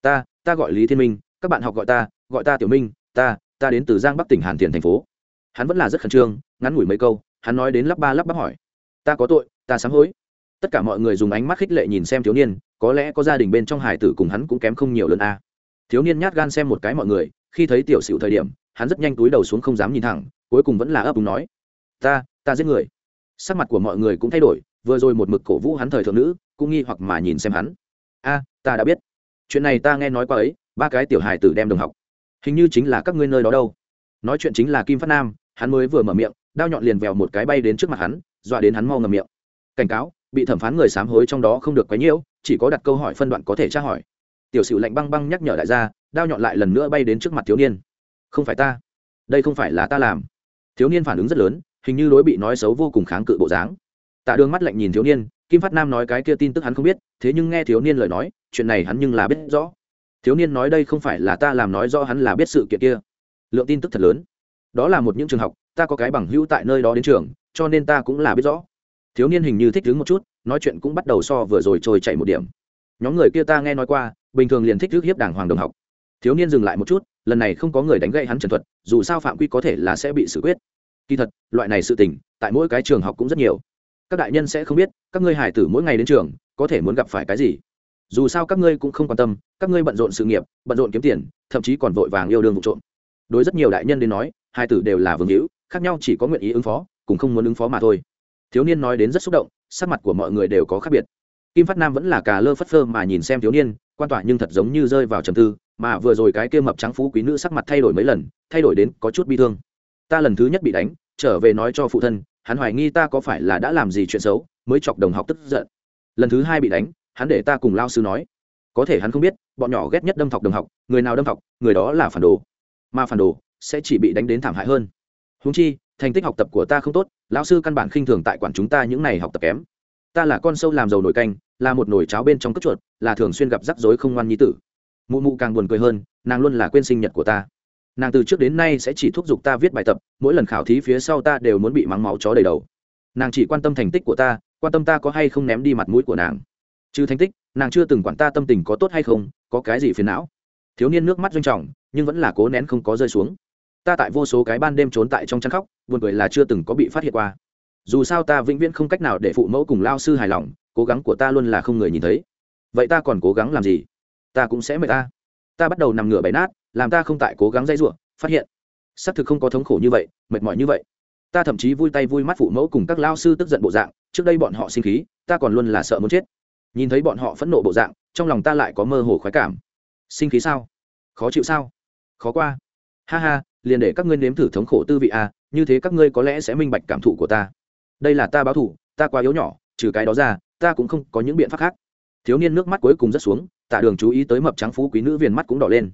Ta ta gọi lý thiên minh, các bạn học gọi ta gọi ta tiểu minh, ta ta đến từ giang bắc tỉnh hàn thiền thành phố. Hắn vẫn là rất khẩn trương, ngắn ngủi mấy câu, hắn nói đến lắp ba lắp bắp hỏi, ta có tội, ta sám hối tất cả mọi người dùng ánh mắt khích lệ nhìn xem thiếu niên, có lẽ có gia đình bên trong hải tử cùng hắn cũng kém không nhiều lần a. Thiếu niên nhát gan xem một cái mọi người, khi thấy tiểu sửu thời điểm, hắn rất nhanh túi đầu xuống không dám nhìn thẳng, cuối cùng vẫn là ấp úng nói, ta ta giết người. Sắc mặt của mọi người cũng thay đổi, vừa rồi một mực cổ vũ hắn thời thượng nữ, cũng nghi hoặc mà nhìn xem hắn. A, ta đã biết. Chuyện này ta nghe nói qua ấy, ba cái tiểu hài tử đem đồng học. Hình như chính là các ngươi nơi đó đâu. Nói chuyện chính là kim phát nam, hắn mới vừa mở miệng, đao nhọn liền vèo một cái bay đến trước mặt hắn, dọa đến hắn mau ngầm miệng. Cảnh cáo bị thẩm phán người sám hối trong đó không được quấy nhiễu, chỉ có đặt câu hỏi phân đoạn có thể tra hỏi. Tiểu sử lạnh băng băng nhắc nhở đại gia đao nhọn lại lần nữa bay đến trước mặt thiếu niên. Không phải ta. Đây không phải là ta làm. Thiếu niên phản ứng rất lớn, hình như đối bị nói xấu vô cùng kháng cự bộ dáng. Tạ đường mắt lạnh nhìn thiếu niên, kim phát nam nói cái kia tin tức hắn không biết, thế nhưng nghe thiếu niên lời nói, chuyện này hắn nhưng là biết rõ. Thiếu niên nói đây không phải là ta làm nói rõ hắn là biết sự kiện kia. Lượng tin tức thật lớn. Đó là một những trường học, ta có cái bằng hữu tại nơi đó đến trường, cho nên ta cũng là biết rõ thiếu niên hình như thích đứng một chút, nói chuyện cũng bắt đầu so vừa rồi trôi chạy một điểm. Nhóm người kia ta nghe nói qua, bình thường liền thích thức hiếp đảng hoàng đồng học. Thiếu niên dừng lại một chút, lần này không có người đánh gậy hắn trần thuật, dù sao phạm quy có thể là sẽ bị xử quyết. Kỳ thật, loại này sự tình, tại mỗi cái trường học cũng rất nhiều. Các đại nhân sẽ không biết, các ngươi hải tử mỗi ngày đến trường, có thể muốn gặp phải cái gì. Dù sao các ngươi cũng không quan tâm, các ngươi bận rộn sự nghiệp, bận rộn kiếm tiền, thậm chí còn vội vàng yêu đương vụ trộm. Đối rất nhiều đại nhân đến nói hai tử đều là vương hữu, khác nhau chỉ có nguyện ý ứng phó cũng không muốn ứng phó mà thôi thiếu niên nói đến rất xúc động, sắc mặt của mọi người đều có khác biệt. Kim phát nam vẫn là cà lơ phất phơ mà nhìn xem thiếu niên, quan tỏa nhưng thật giống như rơi vào trầm tư, mà vừa rồi cái kia mập trắng phú quý nữ sắc mặt thay đổi mấy lần, thay đổi đến có chút bi thương. Ta lần thứ nhất bị đánh, trở về nói cho phụ thân, hắn hoài nghi ta có phải là đã làm gì chuyện xấu, mới chọc đồng học tức giận. Lần thứ hai bị đánh, hắn để ta cùng lao sư nói. Có thể hắn không biết, bọn nhỏ ghét nhất đâm thọc đồng học, người nào đâm thọc, người đó là phản đồ. Mà phản đồ sẽ chỉ bị đánh đến thảm hại hơn. Húng chi thành tích học tập của ta không tốt, lão sư căn bản khinh thường tại quản chúng ta những n à y học tập kém. Ta là con sâu làm dầu nổi canh, là một nồi cháo bên trong cất chuột, là thường xuyên gặp rắc rối không ngoan nhi tử. Mụ mụ càng buồn cười hơn, nàng luôn là quên sinh nhật của ta. Nàng từ trước đến nay sẽ chỉ thúc giục ta viết bài tập, mỗi lần khảo thí phía sau ta đều muốn bị mắng máu chó đầy đầu. Nàng chỉ quan tâm thành tích của ta, quan tâm ta có hay không ném đi mặt mũi của nàng. Trừ thành tích, nàng chưa từng quản ta tâm tình có tốt hay không, có cái gì phiền não. Thiếu niên nước mắt doanh trọng, nhưng vẫn là cố nén không có rơi xuống ta tại vô số cái ban đêm trốn tại trong chăn khóc, buồn cười là chưa từng có bị phát hiện qua. Dù sao ta vĩnh viễn không cách nào để phụ mẫu cùng lao sư hài lòng, cố gắng của ta luôn là không người nhìn thấy. Vậy ta còn cố gắng làm gì? Ta cũng sẽ mệt ta. Ta bắt đầu nằm ngửa bày nát, làm ta không tại cố gắng dây ruộng, phát hiện. Xác thực không có thống khổ như vậy, mệt mỏi như vậy. Ta thậm chí vui tay vui mắt phụ mẫu cùng các lao sư tức giận bộ dạng, trước đây bọn họ sinh khí, ta còn luôn là sợ muốn chết. Nhìn thấy bọn họ phẫn nộ bộ dạng, trong lòng ta lại có mơ hồ khoái cảm. Sinh khí sao? Khó chịu sao? Khó qua. Ha ha liền để các ngươi nếm thử thống khổ tư vị a, như thế các ngươi có lẽ sẽ minh bạch cảm thụ của ta. Đây là ta báo thủ ta quá yếu nhỏ, trừ cái đó ra, ta cũng không có những biện pháp khác. Thiếu niên nước mắt cuối cùng rất xuống, tạ đường chú ý tới mập trắng phú quý nữ viền mắt cũng đỏ lên.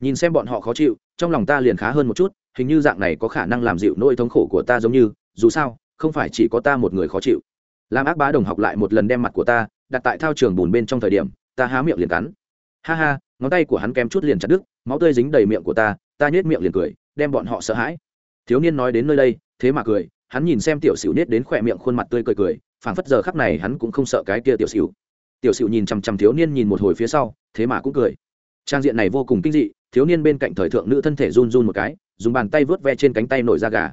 Nhìn xem bọn họ khó chịu, trong lòng ta liền khá hơn một chút, hình như dạng này có khả năng làm dịu nỗi thống khổ của ta giống như, dù sao, không phải chỉ có ta một người khó chịu. Làm ác bá đồng học lại một lần đem mặt của ta đặt tại thao trường bùn bên trong thời điểm, ta há miệng liền cắn. Ha ha, ngón tay của hắn kém chút liền chặt đứt, máu tươi dính đầy miệng của ta ta nhét miệng liền cười đem bọn họ sợ hãi. Thiếu niên nói đến nơi đây, thế mà cười, hắn nhìn xem tiểu sửu nết đến khỏe miệng khuôn mặt tươi cười cười, phảng phất giờ khắp này hắn cũng không sợ cái kia tiểu sửu tiểu sửu nhìn chằm chằm thiếu niên nhìn một hồi phía sau, thế mà cũng cười. Trang diện này vô cùng kinh dị, thiếu niên bên cạnh thời thượng nữ thân thể run run một cái, dùng bàn tay vớt ve trên cánh tay nổi da gà.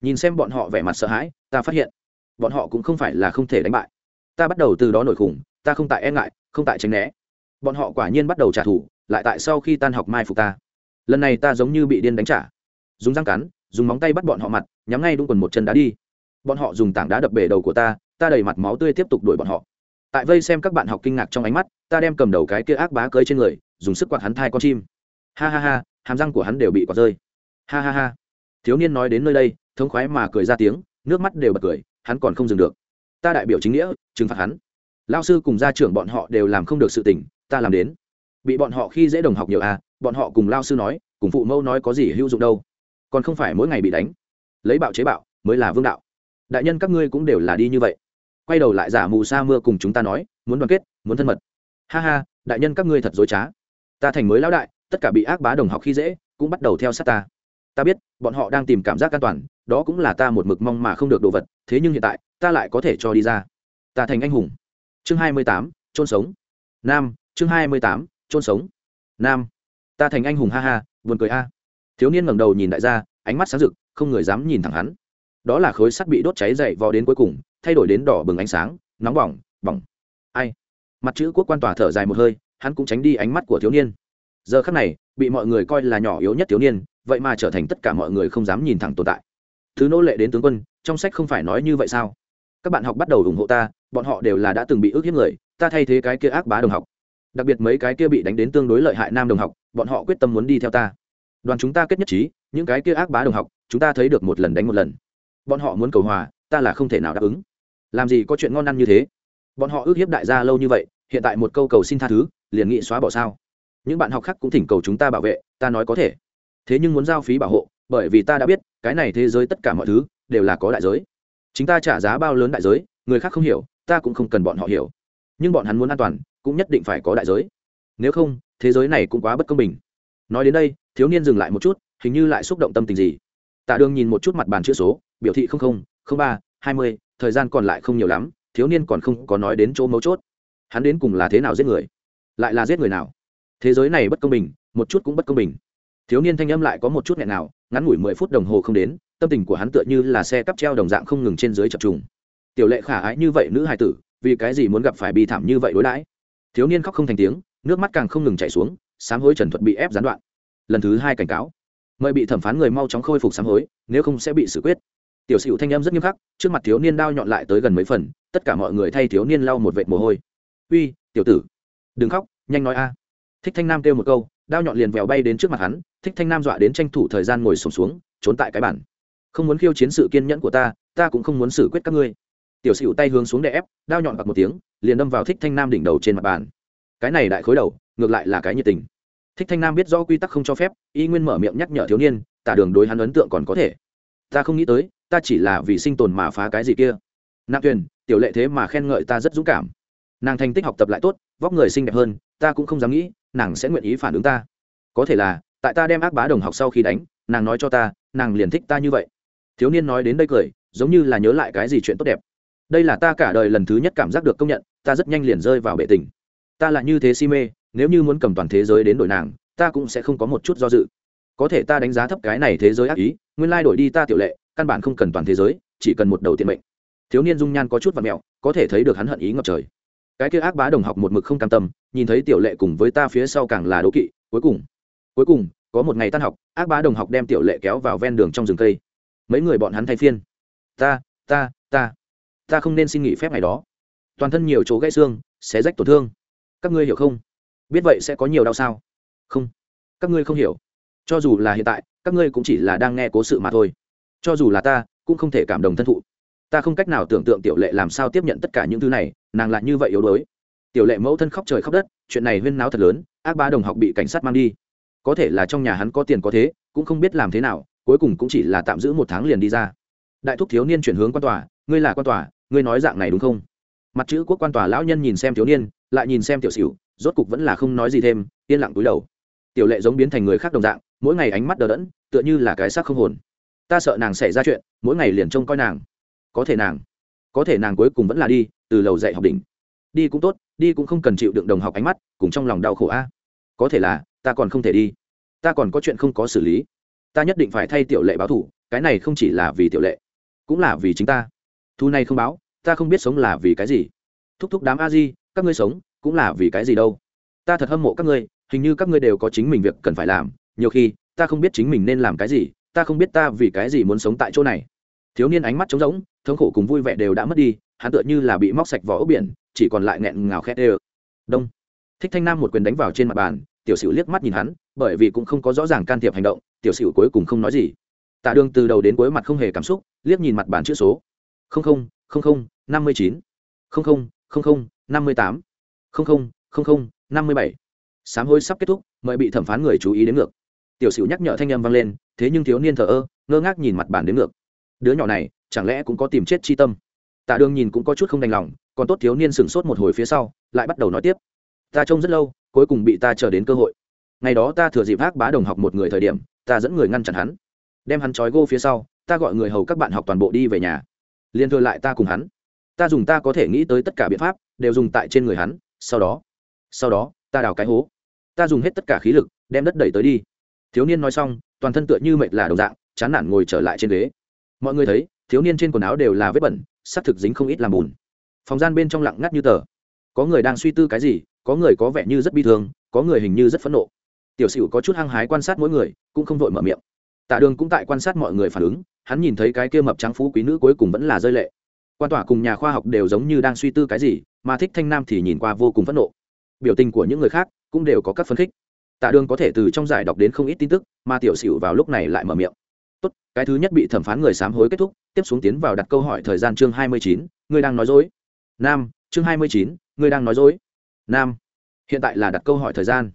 Nhìn xem bọn họ vẻ mặt sợ hãi, ta phát hiện, bọn họ cũng không phải là không thể đánh bại. Ta bắt đầu từ đó nổi khủng, ta không tại e ngại, không tại tránh né. Bọn họ quả nhiên bắt đầu trả thù, lại tại sau khi tan học mai phục ta. Lần này ta giống như bị điên đánh trả dùng răng cắn, dùng móng tay bắt bọn họ mặt, nhắm ngay đúng quần một chân đá đi. Bọn họ dùng tảng đá đập bể đầu của ta ta đầy mặt máu tươi tiếp tục đuổi bọn họ. Tại vây xem các bạn học kinh ngạc trong ánh mắt, ta đem cầm đầu cái kia ác bá cơi trên người, dùng sức quạt hắn thai con chim. Ha ha ha, hàm răng của hắn đều bị quạt rơi. Ha ha ha. Thiếu niên nói đến nơi đây, thống khoái mà cười ra tiếng, nước mắt đều bật cười, hắn còn không dừng được. Ta đại biểu chính nghĩa, trừng phạt hắn. Lao sư cùng gia trưởng bọn họ đều làm không được sự tình, ta làm đến. Bị bọn họ khi dễ đồng học nhiều à bọn họ cùng lao sư nói, cùng phụ mẫu nói có gì hữu dụng đâu còn không phải mỗi ngày bị đánh. Lấy bạo chế bạo, mới là vương đạo. Đại nhân các ngươi cũng đều là đi như vậy. Quay đầu lại giả mù sa mưa cùng chúng ta nói, muốn đoàn kết, muốn thân mật. Ha ha, đại nhân các ngươi thật dối trá. Ta thành mới lão đại, tất cả bị ác bá đồng học khi dễ, cũng bắt đầu theo sát ta. Ta biết, bọn họ đang tìm cảm giác an toàn, đó cũng là ta một mực mong mà không được đồ vật, thế nhưng hiện tại, ta lại có thể cho đi ra. Ta thành anh hùng. Chương hai mươi tám trôn sống. Nam, chương hai mươi tám trôn sống. Nam, ta thành anh hùng ha ha, buồn cười a thiếu niên ngẩng đầu nhìn đại gia, ánh mắt sáng rực, không người dám nhìn thẳng hắn. Đó là khối sắt bị đốt cháy dậy vò đến cuối cùng, thay đổi đến đỏ bừng ánh sáng, nóng bỏng bỏng. Ai? Mặt chữ quốc quan tòa thở dài một hơi, hắn cũng tránh đi ánh mắt của thiếu niên. Giờ khắc này, bị mọi người coi là nhỏ yếu nhất thiếu niên, vậy mà trở thành tất cả mọi người không dám nhìn thẳng tồn tại. Thứ nô lệ đến tướng quân, trong sách không phải nói như vậy sao? Các bạn học bắt đầu ủng hộ ta, bọn họ đều là đã từng bị ước hiếp người, ta thay thế cái kia ác bá đồng học. Đặc biệt mấy cái kia bị đánh đến tương đối lợi hại nam đồng học, bọn họ quyết tâm muốn đi theo ta đoàn chúng ta kết nhất trí, những cái kia ác bá đồng học, chúng ta thấy được một lần đánh một lần. Bọn họ muốn cầu hòa, ta là không thể nào đáp ứng. Làm gì có chuyện ngon ăn như thế? Bọn họ ước hiếp đại gia lâu như vậy, hiện tại một câu cầu xin tha thứ, liền nghị xóa bỏ sao? Những bạn học khác cũng thỉnh cầu chúng ta bảo vệ, ta nói có thể. Thế nhưng muốn giao phí bảo hộ, bởi vì ta đã biết, cái này thế giới tất cả mọi thứ, đều là có đại giới. Chính ta trả giá bao lớn đại giới, người khác không hiểu, ta cũng không cần bọn họ hiểu. Nhưng bọn hắn muốn an toàn, cũng nhất định phải có đại giới. Nếu không, thế giới này cũng quá bất công bình nói đến đây, thiếu niên dừng lại một chút, hình như lại xúc động tâm tình gì. Tạ đường nhìn một chút mặt bàn chữ số, biểu thị không không không ba, hai mươi, thời gian còn lại không nhiều lắm, thiếu niên còn không có nói đến chỗ mấu chốt. Hắn đến cùng là thế nào giết người? Lại là giết người nào? Thế giới này bất công bình, một chút cũng bất công bình. Thiếu niên thanh âm lại có một chút nghẹn nào, ngắn ngủi mười phút đồng hồ không đến, tâm tình của hắn tựa như là xe cắp treo đồng dạng không ngừng trên dưới chập trùng. Tiểu lệ khả ái như vậy nữ hài tử, vì cái gì muốn gặp phải bi thảm như vậy đối đãi? Thiếu niên khóc không thành tiếng, nước mắt càng không ngừng chảy xuống sám hối trần thuật bị ép gián đoạn. Lần thứ hai cảnh cáo. Mời bị thẩm phán người mau chóng khôi phục sám hối nếu không sẽ bị xử quyết. Tiểu sửu thanh âm rất nghiêm khắc trước mặt thiếu niên đao nhọn lại tới gần mấy phần tất cả mọi người thay thiếu niên lau một vệt mồ hôi. Uy tiểu tử đừng khóc nhanh nói a. Thích thanh nam kêu một câu đao nhọn liền vèo bay đến trước mặt hắn thích thanh nam dọa đến tranh thủ thời gian ngồi sùng xuống, xuống trốn tại cái bản không muốn khiêu chiến sự kiên nhẫn của ta ta cũng không muốn xử quyết các ngươi. Tiểu sửu tay hướng xuống để ép đao nhọn bạc một tiếng liền đâm vào thích thanh nam đỉnh đầu trên mặt bàn cái này đại khối đầu, ngược lại là cái nhiệt tình. Thích thanh nam biết rõ quy tắc không cho phép, y nguyên mở miệng nhắc nhở thiếu niên, tả đường đối hắn ấn tượng còn có thể. Ta không nghĩ tới, ta chỉ là vì sinh tồn mà phá cái gì kia. Nạp tuyền, tiểu lệ thế mà khen ngợi ta rất dũng cảm. Nàng thành tích học tập lại tốt, vóc người xinh đẹp hơn, ta cũng không dám nghĩ, nàng sẽ nguyện ý phản ứng ta. Có thể là, tại ta đem ác bá đồng học sau khi đánh, nàng nói cho ta, nàng liền thích ta như vậy. Thiếu niên nói đến đây cười, giống như là nhớ lại cái gì chuyện tốt đẹp. Đây là ta cả đời lần thứ nhất cảm giác được công nhận, ta rất nhanh liền rơi vào bệ tình ta là như thế si mê, nếu như muốn cầm toàn thế giới đến đổi nàng, ta cũng sẽ không có một chút do dự. Có thể ta đánh giá thấp cái này thế giới ác ý, nguyên lai đổi đi ta tiểu lệ, căn bản không cần toàn thế giới, chỉ cần một đầu tiện mệnh. Thiếu niên dung nhan có chút và mẹo, có thể thấy được hắn hận ý ngập trời. Cái kia ác bá đồng học một mực không cam tâm, nhìn thấy tiểu lệ cùng với ta phía sau càng là đố kỵ, cuối cùng cuối cùng, có một ngày tan học, ác bá đồng học đem tiểu lệ kéo vào ven đường trong rừng cây. Mấy người bọn hắn thay phiên. Ta ta ta ta không nên xin nghỉ phép ngày đó. Toàn thân nhiều chỗ gãy xương, xé rách tổn thương các ngươi hiểu không? Biết vậy sẽ có nhiều đau sao? Không. Các ngươi không hiểu. Cho dù là hiện tại, các ngươi cũng chỉ là đang nghe cố sự mà thôi. Cho dù là ta, cũng không thể cảm động thân thụ. Ta không cách nào tưởng tượng tiểu lệ làm sao tiếp nhận tất cả những thứ này, nàng lại như vậy yếu đuối. Tiểu lệ mẫu thân khóc trời khóc đất, chuyện này huyên náo thật lớn, ác ba đồng học bị cảnh sát mang đi. Có thể là trong nhà hắn có tiền có thế, cũng không biết làm thế nào, cuối cùng cũng chỉ là tạm giữ một tháng liền đi ra. Đại thúc thiếu niên chuyển hướng quan tòa, ngươi là quan tòa, ngươi nói dạng này đúng không? Mặt chữ quốc quan tòa lão nhân nhìn xem thiếu niên, lại nhìn xem tiểu xỉu, rốt cục vẫn là không nói gì thêm, yên lặng túi đầu. Tiểu lệ giống biến thành người khác đồng dạng, mỗi ngày ánh mắt đờ đẫn, tựa như là cái xác không hồn. Ta sợ nàng xảy ra chuyện, mỗi ngày liền trông coi nàng. Có thể nàng, có thể nàng cuối cùng vẫn là đi, từ lầu dạy học đỉnh. Đi cũng tốt, đi cũng không cần chịu đựng đồng học ánh mắt, cùng trong lòng đau khổ a. Có thể là, ta còn không thể đi. Ta còn có chuyện không có xử lý. Ta nhất định phải thay tiểu lệ báo thủ cái này không chỉ là vì tiểu lệ, cũng là vì chính ta. Thu này không báo ta không biết sống là vì cái gì. Thúc thúc đám a di, các ngươi sống cũng là vì cái gì đâu? Ta thật hâm mộ các ngươi, hình như các ngươi đều có chính mình việc cần phải làm. Nhiều khi, ta không biết chính mình nên làm cái gì, ta không biết ta vì cái gì muốn sống tại chỗ này. Thiếu niên ánh mắt trống rỗng, thống khổ cùng vui vẻ đều đã mất đi, hắn tựa như là bị móc sạch vỏ ốc biển, chỉ còn lại nghẹn ngào khét ê đông. Thích thanh nam một quyền đánh vào trên mặt bàn, tiểu sửu liếc mắt nhìn hắn, bởi vì cũng không có rõ ràng can thiệp hành động, tiểu sửu cuối cùng không nói gì. Tạ đường từ đầu đến cuối mặt không hề cảm xúc, liếc nhìn mặt bàn chữ số. Không không không không năm mươi chín, không không không không, năm mươi tám, không không không không, năm mươi bảy. Sám hối sắp kết thúc, mời bị thẩm phán người chú ý đến ngược. Tiểu sửu nhắc nhở thanh âm vang lên, thế nhưng thiếu niên thờ ơ, ngơ ngác nhìn mặt bản đến ngược. Đứa nhỏ này, chẳng lẽ cũng có tìm chết chi tâm? Tạ đường nhìn cũng có chút không đành lòng, còn tốt thiếu niên sửng sốt một hồi phía sau, lại bắt đầu nói tiếp. Ta trông rất lâu, cuối cùng bị ta chờ đến cơ hội. Ngày đó ta thừa dịp ác bá đồng học một người thời điểm, ta dẫn người ngăn chặn hắn. Đem hắn trói gô phía sau, ta gọi người hầu các bạn học toàn bộ đi về nhà liên thừa lại ta cùng hắn. Ta dùng ta có thể nghĩ tới tất cả biện pháp, đều dùng tại trên người hắn, sau đó sau đó, ta đào cái hố. Ta dùng hết tất cả khí lực, đem đất đẩy tới đi. Thiếu niên nói xong, toàn thân tựa như mệt là đồng dạng, chán nản ngồi trở lại trên ghế. Mọi người thấy, thiếu niên trên quần áo đều là vết bẩn s ắ c thực dính không ít làm bùn. Phòng gian bên trong lặng ngắt như tờ. Có người đang suy tư cái gì, có người có vẻ như rất bi thương, có người hình như rất phẫn nộ. Tiểu sửu có chút hăng hái quan sát mỗi người, cũng không vội mở miệng tạ đường cũng tại quan sát mọi người phản ứng, hắn nhìn thấy cái kia mập trắng phú quý nữ cuối cùng vẫn là rơi lệ. Quan tỏa cùng nhà khoa học đều giống như đang suy tư cái gì, mà thích thanh nam thì nhìn qua vô cùng phẫn nộ. Biểu tình của những người khác cũng đều có các phân khích. Tạ đường có thể từ trong giải đọc đến không ít tin tức, mà tiểu xỉu vào lúc này lại mở miệng. Tốt, cái thứ nhất bị thẩm phán người sám hối kết thúc, tiếp xuống tiến vào đặt câu hỏi thời gian chương hai mươi chín, ngươi đang nói dối. Nam, chương hai mươi chín, ngươi đang nói dối. Nam, hiện tại là đặt câu hỏi thời gian.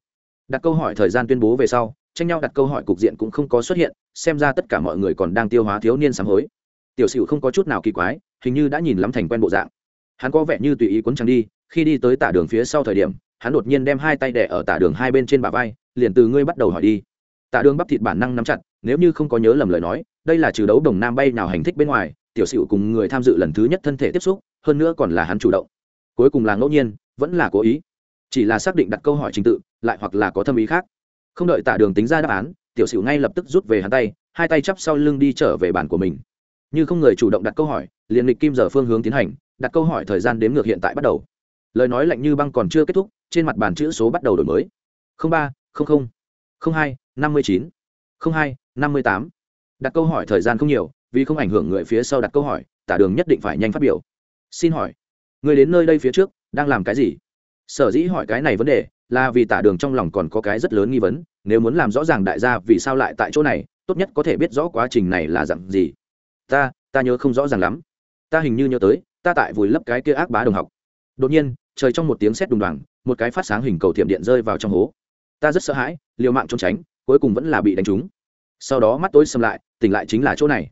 Đặt câu hỏi thời gian tuyên bố về sau tranh nhau đặt câu hỏi cục diện cũng không có xuất hiện, xem ra tất cả mọi người còn đang tiêu hóa thiếu niên sám hối. Tiểu sửu không có chút nào kỳ quái, hình như đã nhìn lắm thành quen bộ dạng. Hắn có vẻ như tùy ý cuốn trăng đi, khi đi tới tả đường phía sau thời điểm, hắn đột nhiên đem hai tay đẻ ở tả đường hai bên trên bả vai, liền từ ngươi bắt đầu hỏi đi. Tả đường bắp thịt bản năng nắm chặt, nếu như không có nhớ lầm lời nói, đây là trừ đấu đồng nam bay nào hành thích bên ngoài, tiểu sửu cùng người tham dự lần thứ nhất thân thể tiếp xúc, hơn nữa còn là hắn chủ động. Cuối cùng là ngẫu nhiên, vẫn là cố ý. Chỉ là xác định đặt câu hỏi trình tự, lại hoặc là có thâm ý khác không đợi tả đường tính ra đáp án, tiểu sửu ngay lập tức rút về hắn tay, hai tay chắp sau lưng đi trở về bàn của mình. Như không người chủ động đặt câu hỏi, liền lịch kim giờ phương hướng tiến hành, đặt câu hỏi thời gian đếm ngược hiện tại bắt đầu. Lời nói lạnh như băng còn chưa kết thúc, trên mặt bàn chữ số bắt đầu đổi mới. ba hai, năm mươi chín hai, năm mươi tám. Đặt câu hỏi thời gian không nhiều, vì không ảnh hưởng người phía sau đặt câu hỏi, tả đường nhất định phải nhanh phát biểu. Xin hỏi, người đến nơi đây phía trước, đang làm cái gì? Sở dĩ hỏi cái này vấn đề là vì tả đường trong lòng còn có cái rất lớn nghi vấn, nếu muốn làm rõ ràng đại gia vì sao lại tại chỗ này, tốt nhất có thể biết rõ quá trình này là dặn gì. Ta ta nhớ không rõ ràng lắm. Ta hình như nhớ tới, ta tại vùi lấp cái kia ác bá đồng học. Đột nhiên, trời trong một tiếng sét đùng đoàng, một cái phát sáng hình cầu thiểm điện rơi vào trong hố. Ta rất sợ hãi, liều mạng trốn tránh, cuối cùng vẫn là bị đánh trúng. Sau đó mắt tối xâm lại, tỉnh lại chính là chỗ này.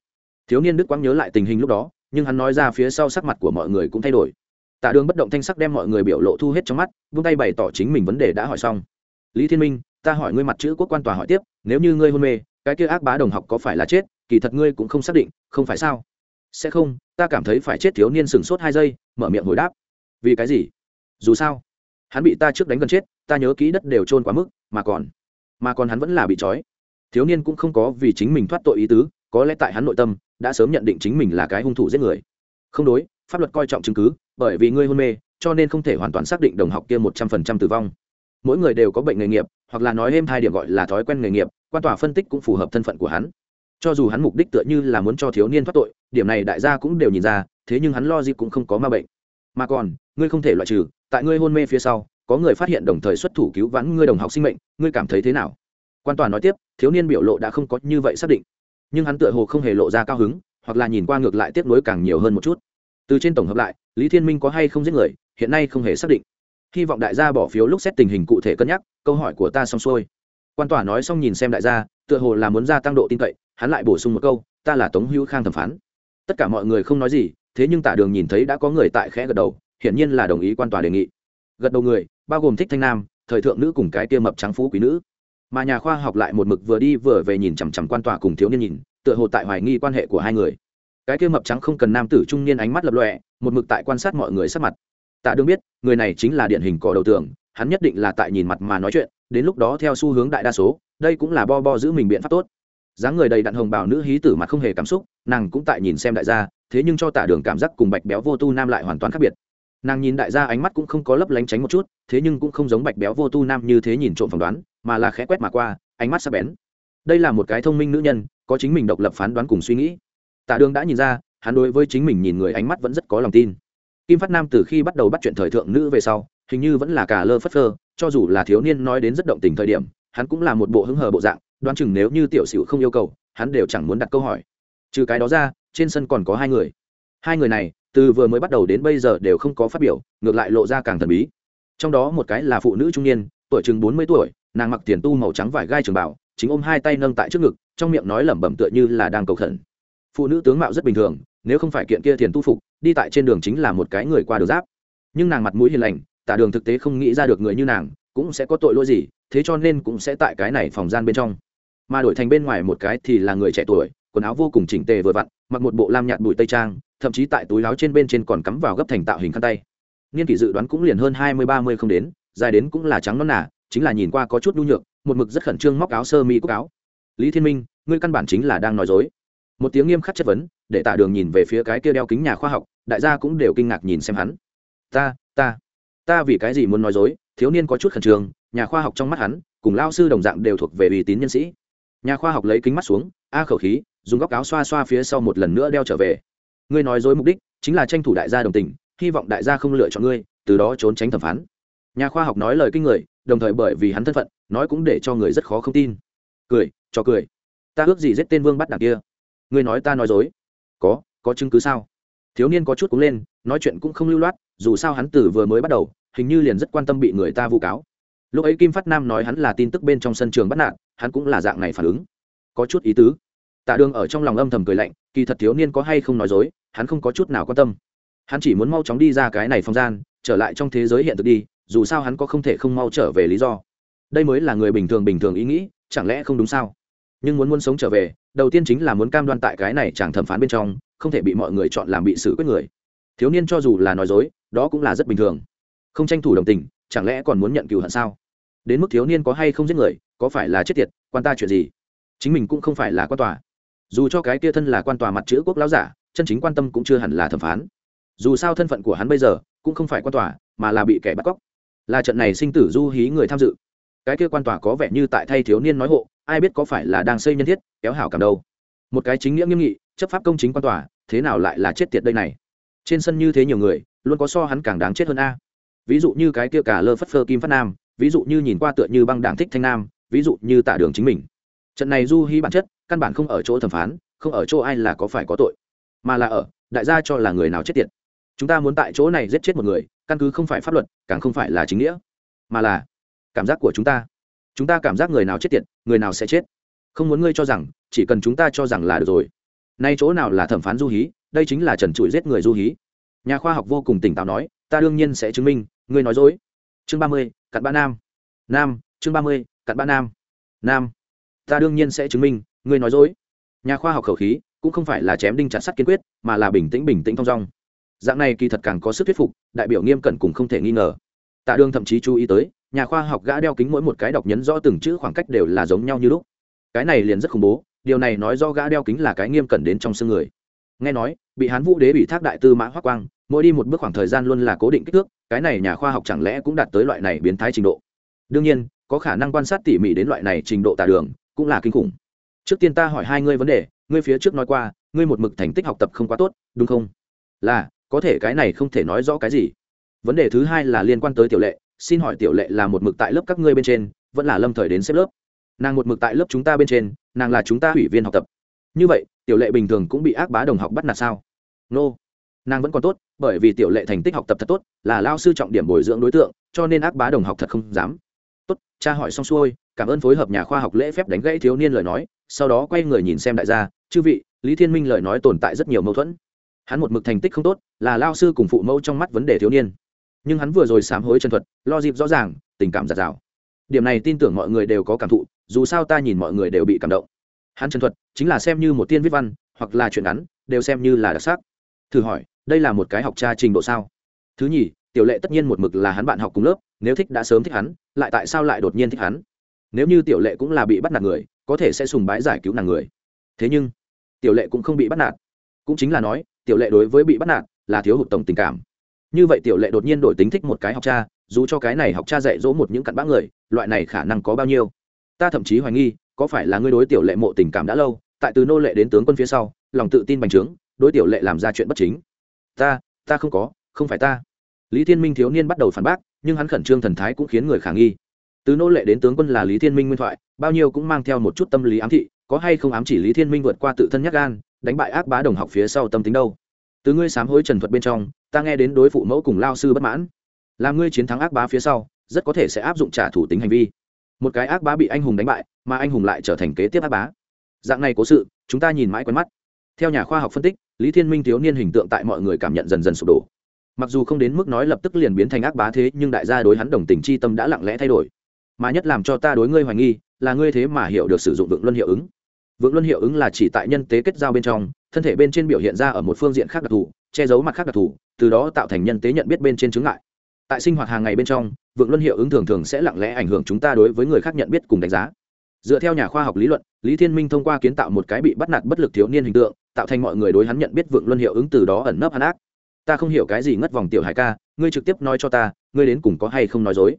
Thiếu niên đức quang nhớ lại tình hình lúc đó, nhưng hắn nói ra phía sau sắc mặt của mọi người cũng thay đổi tạ đường bất động thanh sắc đem mọi người biểu lộ thu hết trong mắt, vung tay bày tỏ chính mình vấn đề đã hỏi xong. Lý thiên minh, ta hỏi ngươi mặt chữ quốc quan tòa hỏi tiếp, nếu như ngươi hôn mê, cái kia ác bá đồng học có phải là chết, kỳ thật ngươi cũng không xác định, không phải sao? Sẽ không, ta cảm thấy phải chết thiếu niên sửng sốt hai giây, mở miệng hồi đáp. Vì cái gì? Dù sao, hắn bị ta trước đánh gần chết, ta nhớ kỹ đất đều trôn quá mức, mà còn mà còn hắn vẫn là bị trói. Thiếu niên cũng không có vì chính mình thoát tội ý tứ, có lẽ tại hắn nội tâm, đã sớm nhận định chính mình là cái hung thủ giết người. Không đối, pháp luật coi trọng chứng cứ bởi vì ngươi hôn mê, cho nên không thể hoàn toàn xác định đồng học kia một trăm phần trăm tử vong. Mỗi người đều có bệnh nghề nghiệp, hoặc là nói êm hai điểm gọi là thói quen nghề nghiệp, quan tòa phân tích cũng phù hợp thân phận của hắn. Cho dù hắn mục đích tựa như là muốn cho thiếu niên thoát tội, điểm này đại gia cũng đều nhìn ra, thế nhưng hắn lo gì cũng không có ma bệnh. Mà còn, ngươi không thể loại trừ, tại ngươi hôn mê phía sau, có người phát hiện đồng thời xuất thủ cứu vãn ngươi đồng học sinh mệnh, ngươi cảm thấy thế nào? Quan tòa nói tiếp, thiếu niên biểu lộ đã không có như vậy xác định. Nhưng hắn tựa hồ không hề lộ ra cao hứng, hoặc là nhìn qua ngược lại tiếp nối càng nhiều hơn một chút từ trên tổng hợp lại, lý thiên minh có hay không giết người, hiện nay không hề xác định. Hy vọng đại gia bỏ phiếu lúc xét tình hình cụ thể cân nhắc, câu hỏi của ta xong xuôi. Quan tòa nói xong nhìn xem đại gia, tựa hồ là muốn gia tăng độ tin cậy, hắn lại bổ sung một câu, ta là tống hữu khang thẩm phán. Tất cả mọi người không nói gì, thế nhưng tả đường nhìn thấy đã có người tại khẽ gật đầu, hiển nhiên là đồng ý quan tòa đề nghị. Gật đầu người, bao gồm thích thanh nam, thời thượng nữ cùng cái kia mập trắng phú quý nữ. Mà nhà khoa học lại một mực vừa đi vừa về nhìn chằm chằm quan tòa cùng thiếu niên nhìn, tựa hồ tại hoài nghi quan hệ của hai người cái kia mập trắng không cần nam tử trung niên ánh mắt lập lọe một mực tại quan sát mọi người sắc mặt. Tạ đương biết, người này chính là điển hình cỏ đầu tường, hắn nhất định là tại nhìn mặt mà nói chuyện, đến lúc đó theo xu hướng đại đa số, đây cũng là bo bo giữ mình biện pháp tốt. Dáng người đầy đặn hồng bảo nữ hí tử mặt không hề cảm xúc, nàng cũng tại nhìn xem đại gia, thế nhưng cho tả đường cảm giác cùng bạch béo vô tu nam lại hoàn toàn khác biệt. Nàng nhìn đại gia ánh mắt cũng không có lấp lánh tránh một chút, thế nhưng cũng không giống bạch béo vô tu nam như thế nhìn trộm phỏng đoán, mà là khẽ quét mà qua, ánh mắt sắc bén. Đây là một cái thông minh nữ nhân, có chính mình độc lập phán đoán cùng suy nghĩ. Tạ đường đã nhìn ra, hắn đối với chính mình nhìn người ánh mắt vẫn rất có lòng tin. Kim phát nam từ khi bắt đầu bắt chuyện thời thượng nữ về sau, hình như vẫn là cả lơ phất phơ, cho dù là thiếu niên nói đến rất động tình thời điểm, hắn cũng là một bộ hứng hờ bộ dạng, đoán chừng nếu như tiểu sửu không yêu cầu, hắn đều chẳng muốn đặt câu hỏi. Trừ cái đó ra, trên sân còn có hai người. Hai người này, từ vừa mới bắt đầu đến bây giờ đều không có phát biểu, ngược lại lộ ra càng thần bí. Trong đó một cái là phụ nữ trung niên, tuổi chừng bốn mươi tuổi, nàng mặc tiền tu màu trắng vải gai trường bảo chính ôm hai tay nâng tại trước ngực, trong miệng nói lẩm bẩm tựa như là đang cầu khẩn phụ nữ tướng mạo rất bình thường nếu không phải kiện kia thiền tu phục đi tại trên đường chính là một cái người qua đường giáp. Nhưng nàng mặt mũi hiền lành tả đường thực tế không nghĩ ra được người như nàng cũng sẽ có tội lỗi gì thế cho nên cũng sẽ tại cái này phòng gian bên trong. Mà đổi thành bên ngoài một cái thì là người trẻ tuổi quần áo vô cùng chỉnh tề vừa vặn mặc một bộ lam nhạt bụi tây trang thậm chí tại túi áo trên bên trên còn cắm vào gấp thành tạo hình khăn tay. Niên kỷ dự đoán cũng liền hơn hai mươi ba mươi không đến dài đến cũng là trắng non nà, chính là nhìn qua có chút nhu nhược một mực rất khẩn trương móc áo sơ mi cúc áo. Lý thiên minh ngươi căn bản chính là đang nói dối một tiếng nghiêm khắc chất vấn, để tả đường nhìn về phía cái kia đeo kính nhà khoa học, đại gia cũng đều kinh ngạc nhìn xem hắn. Ta ta ta vì cái gì muốn nói dối, thiếu niên có chút khẩn trương, nhà khoa học trong mắt hắn, cùng lao sư đồng dạng đều thuộc về uy tín nhân sĩ. Nhà khoa học lấy kính mắt xuống, a khẩu khí, dùng góc áo xoa xoa phía sau một lần nữa đeo trở về. Ngươi nói dối mục đích, chính là tranh thủ đại gia đồng tình, hy vọng đại gia không lựa chọn ngươi, từ đó trốn tránh thẩm phán. Nhà khoa học nói lời kinh người, đồng thời bởi vì hắn thân phận, nói cũng để cho người rất khó không tin. Cười, cho cười. Ta ước gì giết tên vương bắt đảng kia ngươi nói ta nói dối. Có có chứng cứ sao? Thiếu niên có chút cũng lên, nói chuyện cũng không lưu loát, dù sao hắn từ vừa mới bắt đầu, hình như liền rất quan tâm bị người ta vu cáo. Lúc ấy kim phát nam nói hắn là tin tức bên trong sân trường bắt nạn hắn cũng là dạng này phản ứng. Có chút ý tứ. Tạ đường ở trong lòng âm thầm cười lạnh, kỳ thật thiếu niên có hay không nói dối, hắn không có chút nào quan tâm. Hắn chỉ muốn mau chóng đi ra cái này phong gian, trở lại trong thế giới hiện thực đi, dù sao hắn có không thể không mau trở về lý do. Đây mới là người bình thường bình thường ý nghĩ, chẳng lẽ không đúng sao? Nhưng muốn muốn sống trở về đầu tiên chính là muốn cam đoan tại cái này chẳng thẩm phán bên trong, không thể bị mọi người chọn làm bị xử quyết người. Thiếu niên cho dù là nói dối, đó cũng là rất bình thường. Không tranh thủ đồng tình, chẳng lẽ còn muốn nhận cựu hận sao? Đến mức thiếu niên có hay không giết người, có phải là chết tiệt, quan ta chuyện gì? Chính mình cũng không phải là quan tòa. Dù cho cái kia thân là quan tòa mặt chữ quốc lão giả, chân chính quan tâm cũng chưa hẳn là thẩm phán. Dù sao thân phận của hắn bây giờ, cũng không phải quan tòa, mà là bị kẻ bắt cóc. Là trận này sinh tử du hí người tham dự. Cái kia quan tòa có vẻ như tại thay thiếu niên nói hộ ai biết có phải là đang xây nhân thiết, kéo hảo cảm đâu. Một cái chính nghĩa nghiêm nghị, chấp pháp công chính quan tòa, thế nào lại là chết tiệt đây này? Trên sân như thế nhiều người, luôn có so hắn càng đáng chết hơn a. Ví dụ như cái kia cả lơ phất phơ kim phát nam, ví dụ như nhìn qua tựa như băng đảng thích thanh nam, ví dụ như tạ đường chính mình. Trận này du hí bản chất, căn bản không ở chỗ thẩm phán, không ở chỗ ai là có phải có tội, mà là ở, đại gia cho là người nào chết tiệt. Chúng ta muốn tại chỗ này giết chết một người, căn cứ không phải pháp luật, càng không phải là chính nghĩa, mà là cảm giác của chúng ta chúng ta cảm giác người nào chết tiệt, người nào sẽ chết. Không muốn ngươi cho rằng, chỉ cần chúng ta cho rằng là được rồi. Nay chỗ nào là thẩm phán du hí, đây chính là trần trụi giết người du hí. Nhà khoa học vô cùng tỉnh táo nói, ta đương nhiên sẽ chứng minh, ngươi nói dối. Chương ba mươi, cặn ba nam. Nam, chương ba mươi, cặn ba nam. Nam, ta đương nhiên sẽ chứng minh, ngươi nói dối. Nhà khoa học khẩu khí cũng không phải là chém đinh chặt sắt kiên quyết, mà là bình tĩnh bình tĩnh thong dong. Dạng này kỳ thật càng có sức thuyết phục, đại biểu nghiêm cẩn cùng không thể nghi ngờ. Tạ đương thậm chí chú ý tới nhà khoa học gã đeo kính mỗi một cái đọc nhấn rõ từng chữ khoảng cách đều là giống nhau như lúc. Cái này liền rất khủng bố, điều này nói do gã đeo kính là cái nghiêm cẩn đến trong xương người. Nghe nói, bị hán vũ đế bị thác đại tư mã hoắc quang, mỗi đi một bước khoảng thời gian luôn là cố định kích thước, cái này nhà khoa học chẳng lẽ cũng đạt tới loại này biến thái trình độ? Đương nhiên, có khả năng quan sát tỉ mỉ đến loại này trình độ tà đường, cũng là kinh khủng. Trước tiên ta hỏi hai ngươi vấn đề, ngươi phía trước nói qua, ngươi một mực thành tích học tập không quá tốt, đúng không? Là, có thể cái này không thể nói rõ cái gì. Vấn đề thứ hai là liên quan tới tiểu lệ xin hỏi tiểu lệ là một mực tại lớp các ngươi bên trên, vẫn là lâm thời đến xếp lớp? Nàng một mực tại lớp chúng ta bên trên, nàng là chúng ta ủy viên học tập. Như vậy, tiểu lệ bình thường cũng bị ác bá đồng học bắt nạt sao? Nô、no. nàng vẫn còn tốt, bởi vì tiểu lệ thành tích học tập thật tốt, là lao sư trọng điểm bồi dưỡng đối tượng, cho nên ác bá đồng học thật không dám. Tốt, cha hỏi xong xuôi, cảm ơn phối hợp nhà khoa học lễ phép đánh gãy thiếu niên lời nói, sau đó quay người nhìn xem đại gia, chư vị, lý thiên minh lời nói tồn tại rất nhiều mâu thuẫn. Hắn một mực thành tích không tốt, là lao sư cùng phụ mẫu trong mắt vấn đề thiếu niên nhưng hắn vừa rồi sám hối chân thuật, lo dịp rõ ràng, tình cảm giạt rào. Điểm này tin tưởng mọi người đều có cảm thụ, dù sao ta nhìn mọi người đều bị cảm động. Hắn chân thuật chính là xem như một tiên viết văn, hoặc là chuyện ngắn, đều xem như là đặc sắc. Thử hỏi, đây là một cái học tra trình độ sao? Thứ nhì, tiểu lệ tất nhiên một mực là hắn bạn học cùng lớp, nếu thích đã sớm thích hắn, lại tại sao lại đột nhiên thích hắn? Nếu như tiểu lệ cũng là bị bắt nạt người, có thể sẽ sùng bái giải cứu nàng người. Thế nhưng, tiểu lệ cũng không bị bắt nạt. Cũng chính là nói, tiểu lệ đối với bị bắt nạt là thiếu hụt tổng tình cảm như vậy tiểu lệ đột nhiên đổi tính thích một cái học cha, dù cho cái này học cha dạy dỗ một những cặn bã người, loại này khả năng có bao nhiêu? Ta thậm chí hoài nghi, có phải là ngươi đối tiểu lệ mộ tình cảm đã lâu, tại từ nô lệ đến tướng quân phía sau, lòng tự tin bành trướng, đối tiểu lệ làm ra chuyện bất chính. Ta ta không có, không phải ta. Lý thiên minh thiếu niên bắt đầu phản bác, nhưng hắn khẩn trương thần thái cũng khiến người khả nghi. Từ nô lệ đến tướng quân là lý thiên minh nguyên thoại, bao nhiêu cũng mang theo một chút tâm lý ám thị, có hay không ám chỉ lý thiên minh vượt qua tự thân nhắc gan, đánh bại ác bá đồng học phía sau tâm tính đâu? Từ ngươi sám hối trần thuật bên trong, ta nghe đến đối phụ mẫu cùng lao sư bất mãn. Làm ngươi chiến thắng ác bá phía sau, rất có thể sẽ áp dụng trả thủ tính hành vi. Một cái ác bá bị anh hùng đánh bại, mà anh hùng lại trở thành kế tiếp ác bá. Dạng này cố sự, chúng ta nhìn mãi quen mắt. Theo nhà khoa học phân tích, lý thiên minh thiếu niên hình tượng tại mọi người cảm nhận dần dần sụp đổ. Mặc dù không đến mức nói lập tức liền biến thành ác bá thế, nhưng đại gia đối hắn đồng tình chi tâm đã lặng lẽ thay đổi. Mà nhất làm cho ta đối ngươi hoài nghi, là ngươi thế mà hiểu được sử dụng vượng luân hiệu ứng vượng luân hiệu ứng là chỉ tại nhân tế kết giao bên trong, thân thể bên trên biểu hiện ra ở một phương diện khác đặc thù, che giấu mặt khác đặc thù, từ đó tạo thành nhân tế nhận biết bên trên chứng ngại. Tại sinh hoạt hàng ngày bên trong, vượng luân hiệu ứng thường thường sẽ lặng lẽ ảnh hưởng chúng ta đối với người khác nhận biết cùng đánh giá. Dựa theo nhà khoa học lý luận, lý thiên minh thông qua kiến tạo một cái bị bắt nạt bất lực thiếu niên hình tượng, tạo thành mọi người đối hắn nhận biết vượng luân hiệu ứng từ đó ẩn nấp hắn ác. Ta không hiểu cái gì ngất vòng tiểu hải ca, ngươi trực tiếp nói cho ta, ngươi đến cùng có hay không nói dối.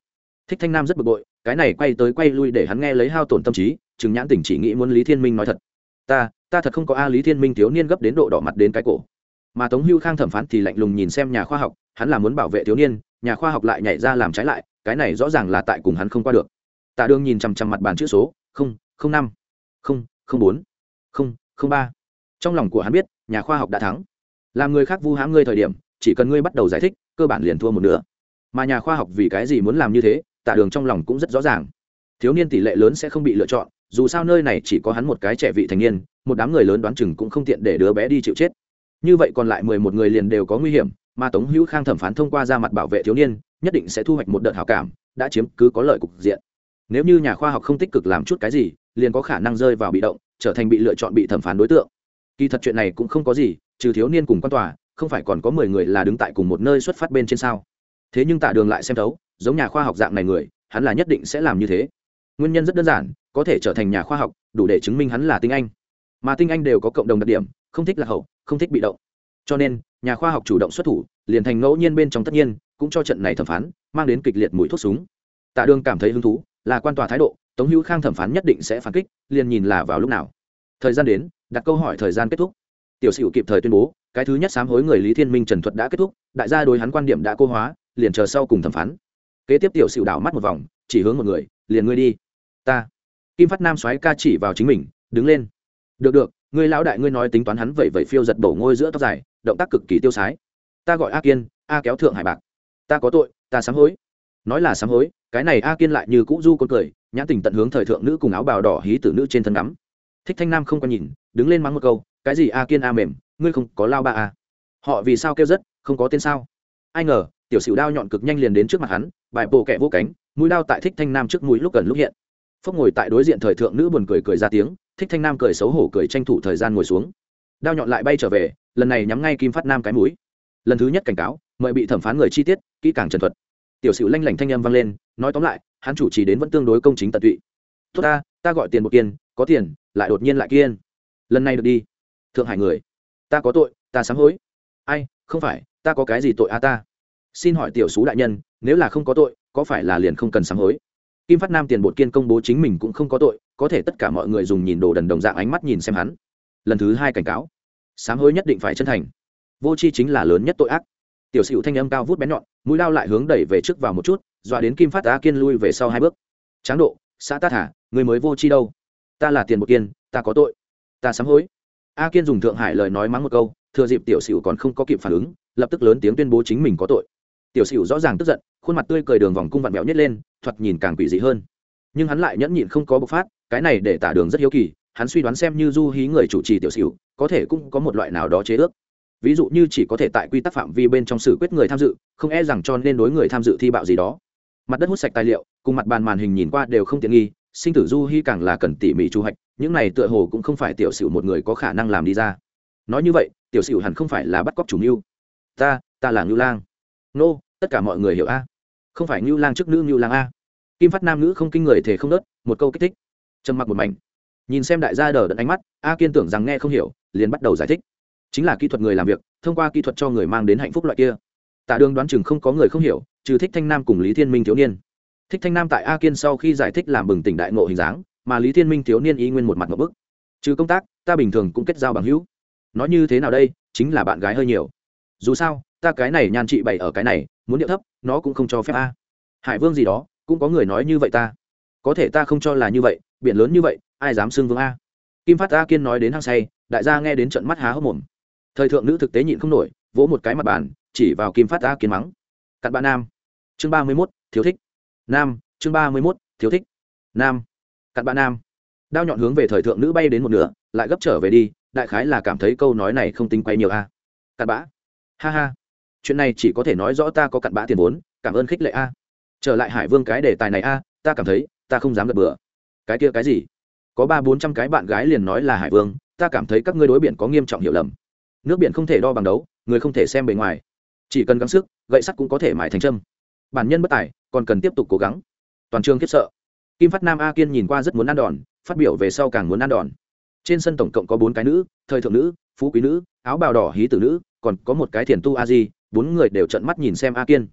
Thích thanh nam rất bực bội, cái này quay tới quay lui để hắn nghe lấy hao tổn tâm trí chừng nhãn tỉnh chỉ nghĩ muốn lý thiên minh nói thật. Ta ta thật không có a lý thiên minh thiếu niên gấp đến độ đỏ mặt đến cái cổ. Mà tống hưu khang thẩm phán thì lạnh lùng nhìn xem nhà khoa học, hắn là muốn bảo vệ thiếu niên, nhà khoa học lại nhảy ra làm trái lại, cái này rõ ràng là tại cùng hắn không qua được. Tạ đương nhìn chằm chằm mặt bàn chữ số, không không năm, không không bốn, không không ba. Trong lòng của hắn biết, nhà khoa học đã thắng. Làm người khác vu hãm ngươi thời điểm, chỉ cần ngươi bắt đầu giải thích, cơ bản liền thua một nửa. Mà nhà khoa học vì cái gì muốn làm như thế, tạ đường trong lòng cũng rất rõ ràng. Thiếu niên tỷ lệ lớn sẽ không bị lựa chọn dù sao nơi này chỉ có hắn một cái trẻ vị thành niên, một đám người lớn đoán chừng cũng không tiện để đứa bé đi chịu chết. Như vậy còn lại mười một người liền đều có nguy hiểm, mà tống hữu khang thẩm phán thông qua ra mặt bảo vệ thiếu niên, nhất định sẽ thu hoạch một đợt hảo cảm, đã chiếm cứ có lợi cục diện. Nếu như nhà khoa học không tích cực làm chút cái gì, liền có khả năng rơi vào bị động, trở thành bị lựa chọn bị thẩm phán đối tượng. Kỳ thật chuyện này cũng không có gì, trừ thiếu niên cùng quan tòa, không phải còn có mười người là đứng tại cùng một nơi xuất phát bên trên sao? Thế nhưng tạ đường lại xem thấu, giống nhà khoa học dạng này người, hắn là nhất định sẽ làm như thế. Nguyên nhân rất đơn giản có thể trở thành nhà khoa học, đủ để chứng minh hắn là tinh anh. Mà tinh anh đều có cộng đồng đặc điểm, không thích là hậu, không thích bị động. Cho nên, nhà khoa học chủ động xuất thủ, liền thành ngẫu nhiên bên trong tất nhiên, cũng cho trận này thẩm phán mang đến kịch liệt mùi thuốc súng. Tạ đường cảm thấy hứng thú, là quan tòa thái độ, tống hữu khang thẩm phán nhất định sẽ phản kích, liền nhìn là vào lúc nào. Thời gian đến, đặt câu hỏi thời gian kết thúc. Tiểu sửu kịp thời tuyên bố, cái thứ nhất sám hối người lý thiên minh trần thuật đã kết thúc, đại gia đối hắn quan điểm đã cô hóa, liền chờ sau cùng thẩm phán. Kế tiếp tiểu sửu đảo mắt một vòng, chỉ hướng một người, liền ngươi đi, ta kim phát nam soái ca chỉ vào chính mình, đứng lên. Được được, ngươi lão đại ngươi nói tính toán hắn vậy vậy phiêu giật bổ ngôi giữa tóc dài, động tác cực kỳ tiêu sái. Ta gọi a kiên, a kéo thượng hải bạc. Ta có tội, ta sám hối. Nói là sám hối, cái này a kiên lại như cũ du con cười, nhãn tình tận hướng thời thượng nữ cùng áo bào đỏ hí tử nữ trên thân ngắm. Thích thanh nam không có nhìn, đứng lên mắng một câu, cái gì a kiên a mềm, ngươi không có lao ba a. Họ vì sao kêu rất, không có tên sao? Ai ngờ, tiểu sửu đao nhọn cực nhanh liền đến trước mặt hắn, bài bộ kẹ vô cánh, mũi đao tại thích thanh nam trước mũi lúc gần lúc hiện phốc ngồi tại đối diện thời thượng nữ buồn cười cười ra tiếng, thích thanh nam cười xấu hổ cười tranh thủ thời gian ngồi xuống. Đao nhọn lại bay trở về, lần này nhắm ngay kim phát nam cái mũi. Lần thứ nhất cảnh cáo, mời bị thẩm phán người chi tiết, kỹ càng trần thuật. Tiểu sử lanh lảnh thanh âm vang lên, nói tóm lại, hắn chủ trì đến vẫn tương đối công chính tận tụy. Tốt ta ta gọi tiền một kiên, có tiền, lại đột nhiên lại kiên. Lần này được đi. Thượng hải người, ta có tội, ta sám hối. Ai, không phải, ta có cái gì tội a ta? Xin hỏi tiểu sú đại nhân, nếu là không có tội, có phải là liền không cần sám hối? Kim phát nam tiền bột kiên công bố chính mình cũng không có tội, có thể tất cả mọi người dùng nhìn đồ đần đồng dạng ánh mắt nhìn xem hắn. Lần thứ hai cảnh cáo. Sám hối nhất định phải chân thành. Vô c h i chính là lớn nhất tội ác. Tiểu sửu thanh âm cao vút bén nhọn, mũi lao lại hướng đẩy về trước vào một chút, dọa đến kim phát á kiên lui về sau hai bước. Tráng độ, xã ta thả người mới vô c h i đâu? Ta là tiền bột kiên, ta có tội. Ta sám hối. A kiên dùng thượng hải lời nói mắng một câu, thừa dịp tiểu sửu còn không có kịp phản ứng, lập tức lớn tiếng tuyên bố chính mình có tội tiểu sửu rõ ràng tức giận, khuôn mặt tươi cười đường vòng cung vặn vẹo nhét lên, thoạt nhìn càng quỷ dị hơn. Nhưng hắn lại nhẫn nhịn không có bộc phát, cái này để tả đường rất hiếu kỳ, hắn suy đoán xem như du hí người chủ trì tiểu sửu, có thể cũng có một loại nào đó chế ước. Ví dụ như chỉ có thể tại quy tắc phạm vi bên trong xử quyết người tham dự, không e rằng cho nên đối người tham dự thi bạo gì đó. Mặt đất hút sạch tài liệu, cùng mặt bàn màn hình nhìn qua đều không tiện nghi, sinh tử du hy càng là cần tỉ mỉ chu hoạch những này tựa hồ cũng không phải tiểu sửu một người có khả năng làm đi ra. Nói như vậy, tiểu sửu hẳn không phải là bắt cóc chủ mưu. Ta ta là ngưu lang nô、no, tất cả mọi người hiểu a. Không phải ngưu lang trước nữ ngưu lang a. Kim phát nam nữ không kinh người thể không nớt một câu kích thích. Trầm mặc một mảnh. Nhìn xem đại gia đờ đẫn ánh mắt a kiên tưởng rằng nghe không hiểu liền bắt đầu giải thích. Chính là kỹ thuật người làm việc thông qua kỹ thuật cho người mang đến hạnh phúc loại kia. Tạ đường đoán chừng không có người không hiểu trừ thích thanh nam cùng lý thiên minh thiếu niên. Thích thanh nam tại a kiên sau khi giải thích làm bừng tỉnh đại ngộ hình dáng mà lý thiên minh thiếu niên ý nguyên một mặt một bức. Trừ công tác ta bình thường cũng kết giao bằng hữu. Nói như thế nào đây chính là bạn gái hơi nhiều dù sao, ta cái này nhan trị bày ở cái này, muốn điệu thấp, nó cũng không cho phép a. Hải vương gì đó, cũng có người nói như vậy ta. Có thể ta không cho là như vậy, biển lớn như vậy, ai dám xưng vương a? Kim phát a kiên nói đến hăng say, đại gia nghe đến trận mắt há hốc mồm. Thời thượng nữ thực tế nhịn không nổi, vỗ một cái mặt bàn, chỉ vào kim phát a kiên mắng. Cặn bạn nam. Chương ba mươi mốt, thiếu thích. Nam, chương ba mươi mốt, thiếu thích. Nam, cặn bạn nam. Đao nhọn hướng về thời thượng nữ bay đến một nửa, lại gấp trở về đi, đại khái là cảm thấy câu nói này không tính quay nhiều a. Cặn bã ha ha. Chuyện này chỉ có thể nói rõ ta có cặn bã tiền vốn, cảm ơn khích lệ a. Trở lại hải vương cái đề tài này a, ta cảm thấy, ta không dám gật bừa. Cái kia cái gì? Có ba bốn trăm cái bạn gái liền nói là hải vương, ta cảm thấy các ngươi đối biển có nghiêm trọng hiểu lầm. Nước biển không thể đo bằng đấu, người không thể xem bề ngoài. Chỉ cần gắng sức, gậy sắt cũng có thể mải thành trâm bản nhân bất tài, còn cần tiếp tục cố gắng. Toàn trường khiếp sợ. Kim phát nam a kiên nhìn qua rất muốn ăn đòn, phát biểu về sau càng muốn ăn đòn. Trên sân tổng cộng có bốn cái nữ, thời thượng nữ, phú quý nữ, áo bào đỏ hí tử nữ còn có một cái thiền tu a di, bốn người đều trận mắt nhìn xem a kiên.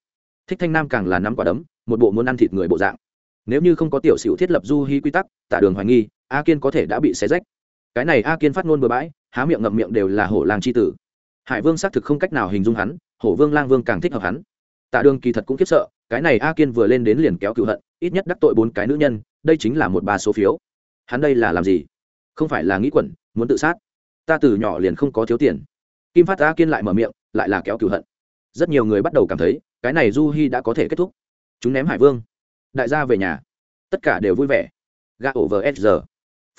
Thích thanh nam càng là nắm quả đấm, một bộ muốn ăn thịt người bộ dạng. Nếu như không có tiểu sửu thiết lập du hy quy tắc, tả đường hoài nghi, a kiên có thể đã bị xé rách. Cái này a kiên phát ngôn bừa bãi, há miệng ngậm miệng đều là hổ lang c h i tử. Hải vương xác thực không cách nào hình dung hắn, hổ vương lang vương càng thích hợp hắn. Tạ đường kỳ thật cũng khiếp sợ, cái này a kiên vừa lên đến liền kéo cựu hận, ít nhất đắc tội bốn cái nữ nhân, đây chính là một ba số phiếu. Hắn đây là làm gì? Không phải là nghĩ quẩn, muốn tự sát. Ta từ nhỏ liền không có thiếu tiền kim phát a kiên lại mở miệng, lại là kéo cửu hận. Rất nhiều người bắt đầu cảm thấy, cái này du hi đã có thể kết thúc. Chúng ném hải vương. Đại gia về nhà. Tất cả đều vui vẻ. Gà ổ vờ s giờ.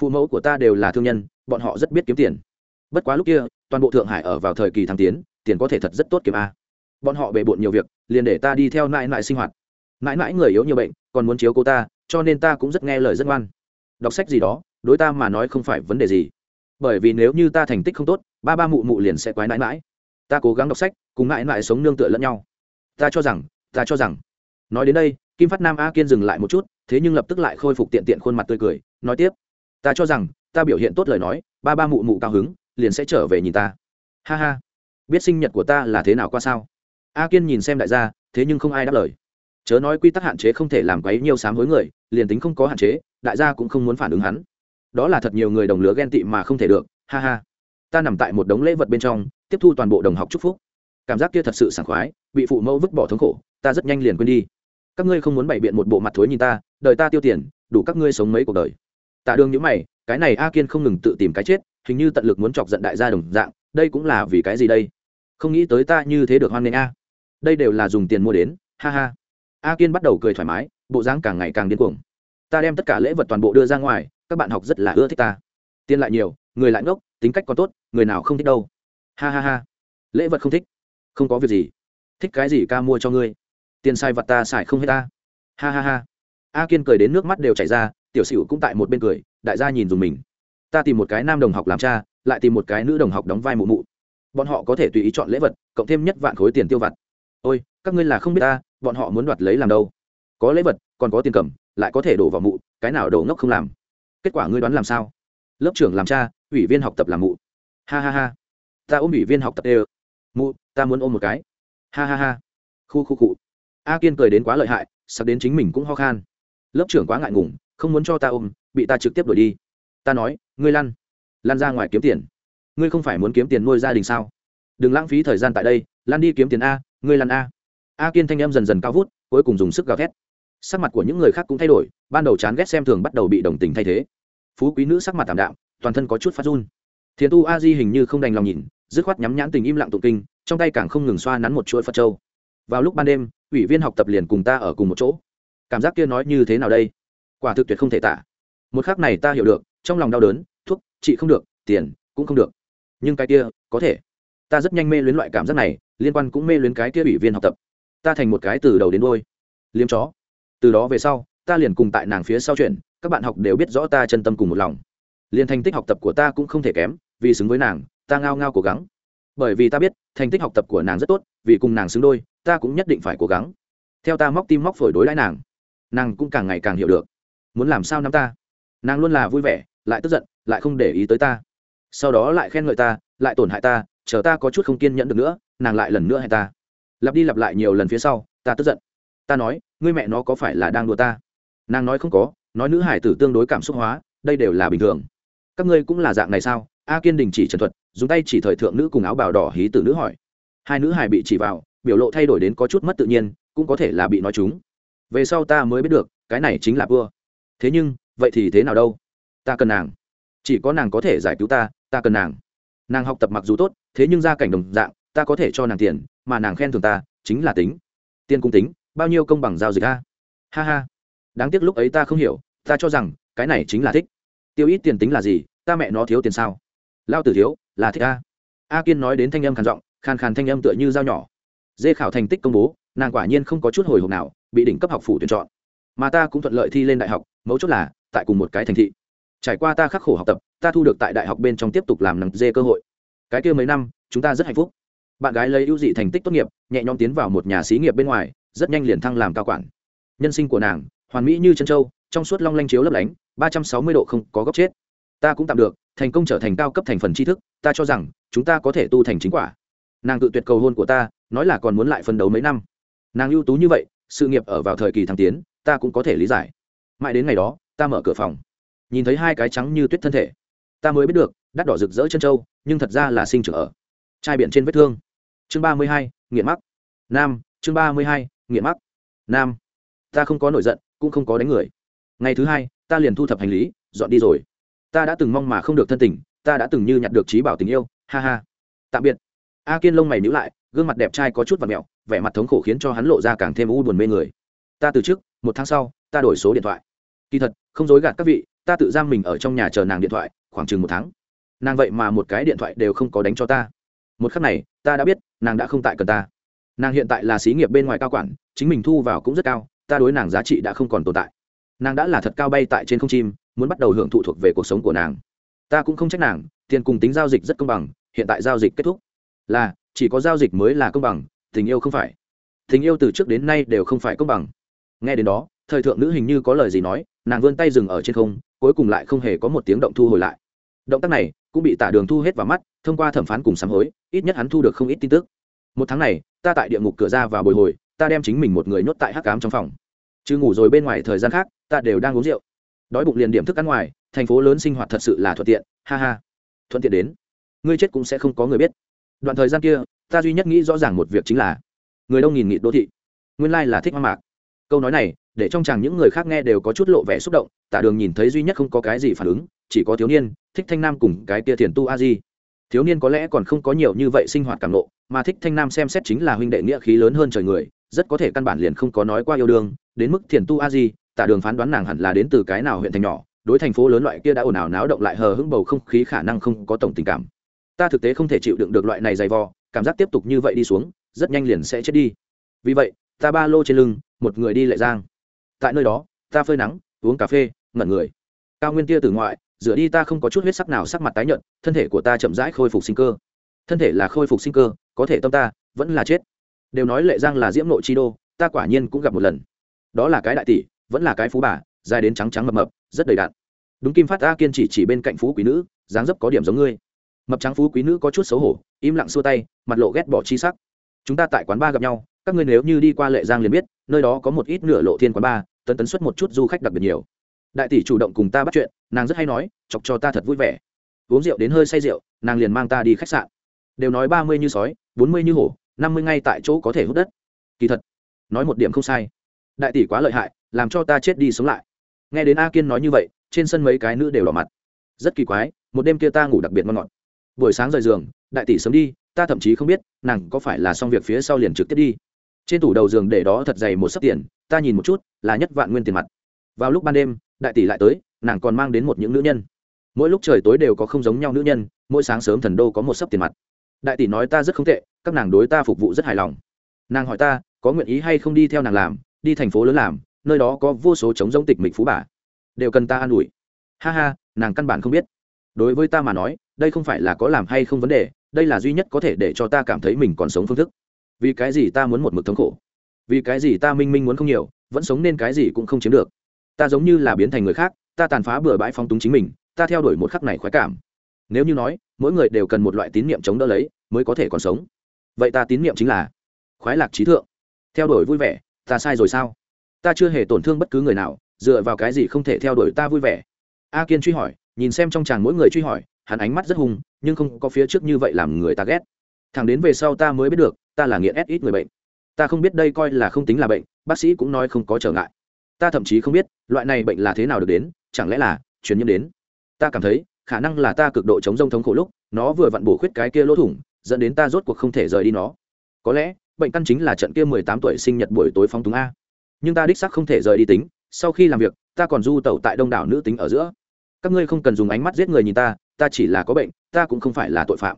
Phụ mẫu của ta đều là thương nhân, bọn họ rất biết kiếm tiền. Bất quá lúc kia, toàn bộ thượng hải ở vào thời kỳ thăng tiến, tiền có thể thật rất tốt kiếm a. Bọn họ bề bộn nhiều việc, liền để ta đi theo nãi nãi sinh hoạt. Nãi nãi người yếu nhiều bệnh, còn muốn chiếu cô ta, cho nên ta cũng rất nghe lời rất ngoan. Đọc sách gì đó, đối ta mà nói không phải vấn đề gì bởi vì nếu như ta thành tích không tốt, ba ba mụ mụ liền sẽ quái nãi nãi. Ta cố gắng đọc sách, cùng nãi nãi sống nương tựa lẫn nhau. Ta cho rằng, ta cho rằng. Nói đến đây, kim phát nam a kiên dừng lại một chút, thế nhưng lập tức lại khôi phục tiện tiện khuôn mặt tươi cười, nói tiếp. Ta cho rằng, ta biểu hiện tốt lời nói, ba ba mụ mụ cao hứng, liền sẽ trở về nhìn ta. Ha ha. Biết sinh nhật của ta là thế nào qua sao? A kiên nhìn xem đại gia, thế nhưng không ai đáp lời. Chớ nói quy tắc hạn chế không thể làm quấy nhiều sám hối người, liền tính không có hạn chế, đại gia cũng không muốn phản ứng hắn đó là thật nhiều người đồng lứa ghen tị mà không thể được, ha ha. Ta nằm tại một đống lễ vật bên trong, tiếp thu toàn bộ đồng học chúc phúc. Cảm giác kia thật sự sảng khoái, bị phụ mẫu vứt bỏ thống khổ, ta rất nhanh liền quên đi. Các ngươi không muốn bày biện một bộ mặt thối nhìn ta đợi ta tiêu tiền, đủ các ngươi sống mấy cuộc đời. Tạ đường những mày, cái này a kiên không ngừng tự tìm cái chết, hình như tận lực muốn chọc giận đại gia đồng dạng, đây cũng là vì cái gì đây? Không nghĩ tới ta như thế được hoan nghênh a. Đây đều là dùng tiền mua đến, ha ha. A kiên bắt đầu cười thoải mái, bộ dáng càng ngày càng điên cuồng. Ta đem tất cả lễ vật toàn bộ đưa ra ngoài các bạn học rất là ưa thích ta. Tiền lại nhiều, người lại ngốc, tính cách còn tốt, người nào không thích đâu. Ha ha ha. Lễ vật không thích. Không có việc gì. Thích cái gì ca mua cho ngươi. Tiền sai vật ta xài không hết ta. Ha ha ha. A kiên cười đến nước mắt đều chảy ra, tiểu sửu cũng tại một bên cười, đại gia nhìn dùng mình. Ta tìm một cái nam đồng học làm cha, lại tìm một cái nữ đồng học đóng vai mụ mụ. Bọn họ có thể tùy ý chọn lễ vật, cộng thêm nhất vạn khối tiền tiêu vặt. Ôi, các ngươi là không biết ta, bọn họ muốn đoạt lấy làm đâu. Có lễ vật, còn có tiền cầm, lại có thể đổ vào mụ, cái nào đổ ngốc không làm kết quả ngươi đoán làm sao? Lớp trưởng làm cha, ủy viên học tập làm mụ. Ha ha ha. Ta ôm ủy viên học tập đều mụ, ta muốn ôm một cái. Ha ha ha. Khu khu cụ a kiên cười đến quá lợi hại, sắp đến chính mình cũng ho khan. Lớp trưởng quá ngại ngùng, không muốn cho ta ôm, bị ta trực tiếp đuổi đi. Ta nói, ngươi lăn lăn ra ngoài kiếm tiền. Ngươi không phải muốn kiếm tiền nuôi gia đình sao? Đừng lãng phí thời gian tại đây, lăn đi kiếm tiền a, ngươi lăn a. A kiên thanh em dần dần cao vút, cuối cùng dùng sức gào thét sắc mặt của những người khác cũng thay đổi, ban đầu chán ghét xem thường bắt đầu bị đồng tình thay thế. Phú quý nữ sắc mặt tảm đạm, toàn thân có chút phát run. Thiền tu a di hình như không đành lòng nhìn, dứt khoát nhắm nhãn tình im lặng tụng kinh, trong tay càng không ngừng xoa nắn một chuỗi phật trâu vào lúc ban đêm, ủy viên học tập liền cùng ta ở cùng một chỗ. Cảm giác kia nói như thế nào đây? Quả thực tuyệt không thể tả. Một khác này ta hiểu được, trong lòng đau đớn, thuốc trị không được, tiền, cũng không được. Nhưng cái kia, có thể. Ta rất nhanh mê luyến loại cảm giác này, liên quan cũng mê luyến cái kia ủy viên học tập. Ta thành một cái từ đầu đến đôi liếm chó từ đó về sau, ta liền cùng tại nàng phía sau chuyện, các bạn học đều biết rõ ta chân tâm cùng một lòng. Liền thành tích học tập của ta cũng không thể kém, vì xứng với nàng, ta ngao ngao cố gắng. Bởi vì ta biết, thành tích học tập của nàng rất tốt, vì cùng nàng xứng đôi, ta cũng nhất định phải cố gắng. Theo ta móc tim móc phổi đối đãi nàng nàng cũng càng ngày càng hiểu được. Muốn làm sao nắm ta? Nàng luôn là vui vẻ, lại tức giận, lại không để ý tới ta. Sau đó lại khen ngợi ta, lại tổn hại ta, chờ ta có chút không kiên nhẫn được nữa, nàng lại lần nữa hay ta. Lặp đi lặp lại nhiều lần phía sau, ta tức giận. Ta nói ngươi mẹ nó có phải là đang đùa ta? Nàng nói không có, nói nữ hải tử tương đối cảm xúc hóa, đây đều là bình thường. Các ngươi cũng là dạng này sao? A kiên đình chỉ trần thuật, dùng tay chỉ thời thượng nữ cùng áo bào đỏ hí tử nữ hỏi. Hai nữ hải bị chỉ vào, biểu lộ thay đổi đến có chút mất tự nhiên, cũng có thể là bị nói chúng. Về sau ta mới biết được, cái này chính là vua. Thế nhưng, vậy thì thế nào đâu? Ta cần nàng. Chỉ có nàng có thể giải cứu ta ta cần nàng. Nàng học tập mặc dù tốt, thế nhưng gia cảnh đồng dạng, ta có thể cho nàng tiền, mà nàng khen thường ta, chính là tính. Tiên cung tính bao nhiêu công bằng giao dịch a? Ha ha. Đáng tiếc lúc ấy ta không hiểu, ta cho rằng, cái này chính là thích. Tiêu ít tiền tính là gì, ta mẹ nó thiếu tiền sao? Lao tử thiếu, là thích a. A kiên nói đến thanh âm khàn giọng, khàn khàn thanh âm tựa như dao nhỏ. Dê khảo thành tích công bố, nàng quả nhiên không có chút hồi hộp nào, bị đỉnh cấp học phủ tuyển chọn. Mà ta cũng thuận lợi thi lên đại học, mấu chốt là, tại cùng một cái thành thị. Trải qua ta khắc khổ học tập, ta thu được tại đại học bên trong tiếp tục làm nặng dê cơ hội. Cái kia mấy năm, chúng ta rất hạnh phúc. Bạn gái lấy ưu dị thành tích tốt nghiệp, nhẹ nhõm tiến vào một nhà xí nghiệp bên ngoài rất nhanh liền thăng làm cao quản. Nhân sinh của nàng, hoàn mỹ như chân châu trong suốt long lanh chiếu lấp lánh, ba trăm sáu mươi độ không có góc chết. Ta cũng tạm được, thành công trở thành cao cấp thành phần tri thức, ta cho rằng, chúng ta có thể tu thành chính quả. Nàng tự tuyệt cầu hôn của ta, nói là còn muốn lại phân đấu mấy năm. Nàng ưu tú như vậy, sự nghiệp ở vào thời kỳ thăng tiến, ta cũng có thể lý giải. Mãi đến ngày đó, ta mở cửa phòng. Nhìn thấy hai cái trắng như tuyết thân thể. Ta mới biết được, đắt đỏ rực rỡ chân trâu, nhưng thật ra là sinh trưởng ở. Trai biển trên vết thương. Chương ba mươi hai, nghiện mắc. Nam, chương ba mươi hai nghiện mắc. Nam, ta không có nổi giận, cũng không có đánh người. Ngày thứ hai, ta liền thu thập hành lý, dọn đi rồi. Ta đã từng mong mà không được thân tình, ta đã từng như nhặt được trí bảo tình yêu, ha ha. Tạm biệt. A kiên lông mày nhữ lại, gương mặt đẹp trai có chút và mẹo, vẻ mặt thống khổ khiến cho hắn lộ ra càng thêm u buồn mê người. Ta từ trước, một tháng sau, ta đổi số điện thoại. Kỳ thật, không dối gạt các vị, ta tự giam mình ở trong nhà chờ nàng điện thoại, khoảng chừng một tháng. Nàng vậy mà một cái điện thoại đều không có đánh cho ta. Một khắc này, ta đã biết, nàng đã không tại cần ta nàng hiện tại là xí nghiệp bên ngoài cao quản, chính mình thu vào cũng rất cao, ta đối nàng giá trị đã không còn tồn tại. Nàng đã là thật cao bay tại trên không chim, muốn bắt đầu hưởng thụ thuộc về cuộc sống của nàng. Ta cũng không trách nàng, tiền cùng tính giao dịch rất công bằng, hiện tại giao dịch kết thúc. Là, chỉ có giao dịch mới là công bằng, tình yêu không phải. Tình yêu từ trước đến nay đều không phải công bằng. Nghe đến đó, thời thượng nữ hình như có lời gì nói, nàng vươn tay dừng ở trên không, cuối cùng lại không hề có một tiếng động thu hồi lại. Động tác này cũng bị tả đường thu hết vào mắt, thông qua thẩm phán cùng sám hối, ít nhất hắn thu được không ít tin tức. Một tháng này ta tại địa ngục cửa ra và bồi hồi, ta đem chính mình một người nhốt tại hắc cám trong phòng. Chứ ngủ rồi bên ngoài thời gian khác, ta đều đang uống rượu. Đói bụng liền điểm thức ăn ngoài, thành phố lớn sinh hoạt thật sự là thuận tiện, ha ha. Thuận tiện đến, ngươi chết cũng sẽ không có người biết. Đoạn thời gian kia, ta duy nhất nghĩ rõ ràng một việc chính là, người đông nghìn nghịt đô thị. Nguyên lai là thích hoang mạc. Câu nói này, để trong chàng những người khác nghe đều có chút lộ vẻ xúc động, tả đường nhìn thấy duy nhất không có cái gì phản ứng, chỉ có thiếu niên, thích thanh nam cùng cái kia thiền tu a di thiếu niên có lẽ còn không có nhiều như vậy sinh hoạt cảm nộ mà thích thanh nam xem xét chính là huynh đệ nghĩa khí lớn hơn trời người, rất có thể căn bản liền không có nói qua yêu đương, đến mức thiền tu a di, tả đường phán đoán nàng hẳn là đến từ cái nào huyện thành nhỏ, đối thành phố lớn loại kia đã ồn ào náo động lại hờ hững bầu không khí khả năng không có tổng tình cảm. Ta thực tế không thể chịu đựng được loại này dày vò, cảm giác tiếp tục như vậy đi xuống, rất nhanh liền sẽ chết đi. Vì vậy, ta ba lô trên lưng, một người đi lại giang. Tại nơi đó, ta phơi nắng, uống cà phê, ngẩn người. Cao nguyên tia từ ngoại dựa đi ta không có chút huyết sắc nào sắc mặt tái nhợt, thân thể của ta chậm rãi khôi phục sinh cơ. Thân thể là khôi phục sinh cơ, có thể tâm ta vẫn là chết. Đều nói lệ giang là diễm nội chi đô, ta quả nhiên cũng gặp một lần. Đó là cái đại tỷ, vẫn là cái phú bà, dài đến trắng trắng mập mập, rất đầy đạn đúng kim phát a kiên chỉ chỉ bên cạnh phú quý nữ, dáng dấp có điểm giống ngươi. Mập trắng phú quý nữ có chút xấu hổ, im lặng xua tay, mặt lộ ghét bỏ chi sắc. Chúng ta tại quán ba gặp nhau, các ngươi nếu như đi qua lệ giang liền biết, nơi đó có một ít nửa lộ thiên quán ba, tấn tấn xuất một chút du khách đặc biệt nhiều đại tỷ chủ động cùng ta bắt chuyện, nàng rất hay nói, chọc cho ta thật vui vẻ. Uống rượu đến hơi say rượu, nàng liền mang ta đi khách sạn. Đều nói ba mươi như sói, bốn mươi như hổ, năm mươi ngay tại chỗ có thể hút đất. Kỳ thật, nói một điểm không sai. Đại tỷ quá lợi hại, làm cho ta chết đi sống lại. Nghe đến a kiên nói như vậy, trên sân mấy cái nữ đều đỏ mặt. Rất kỳ quái, một đêm kia ta ngủ đặc biệt ngon ngọt. Buổi sáng rời giường, đại tỷ sớm đi, ta thậm chí không biết, nàng có phải là xong việc phía sau liền trực tiếp đi. Trên tủ đầu giường để đó thật dày một sấp tiền, ta nhìn một chút, là nhất vạn nguyên tiền mặt. Vào lúc ban đêm đại tỷ lại tới, nàng còn mang đến một những nữ nhân. Mỗi lúc trời tối đều có không giống nhau nữ nhân, mỗi sáng sớm thần đô có một sấp tiền mặt. Đại tỷ nói ta rất không tệ, các nàng đối ta phục vụ rất hài lòng. Nàng hỏi ta, có nguyện ý hay không đi theo nàng làm, đi thành phố lớn làm, nơi đó có vô số chống giống tịch mịch phú bà. Đều cần ta an ủi. Ha ha, nàng căn bản không biết. Đối với ta mà nói, đây không phải là có làm hay không vấn đề, đây là duy nhất có thể để cho ta cảm thấy mình còn sống phương thức. Vì cái gì ta muốn một mực thống khổ? Vì cái gì ta minh minh muốn không nhiều, vẫn sống nên cái gì cũng không chiếm được ta giống như là biến thành người khác, ta tàn phá bừa bãi phong túng chính mình, ta theo đuổi một khắc này khoái cảm. Nếu như nói, mỗi người đều cần một loại tín niệm chống đỡ lấy, mới có thể còn sống. Vậy ta tín niệm chính là khoái lạc trí thượng. Theo đuổi vui vẻ, ta sai rồi sao? Ta chưa hề tổn thương bất cứ người nào, dựa vào cái gì không thể theo đuổi ta vui vẻ? A kiên truy hỏi, nhìn xem trong chàng mỗi người truy hỏi, hắn ánh mắt rất hung, nhưng không có phía trước như vậy làm người ta ghét. Thẳng đến về sau ta mới biết được, ta là nghiện ít người bệnh. Ta không biết đây coi là không tính là bệnh, bác sĩ cũng nói không có trở ngại ta thậm chí không biết, loại này bệnh là thế nào được đến, chẳng lẽ là truyền nhiễm đến? Ta cảm thấy, khả năng là ta cực độ chống rông thống khổ lúc, nó vừa vặn bổ khuyết cái kia lỗ thủng, dẫn đến ta rốt cuộc không thể rời đi nó. Có lẽ, bệnh căn chính là trận kia mười tám tuổi sinh nhật buổi tối phóng túng a. Nhưng ta đích sắc không thể rời đi tính, sau khi làm việc, ta còn du tẩu tại đông đảo nữ tính ở giữa. Các ngươi không cần dùng ánh mắt giết người nhìn ta ta chỉ là có bệnh, ta cũng không phải là tội phạm.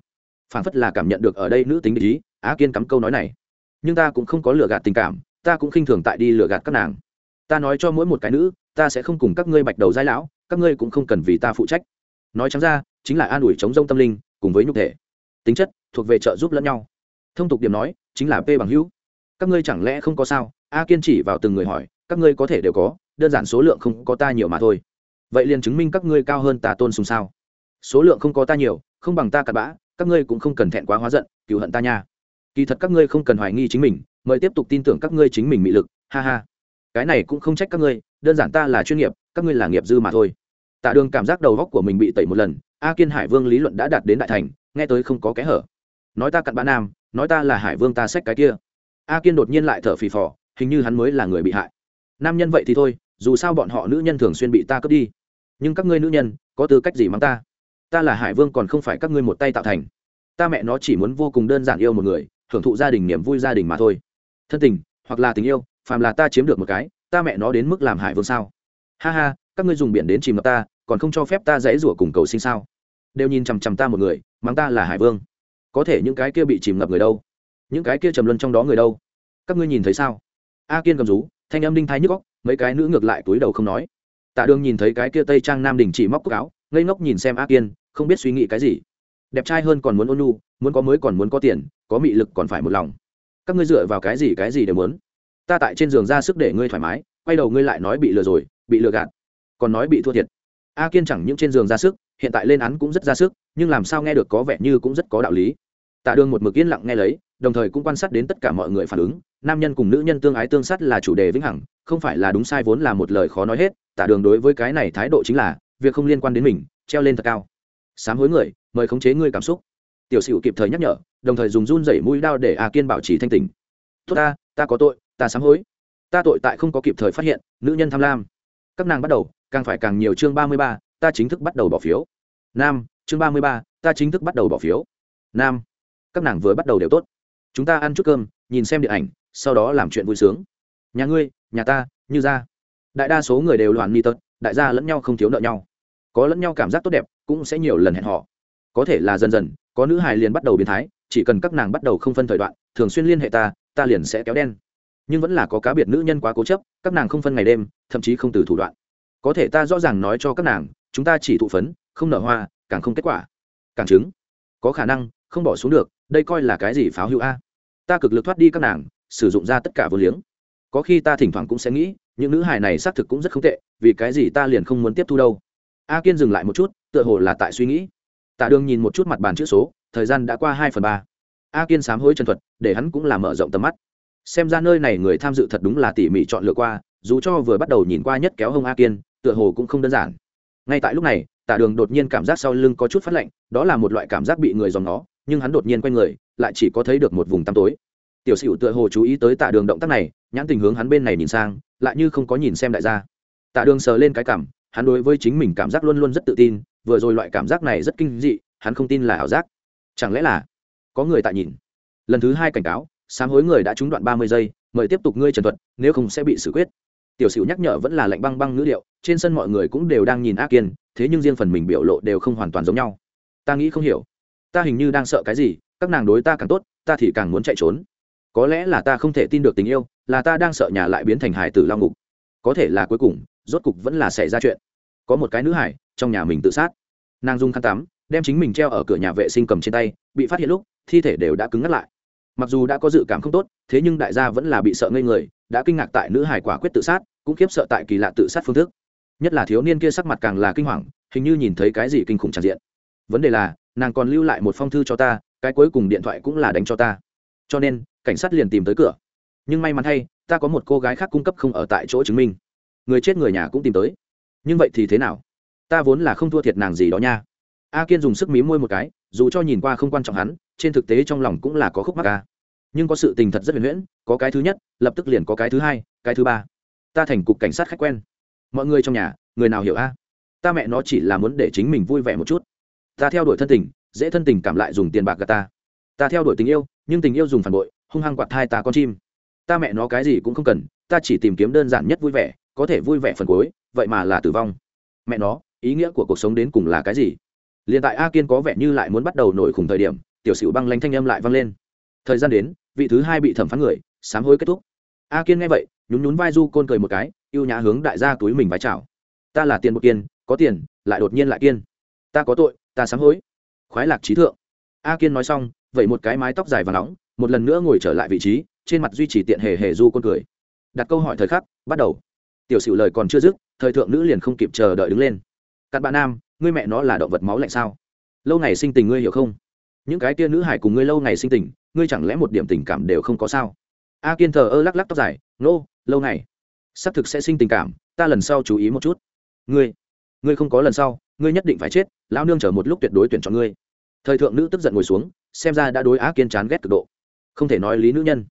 Phản phất là cảm nhận được ở đây nữ tính ý, á kiên cắm câu nói này. Nhưng ta cũng không có lừa gạt tình cảm, ta cũng khinh thường tại đi lừa gạt các nàng ta nói cho mỗi một cái nữ, ta sẽ không cùng các ngươi bạch đầu giai lão, các ngươi cũng không cần vì ta phụ trách. Nói trắng ra, chính là an ủi chống rông tâm linh, cùng với nhục thể. Tính chất, thuộc về trợ giúp lẫn nhau. Thông tục điểm nói, chính là p bằng hữu. Các ngươi chẳng lẽ không có sao? A kiên chỉ vào từng người hỏi, các ngươi có thể đều có, đơn giản số lượng không có ta nhiều mà thôi. Vậy liền chứng minh các ngươi cao hơn ta tôn sùng sao? Số lượng không có ta nhiều, không bằng ta cặn bã, các ngươi cũng không cần thẹn quá hóa giận cựu hận ta nha. Kỳ thật các ngươi không cần hoài nghi chính mình, mời tiếp tục tin tưởng các ngươi chính mình mị lực, ha ha cái này cũng không trách các ngươi, đơn giản ta là chuyên nghiệp, các ngươi là nghiệp dư mà thôi. Tạ đường cảm giác đầu góc của mình bị tẩy một lần, a kiên hải vương lý luận đã đạt đến đại thành, nghe tới không có kẽ hở. Nói ta cặn bã nam, nói ta là hải vương ta xách cái kia. A kiên đột nhiên lại thở phì phò, hình như hắn mới là người bị hại. Nam nhân vậy thì thôi, dù sao bọn họ nữ nhân thường xuyên bị ta cướp đi. Nhưng các ngươi nữ nhân, có tư cách gì mắng ta? Ta là hải vương còn không phải các ngươi một tay tạo thành. Ta mẹ nó chỉ muốn vô cùng đơn giản yêu một người, hưởng thụ gia đình niềm vui gia đình mà thôi. Thân tình, hoặc là tình yêu phàm là ta chiếm được một cái, ta mẹ nó đến mức làm hải vương sao? Ha ha, các ngươi dùng biển đến chìm ngập ta, còn không cho phép ta dãy rủa cùng cầu sinh sao? Đều nhìn chằm chằm ta một người, mắng ta là hải vương. Có thể những cái kia bị chìm ngập người đâu? Những cái kia trầm luân trong đó người đâu? Các ngươi nhìn thấy sao? A kiên cầm rú, thanh âm đinh thái nhức góc mấy cái nữ ngược lại túi đầu không nói. Tạ đường nhìn thấy cái kia tây trang nam đình chỉ móc cúc áo, ngây ngốc nhìn xem a kiên, không biết suy nghĩ cái gì. Đẹp trai hơn còn muốn ôn nu muốn có mới còn muốn có tiền, có mị lực còn phải một lòng. Các ngươi dựa vào cái gì cái gì đều muốn? Ta tại trên giường ra sức để ngươi thoải mái, quay đầu ngươi lại nói bị lừa rồi, bị lừa gạt, còn nói bị thua thiệt. A kiên chẳng những trên giường ra sức, hiện tại lên án cũng rất ra sức, nhưng làm sao nghe được có vẻ như cũng rất có đạo lý. Tạ đường một mực yên lặng nghe lấy, đồng thời cũng quan sát đến tất cả mọi người phản ứng, nam nhân cùng nữ nhân tương ái tương sát là chủ đề vĩnh hằng, không phải là đúng sai vốn là một lời khó nói hết, tạ đường đối với cái này thái độ chính là, việc không liên quan đến mình, treo lên thật cao. Sám hối người, mời khống chế ngươi cảm xúc. Tiểu sửu kịp thời nhắc nhở, đồng thời dùng run rẩy mũi đao để a kiên bảo trì thanh tình tốt ta ta có tội ta sám hối. Ta tội tại không có kịp thời phát hiện, nữ nhân tham lam. Các nàng bắt đầu, càng phải càng nhiều chương ba mươi ba, ta chính thức bắt đầu bỏ phiếu. Nam, chương ba mươi ba, ta chính thức bắt đầu bỏ phiếu. Nam, các nàng vừa bắt đầu đều tốt. Chúng ta ăn chút cơm, nhìn xem điện ảnh, sau đó làm chuyện vui sướng. Nhà ngươi, nhà ta, như ra. Đại đa số người đều loạn ni tật, đại gia lẫn nhau không thiếu nợ nhau. Có lẫn nhau cảm giác tốt đẹp, cũng sẽ nhiều lần hẹn họ có thể là dần dần, có nữ hài liền bắt đầu biến thái, chỉ cần các nàng bắt đầu không phân thời đoạn, thường xuyên liên hệ ta ta liền sẽ kéo đen nhưng vẫn là có cá biệt nữ nhân quá cố chấp, các nàng không phân ngày đêm, thậm chí không từ thủ đoạn. Có thể ta rõ ràng nói cho các nàng, chúng ta chỉ thụ phấn, không nở hoa, càng không kết quả. Càng chứng có khả năng, không bỏ xuống được, đây coi là cái gì pháo hữu a? Ta cực lực thoát đi các nàng, sử dụng ra tất cả vô liếng. Có khi ta thỉnh thoảng cũng sẽ nghĩ, những nữ hài này xác thực cũng rất không tệ, vì cái gì ta liền không muốn tiếp thu đâu? A kiên dừng lại một chút, tựa hồ là tại suy nghĩ. Tạ đường nhìn một chút mặt bàn chữ số, thời gian đã qua hai phần ba. A kiên sám hối chân thuật, để hắn cũng làm mở rộng tầm mắt xem ra nơi này người tham dự thật đúng là tỉ mỉ chọn lựa qua, dù cho vừa bắt đầu nhìn qua nhất kéo hông a kiên, tựa hồ cũng không đơn giản. Ngay tại lúc này tả đường đột nhiên cảm giác sau lưng có chút phát lạnh, đó là một loại cảm giác bị người dòng nó nhưng hắn đột nhiên quay người, lại chỉ có thấy được một vùng tăm tối. Tiểu sửu tựa hồ chú ý tới tạ đường động tác này, nhãn tình hướng hắn bên này nhìn sang, lại như không có nhìn xem đại gia. Tạ đường sờ lên cái cảm, hắn đối với chính mình cảm giác luôn luôn rất tự tin, vừa rồi loại cảm giác này rất kinh dị, hắn không tin là ảo giác. Chẳng lẽ là có người tại nhìn? Lần thứ hai cảnh cáo sám hối người đã trúng đoạn ba mươi giây, mời tiếp tục ngươi trần thuật, nếu không sẽ bị xử quyết. Tiểu sửu nhắc nhở vẫn là lạnh băng băng ngữ điệu, trên sân mọi người cũng đều đang nhìn ác kiên, thế nhưng riêng phần mình biểu lộ đều không hoàn toàn giống nhau. Ta nghĩ không hiểu. Ta hình như đang sợ cái gì, các nàng đối ta càng tốt, ta thì càng muốn chạy trốn. Có lẽ là ta không thể tin được tình yêu, là ta đang sợ nhà lại biến thành hải tử lao ngục. Có thể là cuối cùng, rốt cục vẫn là xảy ra chuyện. Có một cái nữ hải, trong nhà mình tự sát. Nàng dung khăn tắm, đem chính mình treo ở cửa nhà vệ sinh cầm trên tay, bị phát hiện lúc, thi thể đều đã cứng ngắt lại mặc dù đã có dự cảm không tốt thế nhưng đại gia vẫn là bị sợ ngây người đã kinh ngạc tại nữ hải quả quyết tự sát cũng khiếp sợ tại kỳ lạ tự sát phương thức. Nhất là thiếu niên kia sắc mặt càng là kinh hoàng hình như nhìn thấy cái gì kinh khủng tràn diện. Vấn đề là nàng còn lưu lại một phong thư cho ta cái cuối cùng điện thoại cũng là đánh cho ta. Cho nên cảnh sát liền tìm tới cửa. Nhưng may mắn hay, ta có một cô gái khác cung cấp không ở tại chỗ chứng minh. Người chết người nhà cũng tìm tới. Nhưng vậy thì thế nào? Ta vốn là không thua thiệt nàng gì đó nha. A kiên dùng sức mí môi một cái dù cho nhìn qua không quan trọng hắn trên thực tế trong lòng cũng là có khúc mắc ca. Nhưng có sự tình thật rất huyền huyễn, có cái thứ nhất, lập tức liền có cái thứ hai, cái thứ ba. Ta thành cục cảnh sát khách quen. Mọi người trong nhà, người nào hiểu a? Ta mẹ nó chỉ là muốn để chính mình vui vẻ một chút. Ta theo đuổi thân tình, dễ thân tình cảm lại dùng tiền bạc gà ta. Ta theo đuổi tình yêu, nhưng tình yêu dùng phản bội, hung hăng quạt thai ta con chim. Ta mẹ nó cái gì cũng không cần, ta chỉ tìm kiếm đơn giản nhất vui vẻ, có thể vui vẻ phần cuối, vậy mà là tử vong. Mẹ nó, ý nghĩa của cuộc sống đến cùng là cái gì? Liền tại a kiên có vẻ như lại muốn bắt đầu nổi khủng thời điểm tiểu sửu băng lanh thanh âm lại vang lên. Thời gian đến, vị thứ hai bị thẩm phán người, sám hối kết thúc. A kiên nghe vậy, nhún nhún vai du côn cười một cái y ê u nhã hướng đại gia túi mình vái chào. Ta là tiền một kiên, có tiền, lại đột nhiên lại kiên. Ta có tội, ta sám hối. Khoái lạc trí thượng. A kiên nói xong vậy một cái mái tóc dài và nóng, một lần nữa ngồi trở lại vị trí, trên mặt duy trì tiện hề hề du côn cười. Đặt câu hỏi thời khắc, bắt đầu. Tiểu sửu lời còn chưa dứt, thời thượng nữ liền không kịp chờ đợi đứng lên. Cặn bạn nam, ngươi mẹ nó là động vật máu lạnh sao? Lâu ngày sinh tình ngươi hiểu không? Những cái tia nữ hải cùng ngươi lâu ngày sinh tình ngươi chẳng lẽ một điểm tình cảm đều không có sao? A kiên thờ ơ lắc lắc tóc dài nô、no, lâu ngày. Xác thực sẽ sinh tình cảm ta lần sau chú ý một chút. Ngươi ngươi không có lần sau ngươi nhất định phải chết lão nương chờ một lúc tuyệt đối tuyển chọn ngươi. Thời thượng nữ tức giận ngồi xuống xem ra đã đối á kiên chán ghét cực độ. Không thể nói lý nữ nhân.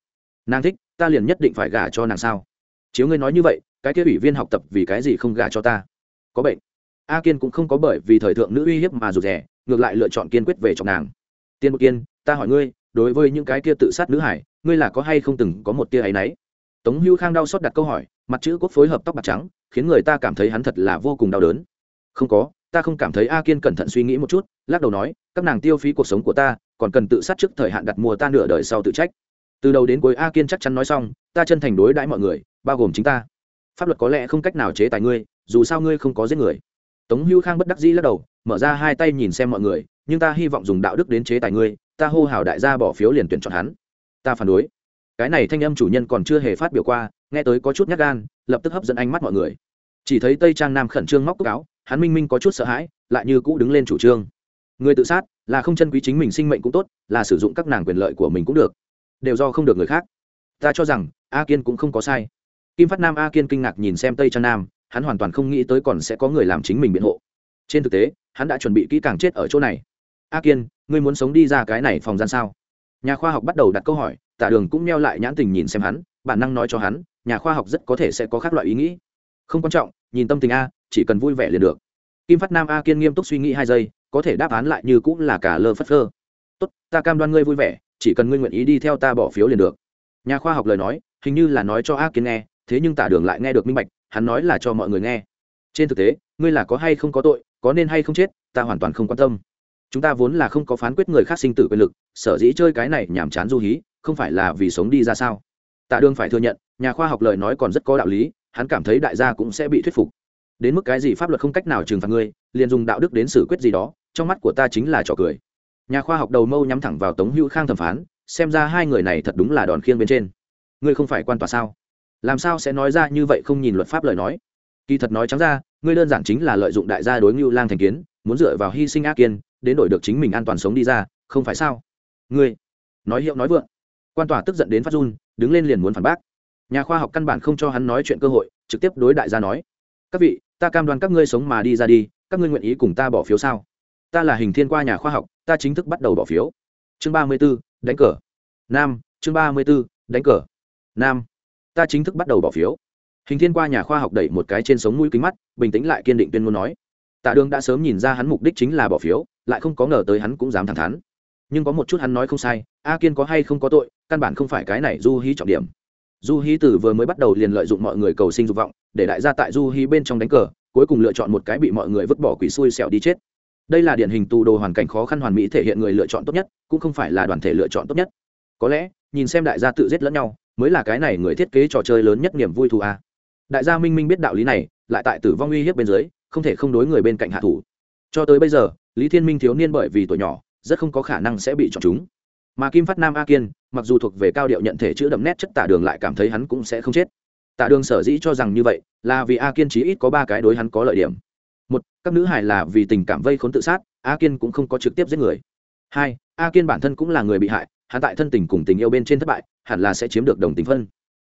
Nàng thích ta liền nhất định phải gả cho nàng sao? Chiếu ngươi nói như vậy cái kia ủy viên học tập vì cái gì không gả cho ta? Có bệnh. A kiên cũng không có bởi vì thời thượng nữ uy hiếp mà rụt rẻ ngược lại lựa chọn kiên quyết về chọn nàng tiên một kiên, ta hỏi ngươi, đối với những cái kia tự sát nữ hải, ngươi là có hay không từng có một tia ấy nấy tống hưu khang đau xót đặt câu hỏi, mặt chữ quốc phối hợp tóc bạc trắng, khiến người ta cảm thấy hắn thật là vô cùng đau đớn. Không có, ta không cảm thấy a kiên cẩn thận suy nghĩ một chút, lắc đầu nói, các nàng tiêu phí cuộc sống của ta, còn cần tự sát trước thời hạn đặt mua ta nửa đời sau tự trách. Từ đầu đến cuối a kiên chắc chắn nói xong, ta chân thành đối đãi mọi người, bao gồm chính ta. Pháp luật có lẽ không cách nào chế tài ngươi, dù sao ngươi không có giết người. Tống hữu khang bất đắc dĩ lắc đầu, mở ra hai tay nhìn xem mọi người nhưng ta hy vọng dùng đạo đức đến chế tài ngươi, ta hô hào đại gia bỏ phiếu liền tuyển chọn hắn. Ta phản đối. Cái này thanh âm chủ nhân còn chưa hề phát biểu qua, nghe tới có chút nhát gan, lập tức hấp dẫn ánh mắt mọi người. Chỉ thấy tây trang nam khẩn trương móc cốc áo, hắn minh minh có chút sợ hãi, lại như cũ đứng lên chủ trương. Người tự sát là không chân quý chính mình sinh mệnh cũng tốt, là sử dụng các nàng quyền lợi của mình cũng được. Đều do không được người khác. Ta cho rằng, a kiên cũng không có sai. Kim phát nam a kiên kinh ngạc nhìn xem tây trang nam, hắn hoàn toàn không nghĩ tới còn sẽ có người làm chính mình biện hộ. Trên thực tế, hắn đã chuẩn bị kỹ càng chết ở chỗ này a kiên, ngươi muốn sống đi ra cái này phòng gian sao? Nhà khoa học bắt đầu đặt câu hỏi tả đường cũng neo lại nhãn tình nhìn xem hắn, bản năng nói cho hắn, nhà khoa học rất có thể sẽ có khác loại ý nghĩ. Không quan trọng, nhìn tâm tình a, chỉ cần vui vẻ liền được. Kim phát nam a kiên nghiêm túc suy nghĩ hai giây, có thể đáp án lại như cũng là cả lơ phất phơ. Tốt, ta cam đoan ngươi vui vẻ, chỉ cần ngươi nguyện ý đi theo ta bỏ phiếu liền được. Nhà khoa học lời nói, hình như là nói cho a kiên nghe, thế nhưng tả đường lại nghe được minh bạch, hắn nói là cho mọi người nghe. Trên thực tế, ngươi là có hay không có tội, có nên hay không chết, ta hoàn toàn không quan tâm chúng ta vốn là không có phán quyết người khác sinh tử quyền lực, sở dĩ chơi cái này nhàm chán du hí, không phải là vì sống đi ra sao? Tạ đương phải thừa nhận, nhà khoa học lời nói còn rất có đạo lý, hắn cảm thấy đại gia cũng sẽ bị thuyết phục. Đến mức cái gì pháp luật không cách nào trừng phạt ngươi liền dùng đạo đức đến xử quyết gì đó, trong mắt của ta chính là trò cười. Nhà khoa học đầu mâu nhắm thẳng vào tống hữu khang thẩm phán, xem ra hai người này thật đúng là đòn khiêng bên trên. Ngươi không phải quan tòa sao? Làm sao sẽ nói ra như vậy không nhìn luật pháp lời nói? Kỳ thật nói trắng ra, ngươi đơn giản chính là lợi dụng đại gia đối ngưu lang thành kiến muốn dựa vào hy sinh ác kiên, đến đổi được chính mình an toàn sống đi ra, không phải sao? Ngươi, nói hiệu nói vượng. Quan tòa tức giận đến phát run, đứng lên liền muốn phản bác. Nhà khoa học căn bản không cho hắn nói chuyện cơ hội, trực tiếp đối đại gia nói, các vị, ta cam đoan các ngươi sống mà đi ra đi, các ngươi nguyện ý cùng ta bỏ phiếu sao? Ta là hình thiên qua nhà khoa học, ta chính thức bắt đầu bỏ phiếu. Chương ba mươi b ố đánh cờ. Nam, chương ba mươi b ố đánh cờ. Nam, ta chính thức bắt đầu bỏ phiếu. Hình thiên qua nhà khoa học đẩy một cái trên sống mũi kính mắt, bình tĩnh lại kiên định tuyên ngôn nói tạ đường đã sớm nhìn ra hắn mục đích chính là bỏ phiếu, lại không có ngờ tới hắn cũng dám thẳng thắn. Nhưng có một chút hắn nói không sai, a kiên có hay không có tội, căn bản không phải cái này du hí trọng điểm. Du hí từ vừa mới bắt đầu liền lợi dụng mọi người cầu sinh dục vọng, để đại gia tại du hí bên trong đánh cờ, cuối cùng lựa chọn một cái bị mọi người vứt bỏ quỷ xui xẻo đi chết. Đây là điển hình tù đồ hoàn cảnh khó khăn hoàn mỹ thể hiện người lựa chọn tốt nhất, cũng không phải là đoàn thể lựa chọn tốt nhất. Có lẽ, nhìn xem đại gia tự giết lẫn nhau, mới là cái này người thiết kế trò chơi lớn nhất niềm vui thù a. Đại gia minh minh biết đạo lý này, lại tại tử vong uy hiếp bên dưới không thể không đối người bên cạnh hạ thủ. Cho tới bây giờ, lý thiên minh thiếu niên bởi vì tuổi nhỏ, rất không có khả năng sẽ bị chọn chúng. Mà kim phát nam a kiên, mặc dù thuộc về cao điệu nhận thể chữ đậm nét chất tả đường lại cảm thấy hắn cũng sẽ không chết. Tả đường sở dĩ cho rằng như vậy, là vì a kiên chí ít có ba cái đối hắn có lợi điểm. Một, các nữ hài là vì tình cảm vây khốn tự sát, a kiên cũng không có trực tiếp giết người. Hai, a kiên bản thân cũng là người bị hại, hắn tại thân tình cùng tình yêu bên trên thất bại, hẳn là sẽ chiếm được đồng tình phân.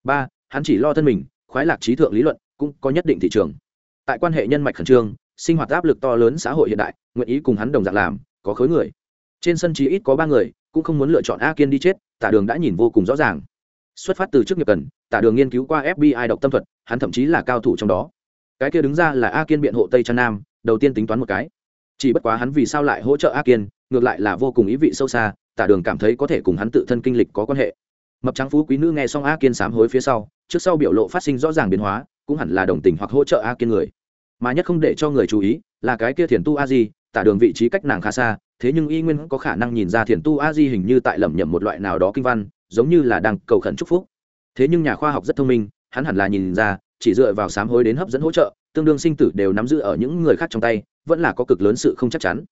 Ba, hắn chỉ lo thân mình, khoái lạc trí thượng lý luận, cũng có nhất định thị trường tại quan hệ nhân mạch khẩn trương, sinh hoạt áp lực to lớn xã hội hiện đại, nguyện ý cùng hắn đồng dạng làm, có khối người. Trên sân chí ít có ba người, cũng không muốn lựa chọn a kiên đi chết, tả đường đã nhìn vô cùng rõ ràng. Xuất phát từ trước nghiệp cần, tả đường nghiên cứu qua fbi độc tâm thuật, hắn thậm chí là cao thủ trong đó. Cái kia đứng ra là a kiên biện hộ tây trang nam, đầu tiên tính toán một cái. Chỉ bất quá hắn vì sao lại hỗ trợ a kiên, ngược lại là vô cùng ý vị sâu xa, tả đường cảm thấy có thể cùng hắn tự thân kinh lịch có quan hệ. Mập trắng phú quý nữ nghe xong a kiên sám hối phía sau, trước sau biểu lộ phát sinh rõ ràng biến hóa, cũng hẳn là đồng tình hoặc hỗ trợ a kiên người mà nhất không để cho người chú ý là cái kia thiền tu a di, tả đường vị trí cách nàng khá xa, thế nhưng y nguyên có khả năng nhìn ra thiền tu a di hình như tại lẩm nhẩm một loại nào đó kinh văn, giống như là đang cầu khẩn chúc phúc. Thế nhưng nhà khoa học rất thông minh, hắn hẳn là nhìn ra, chỉ dựa vào sám hối đến hấp dẫn hỗ trợ, tương đương sinh tử đều nắm giữ ở những người khác trong tay, vẫn là có cực lớn sự không chắc chắn.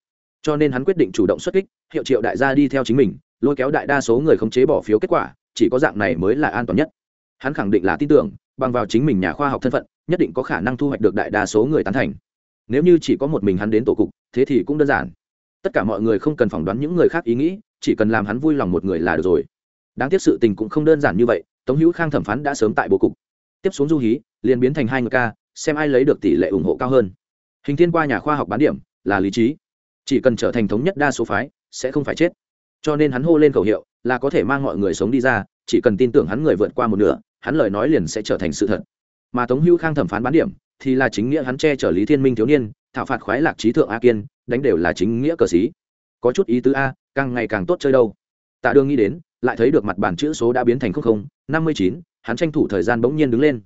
Cho nên hắn quyết định chủ động xuất kích, hiệu triệu đại gia đi theo chính mình, lôi kéo đại đa số người không chế bỏ phiếu kết quả, chỉ có dạng này mới là an toàn nhất. Hắn khẳng định là tin tưởng bằng vào chính mình nhà khoa học thân phận, nhất định có khả năng thu hoạch được đại đa số người tán thành. Nếu như chỉ có một mình hắn đến tổ cục, thế thì cũng đơn giản. Tất cả mọi người không cần phỏng đoán những người khác ý nghĩ, chỉ cần làm hắn vui lòng một người là được rồi. Đáng tiếc sự tình cũng không đơn giản như vậy, tống hữu khang thẩm phán đã sớm tại bố cục. Tiếp xuống du hí, liền biến thành hai người ca, xem ai lấy được tỷ lệ ủng hộ cao hơn. Hình thiên qua nhà khoa học bán điểm, là lý trí. Chỉ cần trở thành thống nhất đa số phái, sẽ không phải chết. Cho nên hắn hô lên khẩu hiệu, là có thể mang mọi người sống đi ra, chỉ cần tin tưởng hắn người vượt qua một nửa hắn lời nói liền sẽ trở thành sự thật. Mà tống hữu khang thẩm phán bán điểm, thì là chính nghĩa hắn che chở lý thiên minh thiếu niên, thảo phạt khoái lạc trí thượng a kiên, đánh đều là chính nghĩa cờ xí. Có chút ý tứ a, càng ngày càng tốt chơi đâu. Tạ đương nghĩ đến, lại thấy được mặt bản chữ số đã biến thành không năm mươi chín, hắn tranh thủ thời gian bỗng nhiên đứng lên.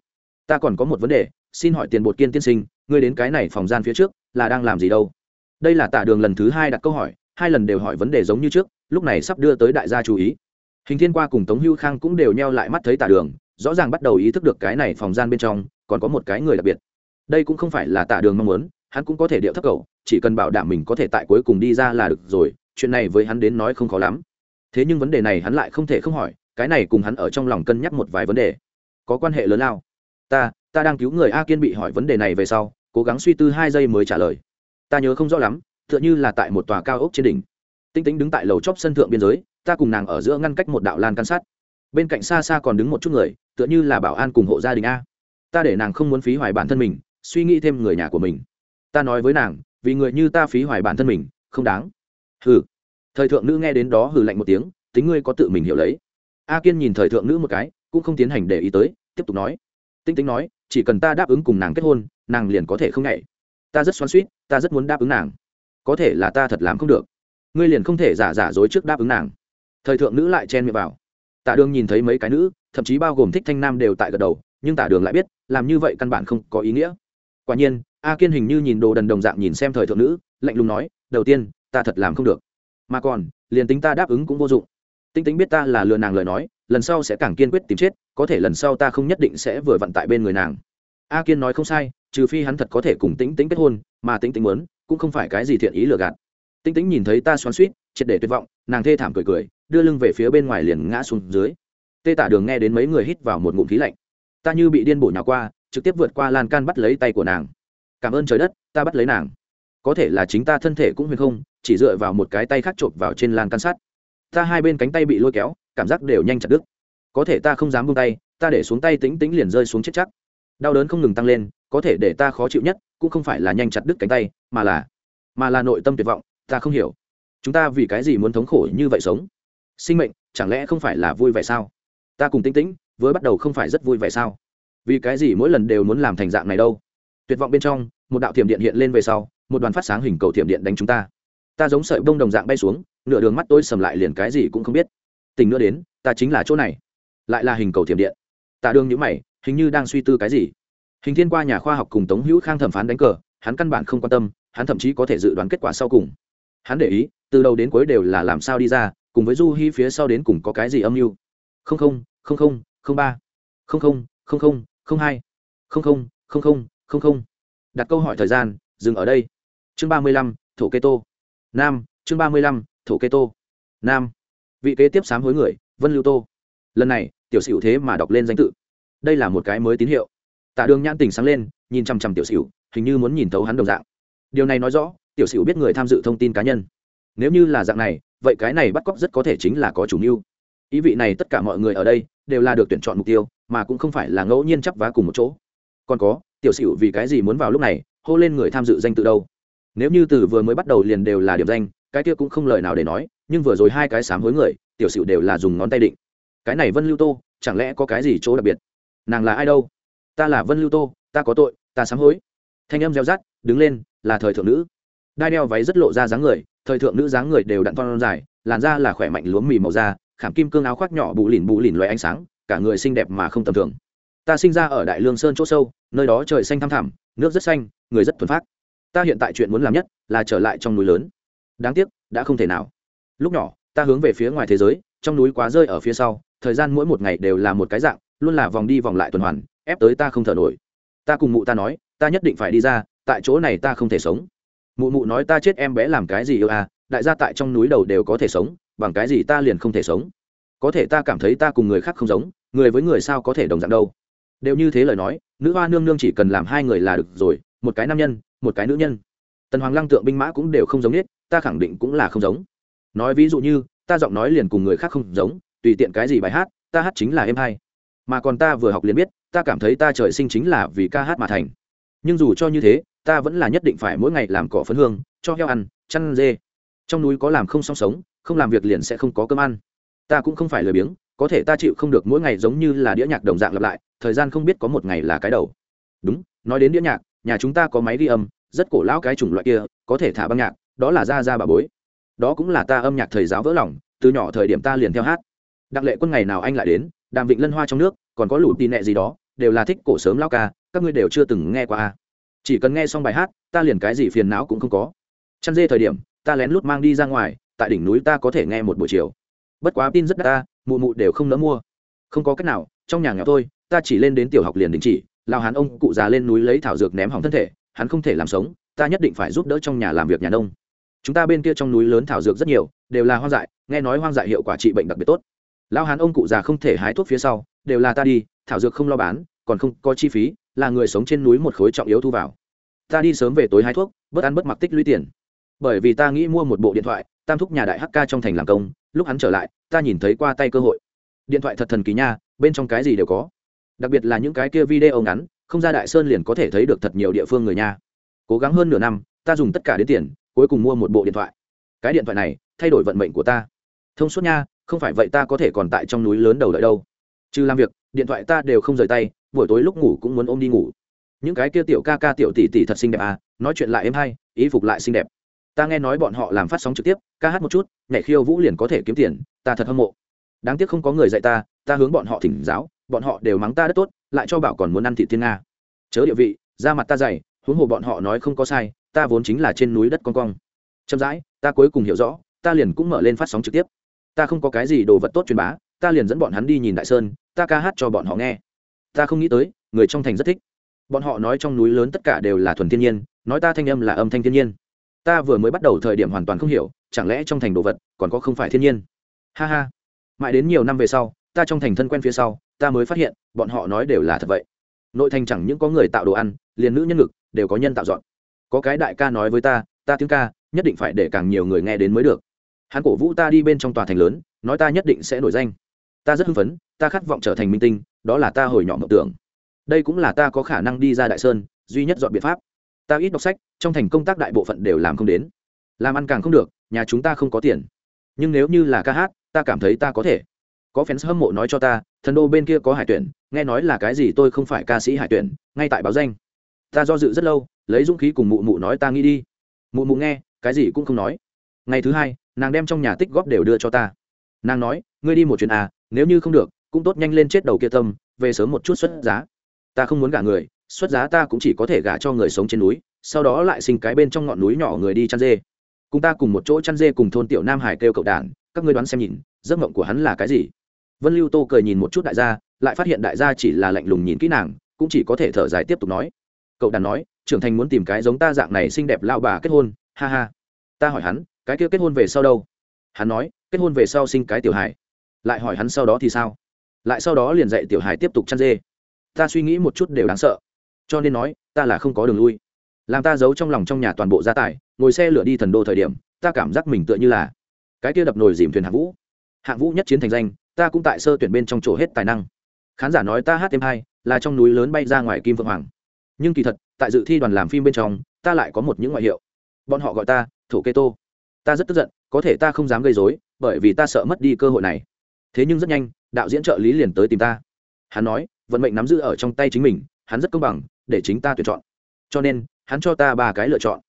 Ta còn có một vấn đề, xin hỏi tiền bột kiên tiên sinh, ngươi đến cái này phòng gian phía trước, là đang làm gì đâu? Đây là tạ đường lần thứ hai đặt câu hỏi, hai lần đều hỏi vấn đề giống như trước, lúc này sắp đưa tới đại gia chú ý. Hình thiên qua cùng tống hưu khang cũng đều nheo lại mắt thấy tạ đường rõ ràng bắt đầu ý thức được cái này phòng gian bên trong còn có một cái người đặc biệt. Đây cũng không phải là tạ đường mong muốn, hắn cũng có thể điệu thấp cầu chỉ cần bảo đảm mình có thể tại cuối cùng đi ra là được rồi, chuyện này với hắn đến nói không khó lắm. Thế nhưng vấn đề này hắn lại không thể không hỏi, cái này cùng hắn ở trong lòng cân nhắc một vài vấn đề. Có quan hệ lớn lao. Ta ta đang cứu người a kiên bị hỏi vấn đề này về sau, cố gắng suy tư hai giây mới trả lời. Ta nhớ không rõ lắm, tựa như là tại một tòa cao ốc trên đỉnh. Tinh tính đứng tại lầu chóp sân thượng biên giới, ta cùng nàng ở giữa ngăn cách một đạo lan can sát bên cạnh xa xa còn đứng một chút người, tựa như là bảo an cùng hộ gia đình a. Ta để nàng không muốn phí hoài bản thân mình, suy nghĩ thêm người nhà của mình. Ta nói với nàng, vì người như ta phí hoài bản thân mình, không đáng. Hừ. Thời thượng nữ nghe đến đó hừ lạnh một tiếng, tính ngươi có tự mình hiểu lấy. A kiên nhìn thời thượng nữ một cái, cũng không tiến hành để ý tới, tiếp tục nói. Tinh tính nói, chỉ cần ta đáp ứng cùng nàng kết hôn, nàng liền có thể không nhảy ta rất xoắn suýt ta rất muốn đáp ứng nàng. Có thể là ta thật làm không được. Ngươi liền không thể giả giả dối trước đáp ứng nàng. Thời thượng nữ lại chen miệng vào tạ đường nhìn thấy mấy cái nữ, thậm chí bao gồm thích thanh nam đều tại gật đầu, nhưng tả đường lại biết, làm như vậy căn bản không có ý nghĩa. Quả nhiên, a kiên hình như nhìn đồ đần đồng dạng nhìn xem thời thượng nữ, lạnh lùng nói, đầu tiên, ta thật làm không được. Mà còn, liền tính ta đáp ứng cũng vô dụng. Tinh tính biết ta là lừa nàng lời nói, lần sau sẽ càng kiên quyết tìm chết, có thể lần sau ta không nhất định sẽ vừa vặn tại bên người nàng. A kiên nói không sai, trừ phi hắn thật có thể cùng tính tính kết hôn, mà tính tính muốn, cũng không phải cái gì thiện ý lừa gạt. Tinh tính nhìn thấy ta xoắn suýt triệt để tuyệt vọng, nàng thê thảm cười cười đưa lưng về phía bên ngoài liền ngã xuống dưới. Tê tả đường nghe đến mấy người hít vào một ngụm khí lạnh. Ta như bị điên bổ nhào qua, trực tiếp vượt qua lan can bắt lấy tay của nàng. Cảm ơn trời đất, ta bắt lấy nàng. Có thể là chính ta thân thể cũng huyền không, chỉ dựa vào một cái tay khác chộp vào trên lan can sắt. Ta hai bên cánh tay bị lôi kéo, cảm giác đều nhanh chặt đứt. Có thể ta không dám buông tay, ta để xuống tay tính tính liền rơi xuống chết chắc. Đau đớn không ngừng tăng lên, có thể để ta khó chịu nhất, cũng không phải là nhanh chặt đứt cánh tay, mà là mà là nội tâm tuyệt vọng, ta không hiểu. Chúng ta vì cái gì muốn thống khổ như vậy sống? Sinh mệnh, chẳng lẽ không phải là vui vẻ sao? Ta cùng tính tĩnh với bắt đầu không phải rất vui vẻ sao? Vì cái gì mỗi lần đều muốn làm thành dạng này đâu? Tuyệt vọng bên trong, một đạo thiểm điện hiện lên về sau, một đoàn phát sáng hình cầu thiểm điện đánh chúng ta. Ta giống sợi bông đồng dạng bay xuống, nửa đường mắt tôi sầm lại liền cái gì cũng không biết. Tình nữa đến, ta chính là chỗ này. Lại là hình cầu thiểm điện. Tạ đương nhữ mày, hình như đang suy tư cái gì. Hình thiên qua nhà khoa học cùng tống hữu khang thẩm phán đánh cờ, hắn căn bản không quan tâm, hắn thậm chí có thể dự đoán kết quả sau cùng. Hắn để ý, từ đầu đến cuối đều là làm sao đi ra cùng với du hi phía sau đến cùng có cái gì âm mưu? Không không không không không ba. Không không không không không hai. Không không không không không không. Đặt câu hỏi thời gian, dừng ở đây. Chương ba mươi lăm, thổ kê tô. Nam, chương ba mươi lăm, thổ kê tô. Nam. Vị kế tiếp sám hối người, vân lưu tô. Lần này, tiểu sửu thế mà đọc lên danh tự. Đây là một cái mới tín hiệu. Tạ đường nhãn tình sáng lên, nhìn chăm chăm tiểu sửu hình như muốn nhìn thấu hắn đồng dạng. Điều này nói rõ, tiểu sửu biết người tham dự thông tin cá nhân nếu như là dạng này, vậy cái này bắt cóc rất có thể chính là có chủ mưu. Ý vị này tất cả mọi người ở đây đều là được tuyển chọn mục tiêu, mà cũng không phải là ngẫu nhiên chấp vá cùng một chỗ. Còn có, tiểu sửu vì cái gì muốn vào lúc này hô lên người tham dự danh tự đâu? Nếu như từ vừa mới bắt đầu liền đều là điểm danh, cái kia cũng không lời nào để nói, nhưng vừa rồi hai cái sám hối người, tiểu sửu đều là dùng ngón tay định. Cái này vân lưu tô, chẳng lẽ có cái gì chỗ đặc biệt? Nàng là ai đâu? Ta là vân lưu tô, ta có tội, ta sám hối. Thanh âm reo rát đứng lên, là thời thượng nữ. Đai đeo váy rất lộ ra dáng người thời thượng nữ dáng người đều đặn thon dài, làn da là khỏe mạnh lúa mì màu da, khảm kim cương áo khoác nhỏ bù lìn bù lìn loé ánh sáng, cả người xinh đẹp mà không tầm thường. Ta sinh ra ở đại lương sơn chỗ sâu, nơi đó trời xanh thăm thẳm, nước rất xanh, người rất thuần phát ta hiện tại chuyện muốn làm nhất là trở lại trong núi lớn. Đáng tiếc, đã không thể nào. Lúc nhỏ, ta hướng về phía ngoài thế giới, trong núi quá rơi ở phía sau, thời gian mỗi một ngày đều là một cái dạng, luôn là vòng đi vòng lại tuần hoàn, ép tới ta không thở nổi. Ta cùng mụ ta nói, ta nhất định phải đi ra, tại chỗ này ta không thể sống mụ mụ nói ta chết em bé làm cái gì yêu à đại gia tại trong núi đầu đều có thể sống, bằng cái gì ta liền không thể sống. Có thể ta cảm thấy ta cùng người khác không giống, người với người sao có thể đồng dạng đâu. Đều như thế lời nói, nữ hoa nương nương chỉ cần làm hai người là được rồi, một cái nam nhân, một cái nữ nhân. Tần hoàng lăng tượng binh mã cũng đều không giống nhất ta khẳng định cũng là không giống. Nói ví dụ như, ta giọng nói liền cùng người khác không giống, tùy tiện cái gì bài hát, ta hát chính là em hay mà còn ta vừa học liền biết, ta cảm thấy ta trời sinh chính là vì ca hát mà thành nhưng dù cho như thế, ta vẫn là nhất định phải mỗi ngày làm cỏ phấn hương, cho heo ăn, chăn dê. Trong núi có làm không song sống, không làm việc liền sẽ không có cơm ăn. Ta cũng không phải lười biếng, có thể ta chịu không được mỗi ngày giống như là đĩa nhạc đồng dạng lặp lại, thời gian không biết có một ngày là cái đầu. Đúng, nói đến đĩa nhạc, nhà chúng ta có máy ghi âm, rất cổ lão cái chủng loại kia, có thể thả băng nhạc, đó là ra ra bà bối. Đó cũng là ta âm nhạc thầy giáo vỡ lòng, từ nhỏ thời điểm ta liền theo hát. Đặng lệ quân ngày nào anh lại đến, đàm vịnh lân hoa trong nước, còn có lũ tì nẹ gì đó đều là thích cổ sớm lao ca, các ngươi đều chưa từng nghe qua a. Chỉ cần nghe xong bài hát, ta liền cái gì phiền não cũng không có. Chăn dê thời điểm, ta lén lút mang đi ra ngoài, tại đỉnh núi ta có thể nghe một buổi chiều. Bất quá tin rất đắt ta, mụ mụ đều không nỡ mua. Không có cách nào, trong nhà nghèo thôi ta chỉ lên đến tiểu học liền đình chỉ, lao hắn ông cụ già lên núi lấy thảo dược ném hỏng thân thể, hắn không thể làm sống, ta nhất định phải giúp đỡ trong nhà làm việc nhà nông. Chúng ta bên kia trong núi lớn thảo dược rất nhiều, đều là hoang dại, nghe nói hoang dại hiệu quả trị bệnh đặc biệt tốt. Lao hán ông cụ già không thể hái thuốc phía sau, đều là ta đi, thảo dược không lo bán còn không có chi phí, là người sống trên núi một khối trọng yếu thu vào. Ta đi sớm về tối hái thuốc, bớt ăn bớt mặc tích lũy tiền. Bởi vì ta nghĩ mua một bộ điện thoại, tam thúc nhà đại hk trong thành làm công, lúc hắn trở lại, ta nhìn thấy qua tay cơ hội. Điện thoại thật thần kỳ nha, bên trong cái gì đều có. Đặc biệt là những cái kia video ngắn, không ra đại sơn liền có thể thấy được thật nhiều địa phương người nha. Cố gắng hơn nửa năm, ta dùng tất cả đến tiền, cuối cùng mua một bộ điện thoại. Cái điện thoại này, thay đổi vận mệnh của ta. Thông suốt nha, không phải vậy ta có thể còn tại trong núi lớn đầu đợi đâu. Trừ làm việc, điện thoại ta đều không rời tay buổi tối lúc ngủ cũng muốn ôm đi ngủ. Những cái kia tiểu ca ca tiểu tỷ tỷ thật xinh đẹp à nói chuyện lại êm hay, ý phục lại xinh đẹp. Ta nghe nói bọn họ làm phát sóng trực tiếp, ca hát một chút, nhảy khiêu vũ liền có thể kiếm tiền, ta thật hâm mộ. Đáng tiếc không có người dạy ta ta hướng bọn họ thỉnh giáo, bọn họ đều mắng ta rất tốt, lại cho bảo còn muốn ăn thị thiên nga. Chớ địa vị ra mặt ta dày, huống hồ bọn họ nói không có sai, ta vốn chính là trên núi đất con cong. Chậm rãi, ta cuối cùng hiểu rõ, ta liền cũng mở lên phát sóng trực tiếp. Ta không có cái gì đồ vật tốt truyền bá, ta liền dẫn bọn hắn đi nhìn đại sơn, ta ca hát cho bọn họ nghe ta không nghĩ tới, người trong thành rất thích. Bọn họ nói trong núi lớn tất cả đều là thuần thiên nhiên, nói ta thanh âm là âm thanh thiên nhiên. Ta vừa mới bắt đầu thời điểm hoàn toàn không hiểu, chẳng lẽ trong thành đồ vật còn có không phải thiên nhiên? Ha ha. Mãi đến nhiều năm về sau, ta trong thành thân quen phía sau, ta mới phát hiện, bọn họ nói đều là thật vậy. Nội thành chẳng những có người tạo đồ ăn, liền nữ nhân ngực đều có nhân tạo dọn. Có cái đại ca nói với ta ta tiếng ca, nhất định phải để càng nhiều người nghe đến mới được. Hắn cổ vũ ta đi bên trong tòa thành lớn, nói ta nhất định sẽ nổi danh ta rất hưng phấn, ta khát vọng trở thành minh tinh, đó là ta hồi nhỏ mộng tưởng. Đây cũng là ta có khả năng đi ra đại sơn, duy nhất dọn biện pháp. Ta ít đọc sách, trong thành công tác đại bộ phận đều làm không đến. Làm ăn càng không được, nhà chúng ta không có tiền. Nhưng nếu như là ca hát, ta cảm thấy ta có thể. Có fans hâm mộ nói cho ta, thần đô bên kia có hải tuyển, nghe nói là cái gì tôi không phải ca sĩ hải tuyển, ngay tại báo danh. Ta do dự rất lâu, lấy dũng khí cùng mụ mụ nói ta nghĩ đi. Mụ mụ nghe, cái gì cũng không nói. Ngày thứ hai, nàng đem trong nhà tích góp đều đưa cho ta. Nàng nói, ngươi đi một chuyến à nếu như không được, cũng tốt nhanh lên chết đầu kia tâm về sớm một chút xuất giá. Ta không muốn gả người, xuất giá ta cũng chỉ có thể gả cho người sống trên núi, sau đó lại sinh cái bên trong ngọn núi nhỏ người đi chăn dê. Cùng ta cùng một chỗ chăn dê cùng thôn tiểu nam hải kêu cậu đàn, các ngươi đoán xem nhìn, giấc mộng của hắn là cái gì? Vân lưu tô cười nhìn một chút đại gia, lại phát hiện đại gia chỉ là lạnh lùng nhìn kỹ nàng, cũng chỉ có thể thở dài tiếp tục nói. Cậu đàn nói, trưởng thành muốn tìm cái giống ta dạng này xinh đẹp lao bà kết hôn, ha ha. Ta hỏi hắn, cái kia kết hôn về sau đâu? Hắn nói, kết hôn về sau sinh cái tiểu hải lại hỏi hắn sau đó thì sao? Lại sau đó liền dạy tiểu hải tiếp tục chăn dê. Ta suy nghĩ một chút đều đáng sợ. Cho nên nói, ta là không có đường lui. Làm ta giấu trong lòng trong nhà toàn bộ gia tài, ngồi xe lửa đi thần đô thời điểm, ta cảm giác mình tựa như là cái kia đập nồi dìm thuyền hạng vũ. Hạng vũ nhất chiến thành danh, ta cũng tại sơ tuyển bên trong chỗ hết tài năng. Khán giả nói ta hát thêm hai, là trong núi lớn bay ra ngoài kim phượng hoàng. Nhưng kỳ thật, tại dự thi đoàn làm phim bên trong, ta lại có một những ngoại hiệu. Bọn họ gọi ta, thổ kê tô. Ta rất tức giận, có thể ta không dám gây dối bởi vì ta sợ mất đi cơ hội này thế nhưng rất nhanh, đạo diễn trợ lý liền tới tìm ta. Hắn nói, vận mệnh nắm giữ ở trong tay chính mình, hắn rất công bằng, để chính ta tuyển chọn. Cho nên, hắn cho ta ba cái lựa chọn.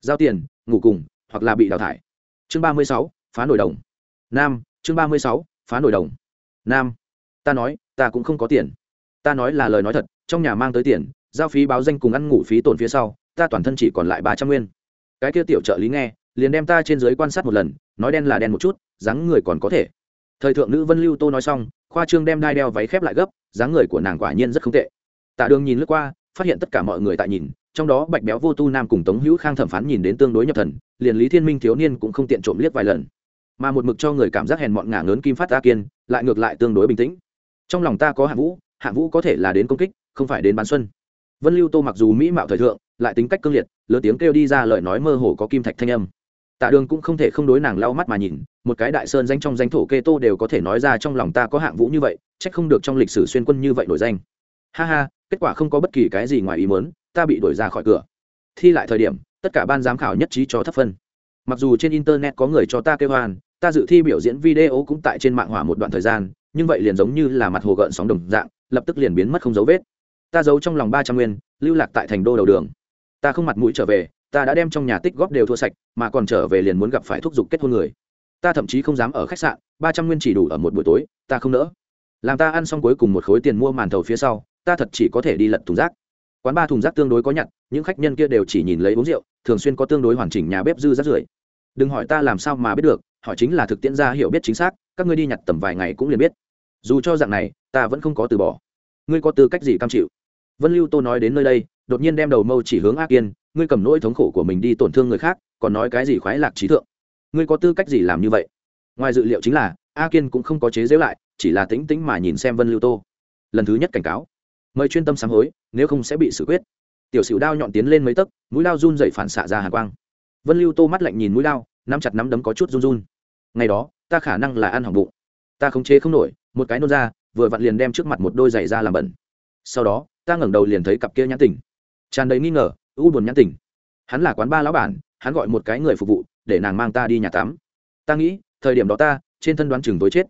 Giao tiền, ngủ cùng, hoặc là bị đào thải. Chương ba mươi sáu, phá nổi đồng. Nam, chương ba mươi sáu, phá nổi đồng. Nam, ta nói, ta cũng không có tiền. Ta nói là lời nói thật, trong nhà mang tới tiền, giao phí báo danh cùng ăn ngủ phí tổn phía sau, ta toàn thân chỉ còn lại ba trăm nguyên. Cái kia tiểu trợ lý nghe, liền đem ta trên dưới quan sát một lần, nói đen là đen một chút, dáng người còn có thể thời thượng nữ vân lưu tô nói xong, khoa trương đem đai đeo váy khép lại gấp, dáng người của nàng quả nhiên rất không tệ. Tạ đường nhìn lướt qua, phát hiện tất cả mọi người tại nhìn, trong đó bạch béo vô tu nam cùng tống hữu khang thẩm phán nhìn đến tương đối nhập thần, liền lý thiên minh thiếu niên cũng không tiện trộm liếc vài lần. Mà một mực cho người cảm giác hèn mọn ngả lớn kim phát a kiên, lại ngược lại tương đối bình tĩnh. Trong lòng ta có hạng vũ hạng vũ có thể là đến công kích, không phải đến bán xuân. Vân lưu tô mặc dù mỹ mạo thời thượng, lại tính cách cương liệt, lớn tiếng kêu đi ra lời nói mơ hồ có kim thạch thanh âm tạ đường cũng không thể không đối nàng lau mắt mà nhìn, một cái đại sơn danh trong danh thổ kê tô đều có thể nói ra trong lòng ta có hạng vũ như vậy trách không được trong lịch sử xuyên quân như vậy nổi danh. Ha ha, kết quả không có bất kỳ cái gì ngoài ý muốn, ta bị đuổi ra khỏi cửa. Thi lại thời điểm, tất cả ban giám khảo nhất trí cho thấp phân. Mặc dù trên internet có người cho ta kêu hoan ta dự thi biểu diễn video cũng tại trên mạng hỏa một đoạn thời gian, nhưng vậy liền giống như là mặt hồ gợn sóng đồng dạng, lập tức liền biến mất không dấu vết. Ta giấu trong lòng ba trăm nguyên, lưu lạc tại thành đô đầu đường. Ta không mặt mũi trở về ta đã đem trong nhà tích góp đều thua sạch, mà còn trở về liền muốn gặp phải thúc giục kết hôn người. Ta thậm chí không dám ở khách sạn, ba trăm nguyên chỉ đủ ở một buổi tối, ta không nỡ. Làm ta ăn xong cuối cùng một khối tiền mua màn thầu phía sau, ta thật chỉ có thể đi lật thùng rác. Quán ba thùng rác tương đối có nhặt, những khách nhân kia đều chỉ nhìn lấy uống rượu, thường xuyên có tương đối hoàn chỉnh nhà bếp dư rác rưởi. Đừng hỏi ta làm sao mà biết được họ chính là thực tiễn ra hiểu biết chính xác, các ngươi đi nhặt tầm vài ngày cũng liền biết. Dù cho dạng này, ta vẫn không có từ bỏ. Ngươi có tư cách gì cam chịu? Vân lưu tô nói đến nơi đây, đột nhiên đem đầu mâu chỉ hướng a kiên ngươi cầm nỗi thống khổ của mình đi tổn thương người khác, còn nói cái gì khoái lạc trí thượng? Ngươi có tư cách gì làm như vậy? Ngoài dự liệu chính là, a kiên cũng không có chế giễu lại, chỉ là tĩnh tĩnh mà nhìn xem vân lưu tô. Lần thứ nhất cảnh cáo. Mời chuyên tâm sáng hối, nếu không sẽ bị xử quyết. Tiểu sửu đao nhọn tiến lên mấy tấc, mũi lao run dậy phản xạ ra hàn quang. Vân lưu tô mắt lạnh nhìn mũi lao nắm chặt nắm đấm có chút run run. Ngày đó, ta khả năng là ăn hỏng bụng. Ta khống chế không nổi, một cái nôn ra, vừa vặn liền đem trước mặt một đôi giày ra làm bẩn. Sau đó, ta ngẩng đầu liền thấy cặp kia nhãn tình. Tràn đầy nghi ngờ u buồn nhãn tình. Hắn là quán ba lão bản, hắn gọi một cái người phục vụ, để nàng mang ta đi nhà tắm. Ta nghĩ, thời điểm đó ta, trên thân đoán chừng tối chết.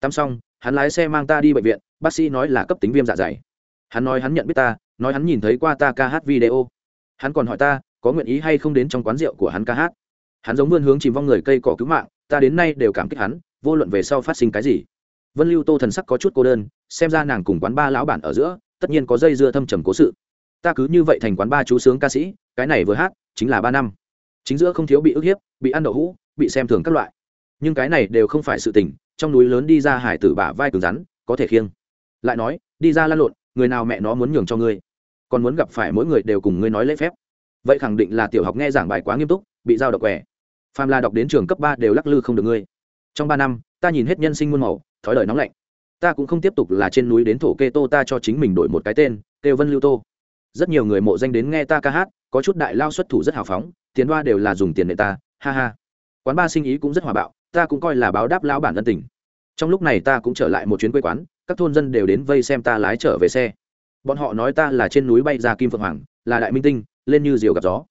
Tắm xong, hắn lái xe mang ta đi bệnh viện, bác sĩ nói là cấp tính viêm dạ dày. Hắn nói hắn nhận biết ta, nói hắn nhìn thấy qua ta ca hát video. Hắn còn hỏi ta, có nguyện ý hay không đến trong quán rượu của hắn ca hát. Hắn giống vươn hướng chìm vong người cây cỏ cứu mạng, ta đến nay đều cảm kích hắn, vô luận về sau phát sinh cái gì. Vân lưu tô thần sắc có chút cô đơn, xem ra nàng cùng quán ba lão bản ở giữa, tất nhiên có dây dưa thâm trầm cố sự ta cứ như vậy thành quán ba chú sướng ca sĩ, cái này vừa hát, chính là ba năm. Chính giữa không thiếu bị ức hiếp, bị ăn đậu hũ, bị xem thường các loại. Nhưng cái này đều không phải sự tình, trong núi lớn đi ra hải tử bả vai cứng rắn, có thể khiêng. Lại nói, đi ra lăn lộn, người nào mẹ nó muốn nhường cho ngươi? Còn muốn gặp phải mỗi người đều cùng ngươi nói lễ phép. Vậy khẳng định là tiểu học nghe giảng bài quá nghiêm túc, bị giao độc quẻ phàm là đọc đến trường cấp ba đều lắc lư không được ngươi. Trong ba năm, ta nhìn hết nhân sinh muôn màu, thói đời nóng lạnh. Ta cũng không tiếp tục là trên núi đến thổ kê tô ta cho chính mình đổi một cái tên kêu vân lưu tô rất nhiều người mộ danh đến nghe ta ca hát, có chút đại lao xuất thủ rất hào phóng, tiền đoa đều là dùng tiền để ta, ha ha. Quán ba sinh ý cũng rất hòa bạo, ta cũng coi là báo đáp lão bản ân tình. Trong lúc này ta cũng trở lại một chuyến quê quán, các thôn dân đều đến vây xem ta lái trở về xe. Bọn họ nói ta là trên núi bay ra kim phượng hoàng, là đại minh tinh, lên như diều gặp gió.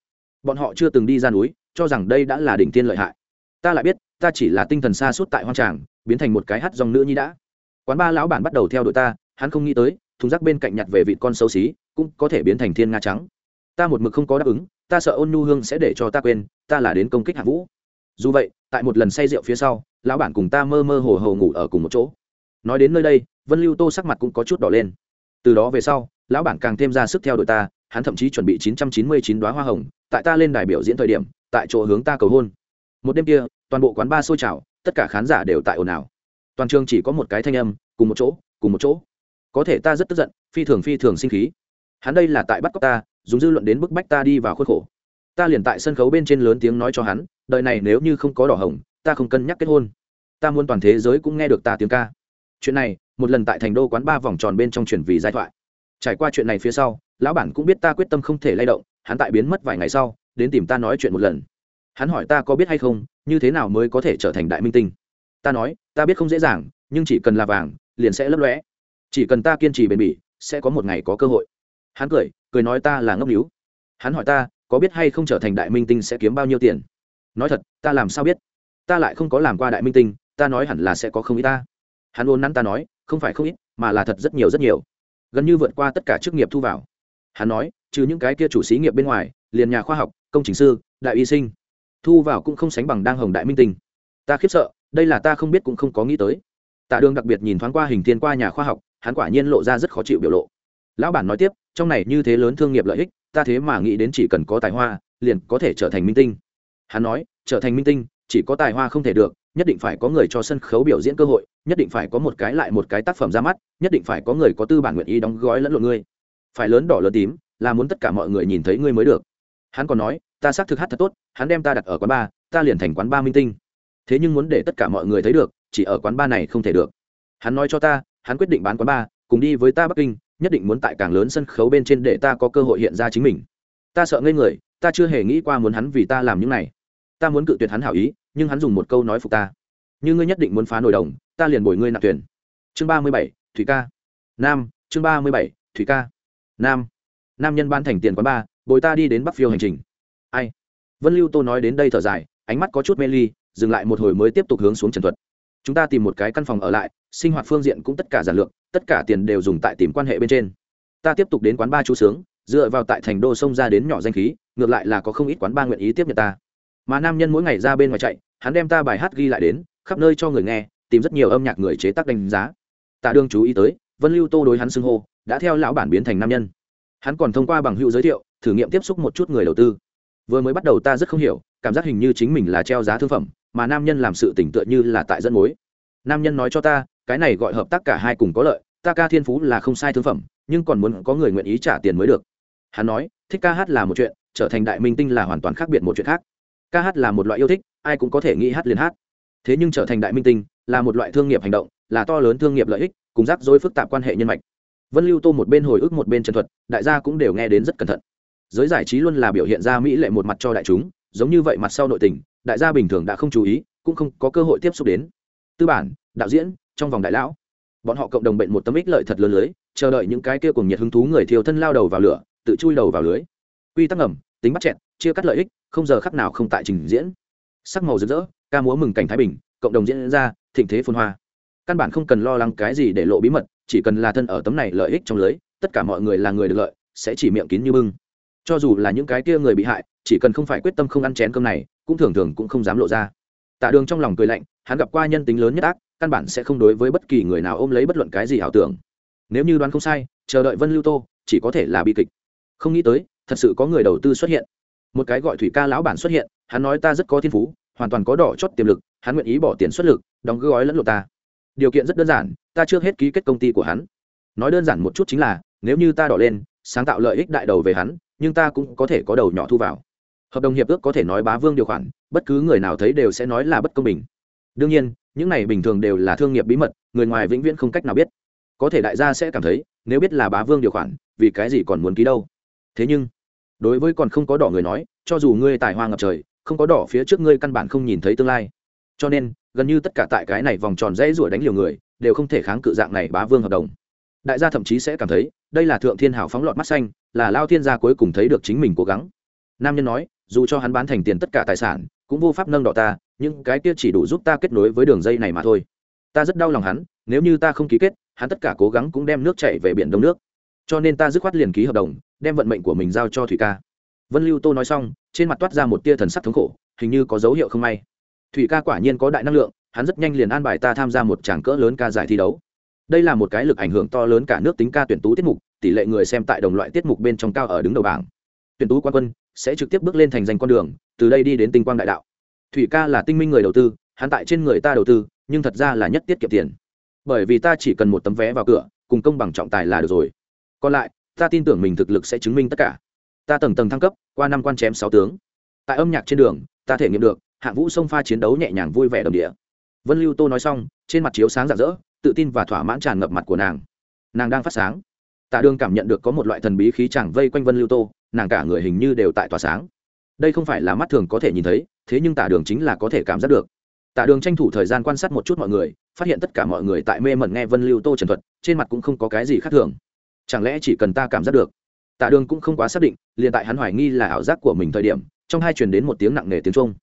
Bọn họ chưa từng đi ra núi, cho rằng đây đã là đỉnh tiên lợi hại. Ta lại biết, ta chỉ là tinh thần xa suốt tại hoang tràng, biến thành một cái hát dòng nữ nhi đã. Quán ba lão bản bắt đầu theo đuổi ta, hắn không nghĩ tới, thùng rác bên cạnh nhặt về vịt con xấu xí cũng có thể biến thành thiên nga trắng. Ta một mực không có đáp ứng, ta sợ ôn nhu hương sẽ để cho ta quên, ta là đến công kích hạng vũ. Dù vậy, tại một lần say rượu phía sau, lão bản cùng ta mơ mơ hồ hồ ngủ ở cùng một chỗ. Nói đến nơi đây, vân lưu tô sắc mặt cũng có chút đỏ lên. Từ đó về sau, lão bản càng thêm ra sức theo đuổi ta, hắn thậm chí chuẩn bị chín trăm chín mươi chín đoá hoa hồng, tại ta lên đài biểu diễn thời điểm, tại chỗ hướng ta cầu hôn. Một đêm kia, toàn bộ quán ba sôi trào, tất cả khán giả đều tại ồn ào. Toàn trường chỉ có một cái thanh âm, cùng một chỗ, cùng một chỗ. Có thể ta rất tức giận, phi thường phi thường sinh khí hắn đây là tại bắt cóc ta, dùng dư luận đến bức bách ta đi vào khuất khổ. Ta liền tại sân khấu bên trên lớn tiếng nói cho hắn đợi này nếu như không có đỏ hồng, ta không cân nhắc kết hôn. Ta muốn toàn thế giới cũng nghe được ta tiếng ca. Chuyện này, một lần tại thành đô quán ba vòng tròn bên trong chuyển vì giai thoại. Trải qua chuyện này phía sau, lão bản cũng biết ta quyết tâm không thể lay động, hắn tại biến mất vài ngày sau, đến tìm ta nói chuyện một lần. Hắn hỏi ta có biết hay không, như thế nào mới có thể trở thành đại minh tinh. Ta nói, ta biết không dễ dàng, nhưng chỉ cần là vàng, liền sẽ lấp lóe. Chỉ cần ta kiên trì bền bỉ, sẽ có một ngày có cơ hội hắn cười cười nói ta là ngốc níu. Hắn hỏi ta, có biết hay không trở thành đại minh tinh sẽ kiếm bao nhiêu tiền? Nói thật, ta làm sao biết? Ta lại không có làm qua đại minh tinh, ta nói hẳn là sẽ có không ít ta. Hắn ôn nắn ta nói, không phải không ít, mà là thật rất nhiều rất nhiều. Gần như vượt qua tất cả chức nghiệp thu vào. Hắn nói, trừ những cái kia chủ xí nghiệp bên ngoài, liền nhà khoa học, công trình sư, đại y sinh. Thu vào cũng không sánh bằng đang hồng đại minh tinh. Ta khiếp sợ, đây là ta không biết cũng không có nghĩ tới. Tạ đường đặc biệt nhìn thoáng qua hình thiên qua nhà khoa học, hắn quả nhiên lộ ra rất khó chịu biểu lộ. Lão bản nói tiếp trong này như thế lớn thương nghiệp lợi ích, ta thế mà nghĩ đến chỉ cần có tài hoa, liền có thể trở thành minh tinh. Hắn nói, trở thành minh tinh, chỉ có tài hoa không thể được, nhất định phải có người cho sân khấu biểu diễn cơ hội, nhất định phải có một cái lại một cái tác phẩm ra mắt, nhất định phải có người có tư bản nguyện ý đóng gói lẫn lộn ngươi. Phải lớn đỏ lớn tím, là muốn tất cả mọi người nhìn thấy ngươi mới được. Hắn còn nói, ta xác thực hát thật tốt, hắn đem ta đặt ở quán bar ta liền thành quán bar minh tinh. Thế nhưng muốn để tất cả mọi người thấy được, chỉ ở quán bar này không thể được. Hắn nói cho ta, hắn quyết định bán quán bar cùng đi với ta bắc kinh nhất định muốn tại càng lớn sân khấu bên trên để ta có cơ hội hiện ra chính mình. Ta sợ ngây người, ta chưa hề nghĩ qua muốn hắn vì ta làm những này. Ta muốn cự tuyệt hắn hảo ý, nhưng hắn dùng một câu nói phục ta. Như ngươi nhất định muốn phá nổi đồng, ta liền bồi ngươi nạp tuyển chương ba mươi bảy, thủy ca. Nam, chương ba mươi bảy, thủy ca. Nam. Nam nhân ban thành tiền quán ba, bồi ta đi đến bắc phiêu hành trình. Ai? Vân lưu tô nói đến đây thở dài, ánh mắt có chút mê ly, dừng lại một hồi mới tiếp tục hướng xuống trần thuật chúng ta tìm một cái căn phòng ở lại, sinh hoạt phương diện cũng tất cả giản lược, tất cả tiền đều dùng tại tìm quan hệ bên trên. Ta tiếp tục đến quán ba chú sướng, dựa vào tại thành đô sông ra đến nhỏ danh khí, ngược lại là có không ít quán ba nguyện ý tiếp nhận ta. Mà nam nhân mỗi ngày ra bên ngoài chạy, hắn đem ta bài hát ghi lại đến, khắp nơi cho người nghe, tìm rất nhiều âm nhạc người chế tác đánh giá. Tạ đương chú ý tới, vân lưu tô đối hắn xưng hô, đã theo lão bản biến thành nam nhân. Hắn còn thông qua bằng hữu giới thiệu, thử nghiệm tiếp xúc một chút người đầu tư. Vừa mới bắt đầu ta rất không hiểu, cảm giác hình như chính mình là treo giá thương phẩm mà nam nhân làm sự tỉnh tựa như là tại dẫn mối. Nam nhân nói cho ta, cái này gọi hợp tác cả hai cùng có lợi, ta ca thiên phú là không sai thương phẩm, nhưng còn muốn có người nguyện ý trả tiền mới được. Hắn nói, thích ca hát là một chuyện, trở thành đại minh tinh là hoàn toàn khác biệt một chuyện khác. Ca hát là một loại yêu thích, ai cũng có thể nghĩ hát liền hát. Thế nhưng trở thành đại minh tinh, là một loại thương nghiệp hành động, là to lớn thương nghiệp lợi ích, cùng rắc rối phức tạp quan hệ nhân mạch. Vân lưu tô một bên hồi ức một bên chân thuật, đại gia cũng đều nghe đến rất cẩn thận. Giới giải trí luôn là biểu hiện ra mỹ lệ một mặt cho đại chúng, giống như vậy mặt sau nội tình đại gia bình thường đã không chú ý, cũng không có cơ hội tiếp xúc đến. Tư bản, đạo diễn, trong vòng đại lão. Bọn họ cộng đồng bệnh một tấm ích lợi thật lớn lưới, chờ đợi những cái kia cùng nhiệt hứng thú người thiêu thân lao đầu vào lửa, tự chui đầu vào lưới. Quy tắc ngầm, tính bắt chẹn chia cắt lợi ích, không giờ khắc nào không tại trình diễn. Sắc màu rực rỡ, ca múa mừng cảnh thái bình, cộng đồng diễn ra, thịnh thế phôn hoa. Căn bản không cần lo lắng cái gì để lộ bí mật, chỉ cần là thân ở tấm này lợi ích trong lưới, tất cả mọi người là người được lợi, sẽ chỉ miệng kín như bưng. Cho dù là những cái kia người bị hại, chỉ cần không phải quyết tâm không ăn chén cơm này cũng thường thường cũng không dám lộ ra. Tạ đường trong lòng cười lạnh, hắn gặp qua nhân tính lớn nhất ác, căn bản sẽ không đối với bất kỳ người nào ôm lấy bất luận cái gì ảo tưởng. Nếu như đoán không sai, chờ đợi vân lưu tô, chỉ có thể là bi kịch. Không nghĩ tới, thật sự có người đầu tư xuất hiện. Một cái gọi thủy ca lão bản xuất hiện, hắn nói ta rất có thiên phú, hoàn toàn có đỏ chót tiềm lực, hắn nguyện ý bỏ tiền xuất lực, đóng gói lẫn lộ ta. Điều kiện rất đơn giản, ta chưa hết ký kết công ty của hắn. Nói đơn giản một chút chính là, nếu như ta đỏ lên, sáng tạo lợi ích đại đầu về hắn, nhưng ta cũng có thể có đầu nhỏ thu vào hợp đồng hiệp ước có thể nói bá vương điều khoản, bất cứ người nào thấy đều sẽ nói là bất công bình. Đương nhiên, những này bình thường đều là thương nghiệp bí mật, người ngoài vĩnh viễn không cách nào biết. Có thể đại gia sẽ cảm thấy, nếu biết là bá vương điều khoản, vì cái gì còn muốn ký đâu? Thế nhưng, đối với còn không có đỏ người nói, cho dù ngươi tài hoa ngập trời, không có đỏ phía trước ngươi căn bản không nhìn thấy tương lai. Cho nên, gần như tất cả tại cái này vòng tròn dãy ruổi đánh liều người, đều không thể kháng cự dạng này bá vương hợp đồng. Đại gia thậm chí sẽ cảm thấy, đây là thượng thiên hảo phóng lọt mắt xanh, là lao thiên gia cuối cùng thấy được chính mình cố gắng. Nam nhân nói dù cho hắn bán thành tiền tất cả tài sản, cũng vô pháp nâng đỏ ta nhưng cái kia chỉ đủ giúp ta kết nối với đường dây này mà thôi. Ta rất đau lòng hắn, nếu như ta không ký kết, hắn tất cả cố gắng cũng đem nước chạy về biển đông nước. Cho nên ta dứt khoát liền ký hợp đồng, đem vận mệnh của mình giao cho thủy ca. Vân lưu tô nói xong, trên mặt toát ra một tia thần sắc thống khổ, hình như có dấu hiệu không may. Thủy ca quả nhiên có đại năng lượng, hắn rất nhanh liền an bài ta tham gia một tràng cỡ lớn ca giải thi đấu. Đây là một cái lực ảnh hưởng to lớn cả nước tính ca tuyển tú tiết mục, tỷ lệ người xem tại đồng loại tiết mục bên trong cao ở đứng đầu bảng. Tuyển tú quan quân sẽ trực tiếp bước lên thành danh con đường, từ đây đi đến tinh quang đại đạo. Thủy ca là tinh minh người đầu tư, hắn tại trên người ta đầu tư, nhưng thật ra là nhất tiết kiệm tiền. Bởi vì ta chỉ cần một tấm vé vào cửa, cùng công bằng trọng tài là được rồi. Còn lại, ta tin tưởng mình thực lực sẽ chứng minh tất cả. Ta tầng tầng thăng cấp, qua năm quan chém sáu tướng. Tại âm nhạc trên đường, ta thể nghiệm được, hạng vũ sông pha chiến đấu nhẹ nhàng vui vẻ đồng địa. Vân lưu tô nói xong, trên mặt chiếu sáng rạng rỡ, tự tin và thỏa mãn tràn ngập mặt của nàng. Nàng đang phát sáng tạ đường cảm nhận được có một loại thần bí khí chẳng vây quanh vân lưu tô, nàng cả người hình như đều tại tỏa sáng. Đây không phải là mắt thường có thể nhìn thấy, thế nhưng tạ đường chính là có thể cảm giác được. Tạ đường tranh thủ thời gian quan sát một chút mọi người, phát hiện tất cả mọi người tại mê mẩn nghe vân lưu tô trần thuật, trên mặt cũng không có cái gì khác thường. Chẳng lẽ chỉ cần ta cảm giác được? Tạ đường cũng không quá xác định, liền tại hắn hoài nghi là ảo giác của mình thời điểm, trong hai truyền đến một tiếng nặng nề tiếng trung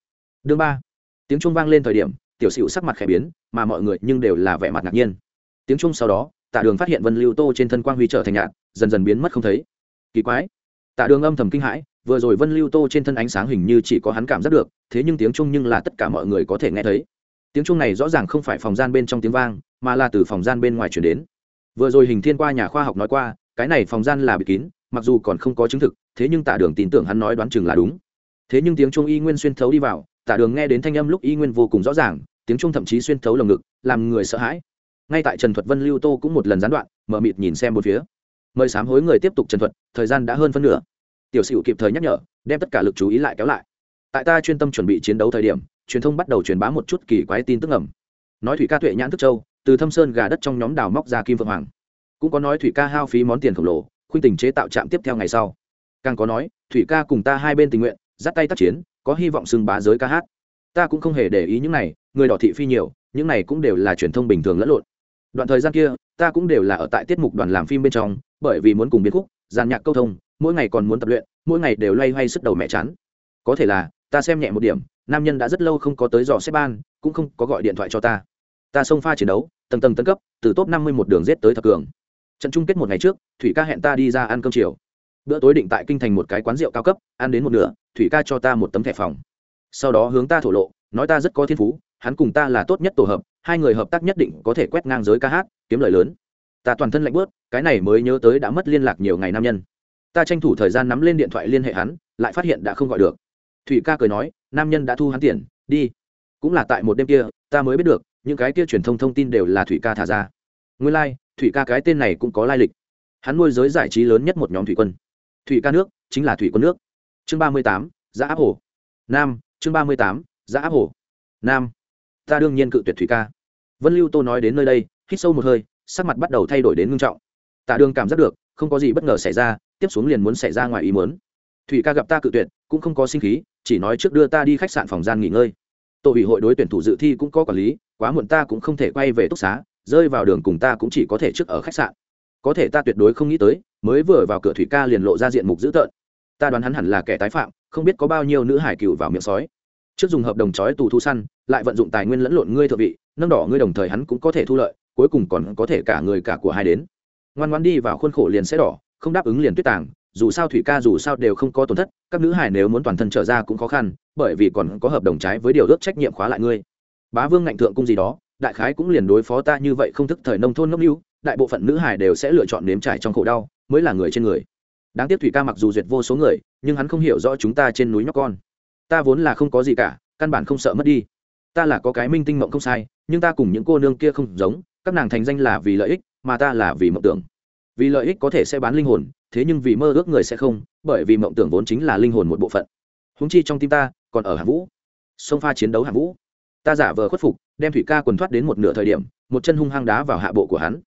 đương ba. Tiếng trung vang lên thời điểm, tiểu sửu sắc mặt khẽ biến, mà mọi người nhưng đều là vẻ mặt ngạc nhiên. Tiếng trung sau đó tạ đường phát hiện vân lưu tô trên thân quang huy trở thành nhạt, dần dần biến mất không thấy. Kỳ quái. Tạ đường âm thầm kinh hãi, vừa rồi vân lưu tô trên thân ánh sáng hình như chỉ có hắn cảm giác được, thế nhưng tiếng chung nhưng là tất cả mọi người có thể nghe thấy. Tiếng chung này rõ ràng không phải phòng gian bên trong tiếng vang, mà là từ phòng gian bên ngoài chuyển đến. Vừa rồi hình thiên qua nhà khoa học nói qua, cái này phòng gian là bị kín, mặc dù còn không có chứng thực, thế nhưng tạ đường tin tưởng hắn nói đoán chừng là đúng. Thế nhưng tiếng chung y nguyên xuyên thấu đi vào tạ đường nghe đến thanh âm lúc y nguyên vô cùng rõ ràng, tiếng chung thậm chí xuyên thấu lồng ngực, làm người sợ hãi ngay tại trần thuật vân lưu tô cũng một lần gián đoạn, mở mịt nhìn xem một phía. Mời sám hối người tiếp tục trần thuật, thời gian đã hơn phân nửa. Tiểu sửu kịp thời nhắc nhở, đem tất cả lực chú ý lại kéo lại. Tại ta chuyên tâm chuẩn bị chiến đấu thời điểm, truyền thông bắt đầu truyền bá một chút kỳ quái tin tức ngầm. nói thủy ca tuệ nhãn thức châu, từ thâm sơn gà đất trong nhóm đào móc ra kim phượng hoàng. Cũng có nói thủy ca hao phí món tiền khổng lồ, khuynh tình chế tạo trạm tiếp theo ngày sau. Càng có nói, thủy ca cùng ta hai bên tình nguyện, dắt tay tác chiến, có hy vọng xưng bá giới ca hát. Ta cũng không hề để ý những này, người đỏ thị phi nhiều, những này cũng đều là truyền thông bình thường lẫn lộn đoạn thời gian kia, ta cũng đều là ở tại tiết mục đoàn làm phim bên trong, bởi vì muốn cùng biến khúc, giàn nhạc câu thông, mỗi ngày còn muốn tập luyện, mỗi ngày đều loay hoay sức đầu mẹ chán. Có thể là, ta xem nhẹ một điểm, nam nhân đã rất lâu không có tới dò xếp ban, cũng không có gọi điện thoại cho ta. Ta xông pha chiến đấu, tầng tầng tân cấp, từ top năm mươi một đường rết tới thập cường. Trận chung kết một ngày trước, thủy ca hẹn ta đi ra ăn cơm chiều. Bữa tối định tại kinh thành một cái quán rượu cao cấp, ăn đến một nửa, thủy ca cho ta một tấm thẻ phòng. Sau đó hướng ta thổ lộ, nói ta rất có thiên phú, hắn cùng ta là tốt nhất tổ hợp hai người hợp tác nhất định có thể quét ngang giới ca hát kiếm lời lớn. Ta toàn thân lạnh bớt cái này mới nhớ tới đã mất liên lạc nhiều ngày nam nhân. Ta tranh thủ thời gian nắm lên điện thoại liên hệ hắn lại phát hiện đã không gọi được. Thủy ca cười nói nam nhân đã thu hắn tiền đi. Cũng là tại một đêm kia ta mới biết được những cái kia truyền thông thông tin đều là thủy ca thả ra. Nguyên lai、like, thủy ca cái tên này cũng có lai lịch. Hắn nuôi giới giải trí lớn nhất một nhóm thủy quân. Thủy ca nước chính là thủy quân nước. Chương ba mươi tám giã áp hồ. Nam chương ba mươi tám giã áp hồ. Nam ta đương nhiên cự tuyệt thủy ca. Vân lưu tô nói đến nơi đây, hít sâu một hơi, sắc mặt bắt đầu thay đổi đến ngưng trọng. Tạ đường cảm giác được, không có gì bất ngờ xảy ra, tiếp xuống liền muốn xảy ra ngoài ý muốn. Thủy ca gặp ta cự tuyệt, cũng không có sinh khí, chỉ nói trước đưa ta đi khách sạn phòng gian nghỉ ngơi. Tổ ủy hội đối tuyển thủ dự thi cũng có quản lý, quá muộn ta cũng không thể quay về túc xá, rơi vào đường cùng ta cũng chỉ có thể trước ở khách sạn. Có thể ta tuyệt đối không nghĩ tới, mới vừa vào cửa thủy ca liền lộ ra diện mục dữ tợn. Ta đoán hắn hẳn là kẻ tái phạm, không biết có bao nhiêu nữ hải cựu vào miệng sói. Trước dùng hợp đồng trói tù thu săn lại vận dụng tài nguyên lẫn lộn ngươi thượng vị, nâng đỏ ngươi đồng thời hắn cũng có thể thu lợi, cuối cùng còn có thể cả người cả của hai đến. Ngoan ngoan đi vào khuôn khổ liền sẽ đỏ, không đáp ứng liền tuyết tàng, dù sao thủy ca dù sao đều không có tổn thất, các nữ hải nếu muốn toàn thân trở ra cũng khó khăn, bởi vì còn có hợp đồng trái với điều ước trách nhiệm khóa lại ngươi. Bá vương ngạnh thượng cung gì đó, đại khái cũng liền đối phó ta như vậy không thức thời nông thôn ngốc níu đại bộ phận nữ hải đều sẽ lựa chọn nếm trải trong khổ đau, mới là người trên người. Đáng tiếc thủy ca mặc dù duyệt vô số người, nhưng hắn không hiểu rõ chúng ta trên núi nhóc con. Ta vốn là không có gì cả, căn bản không sợ mất đi ta là có cái minh tinh mộng không sai, nhưng ta cùng những cô nương kia không giống, các nàng thành danh là vì lợi ích, mà ta là vì mộng tưởng. Vì lợi ích có thể sẽ bán linh hồn, thế nhưng vì mơ ước người sẽ không, bởi vì mộng tưởng vốn chính là linh hồn một bộ phận. Húng chi trong tim ta, còn ở hạng vũ. Sông pha chiến đấu hạng vũ. Ta giả vờ khuất phục, đem thủy ca quần thoát đến một nửa thời điểm, một chân hung hăng đá vào hạ bộ của hắn.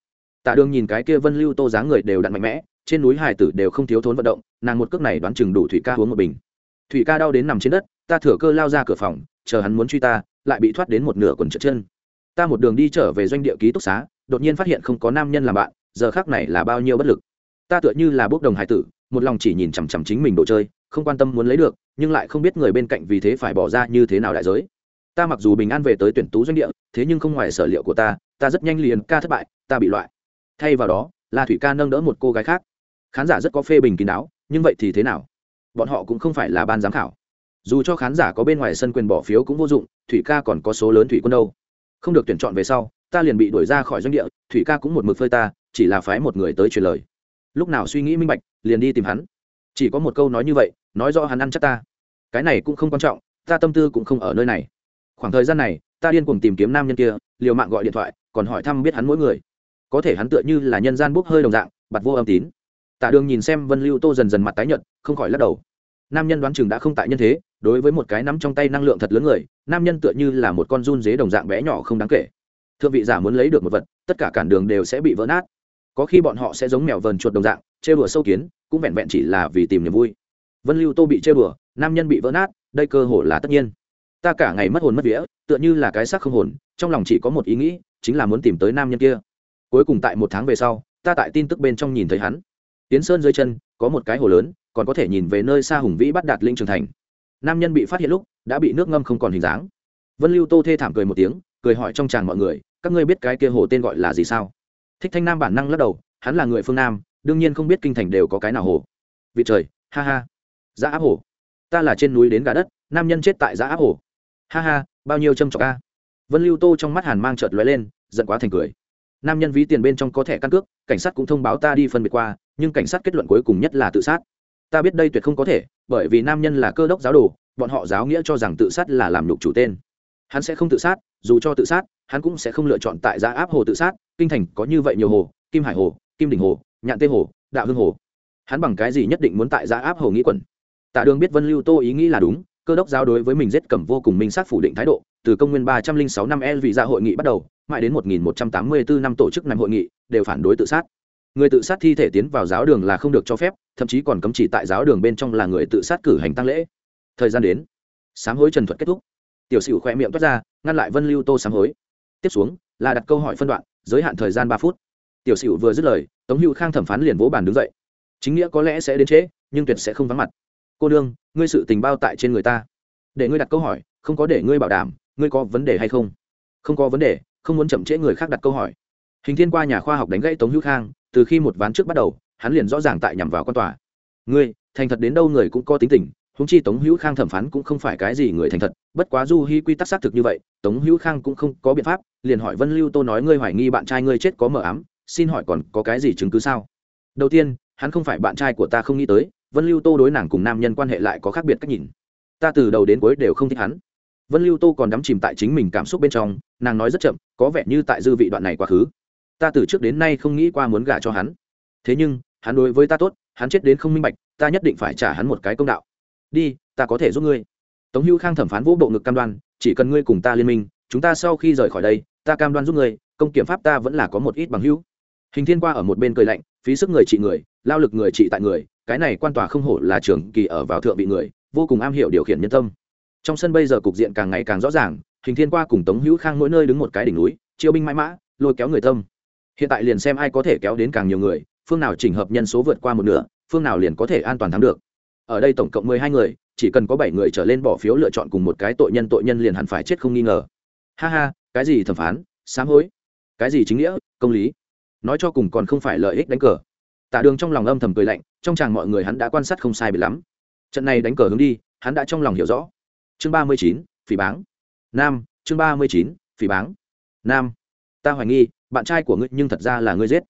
Tạ đường nhìn cái kia vân lưu tô dáng người đều đặn mạnh mẽ, trên núi hải tử đều không thiếu thốn vận động, nàng một cước này đoán chừng đủ thủy ca uống một bình. Thủy ca đau đến nằm trên đất, ta thừa cơ lao ra cửa phòng, chờ hắn muốn truy ta lại bị thoát đến một nửa quần trượt chân. Ta một đường đi trở về doanh địa ký túc xá, đột nhiên phát hiện không có nam nhân làm bạn, giờ khác này là bao nhiêu bất lực. Ta tựa như là bốc đồng hải tử, một lòng chỉ nhìn chằm chằm chính mình đồ chơi, không quan tâm muốn lấy được, nhưng lại không biết người bên cạnh vì thế phải bỏ ra như thế nào đại giới. Ta mặc dù bình an về tới tuyển tú doanh địa, thế nhưng không ngoài sở liệu của ta ta rất nhanh liền ca thất bại, ta bị loại. Thay vào đó, là thủy ca nâng đỡ một cô gái khác. Khán giả rất có phê bình kín đáo, nhưng vậy thì thế nào? Bọn họ cũng không phải là ban giám khảo. Dù cho khán giả có bên ngoài sân quyền bỏ phiếu cũng vô dụng thủy ca còn có số lớn thủy quân đâu. Không được tuyển chọn về sau, ta liền bị đuổi ra khỏi doanh địa, thủy ca cũng một mực phơi ta, chỉ là phái một người tới truyền lời. Lúc nào suy nghĩ minh bạch, liền đi tìm hắn. Chỉ có một câu nói như vậy, nói rõ hắn ăn chắc ta. Cái này cũng không quan trọng, ta tâm tư cũng không ở nơi này. Khoảng thời gian này, ta điên cuồng tìm kiếm nam nhân kia, liều mạng gọi điện thoại, còn hỏi thăm biết hắn mỗi người. Có thể hắn tựa như là nhân gian bốc hơi đồng dạng bặt vô âm tín. Tạ đường nhìn xem vân lưu tô dần dần mặt tái nhợt, không khỏi lắc đầu nam nhân đoán chừng đã không tại nhân thế, đối với một cái nắm trong tay năng lượng thật lớn người, nam nhân tựa như là một con run dế đồng dạng bé nhỏ không đáng kể. Thượng vị giả muốn lấy được một vật, tất cả cản đường đều sẽ bị vỡ nát. Có khi bọn họ sẽ giống mèo vờn chuột đồng dạng, chê bừa sâu kiến, cũng vẹn vẹn chỉ là vì tìm niềm vui. Vân lưu tô bị chê bừa, nam nhân bị vỡ nát, đây cơ hồ là tất nhiên. Ta cả ngày mất hồn mất vía, tựa như là cái xác không hồn, trong lòng chỉ có một ý nghĩ, chính là muốn tìm tới nam nhân kia. Cuối cùng tại một tháng về sau, ta tại tin tức bên trong nhìn thấy hắn. Tiến sơn dưới chân, có một cái hồ lớn còn có thể nhìn về nơi xa hùng vĩ bắt đạt linh trường thành. Nam nhân bị phát hiện lúc, đã bị nước ngâm không còn hình dáng. Vân lưu tô thê thảm cười một tiếng, cười hỏi trong tràng mọi người, các ngươi biết cái kia hồ tên gọi là gì sao? Thích thanh nam bản năng lắc đầu, hắn là người phương nam, đương nhiên không biết kinh thành đều có cái nào hồ. Vị trời, ha ha. Giá áp hồ. Ta là trên núi đến gà đất, nam nhân chết tại giá áp hồ. Ha ha, bao nhiêu châm trọc ca vân lưu tô trong mắt hàn mang trợt lóe lên, giận quá thành cười. Nam nhân ví tiền bên trong có thẻ căn cước, cảnh sát cũng thông báo ta đi phân biệt qua, nhưng cảnh sát kết luận cuối cùng nhất là tự sát ta biết đây tuyệt không có thể, bởi vì nam nhân là cơ đốc giáo đồ, bọn họ giáo nghĩa cho rằng tự sát là làm nhục chủ tên. Hắn sẽ không tự sát, dù cho tự sát, hắn cũng sẽ không lựa chọn tại giá áp hồ tự sát, kinh thành có như vậy nhiều hồ, kim hải hồ, kim đình hồ, nhạn tê hồ, đạo hương hồ. Hắn bằng cái gì nhất định muốn tại giá áp hồ nghĩ quẩn? Tạ đường biết vân lưu tô ý nghĩ là đúng, cơ đốc giáo đối với mình giết cẩm vô cùng minh sát phủ định thái độ, từ công nguyên ba trăm linh sáu năm el vị ra hội nghị bắt đầu, mãi đến một nghìn một trăm tám mươi bốn năm tổ chức năm hội nghị, đều phản đối tự sát người tự sát thi thể tiến vào giáo đường là không được cho phép, thậm chí còn cấm chỉ tại giáo đường bên trong là người tự sát cử hành tăng lễ. Thời gian đến. Sám hối trần thuật kết thúc. Tiểu sửu khoe miệng toát ra, ngăn lại vân lưu tô sám hối. Tiếp xuống, là đặt câu hỏi phân đoạn, giới hạn thời gian ba phút. Tiểu sửu vừa dứt lời, tống hữu khang thẩm phán liền vỗ bàn đứng dậy. Chính nghĩa có lẽ sẽ đến trễ, nhưng tuyệt sẽ không vắng mặt. Cô đương ngươi sự tình bao tại trên người ta. Để ngươi đặt câu hỏi, không có để ngươi bảo đảm, ngươi có vấn đề hay không? Không có vấn đề, không muốn chậm trễ người khác đặt câu hỏi hình thiên qua nhà khoa học đánh gãy tống hữu khang, từ khi một ván trước bắt đầu, hắn liền rõ ràng tại nhằm vào quan tòa. Ngươi, thành thật đến đâu người cũng có tính tình húng chi tống hữu khang thẩm phán cũng không phải cái gì người thành thật, bất quá du hy quy tắc xác thực như vậy, tống hữu khang cũng không có biện pháp, liền hỏi vân lưu tô nói ngươi hoài nghi bạn trai ngươi chết có mờ ám, xin hỏi còn có cái gì chứng cứ sao? Đầu tiên, hắn không phải bạn trai của ta không nghĩ tới, vân lưu tô đối nàng cùng nam nhân quan hệ lại có khác biệt cách nhìn. Ta từ đầu đến cuối đều không thích hắn. Vân lưu tô còn đắm chìm tại chính mình cảm xúc bên trong, nàng nói rất chậm, có vẻ như tại dư vị đoạn này quá khứ ta từ trước đến nay không nghĩ qua muốn gả cho hắn. Thế nhưng, hắn đối với ta tốt, hắn chết đến không minh bạch, ta nhất định phải trả hắn một cái công đạo. Đi, ta có thể giúp ngươi. Tống hữu khang thẩm phán vũ bộ ngực cam đoan, chỉ cần ngươi cùng ta liên minh, chúng ta sau khi rời khỏi đây, ta cam đoan giúp ngươi, công kiểm pháp ta vẫn là có một ít bằng hữu. Hình thiên qua ở một bên cười lạnh, phí sức người trị người, lao lực người trị tại người, cái này quan tòa không hổ là trường kỳ ở vào thượng vị người, vô cùng am hiểu điều khiển nhân tâm. Trong sân bây giờ cục diện càng ngày càng rõ ràng, hình thiên qua cùng tống hữu khang mỗi nơi đứng một cái đỉnh núi, chiêu binh mãi mã, lôi kéo người tâm hiện tại liền xem ai có thể kéo đến càng nhiều người, phương nào chỉnh hợp nhân số vượt qua một nửa, phương nào liền có thể an toàn thắng được. Ở đây tổng cộng mười hai người, chỉ cần có bảy người trở lên bỏ phiếu lựa chọn cùng một cái tội nhân tội nhân liền hẳn phải chết không nghi ngờ. Ha ha, cái gì thẩm phán, sám hối? Cái gì chính nghĩa, công lý? Nói cho cùng còn không phải lợi ích đánh cờ. Tạ đường trong lòng âm thầm cười lạnh, trong chàng mọi người hắn đã quan sát không sai bị lắm. Trận này đánh cờ hướng đi, hắn đã trong lòng hiểu rõ. Chương ba mươi chín, phỉ báng. Nam, chương ba mươi chín, phỉ báng. Nam, ta hoài nghi bạn trai của ngươi nhưng thật ra là ngươi giết.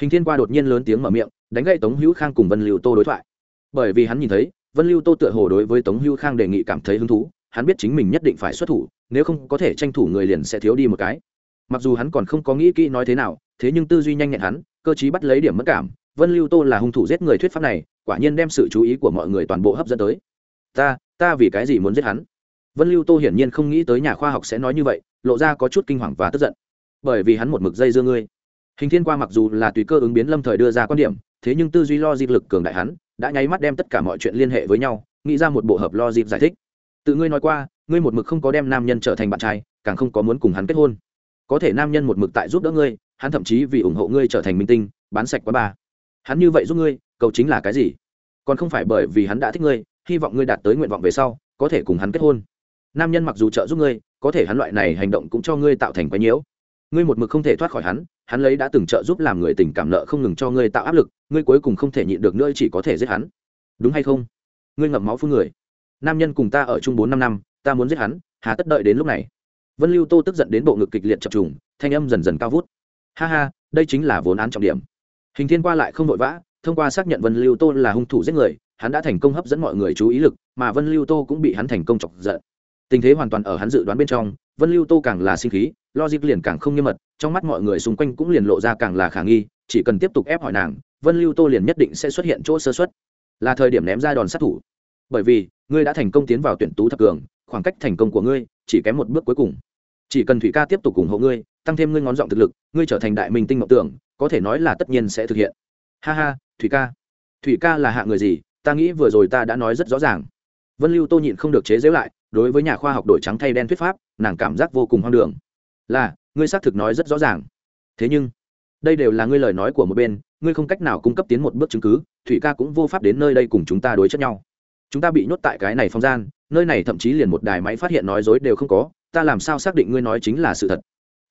Hình thiên qua đột nhiên lớn tiếng mở miệng, đánh gậy tống hữu khang cùng vân lưu tô đối thoại. Bởi vì hắn nhìn thấy, vân lưu tô tựa hồ đối với tống hữu khang đề nghị cảm thấy hứng thú, hắn biết chính mình nhất định phải xuất thủ, nếu không có thể tranh thủ người liền sẽ thiếu đi một cái. Mặc dù hắn còn không có nghĩ kỹ nói thế nào, thế nhưng tư duy nhanh nhẹn hắn, cơ chí bắt lấy điểm mất cảm, vân lưu tô là hung thủ giết người thuyết pháp này, quả nhiên đem sự chú ý của mọi người toàn bộ hấp dẫn tới. Ta ta vì cái gì muốn giết hắn? Vân lưu tô hiển nhiên không nghĩ tới nhà khoa học sẽ nói như vậy, lộ ra có chút kinh hoàng và tức giận bởi vì hắn một mực dây dưa ngươi. Hình thiên qua mặc dù là tùy cơ ứng biến lâm thời đưa ra quan điểm, thế nhưng tư duy lo dịp lực cường đại hắn, đã nháy mắt đem tất cả mọi chuyện liên hệ với nhau, nghĩ ra một bộ hợp lo dịp giải thích. Tự ngươi nói qua, ngươi một mực không có đem nam nhân trở thành bạn trai, càng không có muốn cùng hắn kết hôn. Có thể nam nhân một mực tại giúp đỡ ngươi, hắn thậm chí vì ủng hộ ngươi trở thành minh tinh, bán sạch quá ba hắn như vậy giúp ngươi, cầu chính là cái gì? Còn không phải bởi vì hắn đã thích ngươi, hy vọng ngươi đạt tới nguyện vọng về sau, có thể cùng hắn kết hôn. Nam nhân mặc dù trợ giúp ngươi, có thể hắn loại này hành động cũng cho ngươi tạo thành quái nhiễu ngươi một mực không thể thoát khỏi hắn hắn lấy đã từng trợ giúp làm người tình cảm nợ không ngừng cho ngươi tạo áp lực, ngươi cuối cùng không thể nhịn được nữa chỉ có thể giết hắn. Đúng hay không? Ngươi ngậm máu phương người. Nam nhân cùng ta ở chung bốn năm năm, ta muốn giết hắn, hà tất đợi đến lúc này. Vân lưu tô tức giận đến bộ ngực kịch liệt chập trùng, thanh âm dần dần cao vút. Ha ha, đây chính là vốn án trọng điểm. Hình thiên qua lại không vội vã, thông qua xác nhận vân lưu tô là hung thủ giết người, hắn đã thành công hấp dẫn mọi người chú ý lực, mà vân lưu tô cũng bị hắn thành công chọc giận. Tình thế hoàn toàn ở hắn dự đoán bên trong vân lưu tô càng là sinh khí, logic liền càng không nghiêm mật, trong mắt mọi người xung quanh cũng liền lộ ra càng là khả nghi, chỉ cần tiếp tục ép hỏi nàng, vân lưu tô liền nhất định sẽ xuất hiện chỗ sơ xuất là thời điểm ném ra đòn sát thủ. Bởi vì, ngươi đã thành công tiến vào tuyển tú thập cường, khoảng cách thành công của ngươi chỉ kém một bước cuối cùng. Chỉ cần thủy ca tiếp tục ủng hộ ngươi, tăng thêm ngươi ngón giọng thực lực, ngươi trở thành đại minh tinh mộng tưởng, có thể nói là tất nhiên sẽ thực hiện. Ha ha, thủy ca. Thủy ca là hạ người gì? Ta nghĩ vừa rồi ta đã nói rất rõ ràng. Vân lưu tô nhịn không được chế giễu lại, đối với nhà khoa học đổi trắng thay đen thuyết pháp nàng cảm giác vô cùng hoang đường. Là, ngươi xác thực nói rất rõ ràng. Thế nhưng, đây đều là ngươi lời nói của một bên, ngươi không cách nào cung cấp tiến một bước chứng cứ, thủy ca cũng vô pháp đến nơi đây cùng chúng ta đối chất nhau. Chúng ta bị nhốt tại cái này phong gian, nơi này thậm chí liền một đài máy phát hiện nói dối đều không có, ta làm sao xác định ngươi nói chính là sự thật?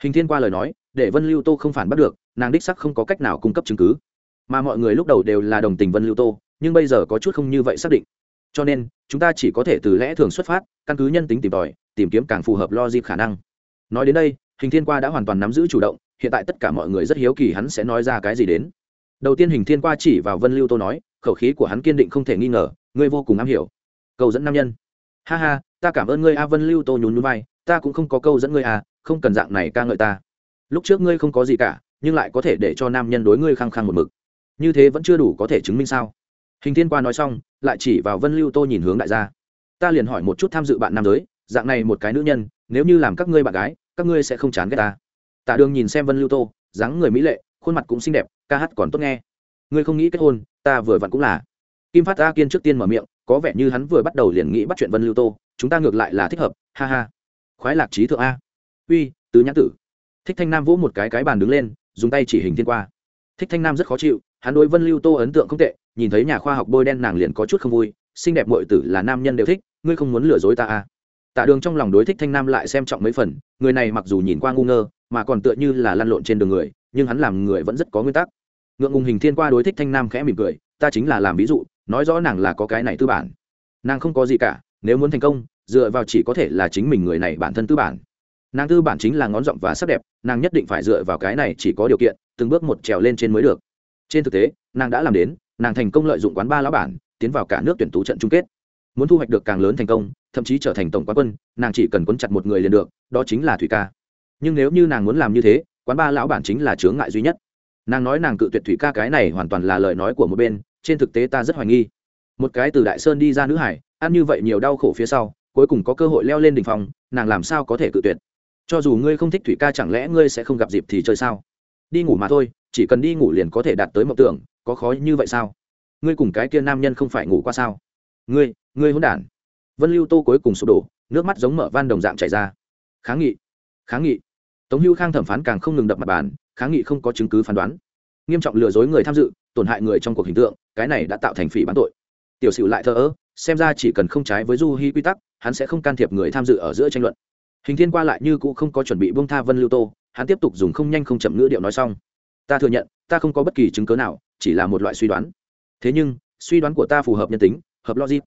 Hình thiên qua lời nói, để vân lưu tô không phản bắt được, nàng đích sắc không có cách nào cung cấp chứng cứ. Mà mọi người lúc đầu đều là đồng tình vân lưu tô, nhưng bây giờ có chút không như vậy xác định. Cho nên, chúng ta chỉ có thể từ lẽ thường xuất phát, căn cứ nhân tính tìm tòi tìm kiếm càng phù hợp logic khả năng. Nói đến đây, hình thiên qua đã hoàn toàn nắm giữ chủ động, hiện tại tất cả mọi người rất hiếu kỳ hắn sẽ nói ra cái gì đến. Đầu tiên hình thiên qua chỉ vào vân lưu tô nói, khẩu khí của hắn kiên định không thể nghi ngờ, ngươi vô cùng am hiểu. Cầu dẫn nam nhân. Ha ha, ta cảm ơn ngươi a vân lưu tô nhún núi vai, ta cũng không có câu dẫn ngươi à không cần dạng này ca ngợi ta. Lúc trước ngươi không có gì cả, nhưng lại có thể để cho nam nhân đối ngươi khăng khăng một mực. Như thế vẫn chưa đủ có thể chứng minh sao? Hình thiên qua nói xong, lại chỉ vào vân lưu tô nhìn hướng đại gia. Ta liền hỏi một chút tham dự bạn nam giới dạng này một cái nữ nhân, nếu như làm các ngươi bạn gái, các ngươi sẽ không chán ghét ta. Tạ đường nhìn xem vân lưu tô, dáng người mỹ lệ, khuôn mặt cũng xinh đẹp, ca hát còn tốt nghe. Ngươi không nghĩ kết hôn, ta vừa vặn cũng là. Kim phát a kiên trước tiên mở miệng, có vẻ như hắn vừa bắt đầu liền nghĩ bắt chuyện vân lưu tô, chúng ta ngược lại là thích hợp, ha ha. Khoái lạc trí thượng a. Uy, tứ nhã tử. Thích thanh nam vỗ một cái cái bàn đứng lên, dùng tay chỉ hình thiên qua. Thích thanh nam rất khó chịu, hắn đối vân lưu tô ấn tượng không tệ, nhìn thấy nhà khoa học bôi đen nàng liền có chút không vui, xinh đẹp muội tử là nam nhân đều thích, ngươi không muốn lừa dối ta à? Tạ đường trong lòng đối thích thanh nam lại xem trọng mấy phần, người này mặc dù nhìn qua ngu ngơ, mà còn tựa như là lăn lộn trên đường người, nhưng hắn làm người vẫn rất có nguyên tắc. Ngượng ngùng hình thiên qua đối thích thanh nam khẽ mỉm cười, ta chính là làm ví dụ, nói rõ nàng là có cái này tư bản. Nàng không có gì cả, nếu muốn thành công, dựa vào chỉ có thể là chính mình người này bản thân tư bản. Nàng tư bản chính là ngón giọng và sắc đẹp, nàng nhất định phải dựa vào cái này chỉ có điều kiện, từng bước một trèo lên trên mới được. Trên thực tế, nàng đã làm đến, nàng thành công lợi dụng quán ba lão bản, tiến vào cả nước tuyển tú trận chung kết. Muốn thu hoạch được càng lớn thành công thậm chí trở thành tổng quán quân, nàng chỉ cần quấn chặt một người liền được, đó chính là thủy ca. Nhưng nếu như nàng muốn làm như thế, quán ba lão bản chính là chướng ngại duy nhất. Nàng nói nàng cự tuyệt thủy ca cái này hoàn toàn là lời nói của một bên, trên thực tế ta rất hoài nghi. Một cái từ đại sơn đi ra nữ hải, ăn như vậy nhiều đau khổ phía sau, cuối cùng có cơ hội leo lên đ ỉ n h phòng nàng làm sao có thể cự tuyệt? Cho dù ngươi không thích thủy ca chẳng lẽ ngươi sẽ không gặp dịp thì chơi sao? Đi ngủ mà thôi, chỉ cần đi ngủ liền có thể đạt tới mộng tưởng, có khó như vậy sao? Ngươi cùng cái kia nam nhân không phải ngủ qua sao? Ngươi ngươi hôn đản vân lưu tô cuối cùng sụp đổ, nước mắt giống mở van đồng dạng chảy ra. Kháng nghị kháng nghị. Tống hưu khang thẩm phán càng không ngừng đập mặt bàn kháng nghị không có chứng cứ phán đoán. Nghiêm trọng lừa dối người tham dự, tổn hại người trong cuộc hình tượng, cái này đã tạo thành phỉ bán tội. Tiểu sử lại thờ ơ, xem ra chỉ cần không trái với du hy quy tắc, hắn sẽ không can thiệp người tham dự ở giữa tranh luận. Hình thiên qua lại như cũ không có chuẩn bị bông tha vân lưu tô, hắn tiếp tục dùng không nhanh không chậm ngữ điệu nói xong. Ta thừa nhận, ta không có bất kỳ chứng cớ nào, chỉ là một loại suy đoán. Thế nhưng, suy đoán của ta phù hợp nhân tính, hợp logic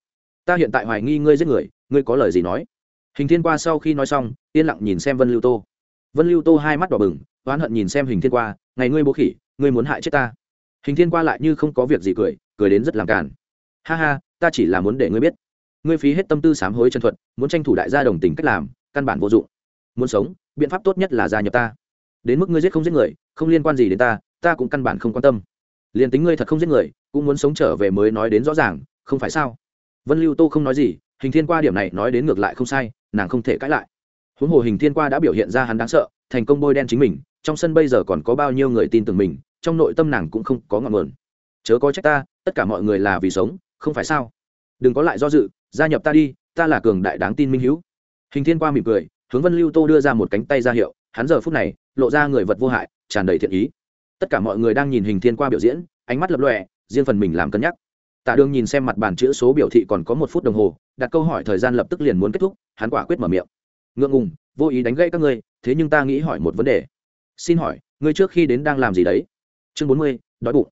ta hiện tại hoài nghi ngươi giết người, ngươi có lời gì nói? Hình thiên qua sau khi nói xong, yên lặng nhìn xem vân lưu tô. Vân lưu tô hai mắt đỏ bừng, oán hận nhìn xem hình thiên qua, ngày ngươi bố khỉ, ngươi muốn hại chết ta? Hình thiên qua lại như không có việc gì cười cười đến rất làm càn. Ha ha, ta chỉ là muốn để ngươi biết. Ngươi phí hết tâm tư sám hối chân thuật, muốn tranh thủ đại gia đồng tình cách làm, căn bản vô dụng. Muốn sống, biện pháp tốt nhất là gia nhập ta. Đến mức ngươi giết không giết người, không liên quan gì đến ta ta cũng căn bản không quan tâm. Liền tính ngươi thật không giết người, cũng muốn sống trở về mới nói đến rõ ràng, không phải sao? Vân lưu tô không nói gì, hình thiên qua điểm này nói đến ngược lại không sai, nàng không thể cãi lại. Huống hồ hình thiên qua đã biểu hiện ra hắn đáng sợ, thành công bôi đen chính mình, trong sân bây giờ còn có bao nhiêu người tin tưởng mình, trong nội tâm nàng cũng không có ngọn nguồn. Chớ có trách ta, tất cả mọi người là vì sống, không phải sao? Đừng có lại do dự, gia nhập ta đi, ta là cường đại đáng tin minh hữu hình thiên qua mỉm cười, hướng vân lưu tô đưa ra một cánh tay ra hiệu, hắn giờ phút này, lộ ra người vật vô hại, tràn đầy thiện ý. Tất cả mọi người đang nhìn hình thiên qua biểu diễn, ánh mắt lập lòe, riêng phần mình làm cân nhắc tạ đường nhìn xem mặt bàn chữ số biểu thị còn có một phút đồng hồ, đặt câu hỏi thời gian lập tức liền muốn kết thúc, hắn quả quyết mở miệng. Ngượng ngùng, vô ý đánh gãy các ngươi, thế nhưng ta nghĩ hỏi một vấn đề. Xin hỏi, ngươi trước khi đến đang làm gì đấy? Chương bốn mươi, đói bụng.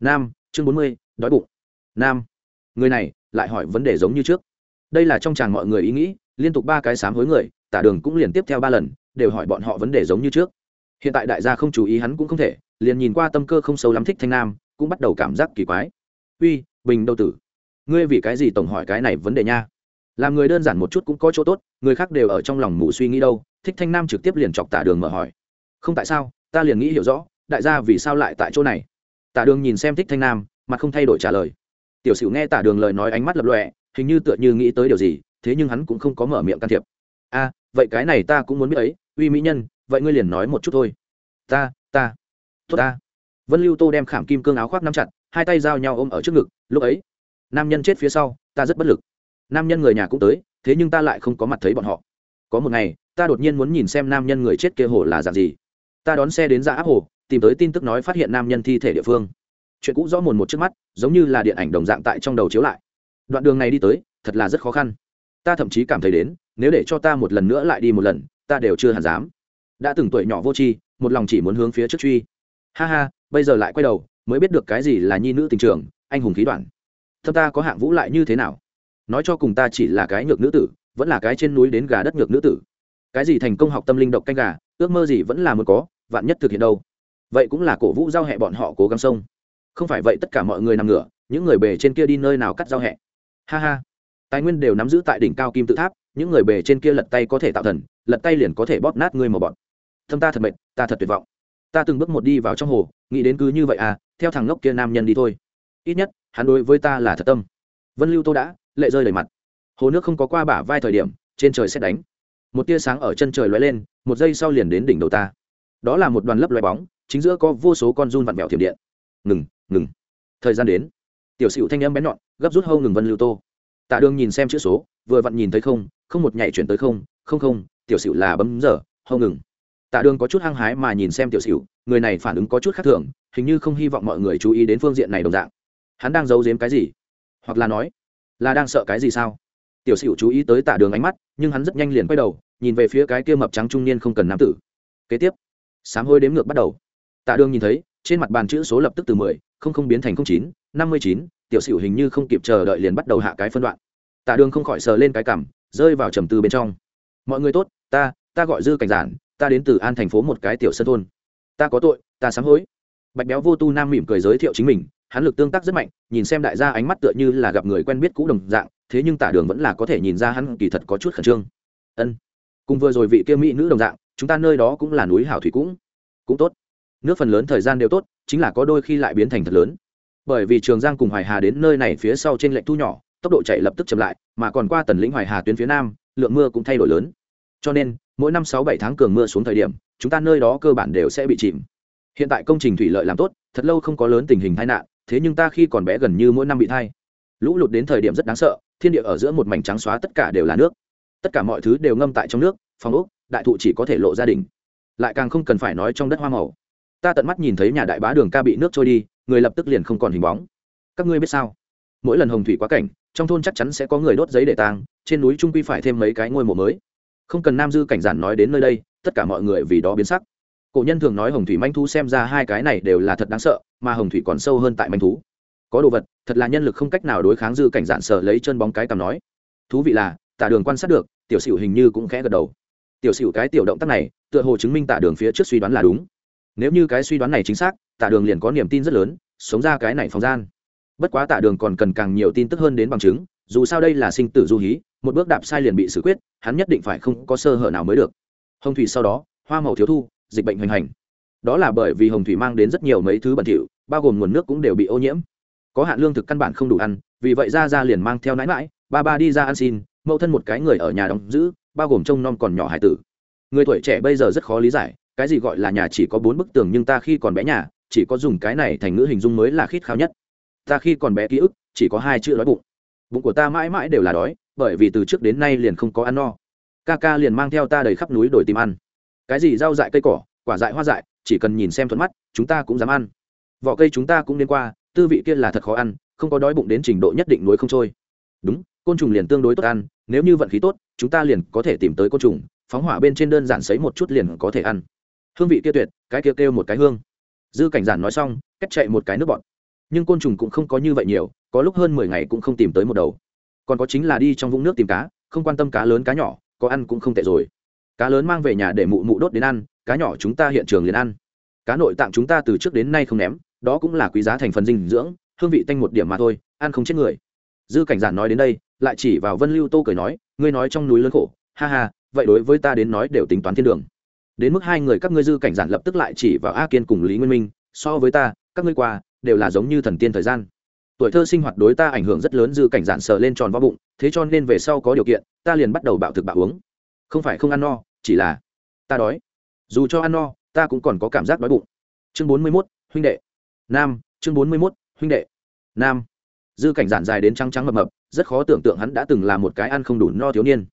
Nam, chương bốn mươi, đói bụng. Nam. Người này lại hỏi vấn đề giống như trước. Đây là trong chàng mọi người ý nghĩ, liên tục ba cái sám hối người, Tạ đường cũng liền tiếp theo ba lần, đều hỏi bọn họ vấn đề giống như trước. Hiện tại đại gia không chú ý hắn cũng không thể, liền nhìn qua tâm cơ không sâu lắm thích thanh nam, cũng bắt đầu cảm giác kỳ quái. Uy bình đâu tử, ngươi vì cái gì tổng hỏi cái này vấn đề nha? Làm người đơn giản một chút cũng có chỗ tốt, người khác đều ở trong lòng mù suy nghĩ đâu, thích thanh nam trực tiếp liền chọc tả đường mở hỏi. Không tại sao, ta liền nghĩ hiểu rõ, đại gia vì sao lại tại chỗ này? Tả đường nhìn xem thích thanh nam mà không thay đổi trả lời. Tiểu sửu nghe tả đường lời nói ánh mắt lập lọe hình như tựa như nghĩ tới điều gì, thế nhưng hắn cũng không có mở miệng can thiệp. A, vậy cái này ta cũng muốn biết ấy, uy mỹ nhân, vậy ngươi liền nói một chút thôi. Ta ta, tốt ta. Vân lưu tô đem khảm kim cương áo khoác nắm chặt hai tay giao nhau ôm ở trước ngực, lúc ấy, nam nhân chết phía sau, ta rất bất lực. Nam nhân người nhà cũng tới, thế nhưng ta lại không có mặt thấy bọn họ. Có một ngày, ta đột nhiên muốn nhìn xem nam nhân người chết kia hồ là dạng gì. Ta đón xe đến ra áp hồ, tìm tới tin tức nói phát hiện nam nhân thi thể địa phương. Chuyện cũ rõ mồn một trước mắt, giống như là điện ảnh đồng dạng tại trong đầu chiếu lại. Đoạn đường này đi tới, thật là rất khó khăn. Ta thậm chí cảm thấy đến, nếu để cho ta một lần nữa lại đi một lần, ta đều chưa hẳn dám. Đã từng tuổi nhỏ vô tri, một lòng chỉ muốn hướng phía trước truy. Ha ha, bây giờ lại quay đầu mới biết được cái gì là nhi nữ tình trường, anh hùng khí đoạn. Thâm ta có hạng vũ lại như thế nào? Nói cho cùng ta chỉ là cái nhược nữ tử, vẫn là cái trên núi đến gà đất nhược nữ tử. Cái gì thành công học tâm linh độc canh gà, ước mơ gì vẫn là muốn có, vạn nhất thực hiện đâu? Vậy cũng là cổ vũ giao hẹ bọn họ cố gắng sông không phải vậy tất cả mọi người nằm ngửa, những người bề trên kia đi nơi nào cắt giao hẹ? Ha ha. Tài nguyên đều nắm giữ tại đỉnh cao kim tự tháp, những người bề trên kia lật tay có thể tạo thần, lật tay liền có thể bóp nát ngươi một bọn thâm ta thật mệt, ta thật tuyệt vọng ta từng bước một đi vào trong hồ, nghĩ đến cứ như vậy à theo thằng ngốc kia nam nhân đi thôi. Ít nhất, hắn đối với ta là thật tâm. Vân lưu tô đã, lệ rơi đầy mặt. Hồ nước không có qua bả vai thời điểm, trên trời sẽ đánh. Một tia sáng ở chân trời lóe lên, một giây sau liền đến đỉnh đầu ta. Đó là một đoàn lấp loé bóng, chính giữa có vô số con run vặn vẹo thiểm điện. Ngừng ngừng. Thời gian đến. Tiểu sửu thanh âm bén nhọn, gấp rút hâu ngừng vân lưu tô. Tạ đường nhìn xem chữ số, vừa vặn nhìn thấy không không một nhảy chuyển tới không không không, tiểu sửu là bấm giờ hâu ngừng tạ đường có chút hăng hái mà nhìn xem tiểu xỉu người này phản ứng có chút khác thường hình như không hy vọng mọi người chú ý đến phương diện này đồng dạng. Hắn đang giấu giếm cái gì? Hoặc là nói là đang sợ cái gì sao? Tiểu xỉu chú ý tới tạ đường ánh mắt nhưng hắn rất nhanh liền quay đầu nhìn về phía cái kia mập trắng trung niên không cần nam tử. Kế tiếp sám hôi đếm ngược bắt đầu. Tạ đường nhìn thấy trên mặt bàn chữ số lập tức từ mười không không biến thành không chín năm mươi chín tiểu xỉu hình như không kịp chờ đợi liền bắt đầu hạ cái phân đoạn. Tạ đường không khỏi sờ lên cái cảm, rơi vào trầm tư bên trong. Mọi người tốt ta ta gọi dư cảnh giản ta đến từ an thành phố một cái tiểu sân thôn. Ta có tội, ta sám hối. Bạch béo vô tu nam mỉm cười giới thiệu chính mình, hắn lực tương tác rất mạnh, nhìn xem đại gia ánh mắt tựa như là gặp người quen biết cũ đồng dạng, thế nhưng tả đường vẫn là có thể nhìn ra hắn kỳ thật có chút khẩn trương. Ân, cùng vừa rồi vị kia mỹ nữ đồng dạng, chúng ta nơi đó cũng là núi hảo thủy cũng cũng tốt. Nước phần lớn thời gian đều tốt, chính là có đôi khi lại biến thành thật lớn. Bởi vì trường giang cùng hoài hà đến nơi này phía sau trên lệnh thu nhỏ, tốc độ chạy lập tức chậm lại, mà còn qua tần lĩnh hoài hà tuyến phía nam, lượng mưa cũng thay đổi lớn. Cho nên mỗi năm sáu bảy tháng cường mưa xuống thời điểm, chúng ta nơi đó cơ bản đều sẽ bị chìm. Hiện tại công trình thủy lợi làm tốt, thật lâu không có lớn tình hình tai nạn, thế nhưng ta khi còn bé gần như mỗi năm bị thai lũ lụt đến thời điểm rất đáng sợ, thiên địa ở giữa một mảnh trắng xóa tất cả đều là nước. Tất cả mọi thứ đều ngâm tại trong nước, phòng ốc, đại thụ chỉ có thể lộ gia đình. Lại càng không cần phải nói trong đất hoa màu. Ta tận mắt nhìn thấy nhà đại bá đường ca bị nước trôi đi, người lập tức liền không còn hình bóng. Các ngươi biết sao? Mỗi lần hồng thủy quá cảnh, trong thôn chắc chắn sẽ có người đốt giấy để tang, trên núi trung quy phải thêm mấy cái ngôi mộ mới không cần nam dư cảnh giản nói đến nơi đây, tất cả mọi người vì đó biến sắc. Cổ nhân thường nói hồng thủy manh thú xem ra hai cái này đều là thật đáng sợ, mà hồng thủy còn sâu hơn tại manh thú. Có đồ vật, thật là nhân lực không cách nào đối kháng dư cảnh giản sợ lấy chân bóng cái cằm nói. Thú vị là, tả đường quan sát được, tiểu sửu hình như cũng khẽ gật đầu. Tiểu sửu cái tiểu động tác này, tựa hồ chứng minh tả đường phía trước suy đoán là đúng. Nếu như cái suy đoán này chính xác, tả đường liền có niềm tin rất lớn, sống ra cái này phòng gian. Bất quá tả đường còn cần càng nhiều tin tức hơn đến bằng chứng, dù sao đây là sinh tử du hí một bước đạp sai liền bị xử quyết, hắn nhất định phải không có sơ hở nào mới được. Hồng thủy sau đó, hoa màu thiếu thu, dịch bệnh hoành hành. Đó là bởi vì hồng thủy mang đến rất nhiều mấy thứ bẩn thỉu, bao gồm nguồn nước cũng đều bị ô nhiễm. Có hạn lương thực căn bản không đủ ăn, vì vậy ra ra liền mang theo nãi mãi ba ba đi ra ăn xin, mẫu thân một cái người ở nhà đóng giữ, bao gồm trông nom còn nhỏ hải tử. Người tuổi trẻ bây giờ rất khó lý giải, cái gì gọi là nhà chỉ có bốn bức tường nhưng ta khi còn bé nhà, chỉ có dùng cái này thành ngữ hình dung mới là khít khao nhất. Ta khi còn bé ký ức, chỉ có hai chữ đói bụng. Bụng của ta mãi mãi đều là đói bởi vì từ trước đến nay liền không có ăn no. Ca ca liền mang theo ta đầy khắp núi đổi tìm ăn. Cái gì rau dại cây cỏ, quả dại hoa dại, chỉ cần nhìn xem thuận mắt, chúng ta cũng dám ăn. Vỏ cây chúng ta cũng đến qua, tư vị kia là thật khó ăn, không có đói bụng đến trình độ nhất định núi không trôi. Đúng, côn trùng liền tương đối tốt ăn, nếu như vận khí tốt, chúng ta liền có thể tìm tới côn trùng, phóng hỏa bên trên đơn giản sấy một chút liền có thể ăn. Hương vị kia tuyệt, cái kia kêu một cái hương. Dư cảnh giản nói xong cách chạy một cái nước bọt. Nhưng côn trùng cũng không có như vậy nhiều, có lúc hơn mười ngày cũng không tìm tới một đầu còn có chính là đi trong vũng nước tìm cá, không quan tâm cá lớn cá nhỏ, có ăn cũng không tệ rồi. Cá lớn mang về nhà để mụ mụ đốt đến ăn, cá nhỏ chúng ta hiện trường liền ăn. Cá nội tạng chúng ta từ trước đến nay không ném, đó cũng là quý giá thành phần dinh dưỡng, hương vị tanh một điểm mà thôi, ăn không chết người. Dư cảnh giản nói đến đây, lại chỉ vào vân lưu tô cười nói, ngươi nói trong núi lớn khổ, ha ha, vậy đối với ta đến nói đều tính toán thiên đường. Đến mức hai người các ngươi dư cảnh giản lập tức lại chỉ vào a kiên cùng lý nguyên minh, so với ta, các ngươi qua, đều là giống như thần tiên thời gian tuổi thơ sinh hoạt đối ta ảnh hưởng rất lớn dư cảnh giản sờ lên tròn vào bụng, thế cho nên về sau có điều kiện, ta liền bắt đầu bạo thực bạo uống. Không phải không ăn no, chỉ là ta đói. Dù cho ăn no, ta cũng còn có cảm giác đói bụng. Chương bốn mươi mốt, huynh đệ. Nam, chương bốn mươi mốt, huynh đệ. Nam. Dư cảnh giản dài đến trắng trắng mập mập, rất khó tưởng tượng hắn đã từng là một cái ăn không đủ no thiếu niên.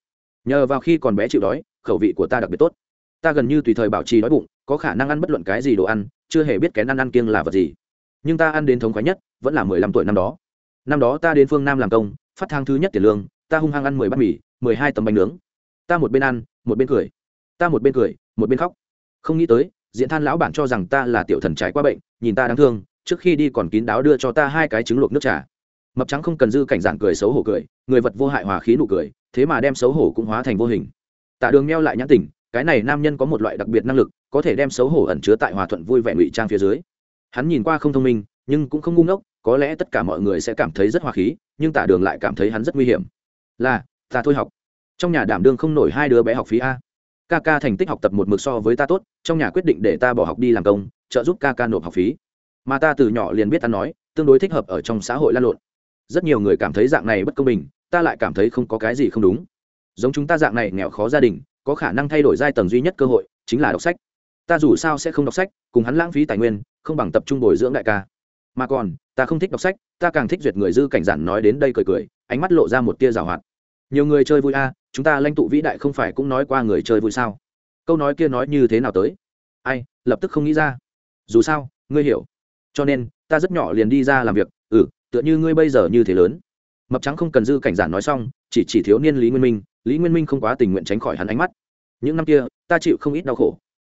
Nhờ vào khi còn bé chịu đói, khẩu vị của ta đặc biệt tốt. Ta gần như tùy thời bảo trì đói bụng, có khả năng ăn bất luận cái gì đồ ăn, chưa hề biết kén ăn ăn kiêng là vật gì nhưng ta ăn đến thống khoái nhất vẫn là mười lăm tuổi năm đó. Năm đó ta đến phương nam làm công, phát thang thứ nhất tiền lương, ta hung hăng ăn mười bát mì, mười hai tấm bánh nướng. Ta một bên ăn, một bên cười. Ta một bên cười, một bên khóc. Không nghĩ tới, diễn than lão bản cho rằng ta là tiểu thần trải qua bệnh, nhìn ta đáng thương, trước khi đi còn kín đáo đưa cho ta hai cái trứng luộc nước trà. Mập trắng không cần dư cảnh giản cười xấu hổ cười, người vật vô hại hòa khí nụ cười, thế mà đem xấu hổ cũng hóa thành vô hình. Tạ đường meo lại nhãn tình, cái này nam nhân có một loại đặc biệt năng lực, có thể đem xấu hổ ẩn chứa tại hòa thuận vui vẻ ngụy trang phía dưới hắn nhìn qua không thông minh, nhưng cũng không ngu ngốc, có lẽ tất cả mọi người sẽ cảm thấy rất hòa khí, nhưng Tả đường lại cảm thấy hắn rất nguy hiểm. Là, ta thôi học. Trong nhà đảm đương không nổi hai đứa bé học phí a. Ca ca thành tích học tập một mực so với ta tốt, trong nhà quyết định để ta bỏ học đi làm công, trợ giúp ca ca nộp học phí. Mà ta từ nhỏ liền biết ta nói, tương đối thích hợp ở trong xã hội lan lộn. Rất nhiều người cảm thấy dạng này bất công bình, ta lại cảm thấy không có cái gì không đúng. Giống chúng ta dạng này nghèo khó gia đình, có khả năng thay đổi giai tầng duy nhất cơ hội, chính là đọc sách. Ta dù sao sẽ không đọc sách, cùng hắn lãng phí tài nguyên không bằng tập trung bồi dưỡng đại ca. Mà còn, ta không thích đọc sách, ta càng thích duyệt người dư cảnh giản nói đến đây cười cười, ánh mắt lộ ra một tia rào hoạt. Nhiều người chơi vui a, chúng ta lãnh tụ vĩ đại không phải cũng nói qua người chơi vui sao? Câu nói kia nói như thế nào tới? Ai, lập tức không nghĩ ra. Dù sao, ngươi hiểu. Cho nên, ta rất nhỏ liền đi ra làm việc ừ tựa như ngươi bây giờ như thế lớn. Mập trắng không cần dư cảnh giản nói xong, chỉ chỉ thiếu niên lý nguyên minh, lý nguyên minh không quá tình nguyện tránh khỏi hắn ánh mắt. Những năm kia, ta chịu không ít đau khổ.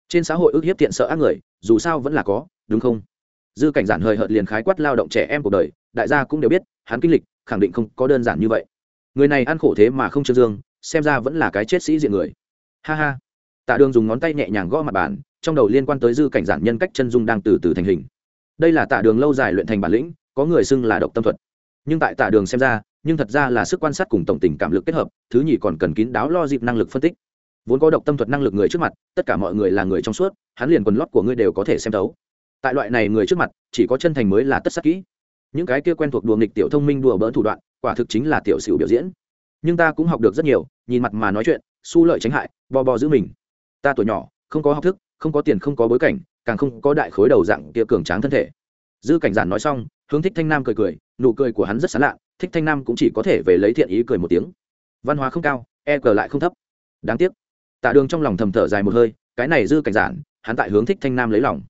Trên xã hội ước hiếp tiện sợ ác người, dù sao vẫn là có đúng không? Dư cảnh giản hời hợt liền khái quát lao động trẻ em cuộc đời, đại gia cũng đều biết, hắn kinh lịch, khẳng định không có đơn giản như vậy. Người này ăn khổ thế mà không trương dương, xem ra vẫn là cái chết sĩ diện người. Ha ha. Tạ đường dùng ngón tay nhẹ nhàng gõ mặt bàn, trong đầu liên quan tới dư cảnh giản nhân cách chân dung đang từ từ thành hình. Đây là tạ đường lâu dài luyện thành bản lĩnh, có người xưng là độc tâm thuật. Nhưng tại tạ đường xem ra, nhưng thật ra là sức quan sát cùng tổng tình cảm lực kết hợp, thứ nhì còn cần kín đáo lo dịp năng lực phân tích. Vốn có độc tâm thuật năng lực người trước mặt, tất cả mọi người là người trong suốt, hắn liền quần lót của ngươi đều có thể xem thấu tại loại này người trước mặt, chỉ có chân thành mới là tất sắc kỹ. Những cái kia quen thuộc đùa nghịch tiểu thông minh đùa bỡn thủ đoạn, quả thực chính là tiểu sử biểu diễn. Nhưng ta cũng học được rất nhiều, nhìn mặt mà nói chuyện su lợi tránh hại, bò bò giữ mình. Ta tuổi nhỏ, không có học thức, không có tiền không có bối cảnh, càng không có đại khối đầu dạng kia cường tráng thân thể. Dư cảnh giản nói xong, hướng thích thanh nam cười cười, nụ cười của hắn rất xán lạ, thích thanh nam cũng chỉ có thể về lấy thiện ý cười một tiếng. Văn hóa không cao e cờ lại không thấp. Đáng tiếc. Tạ đường trong lòng thầm thở dài một hơi, cái này dư cảnh giản, hắn tại hướng thích thanh nam lấy lòng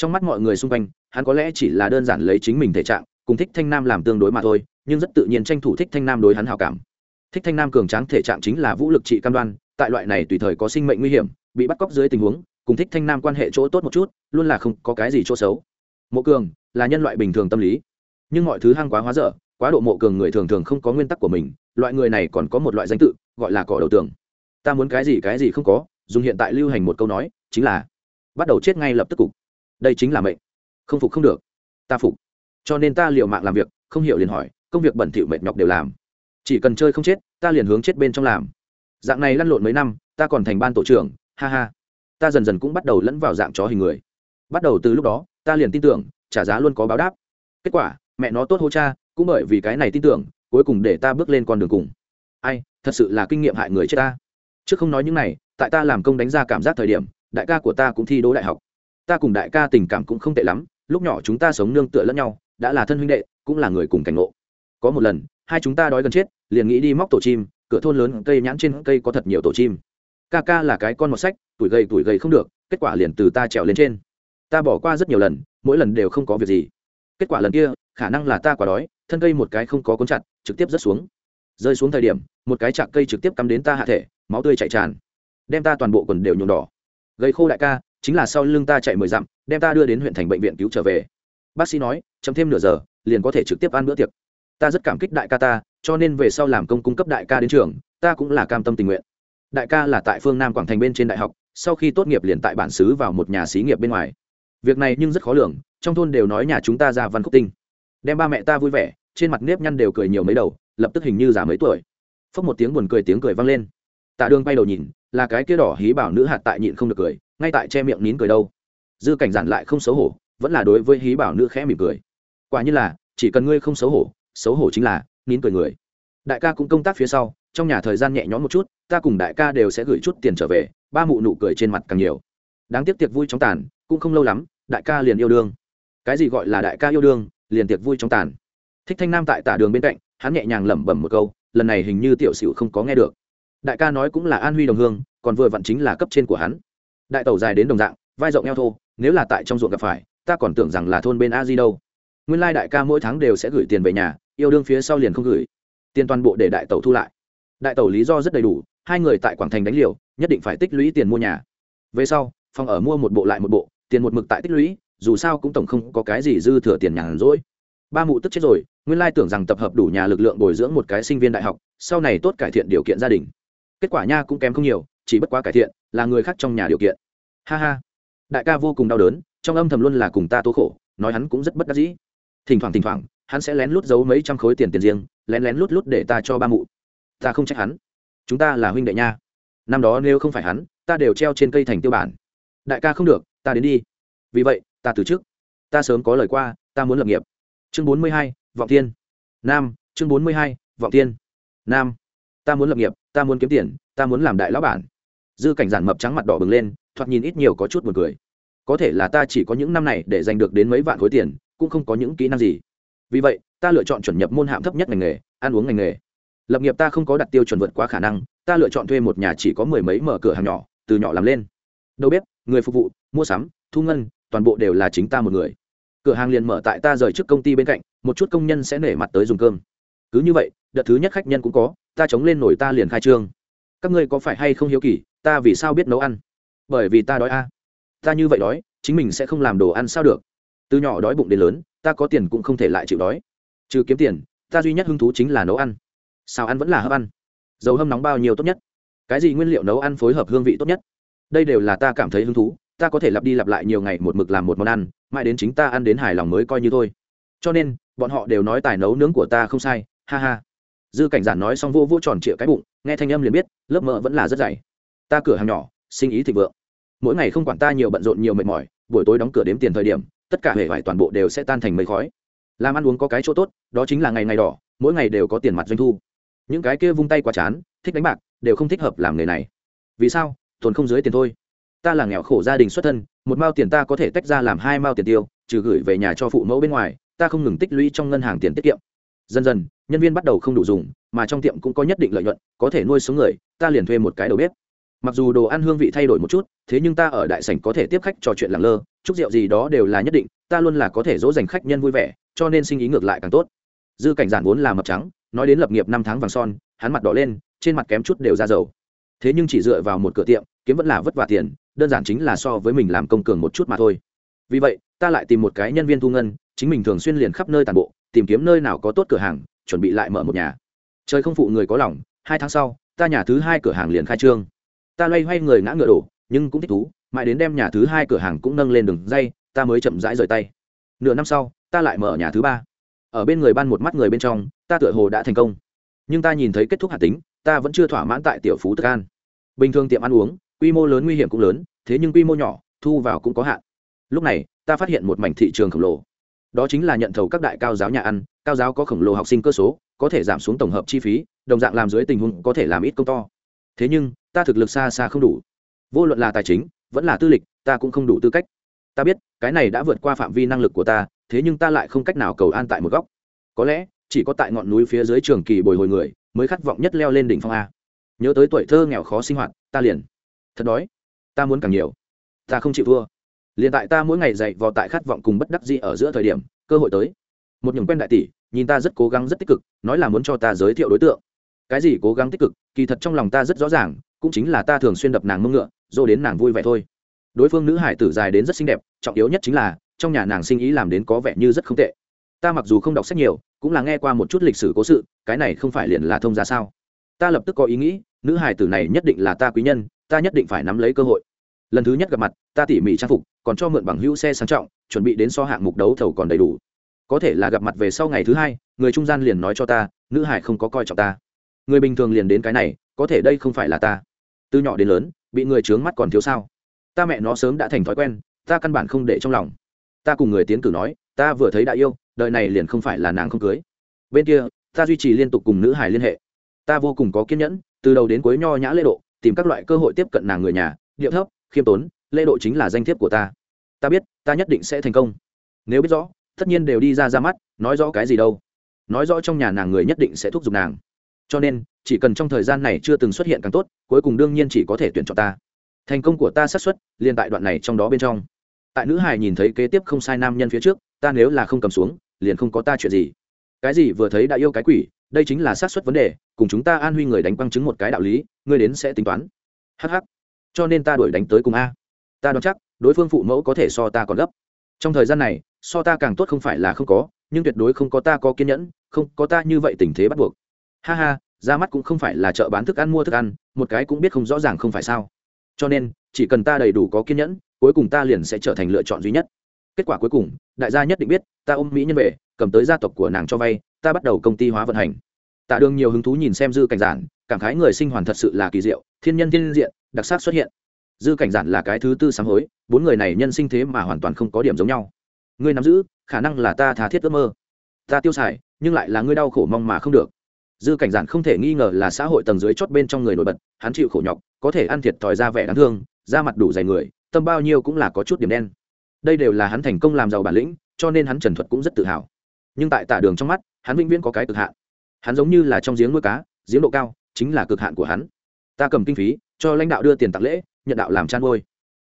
trong mắt mọi người xung quanh, hắn có lẽ chỉ là đơn giản lấy chính mình thể trạng, cùng thích thanh nam làm tương đối mà thôi, nhưng rất tự nhiên tranh thủ thích thanh nam đối hắn hào cảm. Thích thanh nam cường tráng thể trạng chính là vũ lực trị cam đoan, tại loại này tùy thời có sinh mệnh nguy hiểm, bị bắt cóc dưới tình huống, cùng thích thanh nam quan hệ chỗ tốt một chút, luôn là không có cái gì chỗ xấu. Mộ cường là nhân loại bình thường tâm lý. Nhưng mọi thứ hăng quá hóa dở, quá độ mộ cường người thường thường không có nguyên tắc của mình, loại người này còn có một loại danh tự, gọi là cỏ đầu tường. Ta muốn cái gì cái gì không có, dùng hiện tại lưu hành một câu nói, chính là bắt đầu chết ngay lập tức cục đây chính là mệnh. Không phục không được. Ta phục. Cho nên ta liều mạng làm việc, không hiểu liền hỏi, công việc bẩn thỉu mệt nhọc đều làm. Chỉ cần chơi không chết, ta liền hướng chết bên trong làm. Dạng này lăn lộn mấy năm, ta còn thành ban tổ trưởng, ha ha. Ta dần dần cũng bắt đầu lẫn vào dạng chó hình người. Bắt đầu từ lúc đó, ta liền tin tưởng, trả giá luôn có báo đáp. Kết quả, mẹ nó tốt hô cha, cũng bởi vì cái này tin tưởng, cuối cùng để ta bước lên con đường cùng. Ai, thật sự là kinh nghiệm hại người chết ta. Trước không nói những này, tại ta làm công đánh ra cảm giác thời điểm, đại ca của ta cũng thi đỗ đại học ta cùng đại ca tình cảm cũng không tệ lắm, lúc nhỏ chúng ta sống nương tựa lẫn nhau, đã là thân huynh đệ, cũng là người cùng cảnh ngộ. Có một lần, hai chúng ta đói gần chết, liền nghĩ đi móc tổ chim, cửa thôn lớn cây nhãn trên cây có thật nhiều tổ chim. Ca ca là cái con một sách, tuổi gầy tuổi gầy không được, kết quả liền từ ta trèo lên trên. Ta bỏ qua rất nhiều lần, mỗi lần đều không có việc gì. Kết quả lần kia, khả năng là ta quả đói, thân cây một cái không có cuốn chặt, trực tiếp rớt xuống. Rơi xuống thời điểm, một cái chạc cây trực tiếp cắm đến ta hạ thể, máu tươi chạy tràn. Đem ta toàn bộ quần đều nhuộm đỏ. Gây khô đại ca chính là sau lưng ta chạy mười dặm, đem ta đưa đến huyện thành bệnh viện cứu trở về. Bác sĩ nói, chậm thêm nửa giờ, liền có thể trực tiếp ăn bữa tiệc. Ta rất cảm kích đại ca ta, cho nên về sau làm công cung cấp đại ca đến trường, ta cũng là cam tâm tình nguyện. Đại ca là tại phương nam quảng thành bên trên đại học, sau khi tốt nghiệp liền tại bản xứ vào một nhà xí nghiệp bên ngoài. Việc này nhưng rất khó lường, trong thôn đều nói nhà chúng ta ra văn khúc tinh. Đem ba mẹ ta vui vẻ, trên mặt nếp nhăn đều cười nhiều mấy đầu, lập tức hình như già mấy tuổi. Phốc một tiếng buồn cười tiếng cười vang lên. Tạ đường bay đầu nhìn, là cái kia đỏ hí bảo nữ hạt tại nhịn không được cười ngay tại che miệng nín cười đâu. Dư cảnh giản lại không xấu hổ, vẫn là đối với hí bảo nữ khẽ mỉm cười. Quả như là, chỉ cần ngươi không xấu hổ xấu hổ chính là, nín cười người. Đại ca cũng công tác phía sau, trong nhà thời gian nhẹ nhõm một chút, ta cùng đại ca đều sẽ gửi chút tiền trở về, ba mụ nụ cười trên mặt càng nhiều. Đáng tiếc tiệc vui trong tàn, cũng không lâu lắm, đại ca liền yêu đương. Cái gì gọi là đại ca yêu đương, liền tiệc vui trong tàn. Thích thanh nam tại tả đường bên cạnh, hắn nhẹ nhàng lẩm bẩm một câu, lần này hình như tiểu sửu không có nghe được. Đại ca nói cũng là an huy đồng hương, còn vừa vặn chính là cấp trên của hắn đại tàu dài đến đồng dạng, vai rộng eo thô, nếu là tại trong ruộng gặp phải, ta còn tưởng rằng là thôn bên a di đâu. Nguyên lai đại ca mỗi tháng đều sẽ gửi tiền về nhà, yêu đương phía sau liền không gửi. Tiền toàn bộ để đại tàu thu lại. Đại tàu lý do rất đầy đủ, hai người tại quảng thành đánh liều, nhất định phải tích lũy tiền mua nhà. Về sau, phòng ở mua một bộ lại một bộ, tiền một mực tại tích lũy, dù sao cũng tổng không có cái gì dư thừa tiền nhàn rỗi. Ba mụ tức chết rồi, nguyên lai tưởng rằng tập hợp đủ nhà lực lượng bồi dưỡng một cái sinh viên đại học, sau này tốt cải thiện điều kiện gia đình. Kết quả nha cũng kém không nhiều chỉ bất quá cải thiện, là người khác trong nhà điều kiện. Ha ha. Đại ca vô cùng đau đớn, trong âm thầm luôn là cùng ta tố khổ, nói hắn cũng rất bất đắc dĩ. Thỉnh thoảng thỉnh thoảng, hắn sẽ lén lút giấu mấy trăm khối tiền tiền riêng, lén lén lút lút để ta cho ba mụ. Ta không trách hắn. Chúng ta là huynh đệ nha. Năm đó nếu không phải hắn, ta đều treo trên cây thành tiêu bản. Đại ca không được, ta đến đi. Vì vậy, ta từ trước. Ta sớm có lời qua, ta muốn lập nghiệp. Chương bốn mươi hai, vọng thiên. Nam, chương bốn mươi hai, vọng thiên. Nam, ta muốn lập nghiệp, ta muốn kiếm tiền, ta muốn làm đại lão bản dư cảnh giản mập trắng mặt đỏ bừng lên, thoạt nhìn ít nhiều có chút buồn cười. Có thể là ta chỉ có những năm này để giành được đến mấy vạn khối tiền, cũng không có những kỹ năng gì. Vì vậy, ta lựa chọn chuẩn nhập môn hạng thấp nhất ngành nghề, ăn uống ngành nghề. Lập nghiệp ta không có đặt tiêu chuẩn vượt quá khả năng, ta lựa chọn thuê một nhà chỉ có mười mấy mở cửa hàng nhỏ, từ nhỏ làm lên. Đâu biết người phục vụ, mua sắm, thu ngân, toàn bộ đều là chính ta một người. Cửa hàng liền mở tại ta rời trước công ty bên cạnh, một chút công nhân sẽ nể mặt tới dùng cơm. Cứ như vậy, đợt thứ nhất khách nhân cũng có, ta chống lên nổi ta liền khai trương. Các ngươi có phải hay không hiếu kỳ? Ta vì sao biết nấu ăn? Bởi vì ta đói a. Ta như vậy đói, chính mình sẽ không làm đồ ăn sao được. Từ nhỏ đói bụng đến lớn, ta có tiền cũng không thể lại chịu đói. Trừ kiếm tiền, ta duy nhất hứng thú chính là nấu ăn. Xào ăn vẫn là hấp ăn. Dầu hâm nóng bao nhiêu tốt nhất. Cái gì nguyên liệu nấu ăn phối hợp hương vị tốt nhất. Đây đều là ta cảm thấy hứng thú, ta có thể lặp đi lặp lại nhiều ngày một mực làm một món ăn, mãi đến chính ta ăn đến hài lòng mới coi như thôi. Cho nên, bọn họ đều nói tài nấu nướng của ta không sai, ha ha. Dư cảnh giản nói xong vô vô tròn trịa cái bụng, nghe thanh âm liền biết, lớp mỡ vẫn là rất dày ta cửa hàng nhỏ, sinh ý thịnh vượng. Mỗi ngày không quản ta nhiều bận rộn nhiều mệt mỏi, buổi tối đóng cửa đếm tiền thời điểm, tất cả hệ vải toàn bộ đều sẽ tan thành mây khói. Làm ăn uống có cái chỗ tốt, đó chính là ngày ngày đỏ, mỗi ngày đều có tiền mặt doanh thu. Những cái kia vung tay quá chán, thích đánh bạc, đều không thích hợp làm nghề này. Vì sao? Tồn không dưới tiền thôi. Ta là nghèo khổ gia đình xuất thân, một mao tiền ta có thể tách ra làm hai mao tiền tiêu, trừ gửi về nhà cho phụ mẫu bên ngoài, ta không ngừng tích lũy trong ngân hàng tiền tiết kiệm. Dần dần, nhân viên bắt đầu không đủ dùng, mà trong tiệm cũng có nhất định lợi nhuận, có thể nuôi sống người, ta liền thuê một cái đầu bếp mặc dù đồ ăn hương vị thay đổi một chút, thế nhưng ta ở đại sảnh có thể tiếp khách trò chuyện làng lơ, chúc rượu gì đó đều là nhất định, ta luôn là có thể dỗ dành khách nhân vui vẻ, cho nên sinh ý ngược lại càng tốt. Dư cảnh giản vốn là mập trắng, nói đến lập nghiệp năm tháng vàng son, hắn mặt đỏ lên, trên mặt kém chút đều ra dầu. Thế nhưng chỉ dựa vào một cửa tiệm, kiếm vẫn là vất vả tiền, đơn giản chính là so với mình làm công cường một chút mà thôi. Vì vậy, ta lại tìm một cái nhân viên thu ngân, chính mình thường xuyên liền khắp nơi tàn bộ, tìm kiếm nơi nào có tốt cửa hàng, chuẩn bị lại mở một nhà. Trời không phụ người có lòng, hai tháng sau, ta nhà thứ hai cửa hàng liền khai trương ta loay hoay người ngã ngựa đổ, nhưng cũng thích thú, mãi đến đem nhà thứ hai cửa hàng cũng nâng lên đường dây, ta mới chậm rãi rời tay. Nửa năm sau, ta lại mở nhà thứ ba. Ở bên người ban một mắt người bên trong, ta tựa hồ đã thành công. Nhưng ta nhìn thấy kết thúc hạt tính, ta vẫn chưa thỏa mãn tại tiểu phú tức an. Bình thường tiệm ăn uống, quy mô lớn nguy hiểm cũng lớn, thế nhưng quy mô nhỏ, thu vào cũng có hạn. Lúc này, ta phát hiện một mảnh thị trường khổng lồ. Đó chính là nhận thầu các đại cao giáo nhà ăn, cao giáo có khổng lồ học sinh cơ số, có thể giảm xuống tổng hợp chi phí, đồng dạng làm dưới tình huống có thể làm ít công to thế nhưng, ta thực lực xa xa không đủ. Vô luận là tài chính, vẫn là tư lịch, ta cũng không đủ tư cách. Ta biết, cái này đã vượt qua phạm vi năng lực của ta, thế nhưng ta lại không cách nào cầu an tại một góc. Có lẽ, chỉ có tại ngọn núi phía dưới trường kỳ bồi hồi người, mới khát vọng nhất leo lên đỉnh phong a. Nhớ tới tuổi thơ nghèo khó sinh hoạt, ta liền. Thật đói. Ta muốn càng nhiều. Ta không chịu thua. Liền tại ta mỗi ngày dậy vò tại khát vọng cùng bất đắc dĩ ở giữa thời điểm, cơ hội tới. Một nhường quen đại tỷ, nhìn ta rất cố gắng rất tích cực, nói là muốn cho ta giới thiệu đối tượng cái gì cố gắng tích cực, kỳ thật trong lòng ta rất rõ ràng, cũng chính là ta thường xuyên đập nàng mông ngựa dô đến nàng vui vẻ thôi. Đối phương nữ hải tử dài đến rất xinh đẹp, trọng yếu nhất chính là, trong nhà nàng sinh ý làm đến có vẻ như rất không tệ. Ta mặc dù không đọc sách nhiều, cũng là nghe qua một chút lịch sử cố sự, cái này không phải liền là thông ra sao? Ta lập tức có ý nghĩ, nữ hải tử này nhất định là ta quý nhân, ta nhất định phải nắm lấy cơ hội. Lần thứ nhất gặp mặt, ta tỉ mỉ trang phục, còn cho mượn bằng hữu xe sang trọng, chuẩn bị đến so hạng mục đấu thầu còn đầy đủ. Có thể là gặp mặt về sau ngày thứ hai, người trung gian liền nói cho ta, nữ hải không có coi trọng ta người bình thường liền đến cái này, có thể đây không phải là ta. Từ nhỏ đến lớn, bị người trướng mắt còn thiếu sao? Ta mẹ nó sớm đã thành thói quen, ta căn bản không để trong lòng. Ta cùng người tiến cử nói, ta vừa thấy đã yêu, đời này liền không phải là nàng không cưới. Bên kia, ta duy trì liên tục cùng nữ hải liên hệ. Ta vô cùng có kiên nhẫn, từ đầu đến cuối nho nhã lễ độ, tìm các loại cơ hội tiếp cận nàng người nhà, điệu thấp, khiêm tốn, lễ độ chính là danh thiếp của ta. Ta biết, ta nhất định sẽ thành công. Nếu biết rõ, tất nhiên đều đi ra ra mắt, nói rõ cái gì đâu. Nói rõ trong nhà nàng người nhất định sẽ thúc giục nàng cho nên, chỉ cần trong thời gian này chưa từng xuất hiện càng tốt, cuối cùng đương nhiên chỉ có thể tuyển chọn ta. Thành công của ta xác suất liên tại đoạn này trong đó bên trong. Tại nữ hải nhìn thấy kế tiếp không sai nam nhân phía trước, ta nếu là không cầm xuống, liền không có ta chuyện gì. Cái gì vừa thấy đã yêu cái quỷ, đây chính là xác suất vấn đề, cùng chúng ta an huy người đánh quăng chứng một cái đạo lý, ngươi đến sẽ tính toán. Hh cho nên ta đuổi đánh tới cùng a. Ta đoán chắc, đối phương phụ mẫu có thể so ta còn gấp. Trong thời gian này, so ta càng tốt không phải là không có, nhưng tuyệt đối không có ta có kiên nhẫn, không có ta như vậy tình thế bắt buộc ha ha, ra mắt cũng không phải là chợ bán thức ăn mua thức ăn, một cái cũng biết không rõ ràng không phải sao. Cho nên, chỉ cần ta đầy đủ có kiên nhẫn, cuối cùng ta liền sẽ trở thành lựa chọn duy nhất. Kết quả cuối cùng, đại gia nhất định biết, ta ôm mỹ nhân về, cầm tới gia tộc của nàng cho vay, ta bắt đầu công ty hóa vận hành. Tạ đường nhiều hứng thú nhìn xem dư cảnh giản, cảm khái người sinh hoàn thật sự là kỳ diệu, thiên nhân thiên diện, đặc sắc xuất hiện. Dư cảnh giản là cái thứ tư sáng hối, bốn người này nhân sinh thế mà hoàn toàn không có điểm giống nhau. Ngươi nắm giữ, khả năng là ta thà thiết ước mơ. Ta tiêu xài, nhưng lại là ngươi đau khổ mong mà không được dư cảnh giản không thể nghi ngờ là xã hội tầng dưới chót bên trong người nổi bật, hắn chịu khổ nhọc, có thể ăn thiệt thòi ra vẻ đáng thương, da mặt đủ dày người, tâm bao nhiêu cũng là có chút điểm đen. Đây đều là hắn thành công làm giàu bản lĩnh, cho nên hắn trần thuật cũng rất tự hào. Nhưng tại tả đường trong mắt, hắn vĩnh viễn có cái cực hạn. Hắn giống như là trong giếng nuôi cá, giếng độ cao chính là cực hạn của hắn. Ta cầm kinh phí, cho lãnh đạo đưa tiền tặng lễ, nhận đạo làm chăn ngôi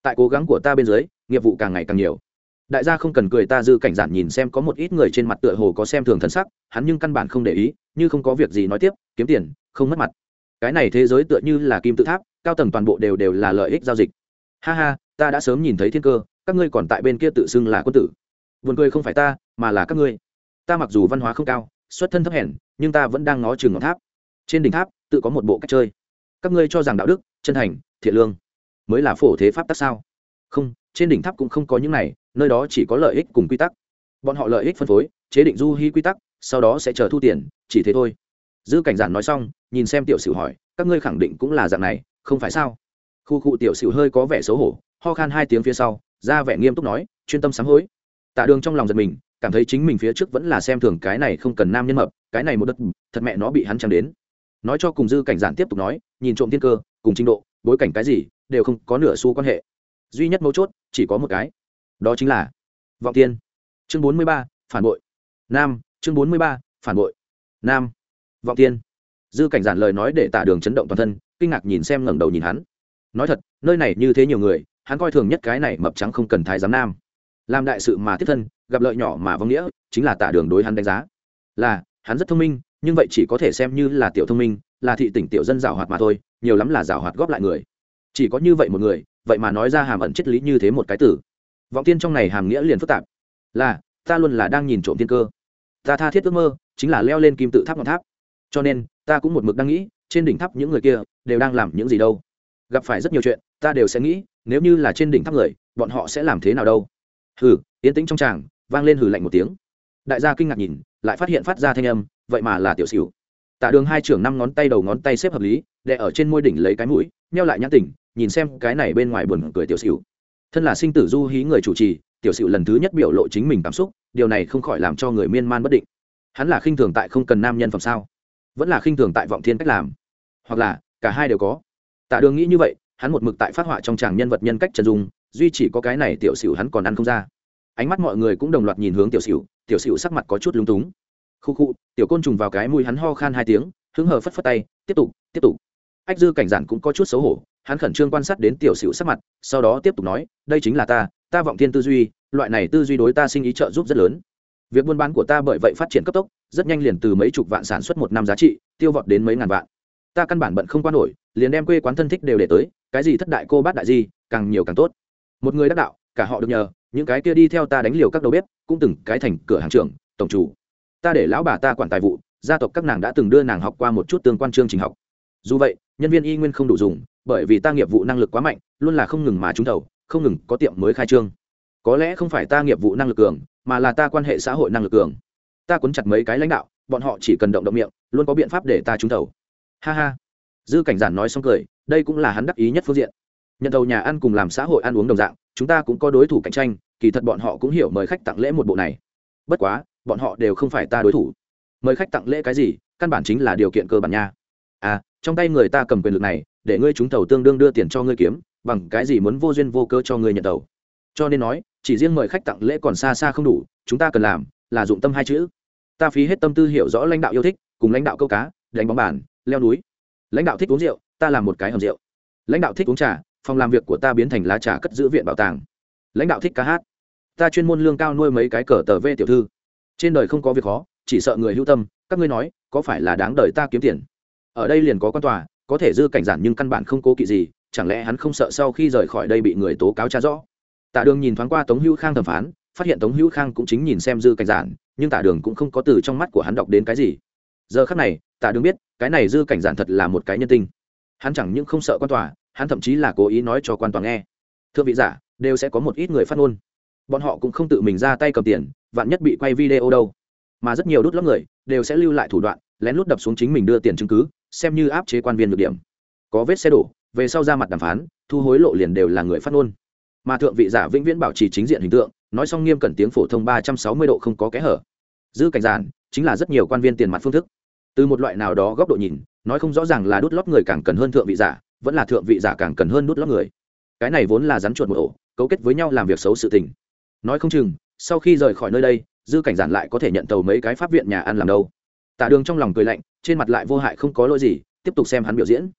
tại cố gắng của ta bên dưới, nghiệp vụ càng ngày càng nhiều. Đại gia không cần cười ta dư cảnh giản nhìn xem có một ít người trên mặt tựa hồ có xem thường thân sắc, hắn nhưng căn bản không để ý như không có việc gì nói tiếp, kiếm tiền, không mất mặt. Cái này thế giới tựa như là kim tự tháp, cao tầng toàn bộ đều đều là lợi ích giao dịch. Ha ha, ta đã sớm nhìn thấy thiên cơ, các ngươi còn tại bên kia tự xưng là quân tử. Buồn cười không phải ta, mà là các ngươi. Ta mặc dù văn hóa không cao, xuất thân thấp hèn, nhưng ta vẫn đang ngó chừng ngọn tháp. Trên đỉnh tháp, tự có một bộ cách chơi. Các ngươi cho rằng đạo đức, chân thành, thiện lương mới là phổ thế pháp tắc sao? Không, trên đỉnh tháp cũng không có những này, nơi đó chỉ có lợi ích cùng quy tắc bọn họ lợi ích phân phối, chế định du hy quy tắc, sau đó sẽ chờ thu tiền, chỉ thế thôi. Dư cảnh giản nói xong, nhìn xem tiểu sử hỏi, các ngươi khẳng định cũng là dạng này, không phải sao? Khu cụ tiểu sử hơi có vẻ xấu hổ, ho khan hai tiếng phía sau, ra vẻ nghiêm túc nói, chuyên tâm sám hối. Tạ đường trong lòng giật mình, cảm thấy chính mình phía trước vẫn là xem thường cái này không cần nam nhân mập, cái này một đất, thật mẹ nó bị hắn chẳng đến. Nói cho cùng dư cảnh giản tiếp tục nói, nhìn trộm thiên cơ, cùng trình độ, bối cảnh cái gì, đều không có nửa xu quan hệ. Duy nhất mấu chốt, chỉ có một cái. Đó chính là vọng tiên chương bốn mươi ba, phản bội. Nam, chương bốn mươi ba, phản bội. Nam, vọng tiên dư cảnh giản lời nói để tả đường chấn động toàn thân, kinh ngạc nhìn xem ngẩng đầu nhìn hắn. Nói thật, nơi này như thế nhiều người, hắn coi thường nhất cái này mập trắng không cần thái giám nam. Làm đại sự mà tiếp thân, gặp lợi nhỏ mà vong nghĩa, chính là tả đường đối hắn đánh giá. Là, hắn rất thông minh, nhưng vậy chỉ có thể xem như là tiểu thông minh, là thị tỉnh tiểu dân giảo hoạt mà thôi, nhiều lắm là giảo hoạt góp lại người. Chỉ có như vậy một người, vậy mà nói ra hàm ẩn triết lý như thế một cái tử. Vọng tiên trong này hàm nghĩa liền phức tạp là, ta luôn là đang nhìn trộm thiên cơ. Ta tha thiết ước mơ, chính là leo lên kim tự tháp ngọn tháp. Cho nên, ta cũng một mực đang nghĩ, trên đỉnh tháp những người kia đều đang làm những gì đâu. Gặp phải rất nhiều chuyện, ta đều sẽ nghĩ, nếu như là trên đỉnh tháp người, bọn họ sẽ làm thế nào đâu? Hừ, yên tĩnh trong tràng, vang lên hừ lạnh một tiếng. Đại gia kinh ngạc nhìn, lại phát hiện phát ra thanh âm, vậy mà là tiểu xỉu. Tạ đường hai trưởng năm ngón tay đầu ngón tay xếp hợp lý, đè ở trên môi đỉnh lấy cái mũi neo lại nhãn tỉnh, nhìn xem cái này bên ngoài buồn cười tiểu xỉu. Thân là sinh tử du hí người chủ trì tiểu xỉu lần thứ nhất biểu lộ chính mình cảm xúc, điều này không khỏi làm cho người miên man bất định. Hắn là khinh thường tại không cần nam nhân phẩm sao? Vẫn là khinh thường tại vọng thiên cách làm? Hoặc là, cả hai đều có. Tạ đường nghĩ như vậy, hắn một mực tại phát họa trong tràng nhân vật nhân cách trần dung, duy chỉ có cái này tiểu sửu hắn còn ăn không ra. Ánh mắt mọi người cũng đồng loạt nhìn hướng tiểu sửu tiểu sửu sắc mặt có chút lúng túng. Khu khu, tiểu côn trùng vào cái mũi hắn ho khan hai tiếng, hứng hờ phất phất tay, tiếp tục tiếp tục. Ách dư cảnh giản cũng có chút xấu hổ, hắn khẩn trương quan sát đến tiểu sửu sắc mặt, sau đó tiếp tục nói, đây chính là ta ta vọng thiên tư duy, loại này tư duy đối ta sinh ý trợ giúp rất lớn. Việc buôn bán của ta bởi vậy phát triển cấp tốc, rất nhanh liền từ mấy chục vạn sản xuất một năm giá trị, tiêu vọt đến mấy ngàn vạn. Ta căn bản bận không quan nổi, liền đem quê quán thân thích đều để tới, cái gì thất đại cô bát đại gì càng nhiều càng tốt. Một người đắc đạo, cả họ được nhờ, những cái kia đi theo ta đánh liều các đầu bếp, cũng từng cái thành cửa hàng trưởng, tổng chủ. Ta để lão bà ta quản tài vụ, gia tộc các nàng đã từng đưa nàng học qua một chút tương quan chương trình học. Dù vậy, nhân viên y nguyên không đủ dùng, bởi vì ta nghiệp vụ năng lực quá mạnh, luôn là không ngừng mà trúng thầu không ngừng có tiệm mới khai trương. Có lẽ không phải ta nghiệp vụ năng lực cường, mà là ta quan hệ xã hội năng lực cường. Ta cuốn chặt mấy cái lãnh đạo, bọn họ chỉ cần động động miệng, luôn có biện pháp để ta trúng thầu. Ha ha. Dư cảnh giản nói xong cười, đây cũng là hắn đắc ý nhất phương diện. Nhận đầu nhà ăn cùng làm xã hội ăn uống đồng dạng, chúng ta cũng có đối thủ cạnh tranh, kỳ thật bọn họ cũng hiểu mời khách tặng lễ một bộ này. Bất quá, bọn họ đều không phải ta đối thủ. Mời khách tặng lễ cái gì, căn bản chính là điều kiện cơ bản nha. À trong tay người ta cầm quyền lực này, để ngươi trúng thầu tương đương đưa tiền cho ngươi kiếm bằng cái gì muốn vô duyên vô cơ cho người nhận tàu cho nên nói, chỉ riêng mời khách tặng lễ còn xa xa không đủ, chúng ta cần làm là dụng tâm hai chữ. Ta phí hết tâm tư hiểu rõ lãnh đạo yêu thích, cùng lãnh đạo câu cá, đánh bóng bàn, leo núi. Lãnh đạo thích uống rượu, ta làm một cái hầm rượu. Lãnh đạo thích uống trà, phòng làm việc của ta biến thành lá trà cất giữ viện bảo tàng. Lãnh đạo thích ca hát. Ta chuyên môn lương cao nuôi mấy cái cờ tờ vê tiểu thư. Trên đời không có việc khó, chỉ sợ người hữu tâm, các ngươi nói, có phải là đáng đời ta kiếm tiền? Ở đây liền có quan tòa, có thể dư cảnh giản nhưng căn bản không cố kỵ gì chẳng lẽ hắn không sợ sau khi rời khỏi đây bị người tố cáo tra rõ? Tạ đường nhìn thoáng qua tống hữu khang thẩm phán, phát hiện tống hữu khang cũng chính nhìn xem dư cảnh giản, nhưng tạ đường cũng không có từ trong mắt của hắn đọc đến cái gì. Giờ khắc này, tạ đường biết, cái này dư cảnh giản thật là một cái nhân tinh. Hắn chẳng những không sợ quan tòa, hắn thậm chí là cố ý nói cho quan tòa nghe. Thưa vị giả, đều sẽ có một ít người phát ngôn. Bọn họ cũng không tự mình ra tay cầm tiền, vạn nhất bị quay video đâu. Mà rất nhiều đút lót người, đều sẽ lưu lại thủ đoạn, lén lút đập xuống chính mình đưa tiền chứng cứ, xem như áp chế quan viên được điểm. Có vết xe đổ về sau ra mặt đàm phán, thu hối lộ liền đều là người phát ngôn. Mà thượng vị giả vĩnh viễn bảo trì chính diện hình tượng, nói xong nghiêm cẩn tiếng phổ thông ba trăm sáu mươi độ không có kẽ hở. Dư cảnh giản, chính là rất nhiều quan viên tiền mặt phương thức. Từ một loại nào đó góc độ nhìn, nói không rõ ràng là đút lót người càng cần hơn thượng vị giả, vẫn là thượng vị giả càng cần hơn đút lót người. Cái này vốn là rắn chuột một ổ, cấu kết với nhau làm việc xấu sự tình. Nói không chừng, sau khi rời khỏi nơi đây, dư cảnh giản lại có thể nhận tàu mấy cái pháp viện nhà ăn làm đâu. Tạ đường trong lòng cười lạnh, trên mặt lại vô hại không có lỗi gì, tiếp tục xem hắn biểu diễn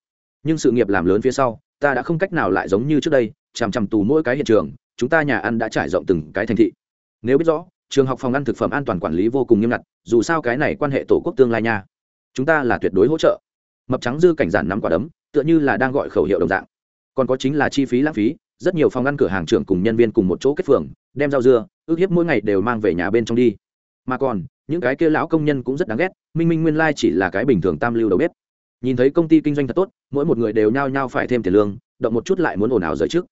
nhưng sự nghiệp làm lớn phía sau, ta đã không cách nào lại giống như trước đây, chằm chằm tù mỗi cái hiện trường, chúng ta nhà ăn đã trải rộng từng cái thành thị. Nếu biết rõ, trường học phòng ăn thực phẩm an toàn quản lý vô cùng nghiêm ngặt, dù sao cái này quan hệ tổ quốc tương lai nha. Chúng ta là tuyệt đối hỗ trợ. Mập trắng dư cảnh giản nắm quả đấm, tựa như là đang gọi khẩu hiệu đồng dạng. Còn có chính là chi phí lãng phí, rất nhiều phòng ăn cửa hàng trưởng cùng nhân viên cùng một chỗ kết phường, đem rau dưa, ước hiếp mỗi ngày đều mang về nhà bên trong đi. Mà còn, những cái kia lão công nhân cũng rất đáng ghét, minh minh nguyên lai chỉ là cái bình thường tam lưu đầu bếp nhìn thấy công ty kinh doanh thật tốt, mỗi một người đều nhao nhao phải thêm tiền lương, động một chút lại muốn ồn ào rời trước.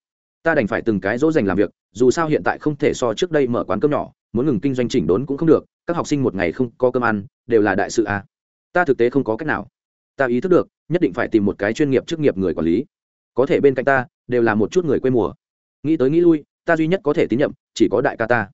Ta đành phải từng cái dỗ dành làm việc, dù sao hiện tại không thể so trước đây mở quán cơm nhỏ, muốn ngừng kinh doanh chỉnh đốn cũng không được, các học sinh một ngày không có cơm ăn, đều là đại sự à. ta thực tế không có cách nào. Ta ý thức được, nhất định phải tìm một cái chuyên nghiệp chức nghiệp người quản lý. Có thể bên cạnh ta, đều là một chút người quê mùa. Nghĩ tới nghĩ lui, ta duy nhất có thể tín nhiệm, chỉ có đại ca ta.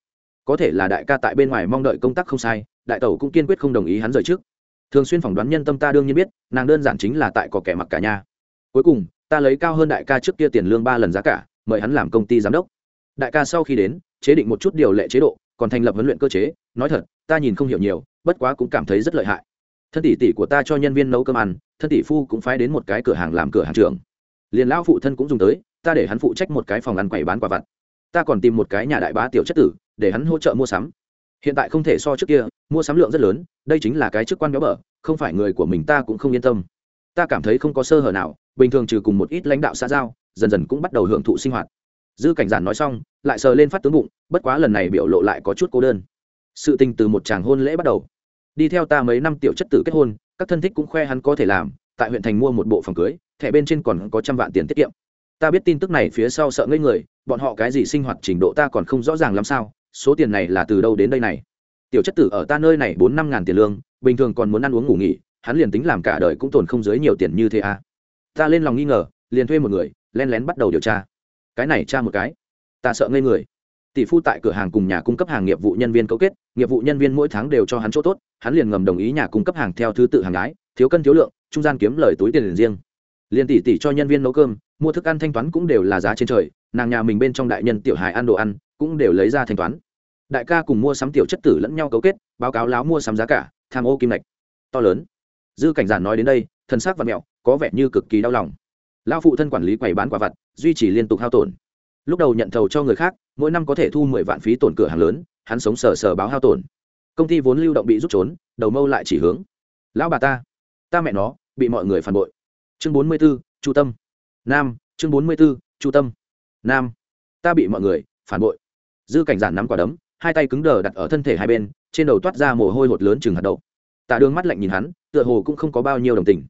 Có thể là đại ca tại bên ngoài mong đợi công tác không sai, đại tẩu cũng kiên quyết không đồng ý hắn rời trước thường xuyên phỏng đoán nhân tâm ta đương nhiên biết, nàng đơn giản chính là tại có kẻ mặc cả nhà. Cuối cùng, ta lấy cao hơn đại ca trước kia tiền lương ba lần giá cả, mời hắn làm công ty giám đốc. Đại ca sau khi đến, chế định một chút điều lệ chế độ, còn thành lập huấn luyện cơ chế. Nói thật, ta nhìn không hiểu nhiều, bất quá cũng cảm thấy rất lợi hại. Thân tỷ tỷ của ta cho nhân viên nấu cơm ăn, thân tỷ phu cũng phái đến một cái cửa hàng làm cửa hàng trường liền lão phụ thân cũng dùng tới, ta để hắn phụ trách một cái phòng ăn quầy bán quả vặt. Ta còn tìm một cái nhà đại bá tiểu chất tử, để hắn hỗ trợ mua sắm hiện tại không thể so trước kia, mua sắm lượng rất lớn, đây chính là cái chức quan béo bở, không phải người của mình ta cũng không yên tâm. Ta cảm thấy không có sơ hở nào, bình thường trừ cùng một ít lãnh đạo xã giao, dần dần cũng bắt đầu hưởng thụ sinh hoạt. Dư cảnh giản nói xong, lại sờ lên phát tướng bụng, bất quá lần này biểu lộ lại có chút cô đơn. Sự tình từ một chàng hôn lễ bắt đầu. Đi theo ta mấy năm tiểu chất tử kết hôn, các thân thích cũng khoe hắn có thể làm, tại huyện thành mua một bộ phòng cưới, thẻ bên trên còn có trăm vạn tiền tiết kiệm. Ta biết tin tức này phía sau sợ ngây người, bọn họ cái gì sinh hoạt trình độ ta còn không rõ ràng làm sao số tiền này là từ đâu đến đây này? Tiểu chất tử ở ta nơi này bốn năm ngàn tiền lương, bình thường còn muốn ăn uống ngủ nghỉ, hắn liền tính làm cả đời cũng tồn không dưới nhiều tiền như thế à. ta lên lòng nghi ngờ, liền thuê một người len lén bắt đầu điều tra. Cái này tra một cái. Ta sợ ngây người. Tỷ phu tại cửa hàng cùng nhà cung cấp hàng nghiệp vụ nhân viên cấu kết, nghiệp vụ nhân viên mỗi tháng đều cho hắn chỗ tốt, hắn liền ngầm đồng ý nhà cung cấp hàng theo thứ tự hàng gái thiếu cân thiếu lượng, trung gian kiếm lời túi tiền riêng. Liền tỷ tỷ cho nhân viên nấu cơm, mua thức ăn thanh toán cũng đều là giá trên trời, nàng nhà mình bên trong đại nhân tiểu hài ăn đồ ăn cũng đều lấy ra thanh toán. Đại ca cùng mua sắm tiểu chất tử lẫn nhau cấu kết, báo cáo láo mua sắm giá cả, tham ô kim lệch to lớn. Dư cảnh giản nói đến đây thân xác và mẹo, có vẻ như cực kỳ đau lòng. Lao phụ thân quản lý quầy bán quả vặt, duy trì liên tục hao tổn. Lúc đầu nhận thầu cho người khác, mỗi năm có thể thu mười vạn phí tổn cửa hàng lớn, hắn sống sờ sờ báo hao tổn. Công ty vốn lưu động bị rút trốn, đầu mâu lại chỉ hướng. Lão bà ta ta mẹ nó, bị mọi người phản bội. Chương bốn mươi b ố chu tâm. Nam, chương bốn mươi b ố chu tâm. Nam, ta bị mọi người phản bội dư cảnh giản nắm quả đấm, hai tay cứng đờ đặt ở thân thể hai bên, trên đầu toát ra mồ hôi hột lớn chừng hạt đậu. Tạ đường mắt lạnh nhìn hắn, tựa hồ cũng không có bao nhiêu đồng tình.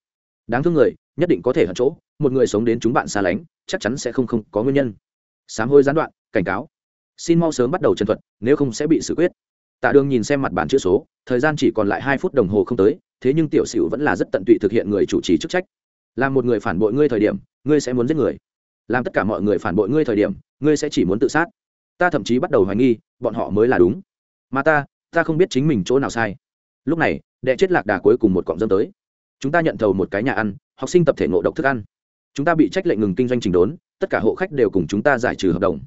Đáng thương người, nhất định có thể hận chỗ, một người sống đến chúng bạn xa lánh, chắc chắn sẽ không không có nguyên nhân. Sám hôi gián đoạn, cảnh cáo. Xin mau sớm bắt đầu chân thuật, nếu không sẽ bị xử quyết. Tạ đường nhìn xem mặt bản chữ số, thời gian chỉ còn lại hai phút đồng hồ không tới, thế nhưng tiểu sửu vẫn là rất tận tụy thực hiện người chủ trì chức trách. Làm một người phản bội ngươi thời điểm, ngươi sẽ muốn giết người. Làm tất cả mọi người phản bội ngươi thời điểm, ngươi sẽ chỉ muốn tự sát ta thậm chí bắt đầu hoài nghi, bọn họ mới là đúng. Mà ta ta không biết chính mình chỗ nào sai. Lúc này, đệ chết lạc đà cuối cùng một cọng dâm tới. Chúng ta nhận thầu một cái nhà ăn, học sinh tập thể ngộ độc thức ăn. Chúng ta bị trách lệnh ngừng kinh doanh trình đốn, tất cả hộ khách đều cùng chúng ta giải trừ hợp đồng.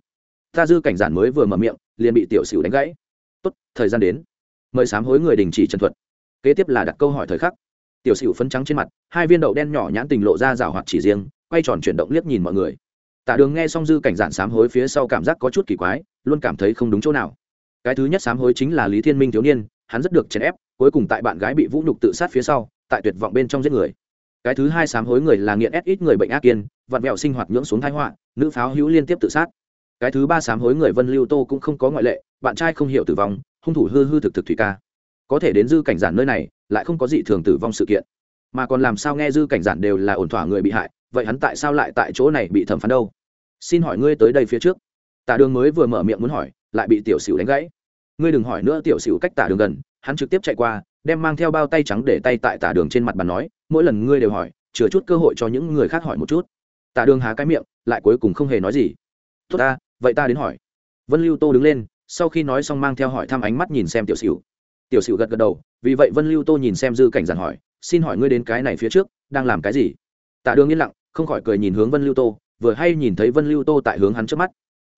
Ta dư cảnh giản mới vừa mở miệng, liền bị tiểu sửu đánh gãy. Tốt, thời gian đến. Mời sám hối người đình chỉ trần thuật. Kế tiếp là đặt câu hỏi thời khắc. Tiểu sửu phấn trắng trên mặt, hai viên đậu đen nhỏ nhãn tình lộ ra rào hoạt chỉ riêng, quay tròn chuyển động liếc nhìn mọi người tạ đường nghe xong dư cảnh giản sám hối phía sau cảm giác có chút kỳ quái, luôn cảm thấy không đúng chỗ nào. Cái thứ nhất sám hối chính là lý thiên minh thiếu niên, hắn rất được chèn ép, cuối cùng tại bạn gái bị vũ nhục tự sát phía sau, tại tuyệt vọng bên trong giết người. Cái thứ hai sám hối người là nghiện ép ít người bệnh ác kiên, vặn vẹo sinh hoạt nhưỡng xuống thái họa, nữ pháo hữu liên tiếp tự sát. Cái thứ ba sám hối người vân lưu tô cũng không có ngoại lệ, bạn trai không hiểu tử vong, hung thủ hư hư thực thực thủy ca. Có thể đến dư cảnh giản nơi này, lại không có gì thường tử vong sự kiện. Mà còn làm sao nghe dư cảnh giản đều là ổn thỏa người bị hại, vậy hắn tại sao lại tại chỗ này bị thẩm phán đâu? Xin hỏi ngươi tới đây phía trước. Tả đường mới vừa mở miệng muốn hỏi, lại bị tiểu sửu đánh gãy. Ngươi đừng hỏi nữa, tiểu sửu cách tả đường gần, hắn trực tiếp chạy qua, đem mang theo bao tay trắng để tay tại tả đường trên mặt bàn nói, mỗi lần ngươi đều hỏi, chừa chút cơ hội cho những người khác hỏi một chút. Tả đường há cái miệng, lại cuối cùng không hề nói gì. Tốt ta, vậy ta đến hỏi. Vân lưu tô đứng lên, sau khi nói xong mang theo hỏi thăm ánh mắt nhìn xem tiểu sửu. Tiểu sửu gật gật đầu, vì vậy vân lưu tô nhìn xem dư cảnh giản hỏi, xin hỏi ngươi đến cái này phía trước, đang làm cái gì? Tạ đường yên lặng, không khỏi cười nhìn hướng vân lưu tô vừa hay nhìn thấy vân lưu tô tại hướng hắn trước mắt.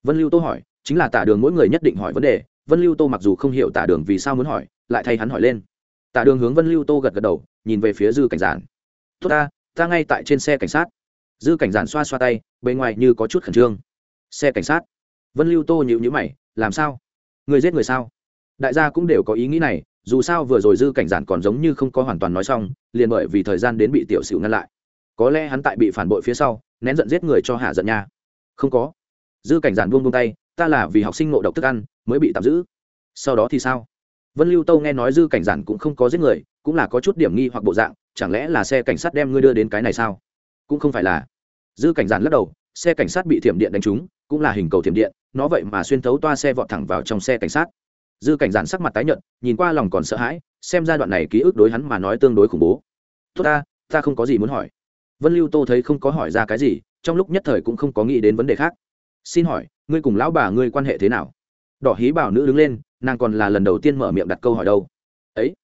Vân lưu tô hỏi, chính là tả đường mỗi người nhất định hỏi vấn đề. Vân lưu tô mặc dù không hiểu tả đường vì sao muốn hỏi, lại thay hắn hỏi lên. Tả đường hướng vân lưu tô gật gật đầu, nhìn về phía dư cảnh giản. Tốt ta ta ngay tại trên xe cảnh sát. Dư cảnh giản xoa xoa tay, bề ngoài như có chút khẩn trương. Xe cảnh sát. Vân lưu tô nhịu nhữ mày, làm sao? Người giết người sao? Đại gia cũng đều có ý nghĩ này, dù sao vừa rồi dư cảnh giản còn giống như không có hoàn toàn nói xong, liền bởi vì thời gian đến bị tiểu sửu ngăn lại. Có lẽ hắn tại bị phản bội phía sau nén giận giết người cho hạ giận nha. Không có. Dư cảnh giản buông buông tay, ta là vì học sinh ngộ độc thức ăn, mới bị tạm giữ. Sau đó thì sao? Vân lưu tâu nghe nói dư cảnh giản cũng không có giết người, cũng là có chút điểm nghi hoặc bộ dạng, chẳng lẽ là xe cảnh sát đem ngươi đưa đến cái này sao? Cũng không phải là. Dư cảnh giản lắc đầu, xe cảnh sát bị thiểm điện đánh trúng, cũng là hình cầu thiểm điện, nó vậy mà xuyên thấu toa xe vọt thẳng vào trong xe cảnh sát. Dư cảnh giản sắc mặt tái nhợt, nhìn qua lòng còn sợ hãi, xem giai đoạn này ký ức đối hắn mà nói tương đối khủng bố. Tốt ta ta không có gì muốn hỏi vân lưu tô thấy không có hỏi ra cái gì, trong lúc nhất thời cũng không có nghĩ đến vấn đề khác. Xin hỏi, ngươi cùng lão bà ngươi quan hệ thế nào? Đỏ hí bảo nữ đứng lên, nàng còn là lần đầu tiên mở miệng đặt câu hỏi đâu. Ấy,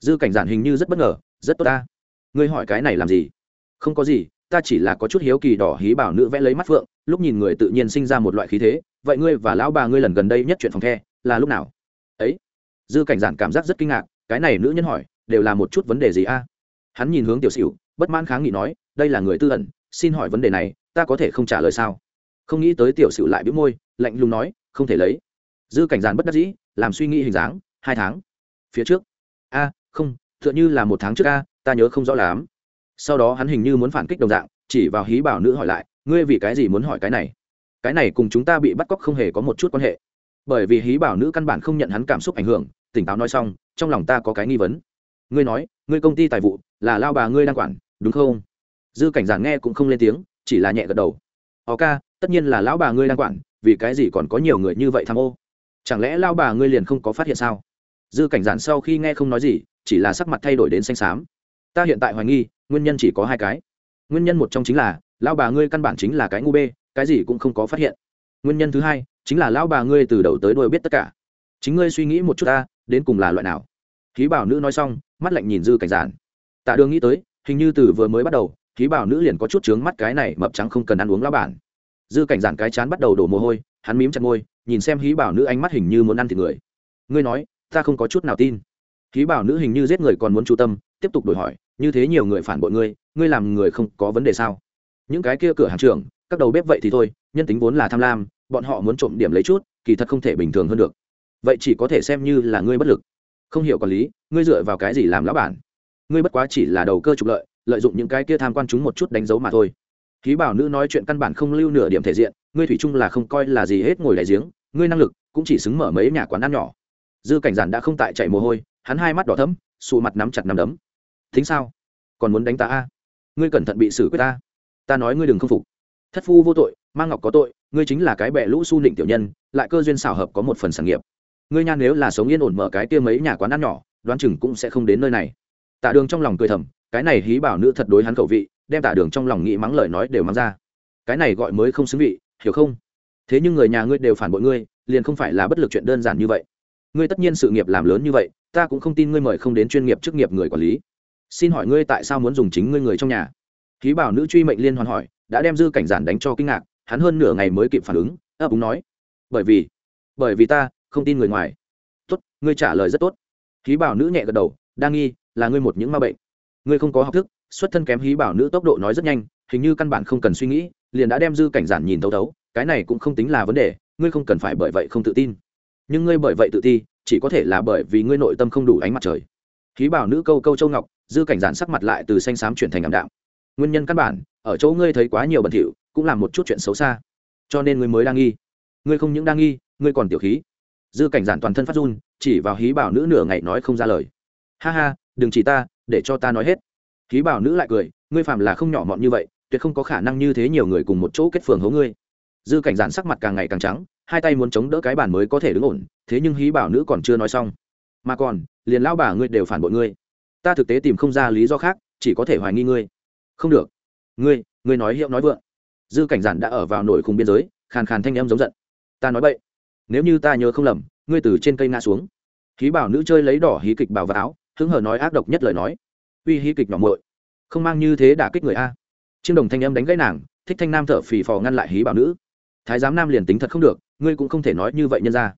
dư cảnh giản hình như rất bất ngờ, rất tốt ta. Ngươi hỏi cái này làm gì? Không có gì, ta chỉ là có chút hiếu kỳ. Đỏ hí bảo nữ vẽ lấy mắt phượng, lúc nhìn người tự nhiên sinh ra một loại khí thế. Vậy ngươi và lão bà ngươi lần gần đây nhất chuyện phòng the là lúc nào? Ấy. Dư cảnh giản cảm giác rất kinh ngạc, cái này nữ nhân hỏi, đều là một chút vấn đề gì a? Hắn nhìn hướng tiểu sửu bất mãn kháng nghị nói đây là người tư ẩn, xin hỏi vấn đề này, ta có thể không trả lời sao? Không nghĩ tới tiểu sử lại bĩu môi, lạnh lùng nói, không thể lấy. Dư cảnh giàn bất đắc dĩ, làm suy nghĩ hình dáng, hai tháng. Phía trước. A, không t h ư ợ n như là một tháng trước a, ta nhớ không rõ lắm. Sau đó hắn hình như muốn phản kích đồng dạng, chỉ vào hí bảo nữ hỏi lại, ngươi vì cái gì muốn hỏi cái này? Cái này cùng chúng ta bị bắt cóc không hề có một chút quan hệ. Bởi vì hí bảo nữ căn bản không nhận hắn cảm xúc ảnh hưởng, tỉnh táo nói xong, trong lòng ta có cái nghi vấn. Ngươi nói, ngươi công ty tài vụ, là lao bà ngươi đang quản, đúng không? Dư cảnh giản nghe cũng không lên tiếng, chỉ là nhẹ gật đầu. Ó ca, tất nhiên là lão bà ngươi đang quản, vì cái gì còn có nhiều người như vậy tham ô? Chẳng lẽ lao bà ngươi liền không có phát hiện sao? Dư cảnh giản sau khi nghe không nói gì, chỉ là sắc mặt thay đổi đến xanh xám. Ta hiện tại hoài nghi, nguyên nhân chỉ có hai cái. Nguyên nhân một trong chính là lao bà ngươi căn bản chính là cái ngu bê, cái gì cũng không có phát hiện. Nguyên nhân thứ hai, chính là lão bà ngươi từ đầu tới đuôi biết tất cả. Chính ngươi suy nghĩ một chút ta, đến cùng là loại nào? Khí bảo nữ nói xong, mắt lạnh nhìn dư cảnh giản. Tạ đường nghĩ tới, hình như từ vừa mới bắt đầu khí bảo nữ liền có chút trướng mắt cái này mập trắng không cần ăn uống lá bản. Dư cảnh giản cái chán bắt đầu đổ mồ hôi, hắn mím chặt môi, nhìn xem hí bảo nữ ánh mắt hình như muốn ăn thịt người. Ngươi nói, ta không có chút nào tin. Khí bảo nữ hình như giết người còn muốn chú tâm, tiếp tục đổi hỏi, như thế nhiều người phản bội ngươi ngươi làm người không có vấn đề sao? Những cái kia cửa hàng trưởng, các đầu bếp vậy thì thôi, nhân tính vốn là tham lam, bọn họ muốn trộm điểm lấy chút, kỳ thật không thể bình thường hơn được. Vậy chỉ có thể xem như là ngươi bất lực. Không hiểu quản lý, ngươi dựa vào cái gì làm lão bản? Ngươi bất quá chỉ là đầu cơ trục lợi lợi dụng những cái kia tham quan chúng một chút đánh dấu mà thôi. Khí bảo nữ nói chuyện căn bản không lưu nửa điểm thể diện, ngươi thủy chung là không coi là gì hết ngồi đại giếng, ngươi năng lực cũng chỉ xứng mở mấy nhà quán ăn nhỏ. Dư cảnh giản đã không tại chạy mồ hôi, hắn hai mắt đỏ thấm sụ mặt nắm chặt nắm đấm. Thính sao? Còn muốn đánh ta a? Ngươi cẩn thận bị xử quyết ta. Ta nói ngươi đừng không phục. Thất phu vô tội, mang ngọc có tội, ngươi chính là cái bẻ lũ su nịnh tiểu nhân, lại cơ duyên xảo hợp có một phần sản nghiệp. Ngươi nhan nếu là sống yên ổn mở cái kia mấy nhà quán ăn nhỏ, đoán chừng cũng sẽ không đến nơi này. Tạ đường trong lòng cười thầm cái này hí bảo nữ thật đối hắn khẩu vị, đem tả đường trong lòng nghĩ mắng lời nói đều mắng ra. Cái này gọi mới không xứng vị, hiểu không? Thế nhưng người nhà ngươi đều phản bội ngươi, liền không phải là bất lực chuyện đơn giản như vậy. Ngươi tất nhiên sự nghiệp làm lớn như vậy, ta cũng không tin ngươi mời không đến chuyên nghiệp chức nghiệp người quản lý. Xin hỏi ngươi tại sao muốn dùng chính ngươi người trong nhà? Khí bảo nữ truy mệnh liên hoàn hỏi, đã đem dư cảnh giản đánh cho kinh ngạc, hắn hơn nửa ngày mới kịp phản ứng, ấp úng nói. Bởi vì bởi vì ta, không tin người ngoài. Tốt, ngươi trả lời rất tốt. Khí bảo nữ nhẹ gật đầu đang nghi, là ngươi một những ma bệnh ngươi không có học thức, xuất thân kém hí bảo nữ tốc độ nói rất nhanh, hình như căn bản không cần suy nghĩ, liền đã đem dư cảnh giản nhìn thấu thấu, cái này cũng không tính là vấn đề, ngươi không cần phải bởi vậy không tự tin. Nhưng ngươi bởi vậy tự ti, chỉ có thể là bởi vì ngươi nội tâm không đủ ánh mặt trời. Hí bảo nữ câu câu châu ngọc, dư cảnh giản sắc mặt lại từ xanh xám chuyển thành ảm đạm. Nguyên nhân căn bản, ở chỗ ngươi thấy quá nhiều bẩn thỉu, cũng làm một chút chuyện xấu xa. Cho nên ngươi mới đang nghi. Ngươi không những đang nghi, ngươi còn tiểu khí dư cảnh giản toàn thân phát run, chỉ vào hí bảo nữ nửa ngày nói không ra lời. Ha ha, đừng chỉ ta để cho ta nói hết. Hí bảo nữ lại cười ngươi phạm là không nhỏ mọn như vậy tuyệt không có khả năng như thế nhiều người cùng một chỗ kết phường hố ngươi. Dư cảnh giản sắc mặt càng ngày càng trắng hai tay muốn chống đỡ cái bàn mới có thể đứng ổn thế nhưng hí bảo nữ còn chưa nói xong. Mà còn liền lao bà ngươi đều phản bội ngươi. Ta thực tế tìm không ra lý do khác chỉ có thể hoài nghi ngươi. Không được. Ngươi ngươi nói hiệu nói vượng. Dư cảnh giản đã ở vào nổi khung biên giới khàn khàn thanh em giống giận. Ta nói vậy, nếu như ta nhớ không lầm ngươi từ trên cây ngã xuống. Hí bảo nữ chơi lấy đỏ hí kịch bảo vào áo hứng hở nói ác độc nhất lời nói. Uy hí kịch nhỏ muội. Không mang như thế đả kích người a. Chiêm đồng thanh âm đánh gãy nàng, thích thanh nam thở phì phò ngăn lại hí bảo nữ. Thái giám nam liền tính thật không được, ngươi cũng không thể nói như vậy nhân ra.